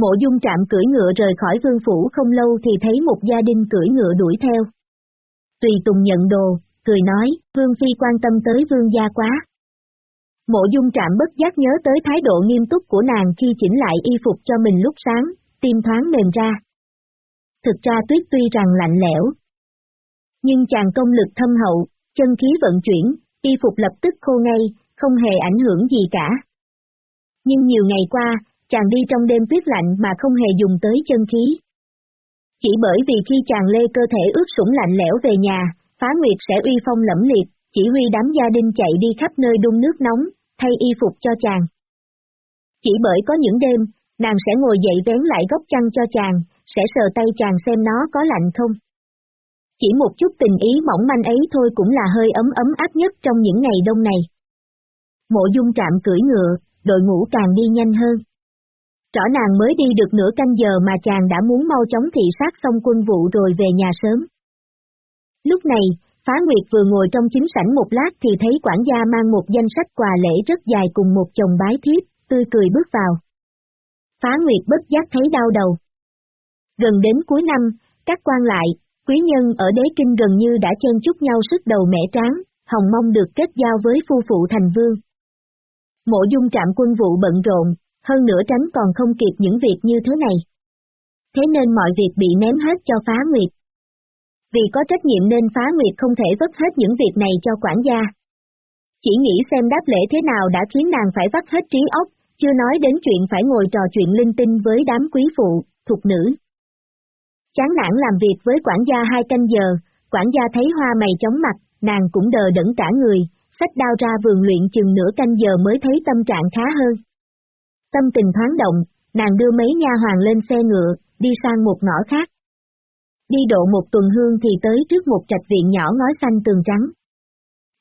A: Mộ dung trạm cưỡi ngựa rời khỏi vương phủ không lâu thì thấy một gia đình cưỡi ngựa đuổi theo. Tùy Tùng nhận đồ, cười nói, Vương Phi quan tâm tới vương gia quá. Mộ dung trạm bất giác nhớ tới thái độ nghiêm túc của nàng khi chỉnh lại y phục cho mình lúc sáng, tim thoáng mềm ra. Thực ra tuyết tuy rằng lạnh lẽo, nhưng chàng công lực thâm hậu, chân khí vận chuyển, y phục lập tức khô ngay, không hề ảnh hưởng gì cả. Nhưng nhiều ngày qua, chàng đi trong đêm tuyết lạnh mà không hề dùng tới chân khí. Chỉ bởi vì khi chàng lê cơ thể ướt sũng lạnh lẽo về nhà, phá nguyệt sẽ uy phong lẫm liệt, chỉ huy đám gia đình chạy đi khắp nơi đun nước nóng, thay y phục cho chàng. Chỉ bởi có những đêm, nàng sẽ ngồi dậy vén lại góc chăn cho chàng, sẽ sờ tay chàng xem nó có lạnh không. Chỉ một chút tình ý mỏng manh ấy thôi cũng là hơi ấm ấm áp nhất trong những ngày đông này. Mộ dung trạm cưỡi ngựa, đội ngũ càng đi nhanh hơn. Rõ nàng mới đi được nửa canh giờ mà chàng đã muốn mau chóng thị sát xong quân vụ rồi về nhà sớm. Lúc này, Phá Nguyệt vừa ngồi trong chính sảnh một lát thì thấy quản gia mang một danh sách quà lễ rất dài cùng một chồng bái thiếp, tươi cười bước vào. Phá Nguyệt bất giác thấy đau đầu. Gần đến cuối năm, các quan lại, quý nhân ở đế kinh gần như đã chen chúc nhau sức đầu mẻ tráng, hồng mong được kết giao với phu phụ thành vương. Mộ dung trạm quân vụ bận rộn, hơn nữa tránh còn không kịp những việc như thế này. Thế nên mọi việc bị ném hết cho phá nguyệt. Vì có trách nhiệm nên phá nguyệt không thể vất hết những việc này cho quản gia. Chỉ nghĩ xem đáp lễ thế nào đã khiến nàng phải vắt hết trí óc, chưa nói đến chuyện phải ngồi trò chuyện linh tinh với đám quý phụ, thuộc nữ. Chán nản làm việc với quản gia hai canh giờ, quản gia thấy hoa mày chóng mặt, nàng cũng đờ đẫn cả người, sách đao ra vườn luyện chừng nửa canh giờ mới thấy tâm trạng khá hơn. Tâm tình thoáng động, nàng đưa mấy nha hoàng lên xe ngựa, đi sang một ngõ khác. Đi độ một tuần hương thì tới trước một trạch viện nhỏ ngói xanh tường trắng.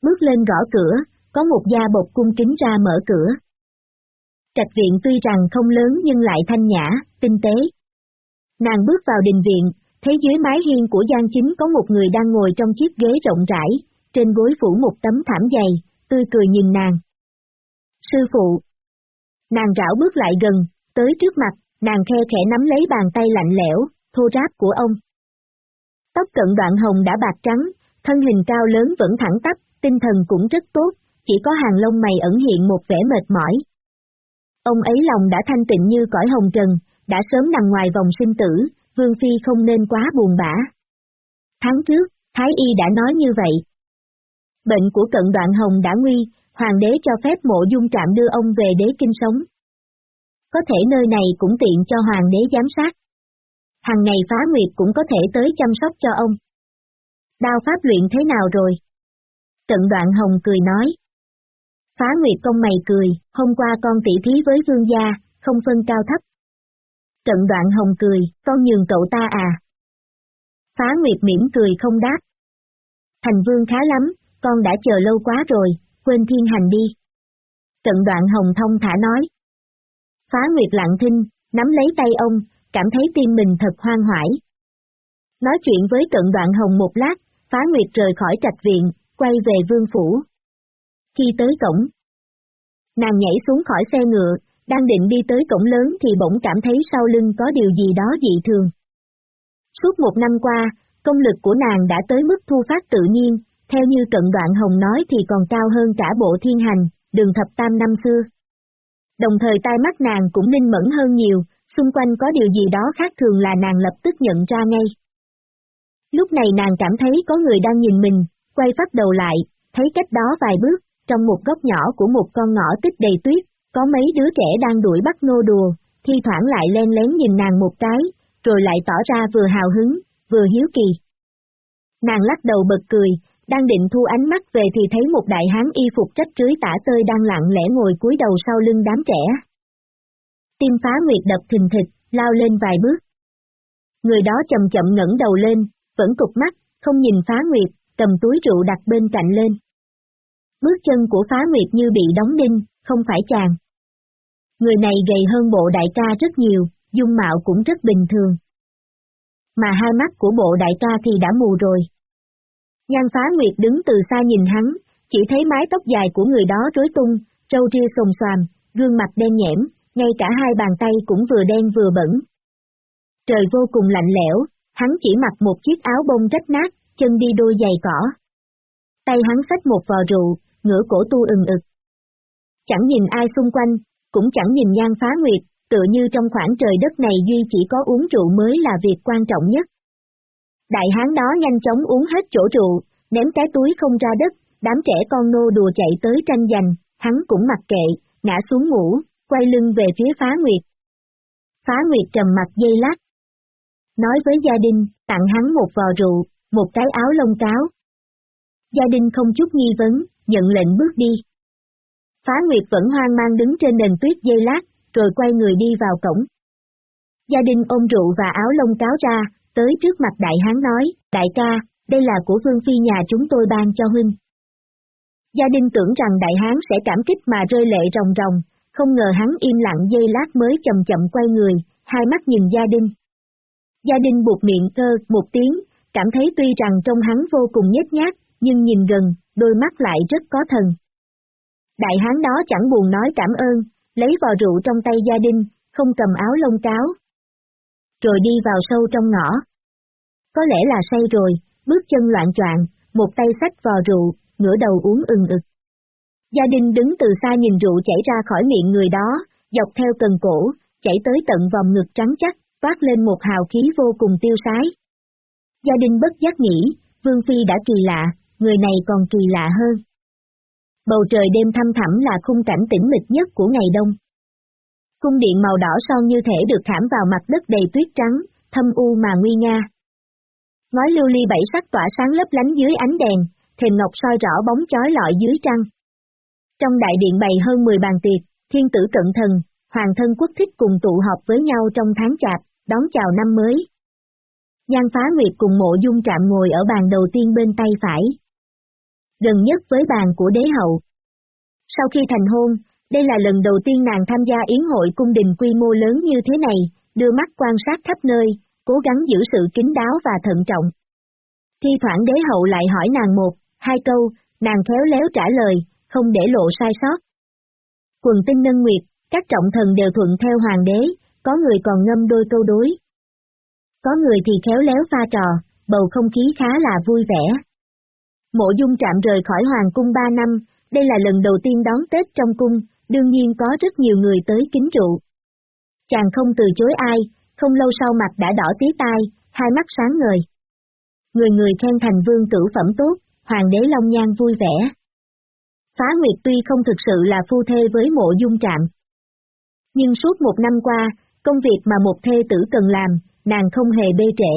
A: Bước lên gõ cửa, có một gia bột cung kính ra mở cửa. Trạch viện tuy rằng không lớn nhưng lại thanh nhã, tinh tế. Nàng bước vào đình viện, thấy dưới mái hiên của Giang Chính có một người đang ngồi trong chiếc ghế rộng rãi, trên gối phủ một tấm thảm dày, tươi cười nhìn nàng. Sư phụ. Nàng rảo bước lại gần, tới trước mặt, nàng khe khẽ nắm lấy bàn tay lạnh lẽo, thô ráp của ông. Tóc cận đoạn hồng đã bạc trắng, thân hình cao lớn vẫn thẳng tắp, tinh thần cũng rất tốt, chỉ có hàng lông mày ẩn hiện một vẻ mệt mỏi. Ông ấy lòng đã thanh tịnh như cõi hồng trần, đã sớm nằm ngoài vòng sinh tử, Vương Phi không nên quá buồn bã. Tháng trước, Thái Y đã nói như vậy. Bệnh của cận đoạn hồng đã nguy, hoàng đế cho phép mộ dung trạm đưa ông về đế kinh sống. Có thể nơi này cũng tiện cho hoàng đế giám sát. Hằng ngày phá nguyệt cũng có thể tới chăm sóc cho ông. Đao pháp luyện thế nào rồi? Tận đoạn hồng cười nói. Phá nguyệt công mày cười, hôm qua con tỷ thí với vương gia, không phân cao thấp. Tận đoạn hồng cười, con nhường cậu ta à. Phá nguyệt mỉm cười không đáp. Thành vương khá lắm, con đã chờ lâu quá rồi, quên thiên hành đi. Cận đoạn hồng thông thả nói. Phá nguyệt lặng thinh, nắm lấy tay ông, cảm thấy tim mình thật hoang hoải. Nói chuyện với cận đoạn hồng một lát, phá nguyệt rời khỏi trạch viện, quay về vương phủ. Khi tới cổng, nàng nhảy xuống khỏi xe ngựa, đang định đi tới cổng lớn thì bỗng cảm thấy sau lưng có điều gì đó dị thường. Suốt một năm qua, công lực của nàng đã tới mức thu phát tự nhiên, theo như cận đoạn hồng nói thì còn cao hơn cả bộ thiên hành, đường thập tam năm xưa. Đồng thời tai mắt nàng cũng linh mẫn hơn nhiều, xung quanh có điều gì đó khác thường là nàng lập tức nhận ra ngay. Lúc này nàng cảm thấy có người đang nhìn mình, quay phát đầu lại, thấy cách đó vài bước, trong một góc nhỏ của một con ngõ tích đầy tuyết, có mấy đứa trẻ đang đuổi bắt nô đùa, thi thoảng lại len lén nhìn nàng một cái, rồi lại tỏ ra vừa hào hứng, vừa hiếu kỳ. Nàng lắc đầu bật cười, đang định thu ánh mắt về thì thấy một đại hán y phục trách rưới tả tơi đang lặng lẽ ngồi cúi đầu sau lưng đám trẻ. Tim phá nguyệt đập thình thịch, lao lên vài bước. Người đó chậm chậm ngẩng đầu lên, vẫn cục mắt, không nhìn phá nguyệt, cầm túi rượu đặt bên cạnh lên. Bước chân của phá nguyệt như bị đóng đinh, không phải chàng. Người này gầy hơn bộ đại ca rất nhiều, dung mạo cũng rất bình thường. Mà hai mắt của bộ đại ca thì đã mù rồi. Nhan phá nguyệt đứng từ xa nhìn hắn, chỉ thấy mái tóc dài của người đó rối tung, trâu ria xồm xoàm, gương mặt đen nhẽm, ngay cả hai bàn tay cũng vừa đen vừa bẩn. Trời vô cùng lạnh lẽo, hắn chỉ mặc một chiếc áo bông rách nát, chân đi đôi giày cỏ. Tay hắn xách một vò rượu, ngửa cổ tu ừng ực. Chẳng nhìn ai xung quanh, cũng chẳng nhìn nhan phá nguyệt, tựa như trong khoảng trời đất này duy chỉ có uống rượu mới là việc quan trọng nhất. Đại hán đó nhanh chóng uống hết chỗ rượu, ném cái túi không ra đất, đám trẻ con nô đùa chạy tới tranh giành, hắn cũng mặc kệ, ngã xuống ngủ, quay lưng về phía phá nguyệt. Phá nguyệt trầm mặt dây lát. Nói với gia đình, tặng hắn một vò rượu, một cái áo lông cáo. Gia đình không chút nghi vấn, nhận lệnh bước đi. Phá Nguyệt vẫn hoang mang đứng trên nền tuyết dây lát, rồi quay người đi vào cổng. Gia đình ôm rượu và áo lông cáo ra, tới trước mặt đại hán nói, đại ca, đây là của Vương Phi nhà chúng tôi ban cho huynh. Gia đình tưởng rằng đại hán sẽ cảm kích mà rơi lệ ròng ròng, không ngờ hắn im lặng dây lát mới chậm chậm quay người, hai mắt nhìn gia đình. Gia đình buộc miệng cơ một tiếng, cảm thấy tuy rằng trong hắn vô cùng nhếch nhác, nhưng nhìn gần, đôi mắt lại rất có thần. Đại hán đó chẳng buồn nói cảm ơn, lấy vò rượu trong tay gia đình, không cầm áo lông cáo. Rồi đi vào sâu trong ngõ. Có lẽ là say rồi, bước chân loạn choạng, một tay sách vò rượu, ngửa đầu uống ừng ực. Gia đình đứng từ xa nhìn rượu chảy ra khỏi miệng người đó, dọc theo cần cổ, chảy tới tận vòng ngực trắng chắc, toát lên một hào khí vô cùng tiêu sái. Gia đình bất giác nghĩ, Vương Phi đã kỳ lạ, người này còn kỳ lạ hơn. Bầu trời đêm thăm thẳm là khung cảnh tĩnh mịch nhất của ngày đông. Cung điện màu đỏ son như thể được khảm vào mặt đất đầy tuyết trắng, thâm u mà nguy nga. Ngói lưu ly bảy sắc tỏa sáng lấp lánh dưới ánh đèn, thềm ngọc soi rõ bóng chói lọi dưới trăng. Trong đại điện bày hơn 10 bàn tiệc, thiên tử cận thần, hoàng thân quốc thích cùng tụ họp với nhau trong tháng chạp, đón chào năm mới. Giang phá nguyệt cùng mộ dung trạm ngồi ở bàn đầu tiên bên tay phải, gần nhất với bàn của đế hậu. Sau khi thành hôn, đây là lần đầu tiên nàng tham gia yến hội cung đình quy mô lớn như thế này, đưa mắt quan sát khắp nơi, cố gắng giữ sự kín đáo và thận trọng. Thi thoảng đế hậu lại hỏi nàng một, hai câu, nàng khéo léo trả lời, không để lộ sai sót. Quần tinh nâng nguyệt, các trọng thần đều thuận theo hoàng đế, có người còn ngâm đôi câu đối. Có người thì khéo léo pha trò, bầu không khí khá là vui vẻ. Mộ dung trạm rời khỏi hoàng cung ba năm, đây là lần đầu tiên đón Tết trong cung, đương nhiên có rất nhiều người tới kính rượu. Chàng không từ chối ai, không lâu sau mặt đã đỏ tí tai, hai mắt sáng ngời. Người người khen thành vương tử phẩm tốt, hoàng đế Long Nhan vui vẻ. Phá Nguyệt tuy không thực sự là phu thê với mộ dung trạm. Nhưng suốt một năm qua, công việc mà một thê tử cần làm, nàng không hề bê trễ.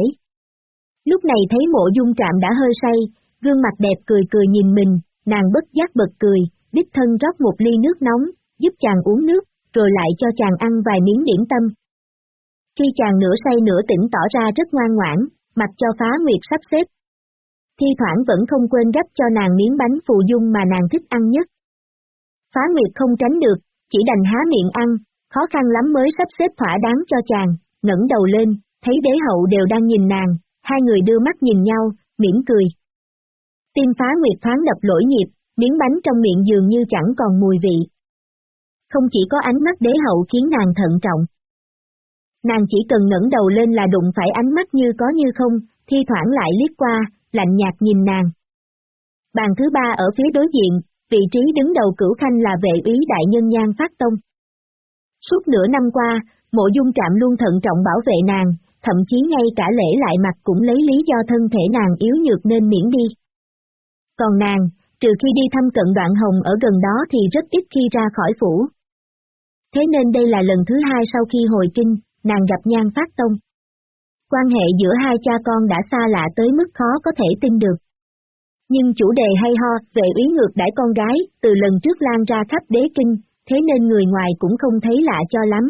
A: Lúc này thấy mộ dung trạm đã hơi say, gương mặt đẹp cười cười nhìn mình, nàng bất giác bật cười, đích thân rót một ly nước nóng, giúp chàng uống nước, rồi lại cho chàng ăn vài miếng điểm tâm. Khi chàng nửa say nửa tỉnh tỏ ra rất ngoan ngoãn, mặc cho phá nguyệt sắp xếp. Thi thoảng vẫn không quên gấp cho nàng miếng bánh phù dung mà nàng thích ăn nhất. Phá nguyệt không tránh được, chỉ đành há miệng ăn, khó khăn lắm mới sắp xếp thỏa đáng cho chàng, ngẩng đầu lên, thấy đế hậu đều đang nhìn nàng, hai người đưa mắt nhìn nhau, mỉm cười. Tim phá nguyệt thoáng đập lỗi nhịp, miếng bánh trong miệng dường như chẳng còn mùi vị. Không chỉ có ánh mắt đế hậu khiến nàng thận trọng. Nàng chỉ cần ngẩng đầu lên là đụng phải ánh mắt như có như không, thi thoảng lại liếc qua, lạnh nhạt nhìn nàng. Bàn thứ ba ở phía đối diện, vị trí đứng đầu cửu khanh là vệ úy đại nhân nhan phát tông. Suốt nửa năm qua, mộ dung trạm luôn thận trọng bảo vệ nàng, thậm chí ngay cả lễ lại mặt cũng lấy lý do thân thể nàng yếu nhược nên miễn đi. Còn nàng, trừ khi đi thăm cận đoạn hồng ở gần đó thì rất ít khi ra khỏi phủ. Thế nên đây là lần thứ hai sau khi hồi kinh, nàng gặp nhan phát tông. Quan hệ giữa hai cha con đã xa lạ tới mức khó có thể tin được. Nhưng chủ đề hay ho về ý ngược đãi con gái, từ lần trước lan ra khắp đế kinh, thế nên người ngoài cũng không thấy lạ cho lắm.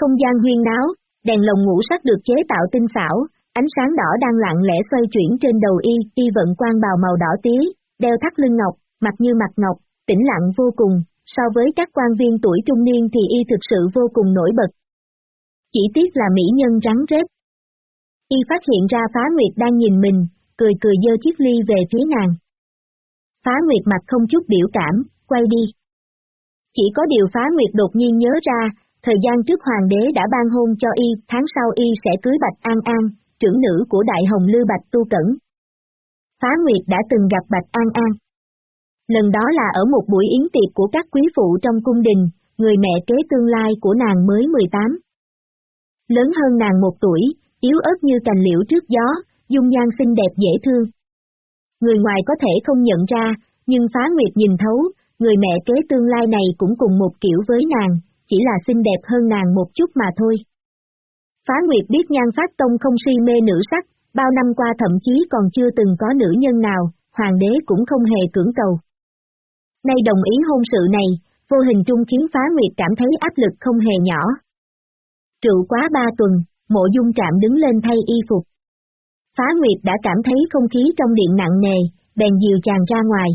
A: Không gian huyên náo, đèn lồng ngũ sắc được chế tạo tinh xảo, ánh sáng đỏ đang lặng lẽ xoay chuyển trên đầu y, y vận quan bào màu đỏ tía, đeo thắt lưng ngọc, mặt như mặt ngọc, tĩnh lặng vô cùng, so với các quan viên tuổi trung niên thì y thực sự vô cùng nổi bật. Chỉ tiếc là mỹ nhân rắn rết. Y phát hiện ra phá nguyệt đang nhìn mình, cười cười dơ chiếc ly về phía nàng. Phá nguyệt mặt không chút biểu cảm, quay đi. Chỉ có điều phá nguyệt đột nhiên nhớ ra, thời gian trước hoàng đế đã ban hôn cho y, tháng sau y sẽ cưới Bạch An An, trưởng nữ của Đại Hồng Lư Bạch Tu Cẩn. Phá Nguyệt đã từng gặp Bạch An An. Lần đó là ở một buổi yến tiệc của các quý phụ trong cung đình, người mẹ kế tương lai của nàng mới 18. Lớn hơn nàng một tuổi, yếu ớt như cành liễu trước gió, dung nhan xinh đẹp dễ thương. Người ngoài có thể không nhận ra, nhưng Phá Nguyệt nhìn thấu, người mẹ kế tương lai này cũng cùng một kiểu với nàng, chỉ là xinh đẹp hơn nàng một chút mà thôi. Phá Nguyệt biết nhan phát tông không si mê nữ sắc, bao năm qua thậm chí còn chưa từng có nữ nhân nào, hoàng đế cũng không hề cưỡng cầu. Nay đồng ý hôn sự này, vô hình chung khiến Phá Nguyệt cảm thấy áp lực không hề nhỏ. Trụ quá ba tuần, mộ dung trạm đứng lên thay y phục. Phá Nguyệt đã cảm thấy không khí trong điện nặng nề, bèn dìu chàng ra ngoài.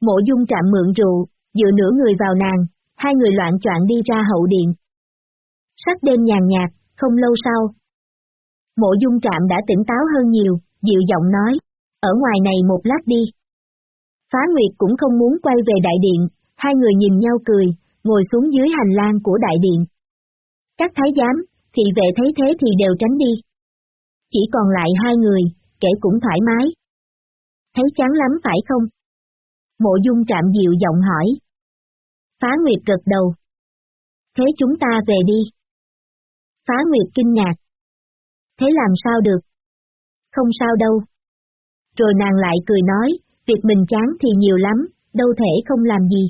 A: Mộ dung trạm mượn rượu, dựa nửa người vào nàng, hai người loạn choạng đi ra hậu điện. Sắc đêm nhàn nhạt, không lâu sau. Mộ dung trạm đã tỉnh táo hơn nhiều, dịu giọng nói, ở ngoài này một lát đi. Phá Nguyệt cũng không muốn quay về đại điện, hai người nhìn nhau cười, ngồi xuống dưới hành lang của đại điện. Các thái giám, thị vệ thấy thế thì đều tránh đi. Chỉ còn lại hai người, kể cũng thoải mái. Thấy chán lắm phải không? Mộ dung trạm dịu giọng hỏi. Phá Nguyệt gật đầu. Thế chúng ta về đi. Phá Nguyệt kinh ngạc. Thế làm sao được? Không sao đâu. Rồi nàng lại cười nói, việc mình chán thì nhiều lắm, đâu thể không làm gì.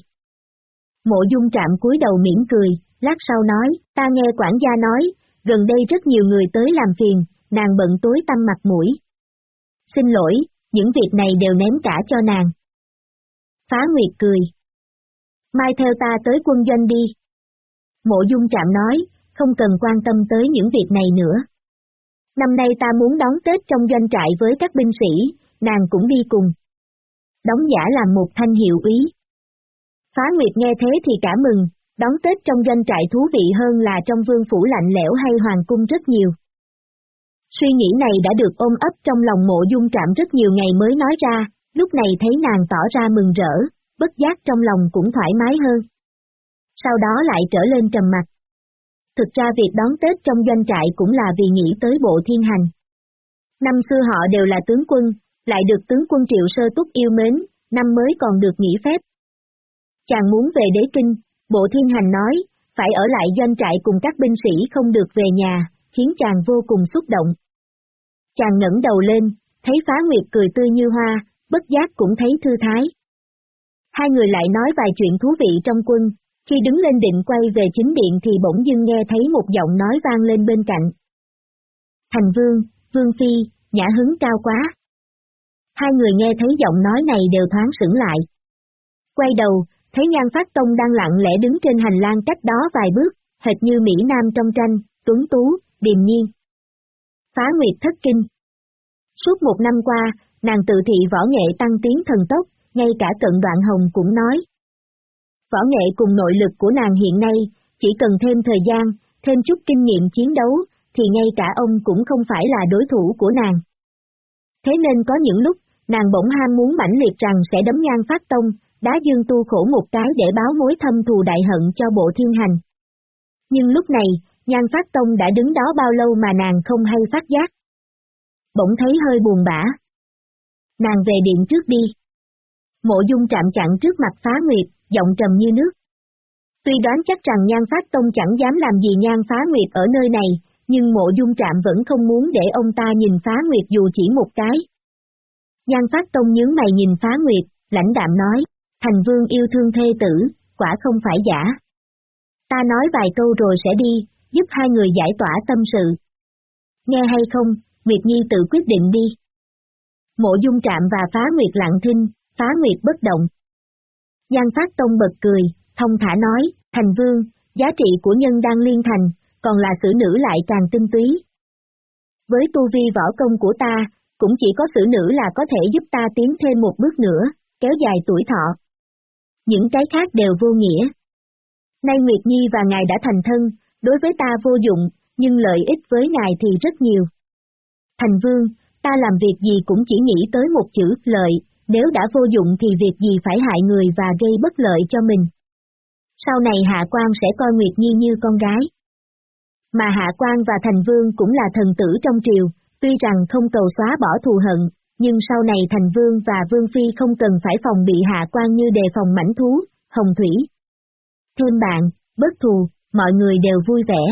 A: Mộ dung trạm cúi đầu mỉm cười, lát sau nói, ta nghe quản gia nói, gần đây rất nhiều người tới làm phiền, nàng bận tối tâm mặt mũi. Xin lỗi, những việc này đều ném cả cho nàng. Phá Nguyệt cười. Mai theo ta tới quân doanh đi. Mộ dung trạm nói, không cần quan tâm tới những việc này nữa. Năm nay ta muốn đón Tết trong doanh trại với các binh sĩ, nàng cũng đi cùng. Đóng giả làm một thanh hiệu úy. Phá Nguyệt nghe thế thì cả mừng, đón Tết trong doanh trại thú vị hơn là trong vương phủ lạnh lẽo hay hoàng cung rất nhiều. Suy nghĩ này đã được ôm ấp trong lòng mộ dung trạm rất nhiều ngày mới nói ra, lúc này thấy nàng tỏ ra mừng rỡ, bất giác trong lòng cũng thoải mái hơn. Sau đó lại trở lên trầm mặt. Thực ra việc đón Tết trong doanh trại cũng là vì nghĩ tới bộ thiên hành. Năm xưa họ đều là tướng quân, lại được tướng quân Triệu Sơ Túc yêu mến, năm mới còn được nghỉ phép. Chàng muốn về đế kinh, bộ thiên hành nói, phải ở lại doanh trại cùng các binh sĩ không được về nhà, khiến chàng vô cùng xúc động. Chàng ngẩng đầu lên, thấy phá nguyệt cười tươi như hoa, bất giác cũng thấy thư thái. Hai người lại nói vài chuyện thú vị trong quân, khi đứng lên định quay về chính điện thì bỗng dưng nghe thấy một giọng nói vang lên bên cạnh. Thành vương, vương phi, nhã hứng cao quá. Hai người nghe thấy giọng nói này đều thoáng sững lại. Quay đầu, thấy nhan phát tông đang lặng lẽ đứng trên hành lang cách đó vài bước, hệt như Mỹ Nam trong tranh, tuấn tú, điềm nhiên. Phá Nguyệt thất kinh. Suốt một năm qua, nàng tự thị võ nghệ tăng tiến thần tốc, ngay cả cận đoạn hồng cũng nói. Võ nghệ cùng nội lực của nàng hiện nay, chỉ cần thêm thời gian, thêm chút kinh nghiệm chiến đấu, thì ngay cả ông cũng không phải là đối thủ của nàng. Thế nên có những lúc, nàng bỗng ham muốn mãnh liệt rằng sẽ đấm nhan phát tông, đá dương tu khổ một cái để báo mối thâm thù đại hận cho bộ thiên hành. Nhưng lúc này, nhan phát tông đã đứng đó bao lâu mà nàng không hay phát giác. Bỗng thấy hơi buồn bã. Nàng về điện trước đi. Mộ dung chạm chặn trước mặt phá nguyệt, giọng trầm như nước. Tuy đoán chắc rằng Nhan Phát Tông chẳng dám làm gì Nhan Phá Nguyệt ở nơi này, nhưng mộ dung trạm vẫn không muốn để ông ta nhìn Phá Nguyệt dù chỉ một cái. Nhan Phát Tông nhướng mày nhìn Phá Nguyệt, lãnh đạm nói, Thành Vương yêu thương thê tử, quả không phải giả. Ta nói vài câu rồi sẽ đi, giúp hai người giải tỏa tâm sự. Nghe hay không, Nguyệt Nhi tự quyết định đi. Mộ dung trạm và phá Nguyệt lặng thinh, phá Nguyệt bất động. Giang Phát Tông bật cười, thông thả nói, thành vương, giá trị của nhân đang liên thành, còn là xử nữ lại càng tinh túy. Với tu vi võ công của ta, cũng chỉ có xử nữ là có thể giúp ta tiến thêm một bước nữa, kéo dài tuổi thọ. Những cái khác đều vô nghĩa. Nay Nguyệt Nhi và ngài đã thành thân, đối với ta vô dụng, nhưng lợi ích với ngài thì rất nhiều. Thành vương, ta làm việc gì cũng chỉ nghĩ tới một chữ lợi, nếu đã vô dụng thì việc gì phải hại người và gây bất lợi cho mình. Sau này Hạ Quang sẽ coi Nguyệt Nhi như con gái. Mà Hạ Quang và Thành Vương cũng là thần tử trong triều, tuy rằng không cầu xóa bỏ thù hận, nhưng sau này Thành Vương và Vương Phi không cần phải phòng bị Hạ Quang như đề phòng mảnh thú, hồng thủy. Thêm bạn, bất thù, mọi người đều vui vẻ.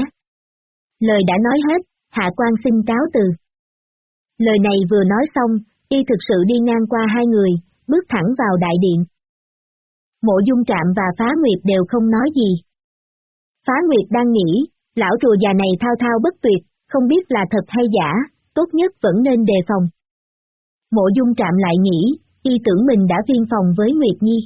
A: Lời đã nói hết, Hạ Quang xin cáo từ. Lời này vừa nói xong, y thực sự đi ngang qua hai người, bước thẳng vào đại điện. Mộ dung trạm và phá nguyệt đều không nói gì. Phá nguyệt đang nghĩ, lão rùa già này thao thao bất tuyệt, không biết là thật hay giả, tốt nhất vẫn nên đề phòng. Mộ dung trạm lại nghĩ, y tưởng mình đã viên phòng với Nguyệt Nhi.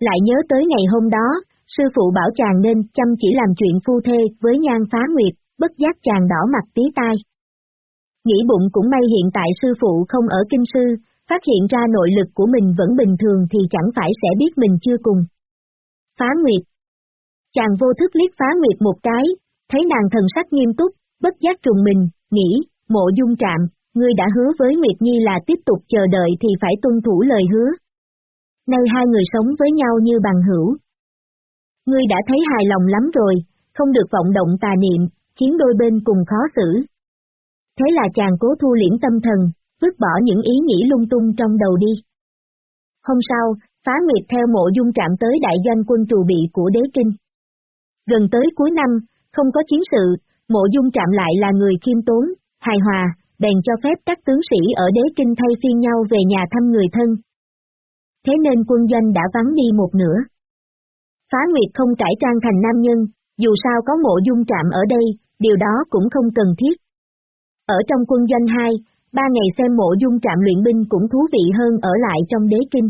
A: Lại nhớ tới ngày hôm đó, sư phụ bảo chàng nên chăm chỉ làm chuyện phu thê với nhan phá Nguyệt, bất giác chàng đỏ mặt tí tai. Nghĩ bụng cũng may hiện tại sư phụ không ở kinh sư, phát hiện ra nội lực của mình vẫn bình thường thì chẳng phải sẽ biết mình chưa cùng. Phá Nguyệt Chàng vô thức liếc Phá Nguyệt một cái, thấy nàng thần sắc nghiêm túc, bất giác trùng mình, nghĩ, mộ dung trạm, ngươi đã hứa với Nguyệt Nhi là tiếp tục chờ đợi thì phải tuân thủ lời hứa. Nay hai người sống với nhau như bằng hữu. Ngươi đã thấy hài lòng lắm rồi, không được vọng động tà niệm, khiến đôi bên cùng khó xử. Thế là chàng cố thu liễm tâm thần, vứt bỏ những ý nghĩ lung tung trong đầu đi. Hôm sau, phá nguyệt theo mộ dung trạm tới đại doanh quân trù bị của đế kinh. Gần tới cuối năm, không có chiến sự, mộ dung trạm lại là người khiêm tốn, hài hòa, bèn cho phép các tướng sĩ ở đế kinh thay phiên nhau về nhà thăm người thân. Thế nên quân doanh đã vắng đi một nửa. Phá Nguyệt không cải trang thành nam nhân, dù sao có mộ dung trạm ở đây, điều đó cũng không cần thiết. Ở trong quân doanh 2, ba ngày xem mộ dung trạm luyện binh cũng thú vị hơn ở lại trong đế kinh.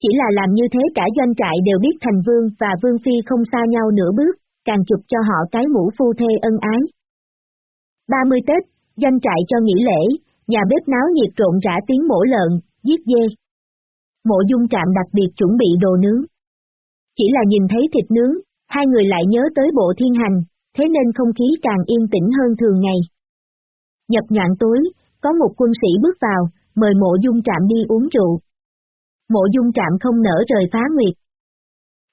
A: Chỉ là làm như thế cả doanh trại đều biết thành vương và vương phi không xa nhau nửa bước, càng chụp cho họ cái mũ phu thê ân ái. 30 Tết, doanh trại cho nghỉ lễ, nhà bếp náo nhiệt trộn rã tiếng mổ lợn, giết dê. Mộ dung trạm đặc biệt chuẩn bị đồ nướng. Chỉ là nhìn thấy thịt nướng, hai người lại nhớ tới bộ thiên hành, thế nên không khí càng yên tĩnh hơn thường ngày. Nhập nhạn tối, có một quân sĩ bước vào, mời mộ dung trạm đi uống rượu. Mộ dung trạm không nở rời phá nguyệt.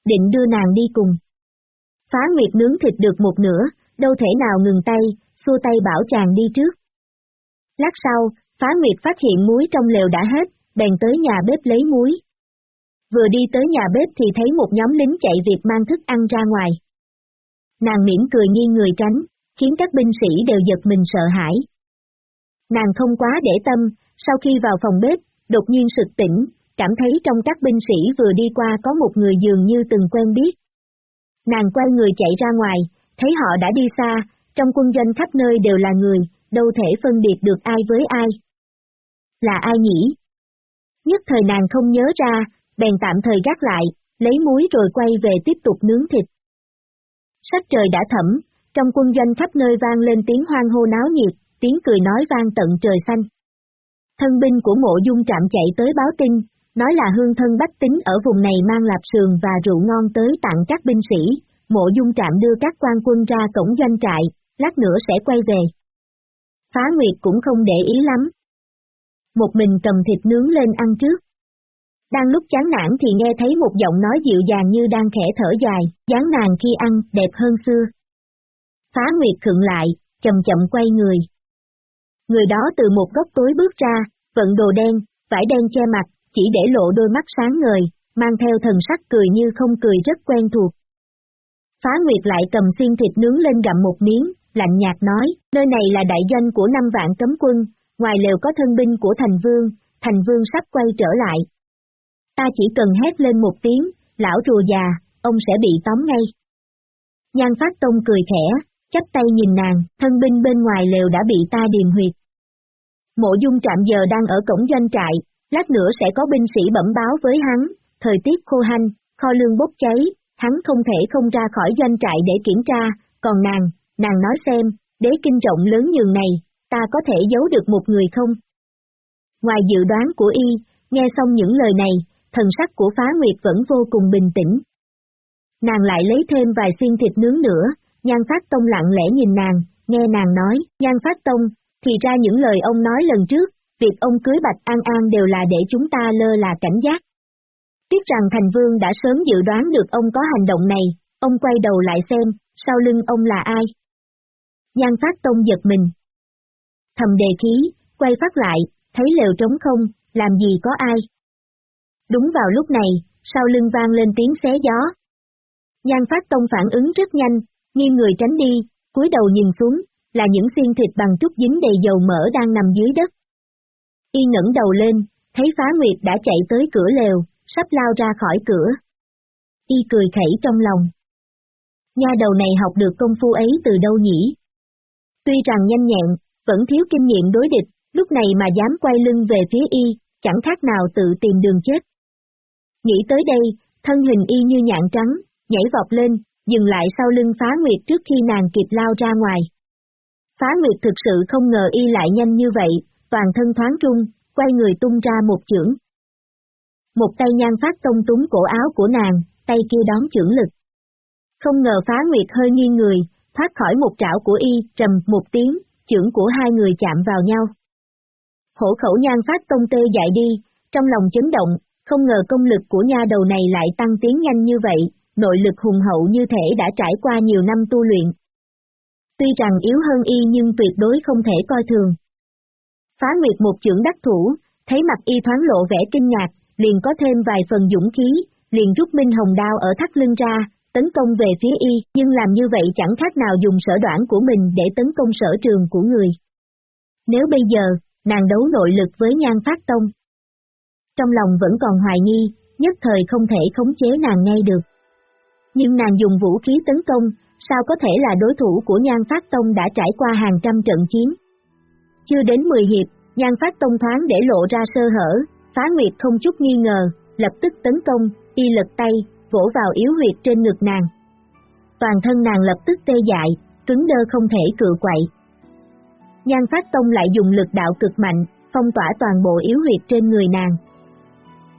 A: Định đưa nàng đi cùng. Phá nguyệt nướng thịt được một nửa, đâu thể nào ngừng tay, xua tay bảo chàng đi trước. Lát sau, phá nguyệt phát hiện muối trong lều đã hết, bèn tới nhà bếp lấy muối. Vừa đi tới nhà bếp thì thấy một nhóm lính chạy việc mang thức ăn ra ngoài. Nàng mỉm cười nghiêng người tránh, khiến các binh sĩ đều giật mình sợ hãi. Nàng không quá để tâm, sau khi vào phòng bếp, đột nhiên sực tỉnh, cảm thấy trong các binh sĩ vừa đi qua có một người dường như từng quen biết. Nàng quay người chạy ra ngoài, thấy họ đã đi xa, trong quân doanh khắp nơi đều là người, đâu thể phân biệt được ai với ai. Là ai nhỉ? Nhất thời nàng không nhớ ra, bèn tạm thời gác lại, lấy muối rồi quay về tiếp tục nướng thịt. Sắc trời đã thẩm, trong quân doanh khắp nơi vang lên tiếng hoang hô náo nhiệt, tiếng cười nói vang tận trời xanh. Thân binh của mộ dung trạm chạy tới báo tin, nói là hương thân bách tính ở vùng này mang lạp sườn và rượu ngon tới tặng các binh sĩ, mộ dung trạm đưa các quan quân ra cổng doanh trại, lát nữa sẽ quay về. Phá Nguyệt cũng không để ý lắm. Một mình cầm thịt nướng lên ăn trước. Đang lúc chán nản thì nghe thấy một giọng nói dịu dàng như đang khẽ thở dài, dáng nàng khi ăn, đẹp hơn xưa. Phá Nguyệt khựng lại, chậm chậm quay người. Người đó từ một góc tối bước ra, vận đồ đen, vải đen che mặt, chỉ để lộ đôi mắt sáng ngời, mang theo thần sắc cười như không cười rất quen thuộc. Phá Nguyệt lại cầm xiên thịt nướng lên gặm một miếng, lạnh nhạt nói, nơi này là đại doanh của năm vạn cấm quân, ngoài lều có thân binh của thành vương, thành vương sắp quay trở lại. Ta chỉ cần hét lên một tiếng, lão rùa già, ông sẽ bị tóm ngay. Nhan Phát Tông cười khẽ, chắp tay nhìn nàng, thân binh bên ngoài lều đã bị ta điềm huyệt. Mộ dung trạm giờ đang ở cổng doanh trại, lát nữa sẽ có binh sĩ bẩm báo với hắn, thời tiết khô hanh, kho lương bốc cháy, hắn không thể không ra khỏi doanh trại để kiểm tra, còn nàng, nàng nói xem, đế kinh rộng lớn nhường này, ta có thể giấu được một người không? Ngoài dự đoán của y, nghe xong những lời này, thần sắc của phá nguyệt vẫn vô cùng bình tĩnh. Nàng lại lấy thêm vài xiên thịt nướng nữa, nhan phát tông lặng lẽ nhìn nàng, nghe nàng nói, nhan phát tông, thì ra những lời ông nói lần trước, việc ông cưới Bạch An An đều là để chúng ta lơ là cảnh giác. Tiếc rằng Thành Vương đã sớm dự đoán được ông có hành động này, ông quay đầu lại xem, sau lưng ông là ai. Nhan Phát Tông giật mình. Thầm đề khí, quay phát lại, thấy lều trống không, làm gì có ai. Đúng vào lúc này, sau lưng vang lên tiếng xé gió. Nhan Phát Tông phản ứng rất nhanh, nghiêng người tránh đi, cúi đầu nhìn xuống, là những xiên thịt bằng chút dính đầy dầu mỡ đang nằm dưới đất. Y ngẩng đầu lên, thấy phá nguyệt đã chạy tới cửa lều, sắp lao ra khỏi cửa. Y cười khẩy trong lòng. Nha đầu này học được công phu ấy từ đâu nhỉ? Tuy rằng nhanh nhẹn, vẫn thiếu kinh nghiệm đối địch, lúc này mà dám quay lưng về phía y, chẳng khác nào tự tìm đường chết. Nghĩ tới đây, thân hình y như nhạn trắng, nhảy vọt lên, dừng lại sau lưng phá nguyệt trước khi nàng kịp lao ra ngoài. Phá Nguyệt thực sự không ngờ y lại nhanh như vậy, toàn thân thoáng trung, quay người tung ra một chưởng. Một tay nhan phát tông túng cổ áo của nàng, tay kia đón chưởng lực. Không ngờ Phá Nguyệt hơi nghiêng người, thoát khỏi một trảo của y, trầm một tiếng, chưởng của hai người chạm vào nhau. Hổ khẩu nhan phát tông tê dại đi, trong lòng chấn động, không ngờ công lực của nha đầu này lại tăng tiến nhanh như vậy, nội lực hùng hậu như thể đã trải qua nhiều năm tu luyện, Tuy rằng yếu hơn y nhưng tuyệt đối không thể coi thường. Phá Nguyệt một trưởng đắc thủ, thấy mặt y thoáng lộ vẻ kinh ngạc, liền có thêm vài phần dũng khí, liền rút minh hồng đao ở thắt lưng ra, tấn công về phía y, nhưng làm như vậy chẳng khác nào dùng sở đoạn của mình để tấn công sở trường của người. Nếu bây giờ, nàng đấu nội lực với nhan phát tông. Trong lòng vẫn còn hoài nghi, nhất thời không thể khống chế nàng ngay được. Nhưng nàng dùng vũ khí tấn công, sao có thể là đối thủ của Nhan Phát Tông đã trải qua hàng trăm trận chiến. Chưa đến 10 hiệp, Nhan Phát Tông thoáng để lộ ra sơ hở, phá nguyệt không chút nghi ngờ, lập tức tấn công, y lật tay, vỗ vào yếu huyệt trên ngực nàng. Toàn thân nàng lập tức tê dại, cứng đơ không thể cự quậy. Nhan Phát Tông lại dùng lực đạo cực mạnh, phong tỏa toàn bộ yếu huyệt trên người nàng.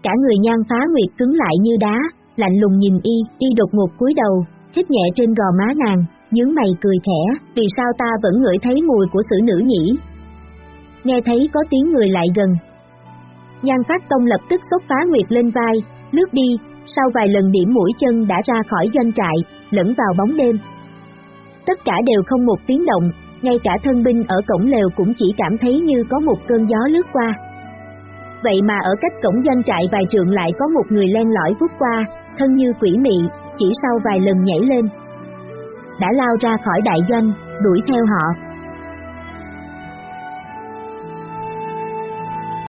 A: Cả người nhan phá nguyệt cứng lại như đá, lạnh lùng nhìn y, y đột ngột cúi đầu, hít nhẹ trên gò má nàng, nhướng mày cười khẽ, vì sao ta vẫn ngửi thấy mùi của xử nữ nhỉ? Nghe thấy có tiếng người lại gần. Nhan Phát Tông lập tức xốc phá Nguyệt lên vai, lướt đi, sau vài lần điểm mũi chân đã ra khỏi doanh trại, lẫn vào bóng đêm. Tất cả đều không một tiếng động, ngay cả thân binh ở cổng lều cũng chỉ cảm thấy như có một cơn gió lướt qua. Vậy mà ở cách cổng doanh trại vài trượng lại có một người len lỏi vút qua, thân như quỷ mị, chỉ sau vài lần nhảy lên, đã lao ra khỏi đại doanh, đuổi theo họ.